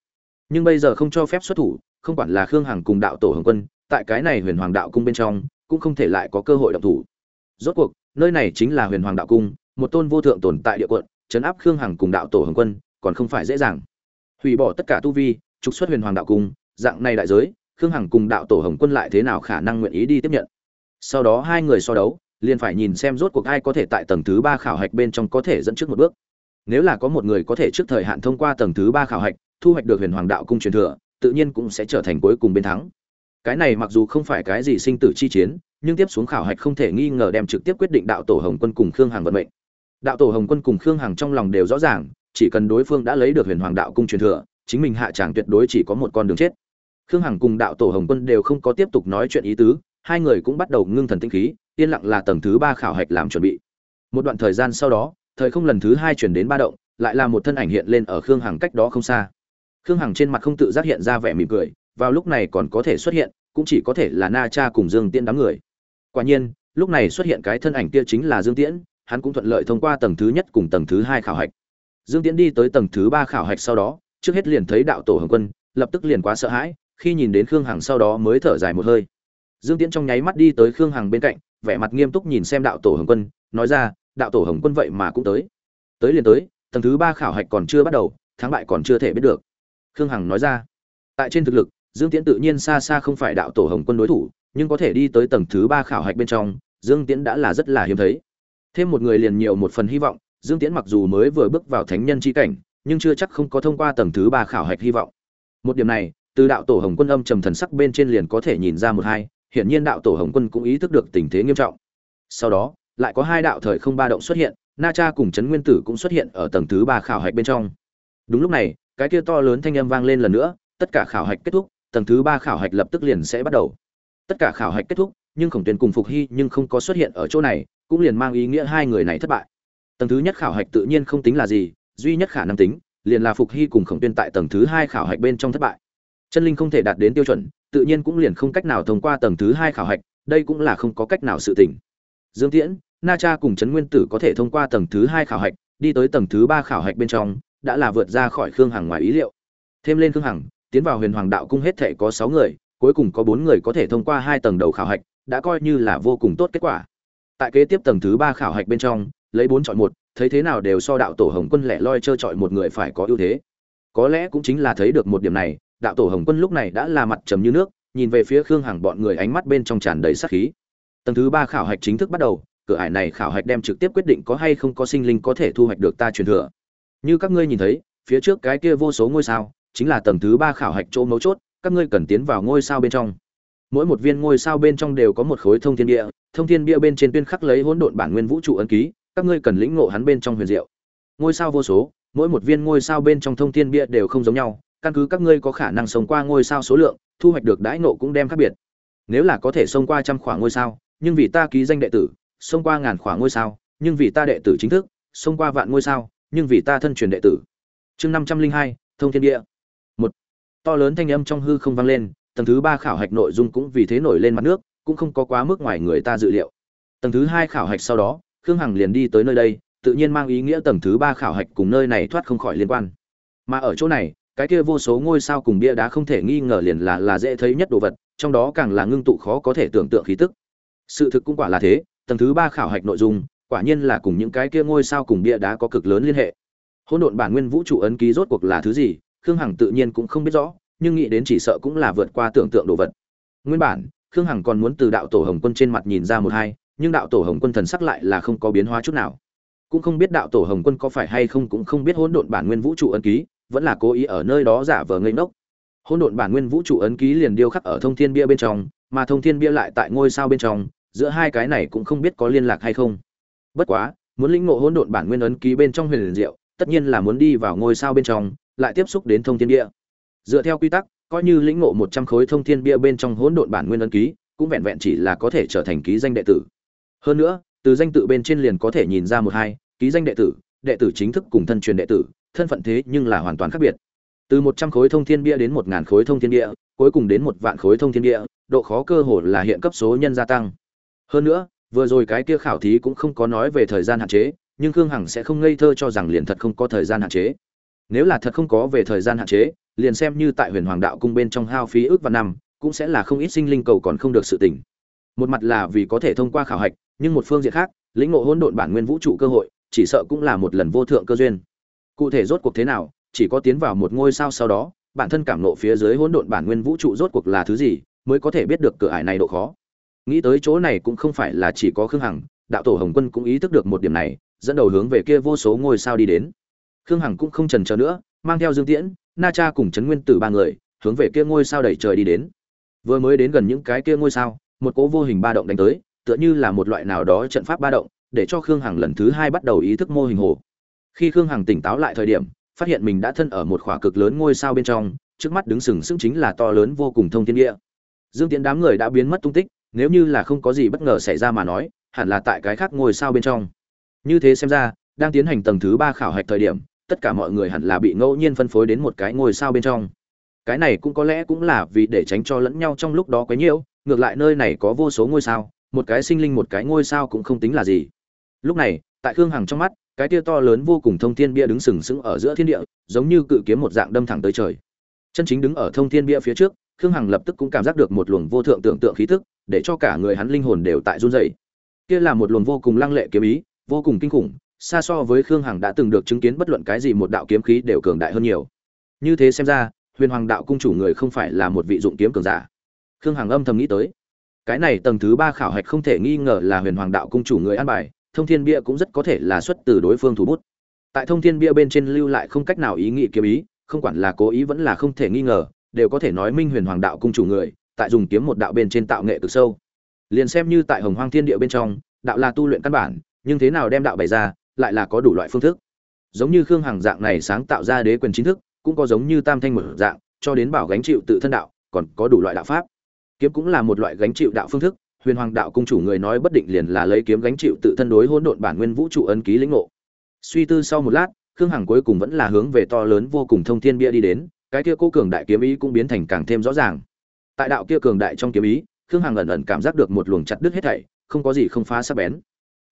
nhưng bây giờ không cho phép xuất thủ, không quản là khương hằng cùng đạo tổ hồng quân, tại cái này huyền hoàng đạo cung bên trong, cũng không thể lại có cơ hội động thủ. Rốt cuộc, nơi này chính là huyền hoàng đạo cung, một tôn vô thượng tồn tại địa quận chấn áp khương hằng cùng đạo tổ hồng quân, còn không phải dễ dàng. Hủy bỏ tất cả tu vi, trục xuất huyền hoàng đạo cung, dạng này đại giới, khương hằng cùng đạo tổ hồng quân lại thế nào khả năng nguyện ý đi tiếp nhận? Sau đó hai người so đấu, liền phải nhìn xem rốt cuộc ai có thể tại tầng thứ ba khảo hạch bên trong có thể dẫn trước một bước. Nếu là có một người có thể trước thời hạn thông qua tầng thứ ba khảo hạch thu hoạch được huyền hoàng đạo cung truyền thừa, tự nhiên cũng sẽ trở thành cuối cùng bên thắng. Cái này mặc dù không phải cái gì sinh tử chi chiến, nhưng tiếp xuống khảo hạch không thể nghi ngờ đem trực tiếp quyết định đạo tổ hồng quân cùng khương hằng vận mệnh. Đạo tổ hồng quân cùng khương hằng trong lòng đều rõ ràng, chỉ cần đối phương đã lấy được huyền hoàng đạo cung truyền thừa, chính mình hạ tràng tuyệt đối chỉ có một con đường chết. Khương hằng cùng đạo tổ hồng quân đều không có tiếp tục nói chuyện ý tứ, hai người cũng bắt đầu ngưng thần tinh khí, yên lặng là tầng thứ ba khảo hạch làm chuẩn bị. Một đoạn thời gian sau đó, thời không lần thứ hai chuyển đến ba động, lại là một thân ảnh hiện lên ở khương hằng cách đó không xa khương hằng trên mặt không tự giác hiện ra vẻ mỉm cười, vào lúc này còn có thể xuất hiện, cũng chỉ có thể là na cha cùng dương tiễn đám người. Quả nhiên, lúc này xuất hiện cái thân ảnh kia chính là dương tiễn, hắn cũng thuận lợi thông qua tầng thứ nhất cùng tầng thứ hai khảo hạch. Dương tiễn đi tới tầng thứ ba khảo hạch sau đó, trước hết liền thấy đạo tổ hồng quân, lập tức liền quá sợ hãi, khi nhìn đến khương hằng sau đó mới thở dài một hơi. Dương tiễn trong nháy mắt đi tới khương hằng bên cạnh, vẻ mặt nghiêm túc nhìn xem đạo tổ hồng quân, nói ra, đạo tổ hồng quân vậy mà cũng tới. Tới liền tới, tầng thứ ba khảo hạch còn chưa bắt đầu, thắng bại còn chưa thể biết được khương hằng nói ra. Tại trên thực lực, dương tiễn tự nhiên xa xa không phải đạo tổ hồng quân đối thủ, nhưng có thể đi tới tầng thứ ba khảo hạch bên trong, dương tiễn đã là rất là hiếm thấy. Thêm một người liền nhiều một phần hy vọng, dương tiễn mặc dù mới vừa bước vào thánh nhân c cảnh, nhưng chưa chắc không có thông qua tầng thứ ba khảo hạch hy vọng. Một điểm này, từ đạo tổ hồng quân âm trầm thần sắc bên trên liền có thể nhìn ra một hai, hiển nhiên đạo tổ hồng quân cũng ý thức được tình thế nghiêm trọng. Sau đó, lại có hai đạo thời không ba động xuất hiện, na cha cùng trấn nguyên tử cũng xuất hiện ở tầng thứ ba khảo hạch bên trong. Đúng lúc này cái kia to lớn thanh âm vang lên lần nữa, tất cả khảo hạch kết thúc, tầng thứ ba khảo hạch lập tức liền sẽ bắt đầu. Tất cả khảo hạch kết thúc, nhưng khổng tuyền cùng phục hy nhưng không có xuất hiện ở chỗ này, cũng liền mang ý nghĩa hai người này thất bại. Tầng thứ nhất khảo hạch tự nhiên không tính là gì, duy nhất khả năng tính, liền là phục hy cùng khổng tuyên tại tầng thứ hai khảo hạch bên trong thất bại. Chân linh không thể đạt đến tiêu chuẩn, tự nhiên cũng liền không cách nào thông qua tầng thứ hai khảo hạch, đây cũng là không có cách nào sự tỉnh dương tiễn, na cha cùng trấn nguyên tử có thể thông qua tầng thứ hai khảo hạch, đi tới tầng thứ ba khảo hạch bên trong đã là vượt ra khỏi khương hằng ngoài ý liệu. Thêm lên khương hằng, tiến vào huyền hoàng đạo cung hết thể có sáu người, cuối cùng có bốn người có thể thông qua hai tầng đầu khảo hạch, đã coi như là vô cùng tốt kết quả. Tại kế tiếp tầng thứ ba khảo hạch bên trong, lấy bốn chọn một, thấy thế nào đều so đạo tổ hồng quân lẻ loi trơ chọi một người phải có ưu thế. Có lẽ cũng chính là thấy được một điểm này, đạo tổ hồng quân lúc này đã là mặt trầm như nước, nhìn về phía khương hằng bọn người ánh mắt bên trong tràn đầy sát khí. Tầng thứ ba khảo hạch chính thức bắt đầu, cửa ải này khảo hạch đem trực tiếp quyết định có hay không có sinh linh có thể thu hoạch được ta truyền thừa như các ngươi nhìn thấy, phía trước cái kia vô số ngôi sao, chính là tầng thứ ba khảo hạch chỗ mấu chốt, các ngươi cần tiến vào ngôi sao bên trong. Mỗi một viên ngôi sao bên trong đều có một khối thông thiên địa thông thiên địa bên trên tuyên khắc lấy hỗn độn bản nguyên vũ trụ ấn ký, các ngươi cần lĩnh ngộ hắn bên trong huyền diệu. Ngôi sao vô số, mỗi một viên ngôi sao bên trong thông thiên địa đều không giống nhau, căn cứ các ngươi có khả năng sống qua ngôi sao số lượng, thu hoạch được đãi ngộ cũng đem khác biệt. Nếu là có thể xông qua trăm khoảng ngôi sao, nhưng vì ta ký danh đệ tử xông qua ngàn khoảng ngôi sao, nhưng vì ta đệ tử chính thức xông qua vạn ngôi sao nhưng vì ta thân truyền đệ tử. Chương năm trăm linh hai, thông thiên địa. Một, to lớn thanh âm trong hư không vang lên, tầng thứ ba khảo hạch nội dung cũng vì thế nổi lên mặt nước, cũng không có quá mức ngoài người ta dự liệu. Tầng thứ hai khảo hạch sau đó, khương hằng liền đi tới nơi đây, tự nhiên mang ý nghĩa tầng thứ ba khảo hạch cùng nơi này thoát không khỏi liên quan. Mà ở chỗ này, cái kia vô số ngôi sao cùng bia đá không thể nghi ngờ liền là là dễ thấy nhất đồ vật, trong đó càng là ngưng tụ khó có thể tưởng tượng khí tức. Sự thực cũng quả là thế, tầng thứ ba khảo hạch nội dung quả nhiên là cùng những cái kia ngôi sao cùng bia đá có cực lớn liên hệ. Hỗn độn bản nguyên vũ trụ ấn ký rốt cuộc là thứ gì, khương hằng tự nhiên cũng không biết rõ, nhưng nghĩ đến chỉ sợ cũng là vượt qua tưởng tượng đồ vật. Nguyên bản, khương hằng còn muốn từ đạo tổ hồng quân trên mặt nhìn ra một hai, nhưng đạo tổ hồng quân thần sắc lại là không có biến hóa chút nào. Cũng không biết đạo tổ hồng quân có phải hay không cũng không biết hỗn độn bản nguyên vũ trụ ấn ký, vẫn là cố ý ở nơi đó giả vờ ngây ngốc. Hỗn độn bản nguyên vũ trụ ấn ký liền điêu khắc ở thông thiên bia bên trong, mà thông thiên bia lại tại ngôi sao bên trong, giữa hai cái này cũng không biết có liên lạc hay không bất quá, muốn lĩnh ngộ hỗn độn bản nguyên ấn ký bên trong huyền diệu, tất nhiên là muốn đi vào ngôi sao bên trong, lại tiếp xúc đến thông thiên bia dựa theo quy tắc, coi như lĩnh ngộ một trăm khối thông thiên bia bên trong hỗn độn bản nguyên ấn ký, cũng vẹn vẹn chỉ là có thể trở thành ký danh đệ tử. Hơn nữa, từ danh tự bên trên liền có thể nhìn ra một hai, ký danh đệ tử đệ tử chính thức cùng thân truyền đệ tử, thân phận thế nhưng là hoàn toàn khác biệt. Từ một trăm khối thông thiên bia đến một ngàn khối thông thiên bia, cuối cùng đến một vạn khối thông thiên bia, độ khó cơ hồ là hiện cấp số nhân gia tăng. Hơn nữa vừa rồi cái kia khảo thí cũng không có nói về thời gian hạn chế, nhưng khương hằng sẽ không ngây thơ cho rằng liền thật không có thời gian hạn chế. Nếu là thật không có về thời gian hạn chế, liền xem như tại huyền hoàng đạo cung bên trong hao phí ước và năm, cũng sẽ là không ít sinh linh cầu còn không được sự tỉnh. Một mặt là vì có thể thông qua khảo hạch, nhưng một phương diện khác, lĩnh ngộ hỗn độn bản nguyên vũ trụ cơ hội, chỉ sợ cũng là một lần vô thượng cơ duyên. Cụ thể rốt cuộc thế nào, chỉ có tiến vào một ngôi sao sau đó, bản thân cảm nộ phía dưới hỗn độn bản nguyên vũ trụ rốt cuộc là thứ gì, mới có thể biết được cửa ải này độ khó nghĩ tới chỗ này cũng không phải là chỉ có khương hằng, đạo tổ hồng quân cũng ý thức được một điểm này, dẫn đầu hướng về kia vô số ngôi sao đi đến. Khương hằng cũng không trần chờ nữa, mang theo dương tiễn, na cha cùng trấn nguyên tử ba người, hướng về kia ngôi sao đẩy trời đi đến. Vừa mới đến gần những cái kia ngôi sao, một cỗ vô hình ba động đánh tới, tựa như là một loại nào đó trận pháp ba động, để cho khương hằng lần thứ hai bắt đầu ý thức mô hình hồ. Khi khương hằng tỉnh táo lại thời điểm, phát hiện mình đã thân ở một khỏa cực lớn ngôi sao bên trong, trước mắt đứng sừng sững chính là to lớn vô cùng thông thiên địa. Dương tiễn đám người đã biến mất tung tích nếu như là không có gì bất ngờ xảy ra mà nói, hẳn là tại cái khác ngôi sao bên trong. Như thế xem ra, đang tiến hành tầng thứ ba khảo hạch thời điểm, tất cả mọi người hẳn là bị ngẫu nhiên phân phối đến một cái ngôi sao bên trong. Cái này cũng có lẽ cũng là vì để tránh cho lẫn nhau trong lúc đó quấy nhiễu ngược lại nơi này có vô số ngôi sao, một cái sinh linh một cái ngôi sao cũng không tính là gì. Lúc này, tại khương hằng trong mắt, cái tia to lớn vô cùng thông thiên bia đứng sừng sững ở giữa thiên địa, giống như cự kiếm một dạng đâm thẳng tới trời. Chân chính đứng ở thông thiên bia phía trước, khương hằng lập tức cũng cảm giác được một luồng vô thượng tưởng tượng khí tức để cho cả người hắn linh hồn đều tại run rẩy, kia là một luồng vô cùng lăng lệ kiếm ý vô cùng kinh khủng xa so với khương hằng đã từng được chứng kiến bất luận cái gì một đạo kiếm khí đều cường đại hơn nhiều. Như thế xem ra huyền hoàng đạo cung chủ người không phải là một vị dụng kiếm cường giả. Khương hằng âm thầm nghĩ tới. Cái này tầng thứ ba khảo hạch không thể nghi ngờ là huyền hoàng đạo cung chủ người an bài thông thiên bia cũng rất có thể là xuất từ đối phương thủ bút. Tại thông thiên bia bên trên lưu lại không cách nào ý nghĩ kiếm ý không quản là cố ý vẫn là không thể nghi ngờ đều có thể nói minh huyền hoàng đạo cung chủ người tại dùng kiếm một đạo bên trên tạo nghệ cực sâu. Liền xem như tại hồng hoang thiên địa bên trong, đạo là tu luyện căn bản, nhưng thế nào đem đạo bày ra, lại là có đủ loại phương thức. Giống như khương hằng dạng này sáng tạo ra đế quyền chính thức, cũng có giống như tam thanh một dạng, cho đến bảo gánh chịu tự thân đạo, còn có đủ loại đạo pháp. Kiếm cũng là một loại gánh chịu đạo phương thức, huyền hoàng đạo cung chủ người nói bất định liền là lấy kiếm gánh chịu tự thân đối hỗn độn bản nguyên vũ trụ ấn ký lĩnh ngộ. Suy tư sau một lát, khương hằng cuối cùng vẫn là hướng về to lớn vô cùng thông thiên bia đi đến, cái kia cô cường đại kiếm ý cũng biến thành càng thêm rõ ràng tại đạo kia cường đại trong kiếm ý, khương hằng ẩn ẩn cảm giác được một luồng chặt đứt hết thảy, không có gì không phá sắc bén.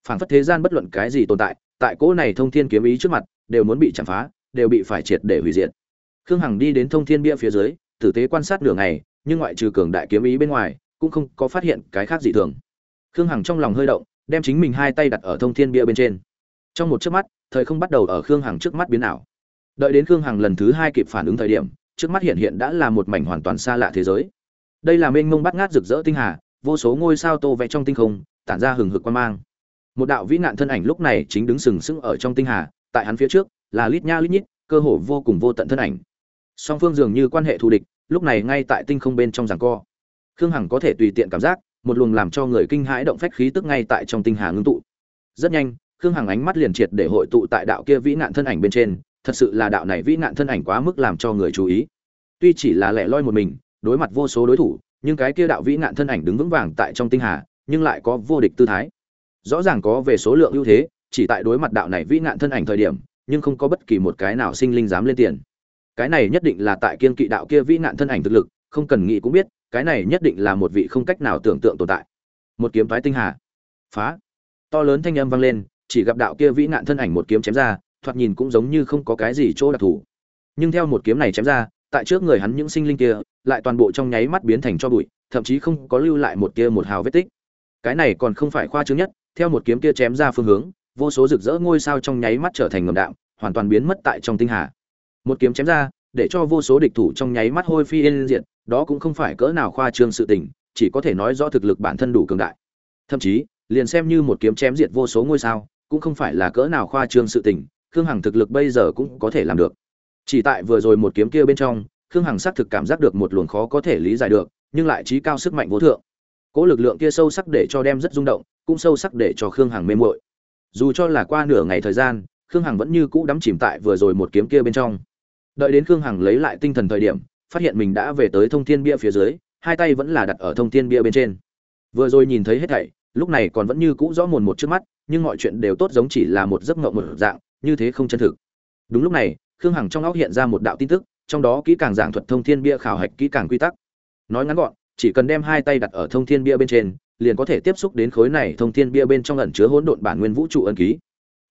Phảng phất thế gian bất luận cái gì tồn tại tại cỗ này thông thiên kiếm ý trước mặt, đều muốn bị chạm phá, đều bị phải triệt để hủy diệt. Khương hằng đi đến thông thiên bia phía dưới, tử tế quan sát nửa ngày, nhưng ngoại trừ cường đại kiếm ý bên ngoài, cũng không có phát hiện cái khác gì thường. Khương hằng trong lòng hơi động, đem chính mình hai tay đặt ở thông thiên bia bên trên. Trong một chớp mắt, thời không bắt đầu ở khương hằng trước mắt biến ảo. Đợi đến khương hằng lần thứ hai kịp phản ứng thời điểm, trước mắt hiện hiện đã là một mảnh hoàn toàn xa lạ thế giới đây là mênh mông bắt ngát rực rỡ tinh hà, vô số ngôi sao tô vẽ trong tinh không, tản ra hừng hực quan mang. Một đạo vĩ nạn thân ảnh lúc này chính đứng sừng sững ở trong tinh hà, tại hắn phía trước, là lít nha lít nhít, cơ hồ vô cùng vô tận thân ảnh. Song phương dường như quan hệ thù địch, lúc này ngay tại tinh không bên trong giảng co. Khương hằng có thể tùy tiện cảm giác, một luồng làm cho người kinh hãi động phách khí tức ngay tại trong tinh hà ngưng tụ. Rất nhanh, khương hằng ánh mắt liền triệt để hội tụ tại đạo kia vĩ nạn thân ảnh bên trên, thật sự là đạo này vĩ nạn thân ảnh quá mức làm cho người chú ý. Tuy chỉ là lẻ loi một mình đối mặt vô số đối thủ, nhưng cái kia đạo vĩ nạn thân ảnh đứng vững vàng tại trong tinh hà, nhưng lại có vô địch tư thái. Rõ ràng có về số lượng ưu thế, chỉ tại đối mặt đạo này vĩ nạn thân ảnh thời điểm, nhưng không có bất kỳ một cái nào sinh linh dám lên tiền. Cái này nhất định là tại kiên kỵ đạo kia vĩ nạn thân ảnh thực lực, không cần nghĩ cũng biết, cái này nhất định là một vị không cách nào tưởng tượng tồn tại. Một kiếm thoái tinh hà. Phá. To lớn thanh âm vang lên, chỉ gặp đạo kia vĩ nạn thân ảnh một kiếm chém ra, thoạt nhìn cũng giống như không có cái gì chỗ đặc thù. Nhưng theo một kiếm này chém ra tại trước người hắn những sinh linh kia, lại toàn bộ trong nháy mắt biến thành cho bụi, thậm chí không có lưu lại một kia một hào vết tích. Cái này còn không phải khoa trương nhất, theo một kiếm kia chém ra phương hướng, vô số rực rỡ ngôi sao trong nháy mắt trở thành ngầm đạm, hoàn toàn biến mất tại trong tinh hà. Một kiếm chém ra, để cho vô số địch thủ trong nháy mắt hôi phi yên diện đó cũng không phải cỡ nào khoa trương sự tình, chỉ có thể nói rõ thực lực bản thân đủ cường đại. Thậm chí, liền xem như một kiếm chém diệt vô số ngôi sao, cũng không phải là cỡ nào khoa trương sự tình, khương hằng thực lực bây giờ cũng có thể làm được chỉ tại vừa rồi một kiếm kia bên trong, khương hằng xác thực cảm giác được một luồng khó có thể lý giải được, nhưng lại trí cao sức mạnh vô thượng. Cỗ lực lượng kia sâu sắc để cho đem rất rung động, cũng sâu sắc để cho khương hằng mê mội dù cho là qua nửa ngày thời gian, khương hằng vẫn như cũ đắm chìm tại vừa rồi một kiếm kia bên trong. Đợi đến khương hằng lấy lại tinh thần thời điểm, phát hiện mình đã về tới thông thiên bia phía dưới, hai tay vẫn là đặt ở thông thiên bia bên trên. Vừa rồi nhìn thấy hết thảy, lúc này còn vẫn như cũ rõ mồn một trước mắt, nhưng mọi chuyện đều tốt giống chỉ là một giấc mộng một dạng, như thế không chân thực. Đúng lúc này khương hằng trong óc hiện ra một đạo tin tức, trong đó kỹ càng giảng thuật thông thiên bia khảo hạch kỹ càng quy tắc. Nói ngắn gọn, chỉ cần đem hai tay đặt ở thông thiên bia bên trên, liền có thể tiếp xúc đến khối này thông thiên bia bên trong ẩn chứa hỗn độn bản nguyên vũ trụ ân ký.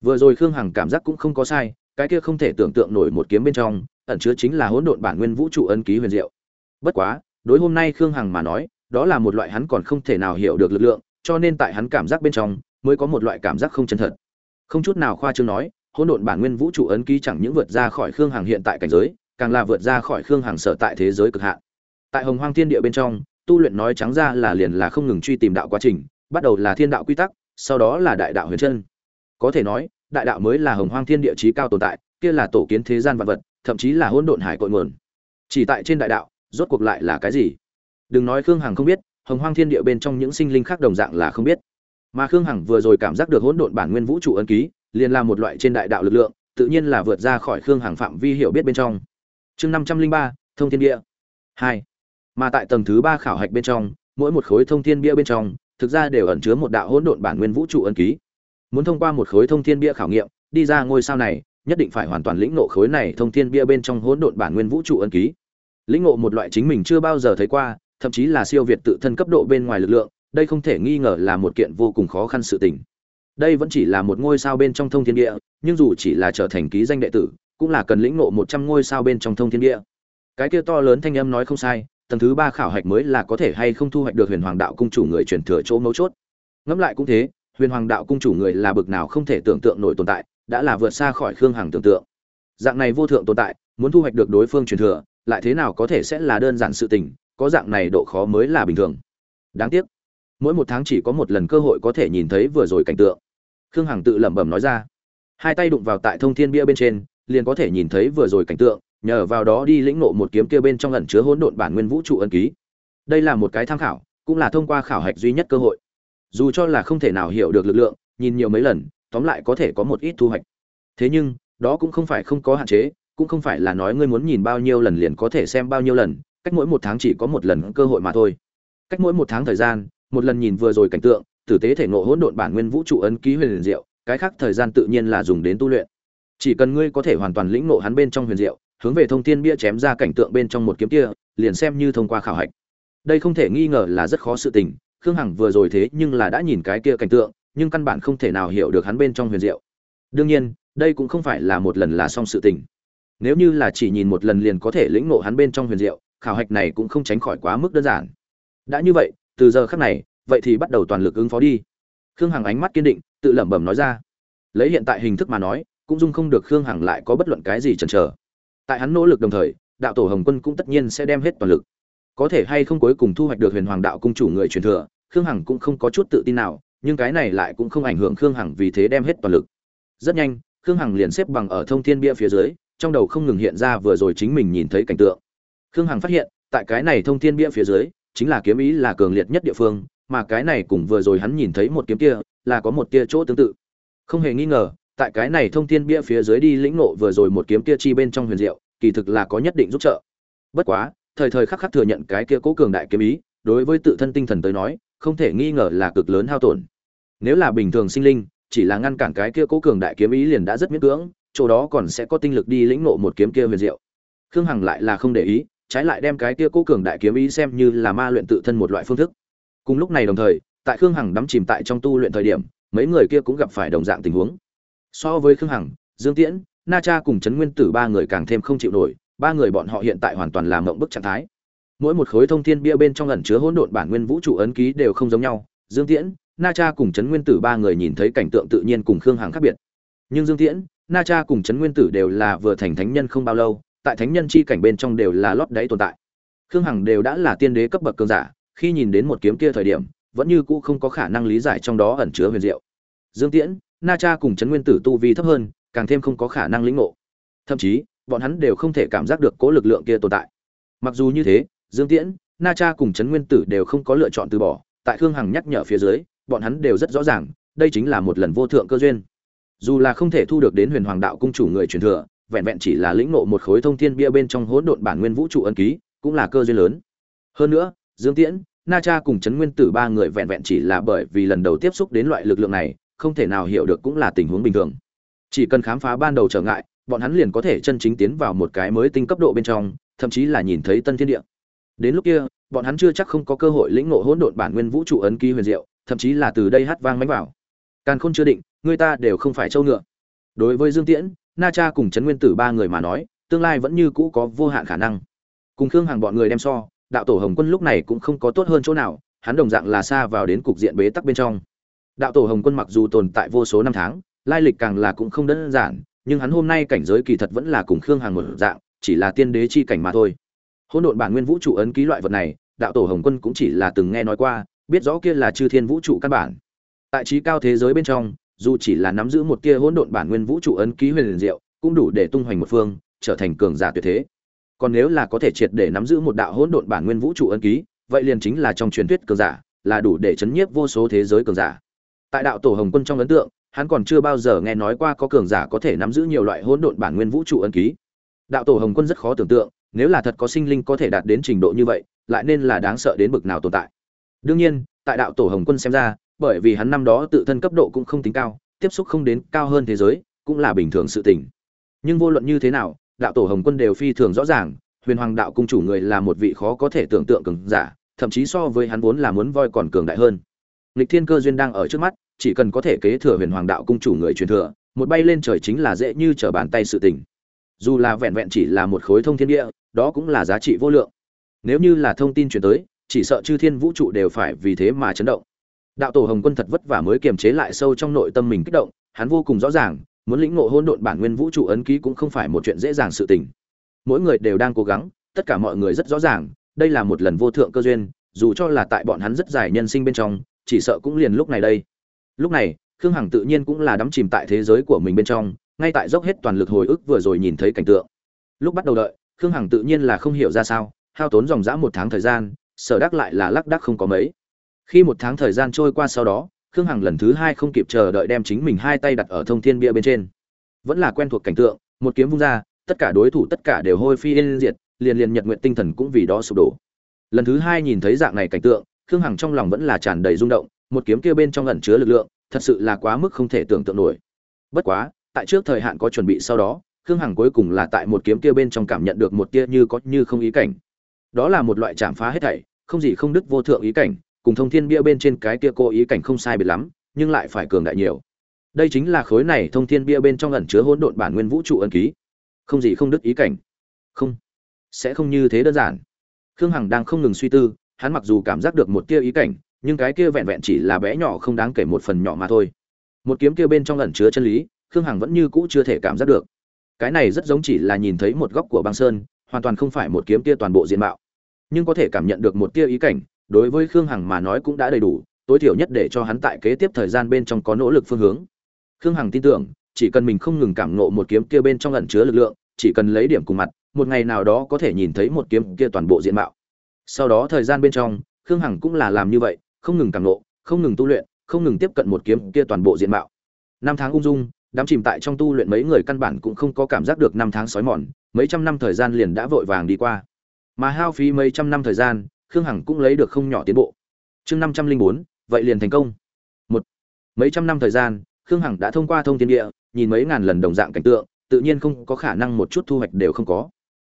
Vừa rồi khương hằng cảm giác cũng không có sai, cái kia không thể tưởng tượng nổi một kiếm bên trong, ẩn chứa chính là hỗn độn bản nguyên vũ trụ ân ký huyền diệu. Bất quá, đối hôm nay khương hằng mà nói, đó là một loại hắn còn không thể nào hiểu được lực lượng, cho nên tại hắn cảm giác bên trong, mới có một loại cảm giác không chân thật. Không chút nào khoa trương nói hỗn độn bản nguyên vũ trụ ấn ký chẳng những vượt ra khỏi khương hằng hiện tại cảnh giới, càng là vượt ra khỏi khương hằng sở tại thế giới cực hạn. Tại hồng hoang thiên địa bên trong, tu luyện nói trắng ra là liền là không ngừng truy tìm đạo quá trình, bắt đầu là thiên đạo quy tắc, sau đó là đại đạo huyền chân. Có thể nói, đại đạo mới là hồng hoang thiên địa chí cao tồn tại, kia là tổ kiến thế gian vật vật, thậm chí là hỗn độn hải cội nguồn. Chỉ tại trên đại đạo, rốt cuộc lại là cái gì? Đừng nói khương hằng không biết, hồng hoang thiên địa bên trong những sinh linh khác đồng dạng là không biết. Mà khương hằng vừa rồi cảm giác được hỗn độn bản nguyên vũ trụ ấn ký liền là một loại trên đại đạo lực lượng, tự nhiên là vượt ra khỏi khương hằng phạm vi hiểu biết bên trong. Chương năm trăm linh ba, thông thiên bia. Hai. Mà tại tầng thứ ba khảo hạch bên trong, mỗi một khối thông thiên bia bên trong, thực ra đều ẩn chứa một đạo hỗn độn bản nguyên vũ trụ ấn ký. Muốn thông qua một khối thông thiên bia khảo nghiệm, đi ra ngôi sao này, nhất định phải hoàn toàn lĩnh ngộ khối này thông thiên bia bên trong hỗn độn bản nguyên vũ trụ ấn ký. Lĩnh ngộ một loại chính mình chưa bao giờ thấy qua, thậm chí là siêu việt tự thân cấp độ bên ngoài lực lượng, đây không thể nghi ngờ là một kiện vô cùng khó khăn sự tình đây vẫn chỉ là một ngôi sao bên trong thông thiên địa, nhưng dù chỉ là trở thành ký danh đệ tử, cũng là cần lĩnh ngộ một trăm ngôi sao bên trong thông thiên địa. Cái kia to lớn thanh âm nói không sai, tầng thứ ba khảo hạch mới là có thể hay không thu hoạch được huyền hoàng đạo cung chủ người truyền thừa chỗ mấu chốt. Ngẫm lại cũng thế, huyền hoàng đạo cung chủ người là bực nào không thể tưởng tượng nổi tồn tại, đã là vượt xa khỏi khương hằng tưởng tượng. Dạng này vô thượng tồn tại, muốn thu hoạch được đối phương truyền thừa, lại thế nào có thể sẽ là đơn giản sự tình, có dạng này độ khó mới là bình thường. Đáng tiếc, mỗi một tháng chỉ có một lần cơ hội có thể nhìn thấy vừa rồi cảnh tượng khương hằng tự lẩm bẩm nói ra. Hai tay đụng vào tại thông thiên bia bên trên, liền có thể nhìn thấy vừa rồi cảnh tượng, nhờ vào đó đi lĩnh ngộ một kiếm kia bên trong ẩn chứa hỗn độn bản nguyên vũ trụ ân ký. Đây là một cái tham khảo, cũng là thông qua khảo hạch duy nhất cơ hội. Dù cho là không thể nào hiểu được lực lượng, nhìn nhiều mấy lần, tóm lại có thể có một ít thu hoạch. Thế nhưng, đó cũng không phải không có hạn chế, cũng không phải là nói ngươi muốn nhìn bao nhiêu lần liền có thể xem bao nhiêu lần, cách mỗi một tháng chỉ có một lần cơ hội mà thôi. Cách mỗi một tháng thời gian, một lần nhìn vừa rồi cảnh tượng tử tế thể ngộ hỗn độn bản nguyên vũ trụ ấn ký huyền diệu, cái khác thời gian tự nhiên là dùng đến tu luyện. Chỉ cần ngươi có thể hoàn toàn lĩnh ngộ hắn bên trong huyền diệu, hướng về thông thiên bia chém ra cảnh tượng bên trong một kiếm kia, liền xem như thông qua khảo hạch. Đây không thể nghi ngờ là rất khó sự tình, khương hằng vừa rồi thế nhưng là đã nhìn cái kia cảnh tượng, nhưng căn bản không thể nào hiểu được hắn bên trong huyền diệu. Đương nhiên, đây cũng không phải là một lần là xong sự tình. Nếu như là chỉ nhìn một lần liền có thể lĩnh ngộ hắn bên trong huyền diệu, khảo hạch này cũng không tránh khỏi quá mức đơn giản. Đã như vậy, từ giờ khắc này vậy thì bắt đầu toàn lực ứng phó đi. Khương hằng ánh mắt kiên định, tự lẩm bẩm nói ra. Lấy hiện tại hình thức mà nói, cũng dung không được khương hằng lại có bất luận cái gì chần chờ. Tại hắn nỗ lực đồng thời, đạo tổ hồng quân cũng tất nhiên sẽ đem hết toàn lực. Có thể hay không cuối cùng thu hoạch được huyền hoàng đạo cung chủ người truyền thừa, khương hằng cũng không có chút tự tin nào, nhưng cái này lại cũng không ảnh hưởng khương hằng vì thế đem hết toàn lực. Rất nhanh, khương hằng liền xếp bằng ở thông thiên bia phía dưới, trong đầu không ngừng hiện ra vừa rồi chính mình nhìn thấy cảnh tượng. Khương hằng phát hiện, tại cái này thông thiên bia phía dưới, chính là kiếm ý là cường liệt nhất địa phương mà cái này cùng vừa rồi hắn nhìn thấy một kiếm kia, là có một tia chỗ tương tự. Không hề nghi ngờ, tại cái này thông thiên bia phía dưới đi lĩnh ngộ vừa rồi một kiếm kia chi bên trong huyền diệu, kỳ thực là có nhất định giúp trợ. Bất quá, thời thời khắc khắc thừa nhận cái kia cố cường đại kiếm ý, đối với tự thân tinh thần tới nói, không thể nghi ngờ là cực lớn hao tổn. Nếu là bình thường sinh linh, chỉ là ngăn cản cái kia cố cường đại kiếm ý liền đã rất miễn cưỡng, chỗ đó còn sẽ có tinh lực đi lĩnh ngộ một kiếm kia huyền diệu. Khương hằng lại là không để ý, trái lại đem cái kia cố cường đại kiếm ý xem như là ma luyện tự thân một loại phương thức cùng lúc này đồng thời, tại khương hằng đắm chìm tại trong tu luyện thời điểm, mấy người kia cũng gặp phải đồng dạng tình huống. So với khương hằng, dương tiễn, na cha cùng trấn nguyên tử ba người càng thêm không chịu nổi, ba người bọn họ hiện tại hoàn toàn làm mộng bức trạng thái. Mỗi một khối thông thiên bia bên trong ẩn chứa hỗn độn bản nguyên vũ trụ ấn ký đều không giống nhau, dương tiễn, na cha cùng trấn nguyên tử ba người nhìn thấy cảnh tượng tự nhiên cùng khương hằng khác biệt. Nhưng dương tiễn, na cha cùng trấn nguyên tử đều là vừa thành thánh nhân không bao lâu, tại thánh nhân chi cảnh bên trong đều là lót đáy tồn tại. Khương hằng đều đã là tiên đế cấp bậc cường giả khi nhìn đến một kiếm kia thời điểm, vẫn như cũ không có khả năng lý giải trong đó ẩn chứa huyền diệu. Dương tiễn, na cha cùng trấn nguyên tử tu vi thấp hơn, càng thêm không có khả năng lĩnh ngộ. Thậm chí, bọn hắn đều không thể cảm giác được cố lực lượng kia tồn tại. Mặc dù như thế, dương tiễn, na cha cùng trấn nguyên tử đều không có lựa chọn từ bỏ, tại khương hằng nhắc nhở phía dưới, bọn hắn đều rất rõ ràng, đây chính là một lần vô thượng cơ duyên. Dù là không thể thu được đến huyền hoàng đạo cung chủ người truyền thừa, vẹn vẹn chỉ là lĩnh ngộ một khối thông thiên bia bên trong hỗn độn bản nguyên vũ trụ ân ký, cũng là cơ duyên lớn. Hơn nữa dương tiễn, na cha cùng trấn nguyên tử ba người vẹn vẹn chỉ là bởi vì lần đầu tiếp xúc đến loại lực lượng này, không thể nào hiểu được cũng là tình huống bình thường. Chỉ cần khám phá ban đầu trở ngại, bọn hắn liền có thể chân chính tiến vào một cái mới tinh cấp độ bên trong, thậm chí là nhìn thấy tân thiên địa. Đến lúc kia, bọn hắn chưa chắc không có cơ hội lĩnh ngộ hỗn độn bản nguyên vũ trụ ấn ký huyền diệu, thậm chí là từ đây hát vang mánh vào. Càn không chưa định, người ta đều không phải châu ngựa. Đối với dương tiễn, na cha cùng trấn nguyên tử ba người mà nói, tương lai vẫn như cũ có vô hạn khả năng. Cùng khương hàng bọn người đem so đạo tổ hồng quân lúc này cũng không có tốt hơn chỗ nào, hắn đồng dạng là xa vào đến cục diện bế tắc bên trong. Đạo tổ hồng quân mặc dù tồn tại vô số năm tháng, lai lịch càng là cũng không đơn giản, nhưng hắn hôm nay cảnh giới kỳ thật vẫn là cùng khương hàng một dạng, chỉ là tiên đế chi cảnh mà thôi. Hỗn độn bản nguyên vũ trụ ấn ký loại vật này, đạo tổ hồng quân cũng chỉ là từng nghe nói qua, biết rõ kia là chư thiên vũ trụ căn bản. Tại trí cao thế giới bên trong, dù chỉ là nắm giữ một tia hỗn độn bản nguyên vũ trụ ấn ký huyền liền diệu, cũng đủ để tung hoành một phương, trở thành cường giả tuyệt thế còn nếu là có thể triệt để nắm giữ một đạo hỗn độn bản nguyên vũ trụ ấn ký, vậy liền chính là trong truyền thuyết cường giả, là đủ để chấn nhiếp vô số thế giới cường giả. Tại đạo tổ hồng quân trong ấn tượng, hắn còn chưa bao giờ nghe nói qua có cường giả có thể nắm giữ nhiều loại hỗn độn bản nguyên vũ trụ ấn ký. Đạo tổ hồng quân rất khó tưởng tượng, nếu là thật có sinh linh có thể đạt đến trình độ như vậy, lại nên là đáng sợ đến bực nào tồn tại. Đương nhiên, tại đạo tổ hồng quân xem ra, bởi vì hắn năm đó tự thân cấp độ cũng không tính cao, tiếp xúc không đến cao hơn thế giới, cũng là bình thường sự tình. Nhưng vô luận như thế nào đạo tổ hồng quân đều phi thường rõ ràng, huyền hoàng đạo cung chủ người là một vị khó có thể tưởng tượng cường giả, thậm chí so với hắn vốn là muốn voi còn cường đại hơn. Lịch thiên cơ duyên đang ở trước mắt, chỉ cần có thể kế thừa huyền hoàng đạo cung chủ người truyền thừa, một bay lên trời chính là dễ như trở bàn tay sự tình. Dù là vẹn vẹn chỉ là một khối thông thiên địa, đó cũng là giá trị vô lượng. Nếu như là thông tin truyền tới, chỉ sợ chư thiên vũ trụ đều phải vì thế mà chấn động. Đạo tổ hồng quân thật vất vả mới kiềm chế lại sâu trong nội tâm mình kích động, hắn vô cùng rõ ràng muốn lĩnh ngộ hỗn độn bản nguyên vũ trụ ấn ký cũng không phải một chuyện dễ dàng sự tình. Mỗi người đều đang cố gắng, tất cả mọi người rất rõ ràng, đây là một lần vô thượng cơ duyên, dù cho là tại bọn hắn rất dài nhân sinh bên trong, chỉ sợ cũng liền lúc này đây. Lúc này, khương hằng tự nhiên cũng là đắm chìm tại thế giới của mình bên trong, ngay tại dốc hết toàn lực hồi ức vừa rồi nhìn thấy cảnh tượng. Lúc bắt đầu đợi, khương hằng tự nhiên là không hiểu ra sao, hao tốn dòng dã một tháng thời gian, sở đắc lại là lắc đắc không có mấy. Khi một tháng thời gian trôi qua sau đó khương hằng lần thứ hai không kịp chờ đợi đem chính mình hai tay đặt ở thông thiên bia bên trên. Vẫn là quen thuộc cảnh tượng, một kiếm vung ra, tất cả đối thủ tất cả đều hôi phi yên diệt, liền liền nhật nguyện tinh thần cũng vì đó sụp đổ. Lần thứ hai nhìn thấy dạng này cảnh tượng, khương hằng trong lòng vẫn là tràn đầy rung động, một kiếm kia bên trong ẩn chứa lực lượng, thật sự là quá mức không thể tưởng tượng nổi. Bất quá, tại trước thời hạn có chuẩn bị sau đó, khương hằng cuối cùng là tại một kiếm kia bên trong cảm nhận được một tia như có như không ý cảnh. Đó là một loại chạm phá hết thảy, không gì không đức vô thượng ý cảnh cùng thông thiên bia bên trên cái kia cô ý cảnh không sai biệt lắm, nhưng lại phải cường đại nhiều. Đây chính là khối này thông thiên bia bên trong ẩn chứa hỗn độn bản nguyên vũ trụ ân ký. Không gì không đức ý cảnh. Không. Sẽ không như thế đơn giản. Khương hằng đang không ngừng suy tư, hắn mặc dù cảm giác được một tia ý cảnh, nhưng cái kia vẹn vẹn chỉ là bé nhỏ không đáng kể một phần nhỏ mà thôi. Một kiếm kia bên trong ẩn chứa chân lý, khương hằng vẫn như cũ chưa thể cảm giác được. Cái này rất giống chỉ là nhìn thấy một góc của băng sơn, hoàn toàn không phải một kiếm kia toàn bộ diện mạo. Nhưng có thể cảm nhận được một tia ý cảnh đối với khương hằng mà nói cũng đã đầy đủ, tối thiểu nhất để cho hắn tại kế tiếp thời gian bên trong có nỗ lực phương hướng. Khương hằng tin tưởng, chỉ cần mình không ngừng cảm ngộ một kiếm kia bên trong ẩn chứa lực lượng, chỉ cần lấy điểm cùng mặt, một ngày nào đó có thể nhìn thấy một kiếm kia toàn bộ diện mạo. Sau đó thời gian bên trong, khương hằng cũng là làm như vậy, không ngừng cảm ngộ, không ngừng tu luyện, không ngừng tiếp cận một kiếm kia toàn bộ diện mạo. Năm tháng ung dung, đám chìm tại trong tu luyện mấy người căn bản cũng không có cảm giác được năm tháng sói mòn, mấy trăm năm thời gian liền đã vội vàng đi qua. Mà hao phí mấy trăm năm thời gian khương hằng cũng lấy được không nhỏ tiến bộ. Chương năm trăm linh bốn, vậy liền thành công. Một, mấy trăm năm thời gian, khương hằng đã thông qua thông tin địa, nhìn mấy ngàn lần đồng dạng cảnh tượng, tự nhiên không có khả năng một chút thu hoạch đều không có.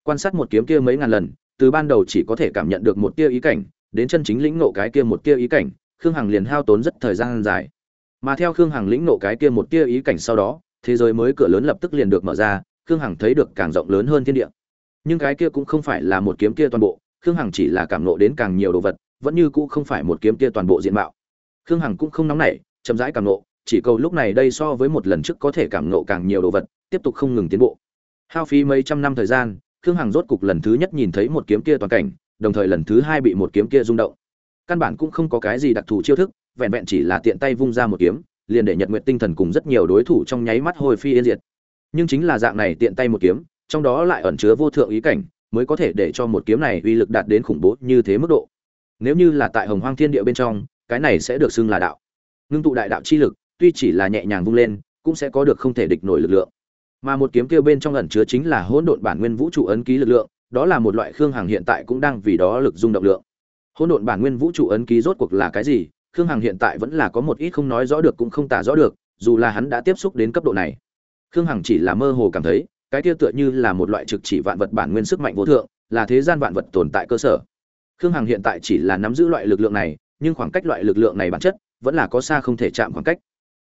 Quan sát một kiếm kia mấy ngàn lần, từ ban đầu chỉ có thể cảm nhận được một tia ý cảnh, đến chân chính lĩnh nộ cái kia một tia ý cảnh, khương hằng liền hao tốn rất thời gian dài. Mà theo khương hằng lĩnh nộ cái kia một tia ý cảnh sau đó, thế giới mới cửa lớn lập tức liền được mở ra, khương hằng thấy được càng rộng lớn hơn thiên địa. Nhưng cái kia cũng không phải là một kiếm kia toàn bộ khương hằng chỉ là cảm nộ đến càng nhiều đồ vật, vẫn như cũ không phải một kiếm kia toàn bộ diện mạo. Khương hằng cũng không nóng nảy, chậm rãi cảm nộ, chỉ cầu lúc này đây so với một lần trước có thể cảm nộ càng nhiều đồ vật, tiếp tục không ngừng tiến bộ. Hao phí mấy trăm năm thời gian, khương hằng rốt cục lần thứ nhất nhìn thấy một kiếm kia toàn cảnh, đồng thời lần thứ hai bị một kiếm kia rung động. Căn bản cũng không có cái gì đặc thù chiêu thức, vẹn vẹn chỉ là tiện tay vung ra một kiếm, liền để nhật nguyện tinh thần cùng rất nhiều đối thủ trong nháy mắt hồi phi yên diệt. Nhưng chính là dạng này tiện tay một kiếm, trong đó lại ẩn chứa vô thượng ý cảnh mới có thể để cho một kiếm này uy lực đạt đến khủng bố như thế mức độ. Nếu như là tại hồng hoang thiên địa bên trong, cái này sẽ được xưng là đạo. Ngưng tụ đại đạo chi lực, tuy chỉ là nhẹ nhàng vung lên, cũng sẽ có được không thể địch nổi lực lượng. Mà một kiếm kia bên trong ẩn chứa chính là hỗn độn bản nguyên vũ trụ ấn ký lực lượng, đó là một loại khương hàng hiện tại cũng đang vì đó lực dung động lượng. Hỗn độn bản nguyên vũ trụ ấn ký rốt cuộc là cái gì, khương hằng hiện tại vẫn là có một ít không nói rõ được cũng không tả rõ được, dù là hắn đã tiếp xúc đến cấp độ này. Khương hằng chỉ là mơ hồ cảm thấy cái kia tựa như là một loại trực chỉ vạn vật bản nguyên sức mạnh vô thượng, là thế gian vạn vật tồn tại cơ sở. Khương hằng hiện tại chỉ là nắm giữ loại lực lượng này, nhưng khoảng cách loại lực lượng này bản chất vẫn là có xa không thể chạm khoảng cách.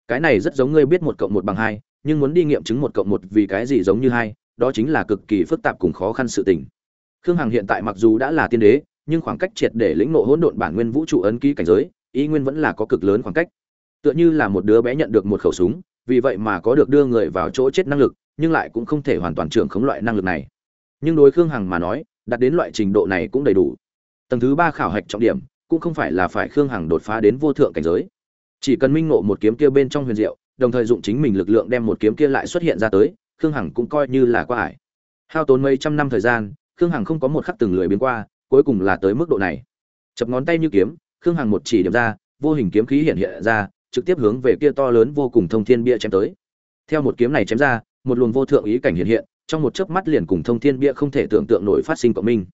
Cái này rất giống ngươi biết một cộng một bằng hai, nhưng muốn đi nghiệm chứng một cộng một vì cái gì giống như hai, đó chính là cực kỳ phức tạp cùng khó khăn sự tình. Khương hằng hiện tại mặc dù đã là tiên đế, nhưng khoảng cách triệt để lĩnh ngộ hỗn độn bản nguyên vũ trụ ấn ký cảnh giới, ý nguyên vẫn là có cực lớn khoảng cách. Tựa như là một đứa bé nhận được một khẩu súng, vì vậy mà có được đưa người vào chỗ chết năng lực nhưng lại cũng không thể hoàn toàn trưởng khống loại năng lực này. Nhưng đối khương hằng mà nói, đạt đến loại trình độ này cũng đầy đủ. Tầng thứ ba khảo hạch trọng điểm, cũng không phải là phải khương hằng đột phá đến vô thượng cảnh giới. Chỉ cần minh ngộ một kiếm kia bên trong huyền diệu, đồng thời dụng chính mình lực lượng đem một kiếm kia lại xuất hiện ra tới, khương hằng cũng coi như là qua ải hao tốn mấy trăm năm thời gian, khương hằng không có một khắc từng lười biến qua, cuối cùng là tới mức độ này. Chập ngón tay như kiếm, khương hằng một chỉ điểm ra, vô hình kiếm khí hiện hiện ra, trực tiếp hướng về kia to lớn vô cùng thông thiên bia chém tới. Theo một kiếm này chém ra một luồng vô thượng ý cảnh hiện hiện, trong một chớp mắt liền cùng thông thiên bia không thể tưởng tượng nổi phát sinh cộng minh.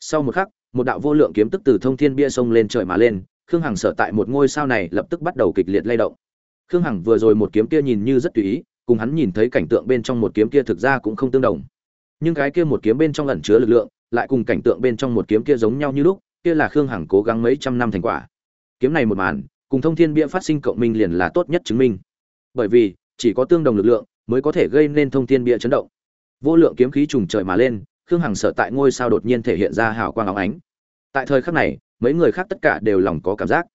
Sau một khắc, một đạo vô lượng kiếm tức từ thông thiên bia xông lên trời mà lên, khương hằng sở tại một ngôi sao này lập tức bắt đầu kịch liệt lay động. Khương hằng vừa rồi một kiếm kia nhìn như rất tùy ý, cùng hắn nhìn thấy cảnh tượng bên trong một kiếm kia thực ra cũng không tương đồng. Nhưng cái kia một kiếm bên trong ẩn chứa lực lượng, lại cùng cảnh tượng bên trong một kiếm kia giống nhau như lúc, kia là khương hằng cố gắng mấy trăm năm thành quả. Kiếm này một màn, cùng thông thiên bia phát sinh cộng minh liền là tốt nhất chứng minh. Bởi vì, chỉ có tương đồng lực lượng mới có thể gây nên thông thiên bia chấn động. Vô lượng kiếm khí trùng trời mà lên, khương hằng sợ tại ngôi sao đột nhiên thể hiện ra hào quang óng ánh. Tại thời khắc này, mấy người khác tất cả đều lòng có cảm giác.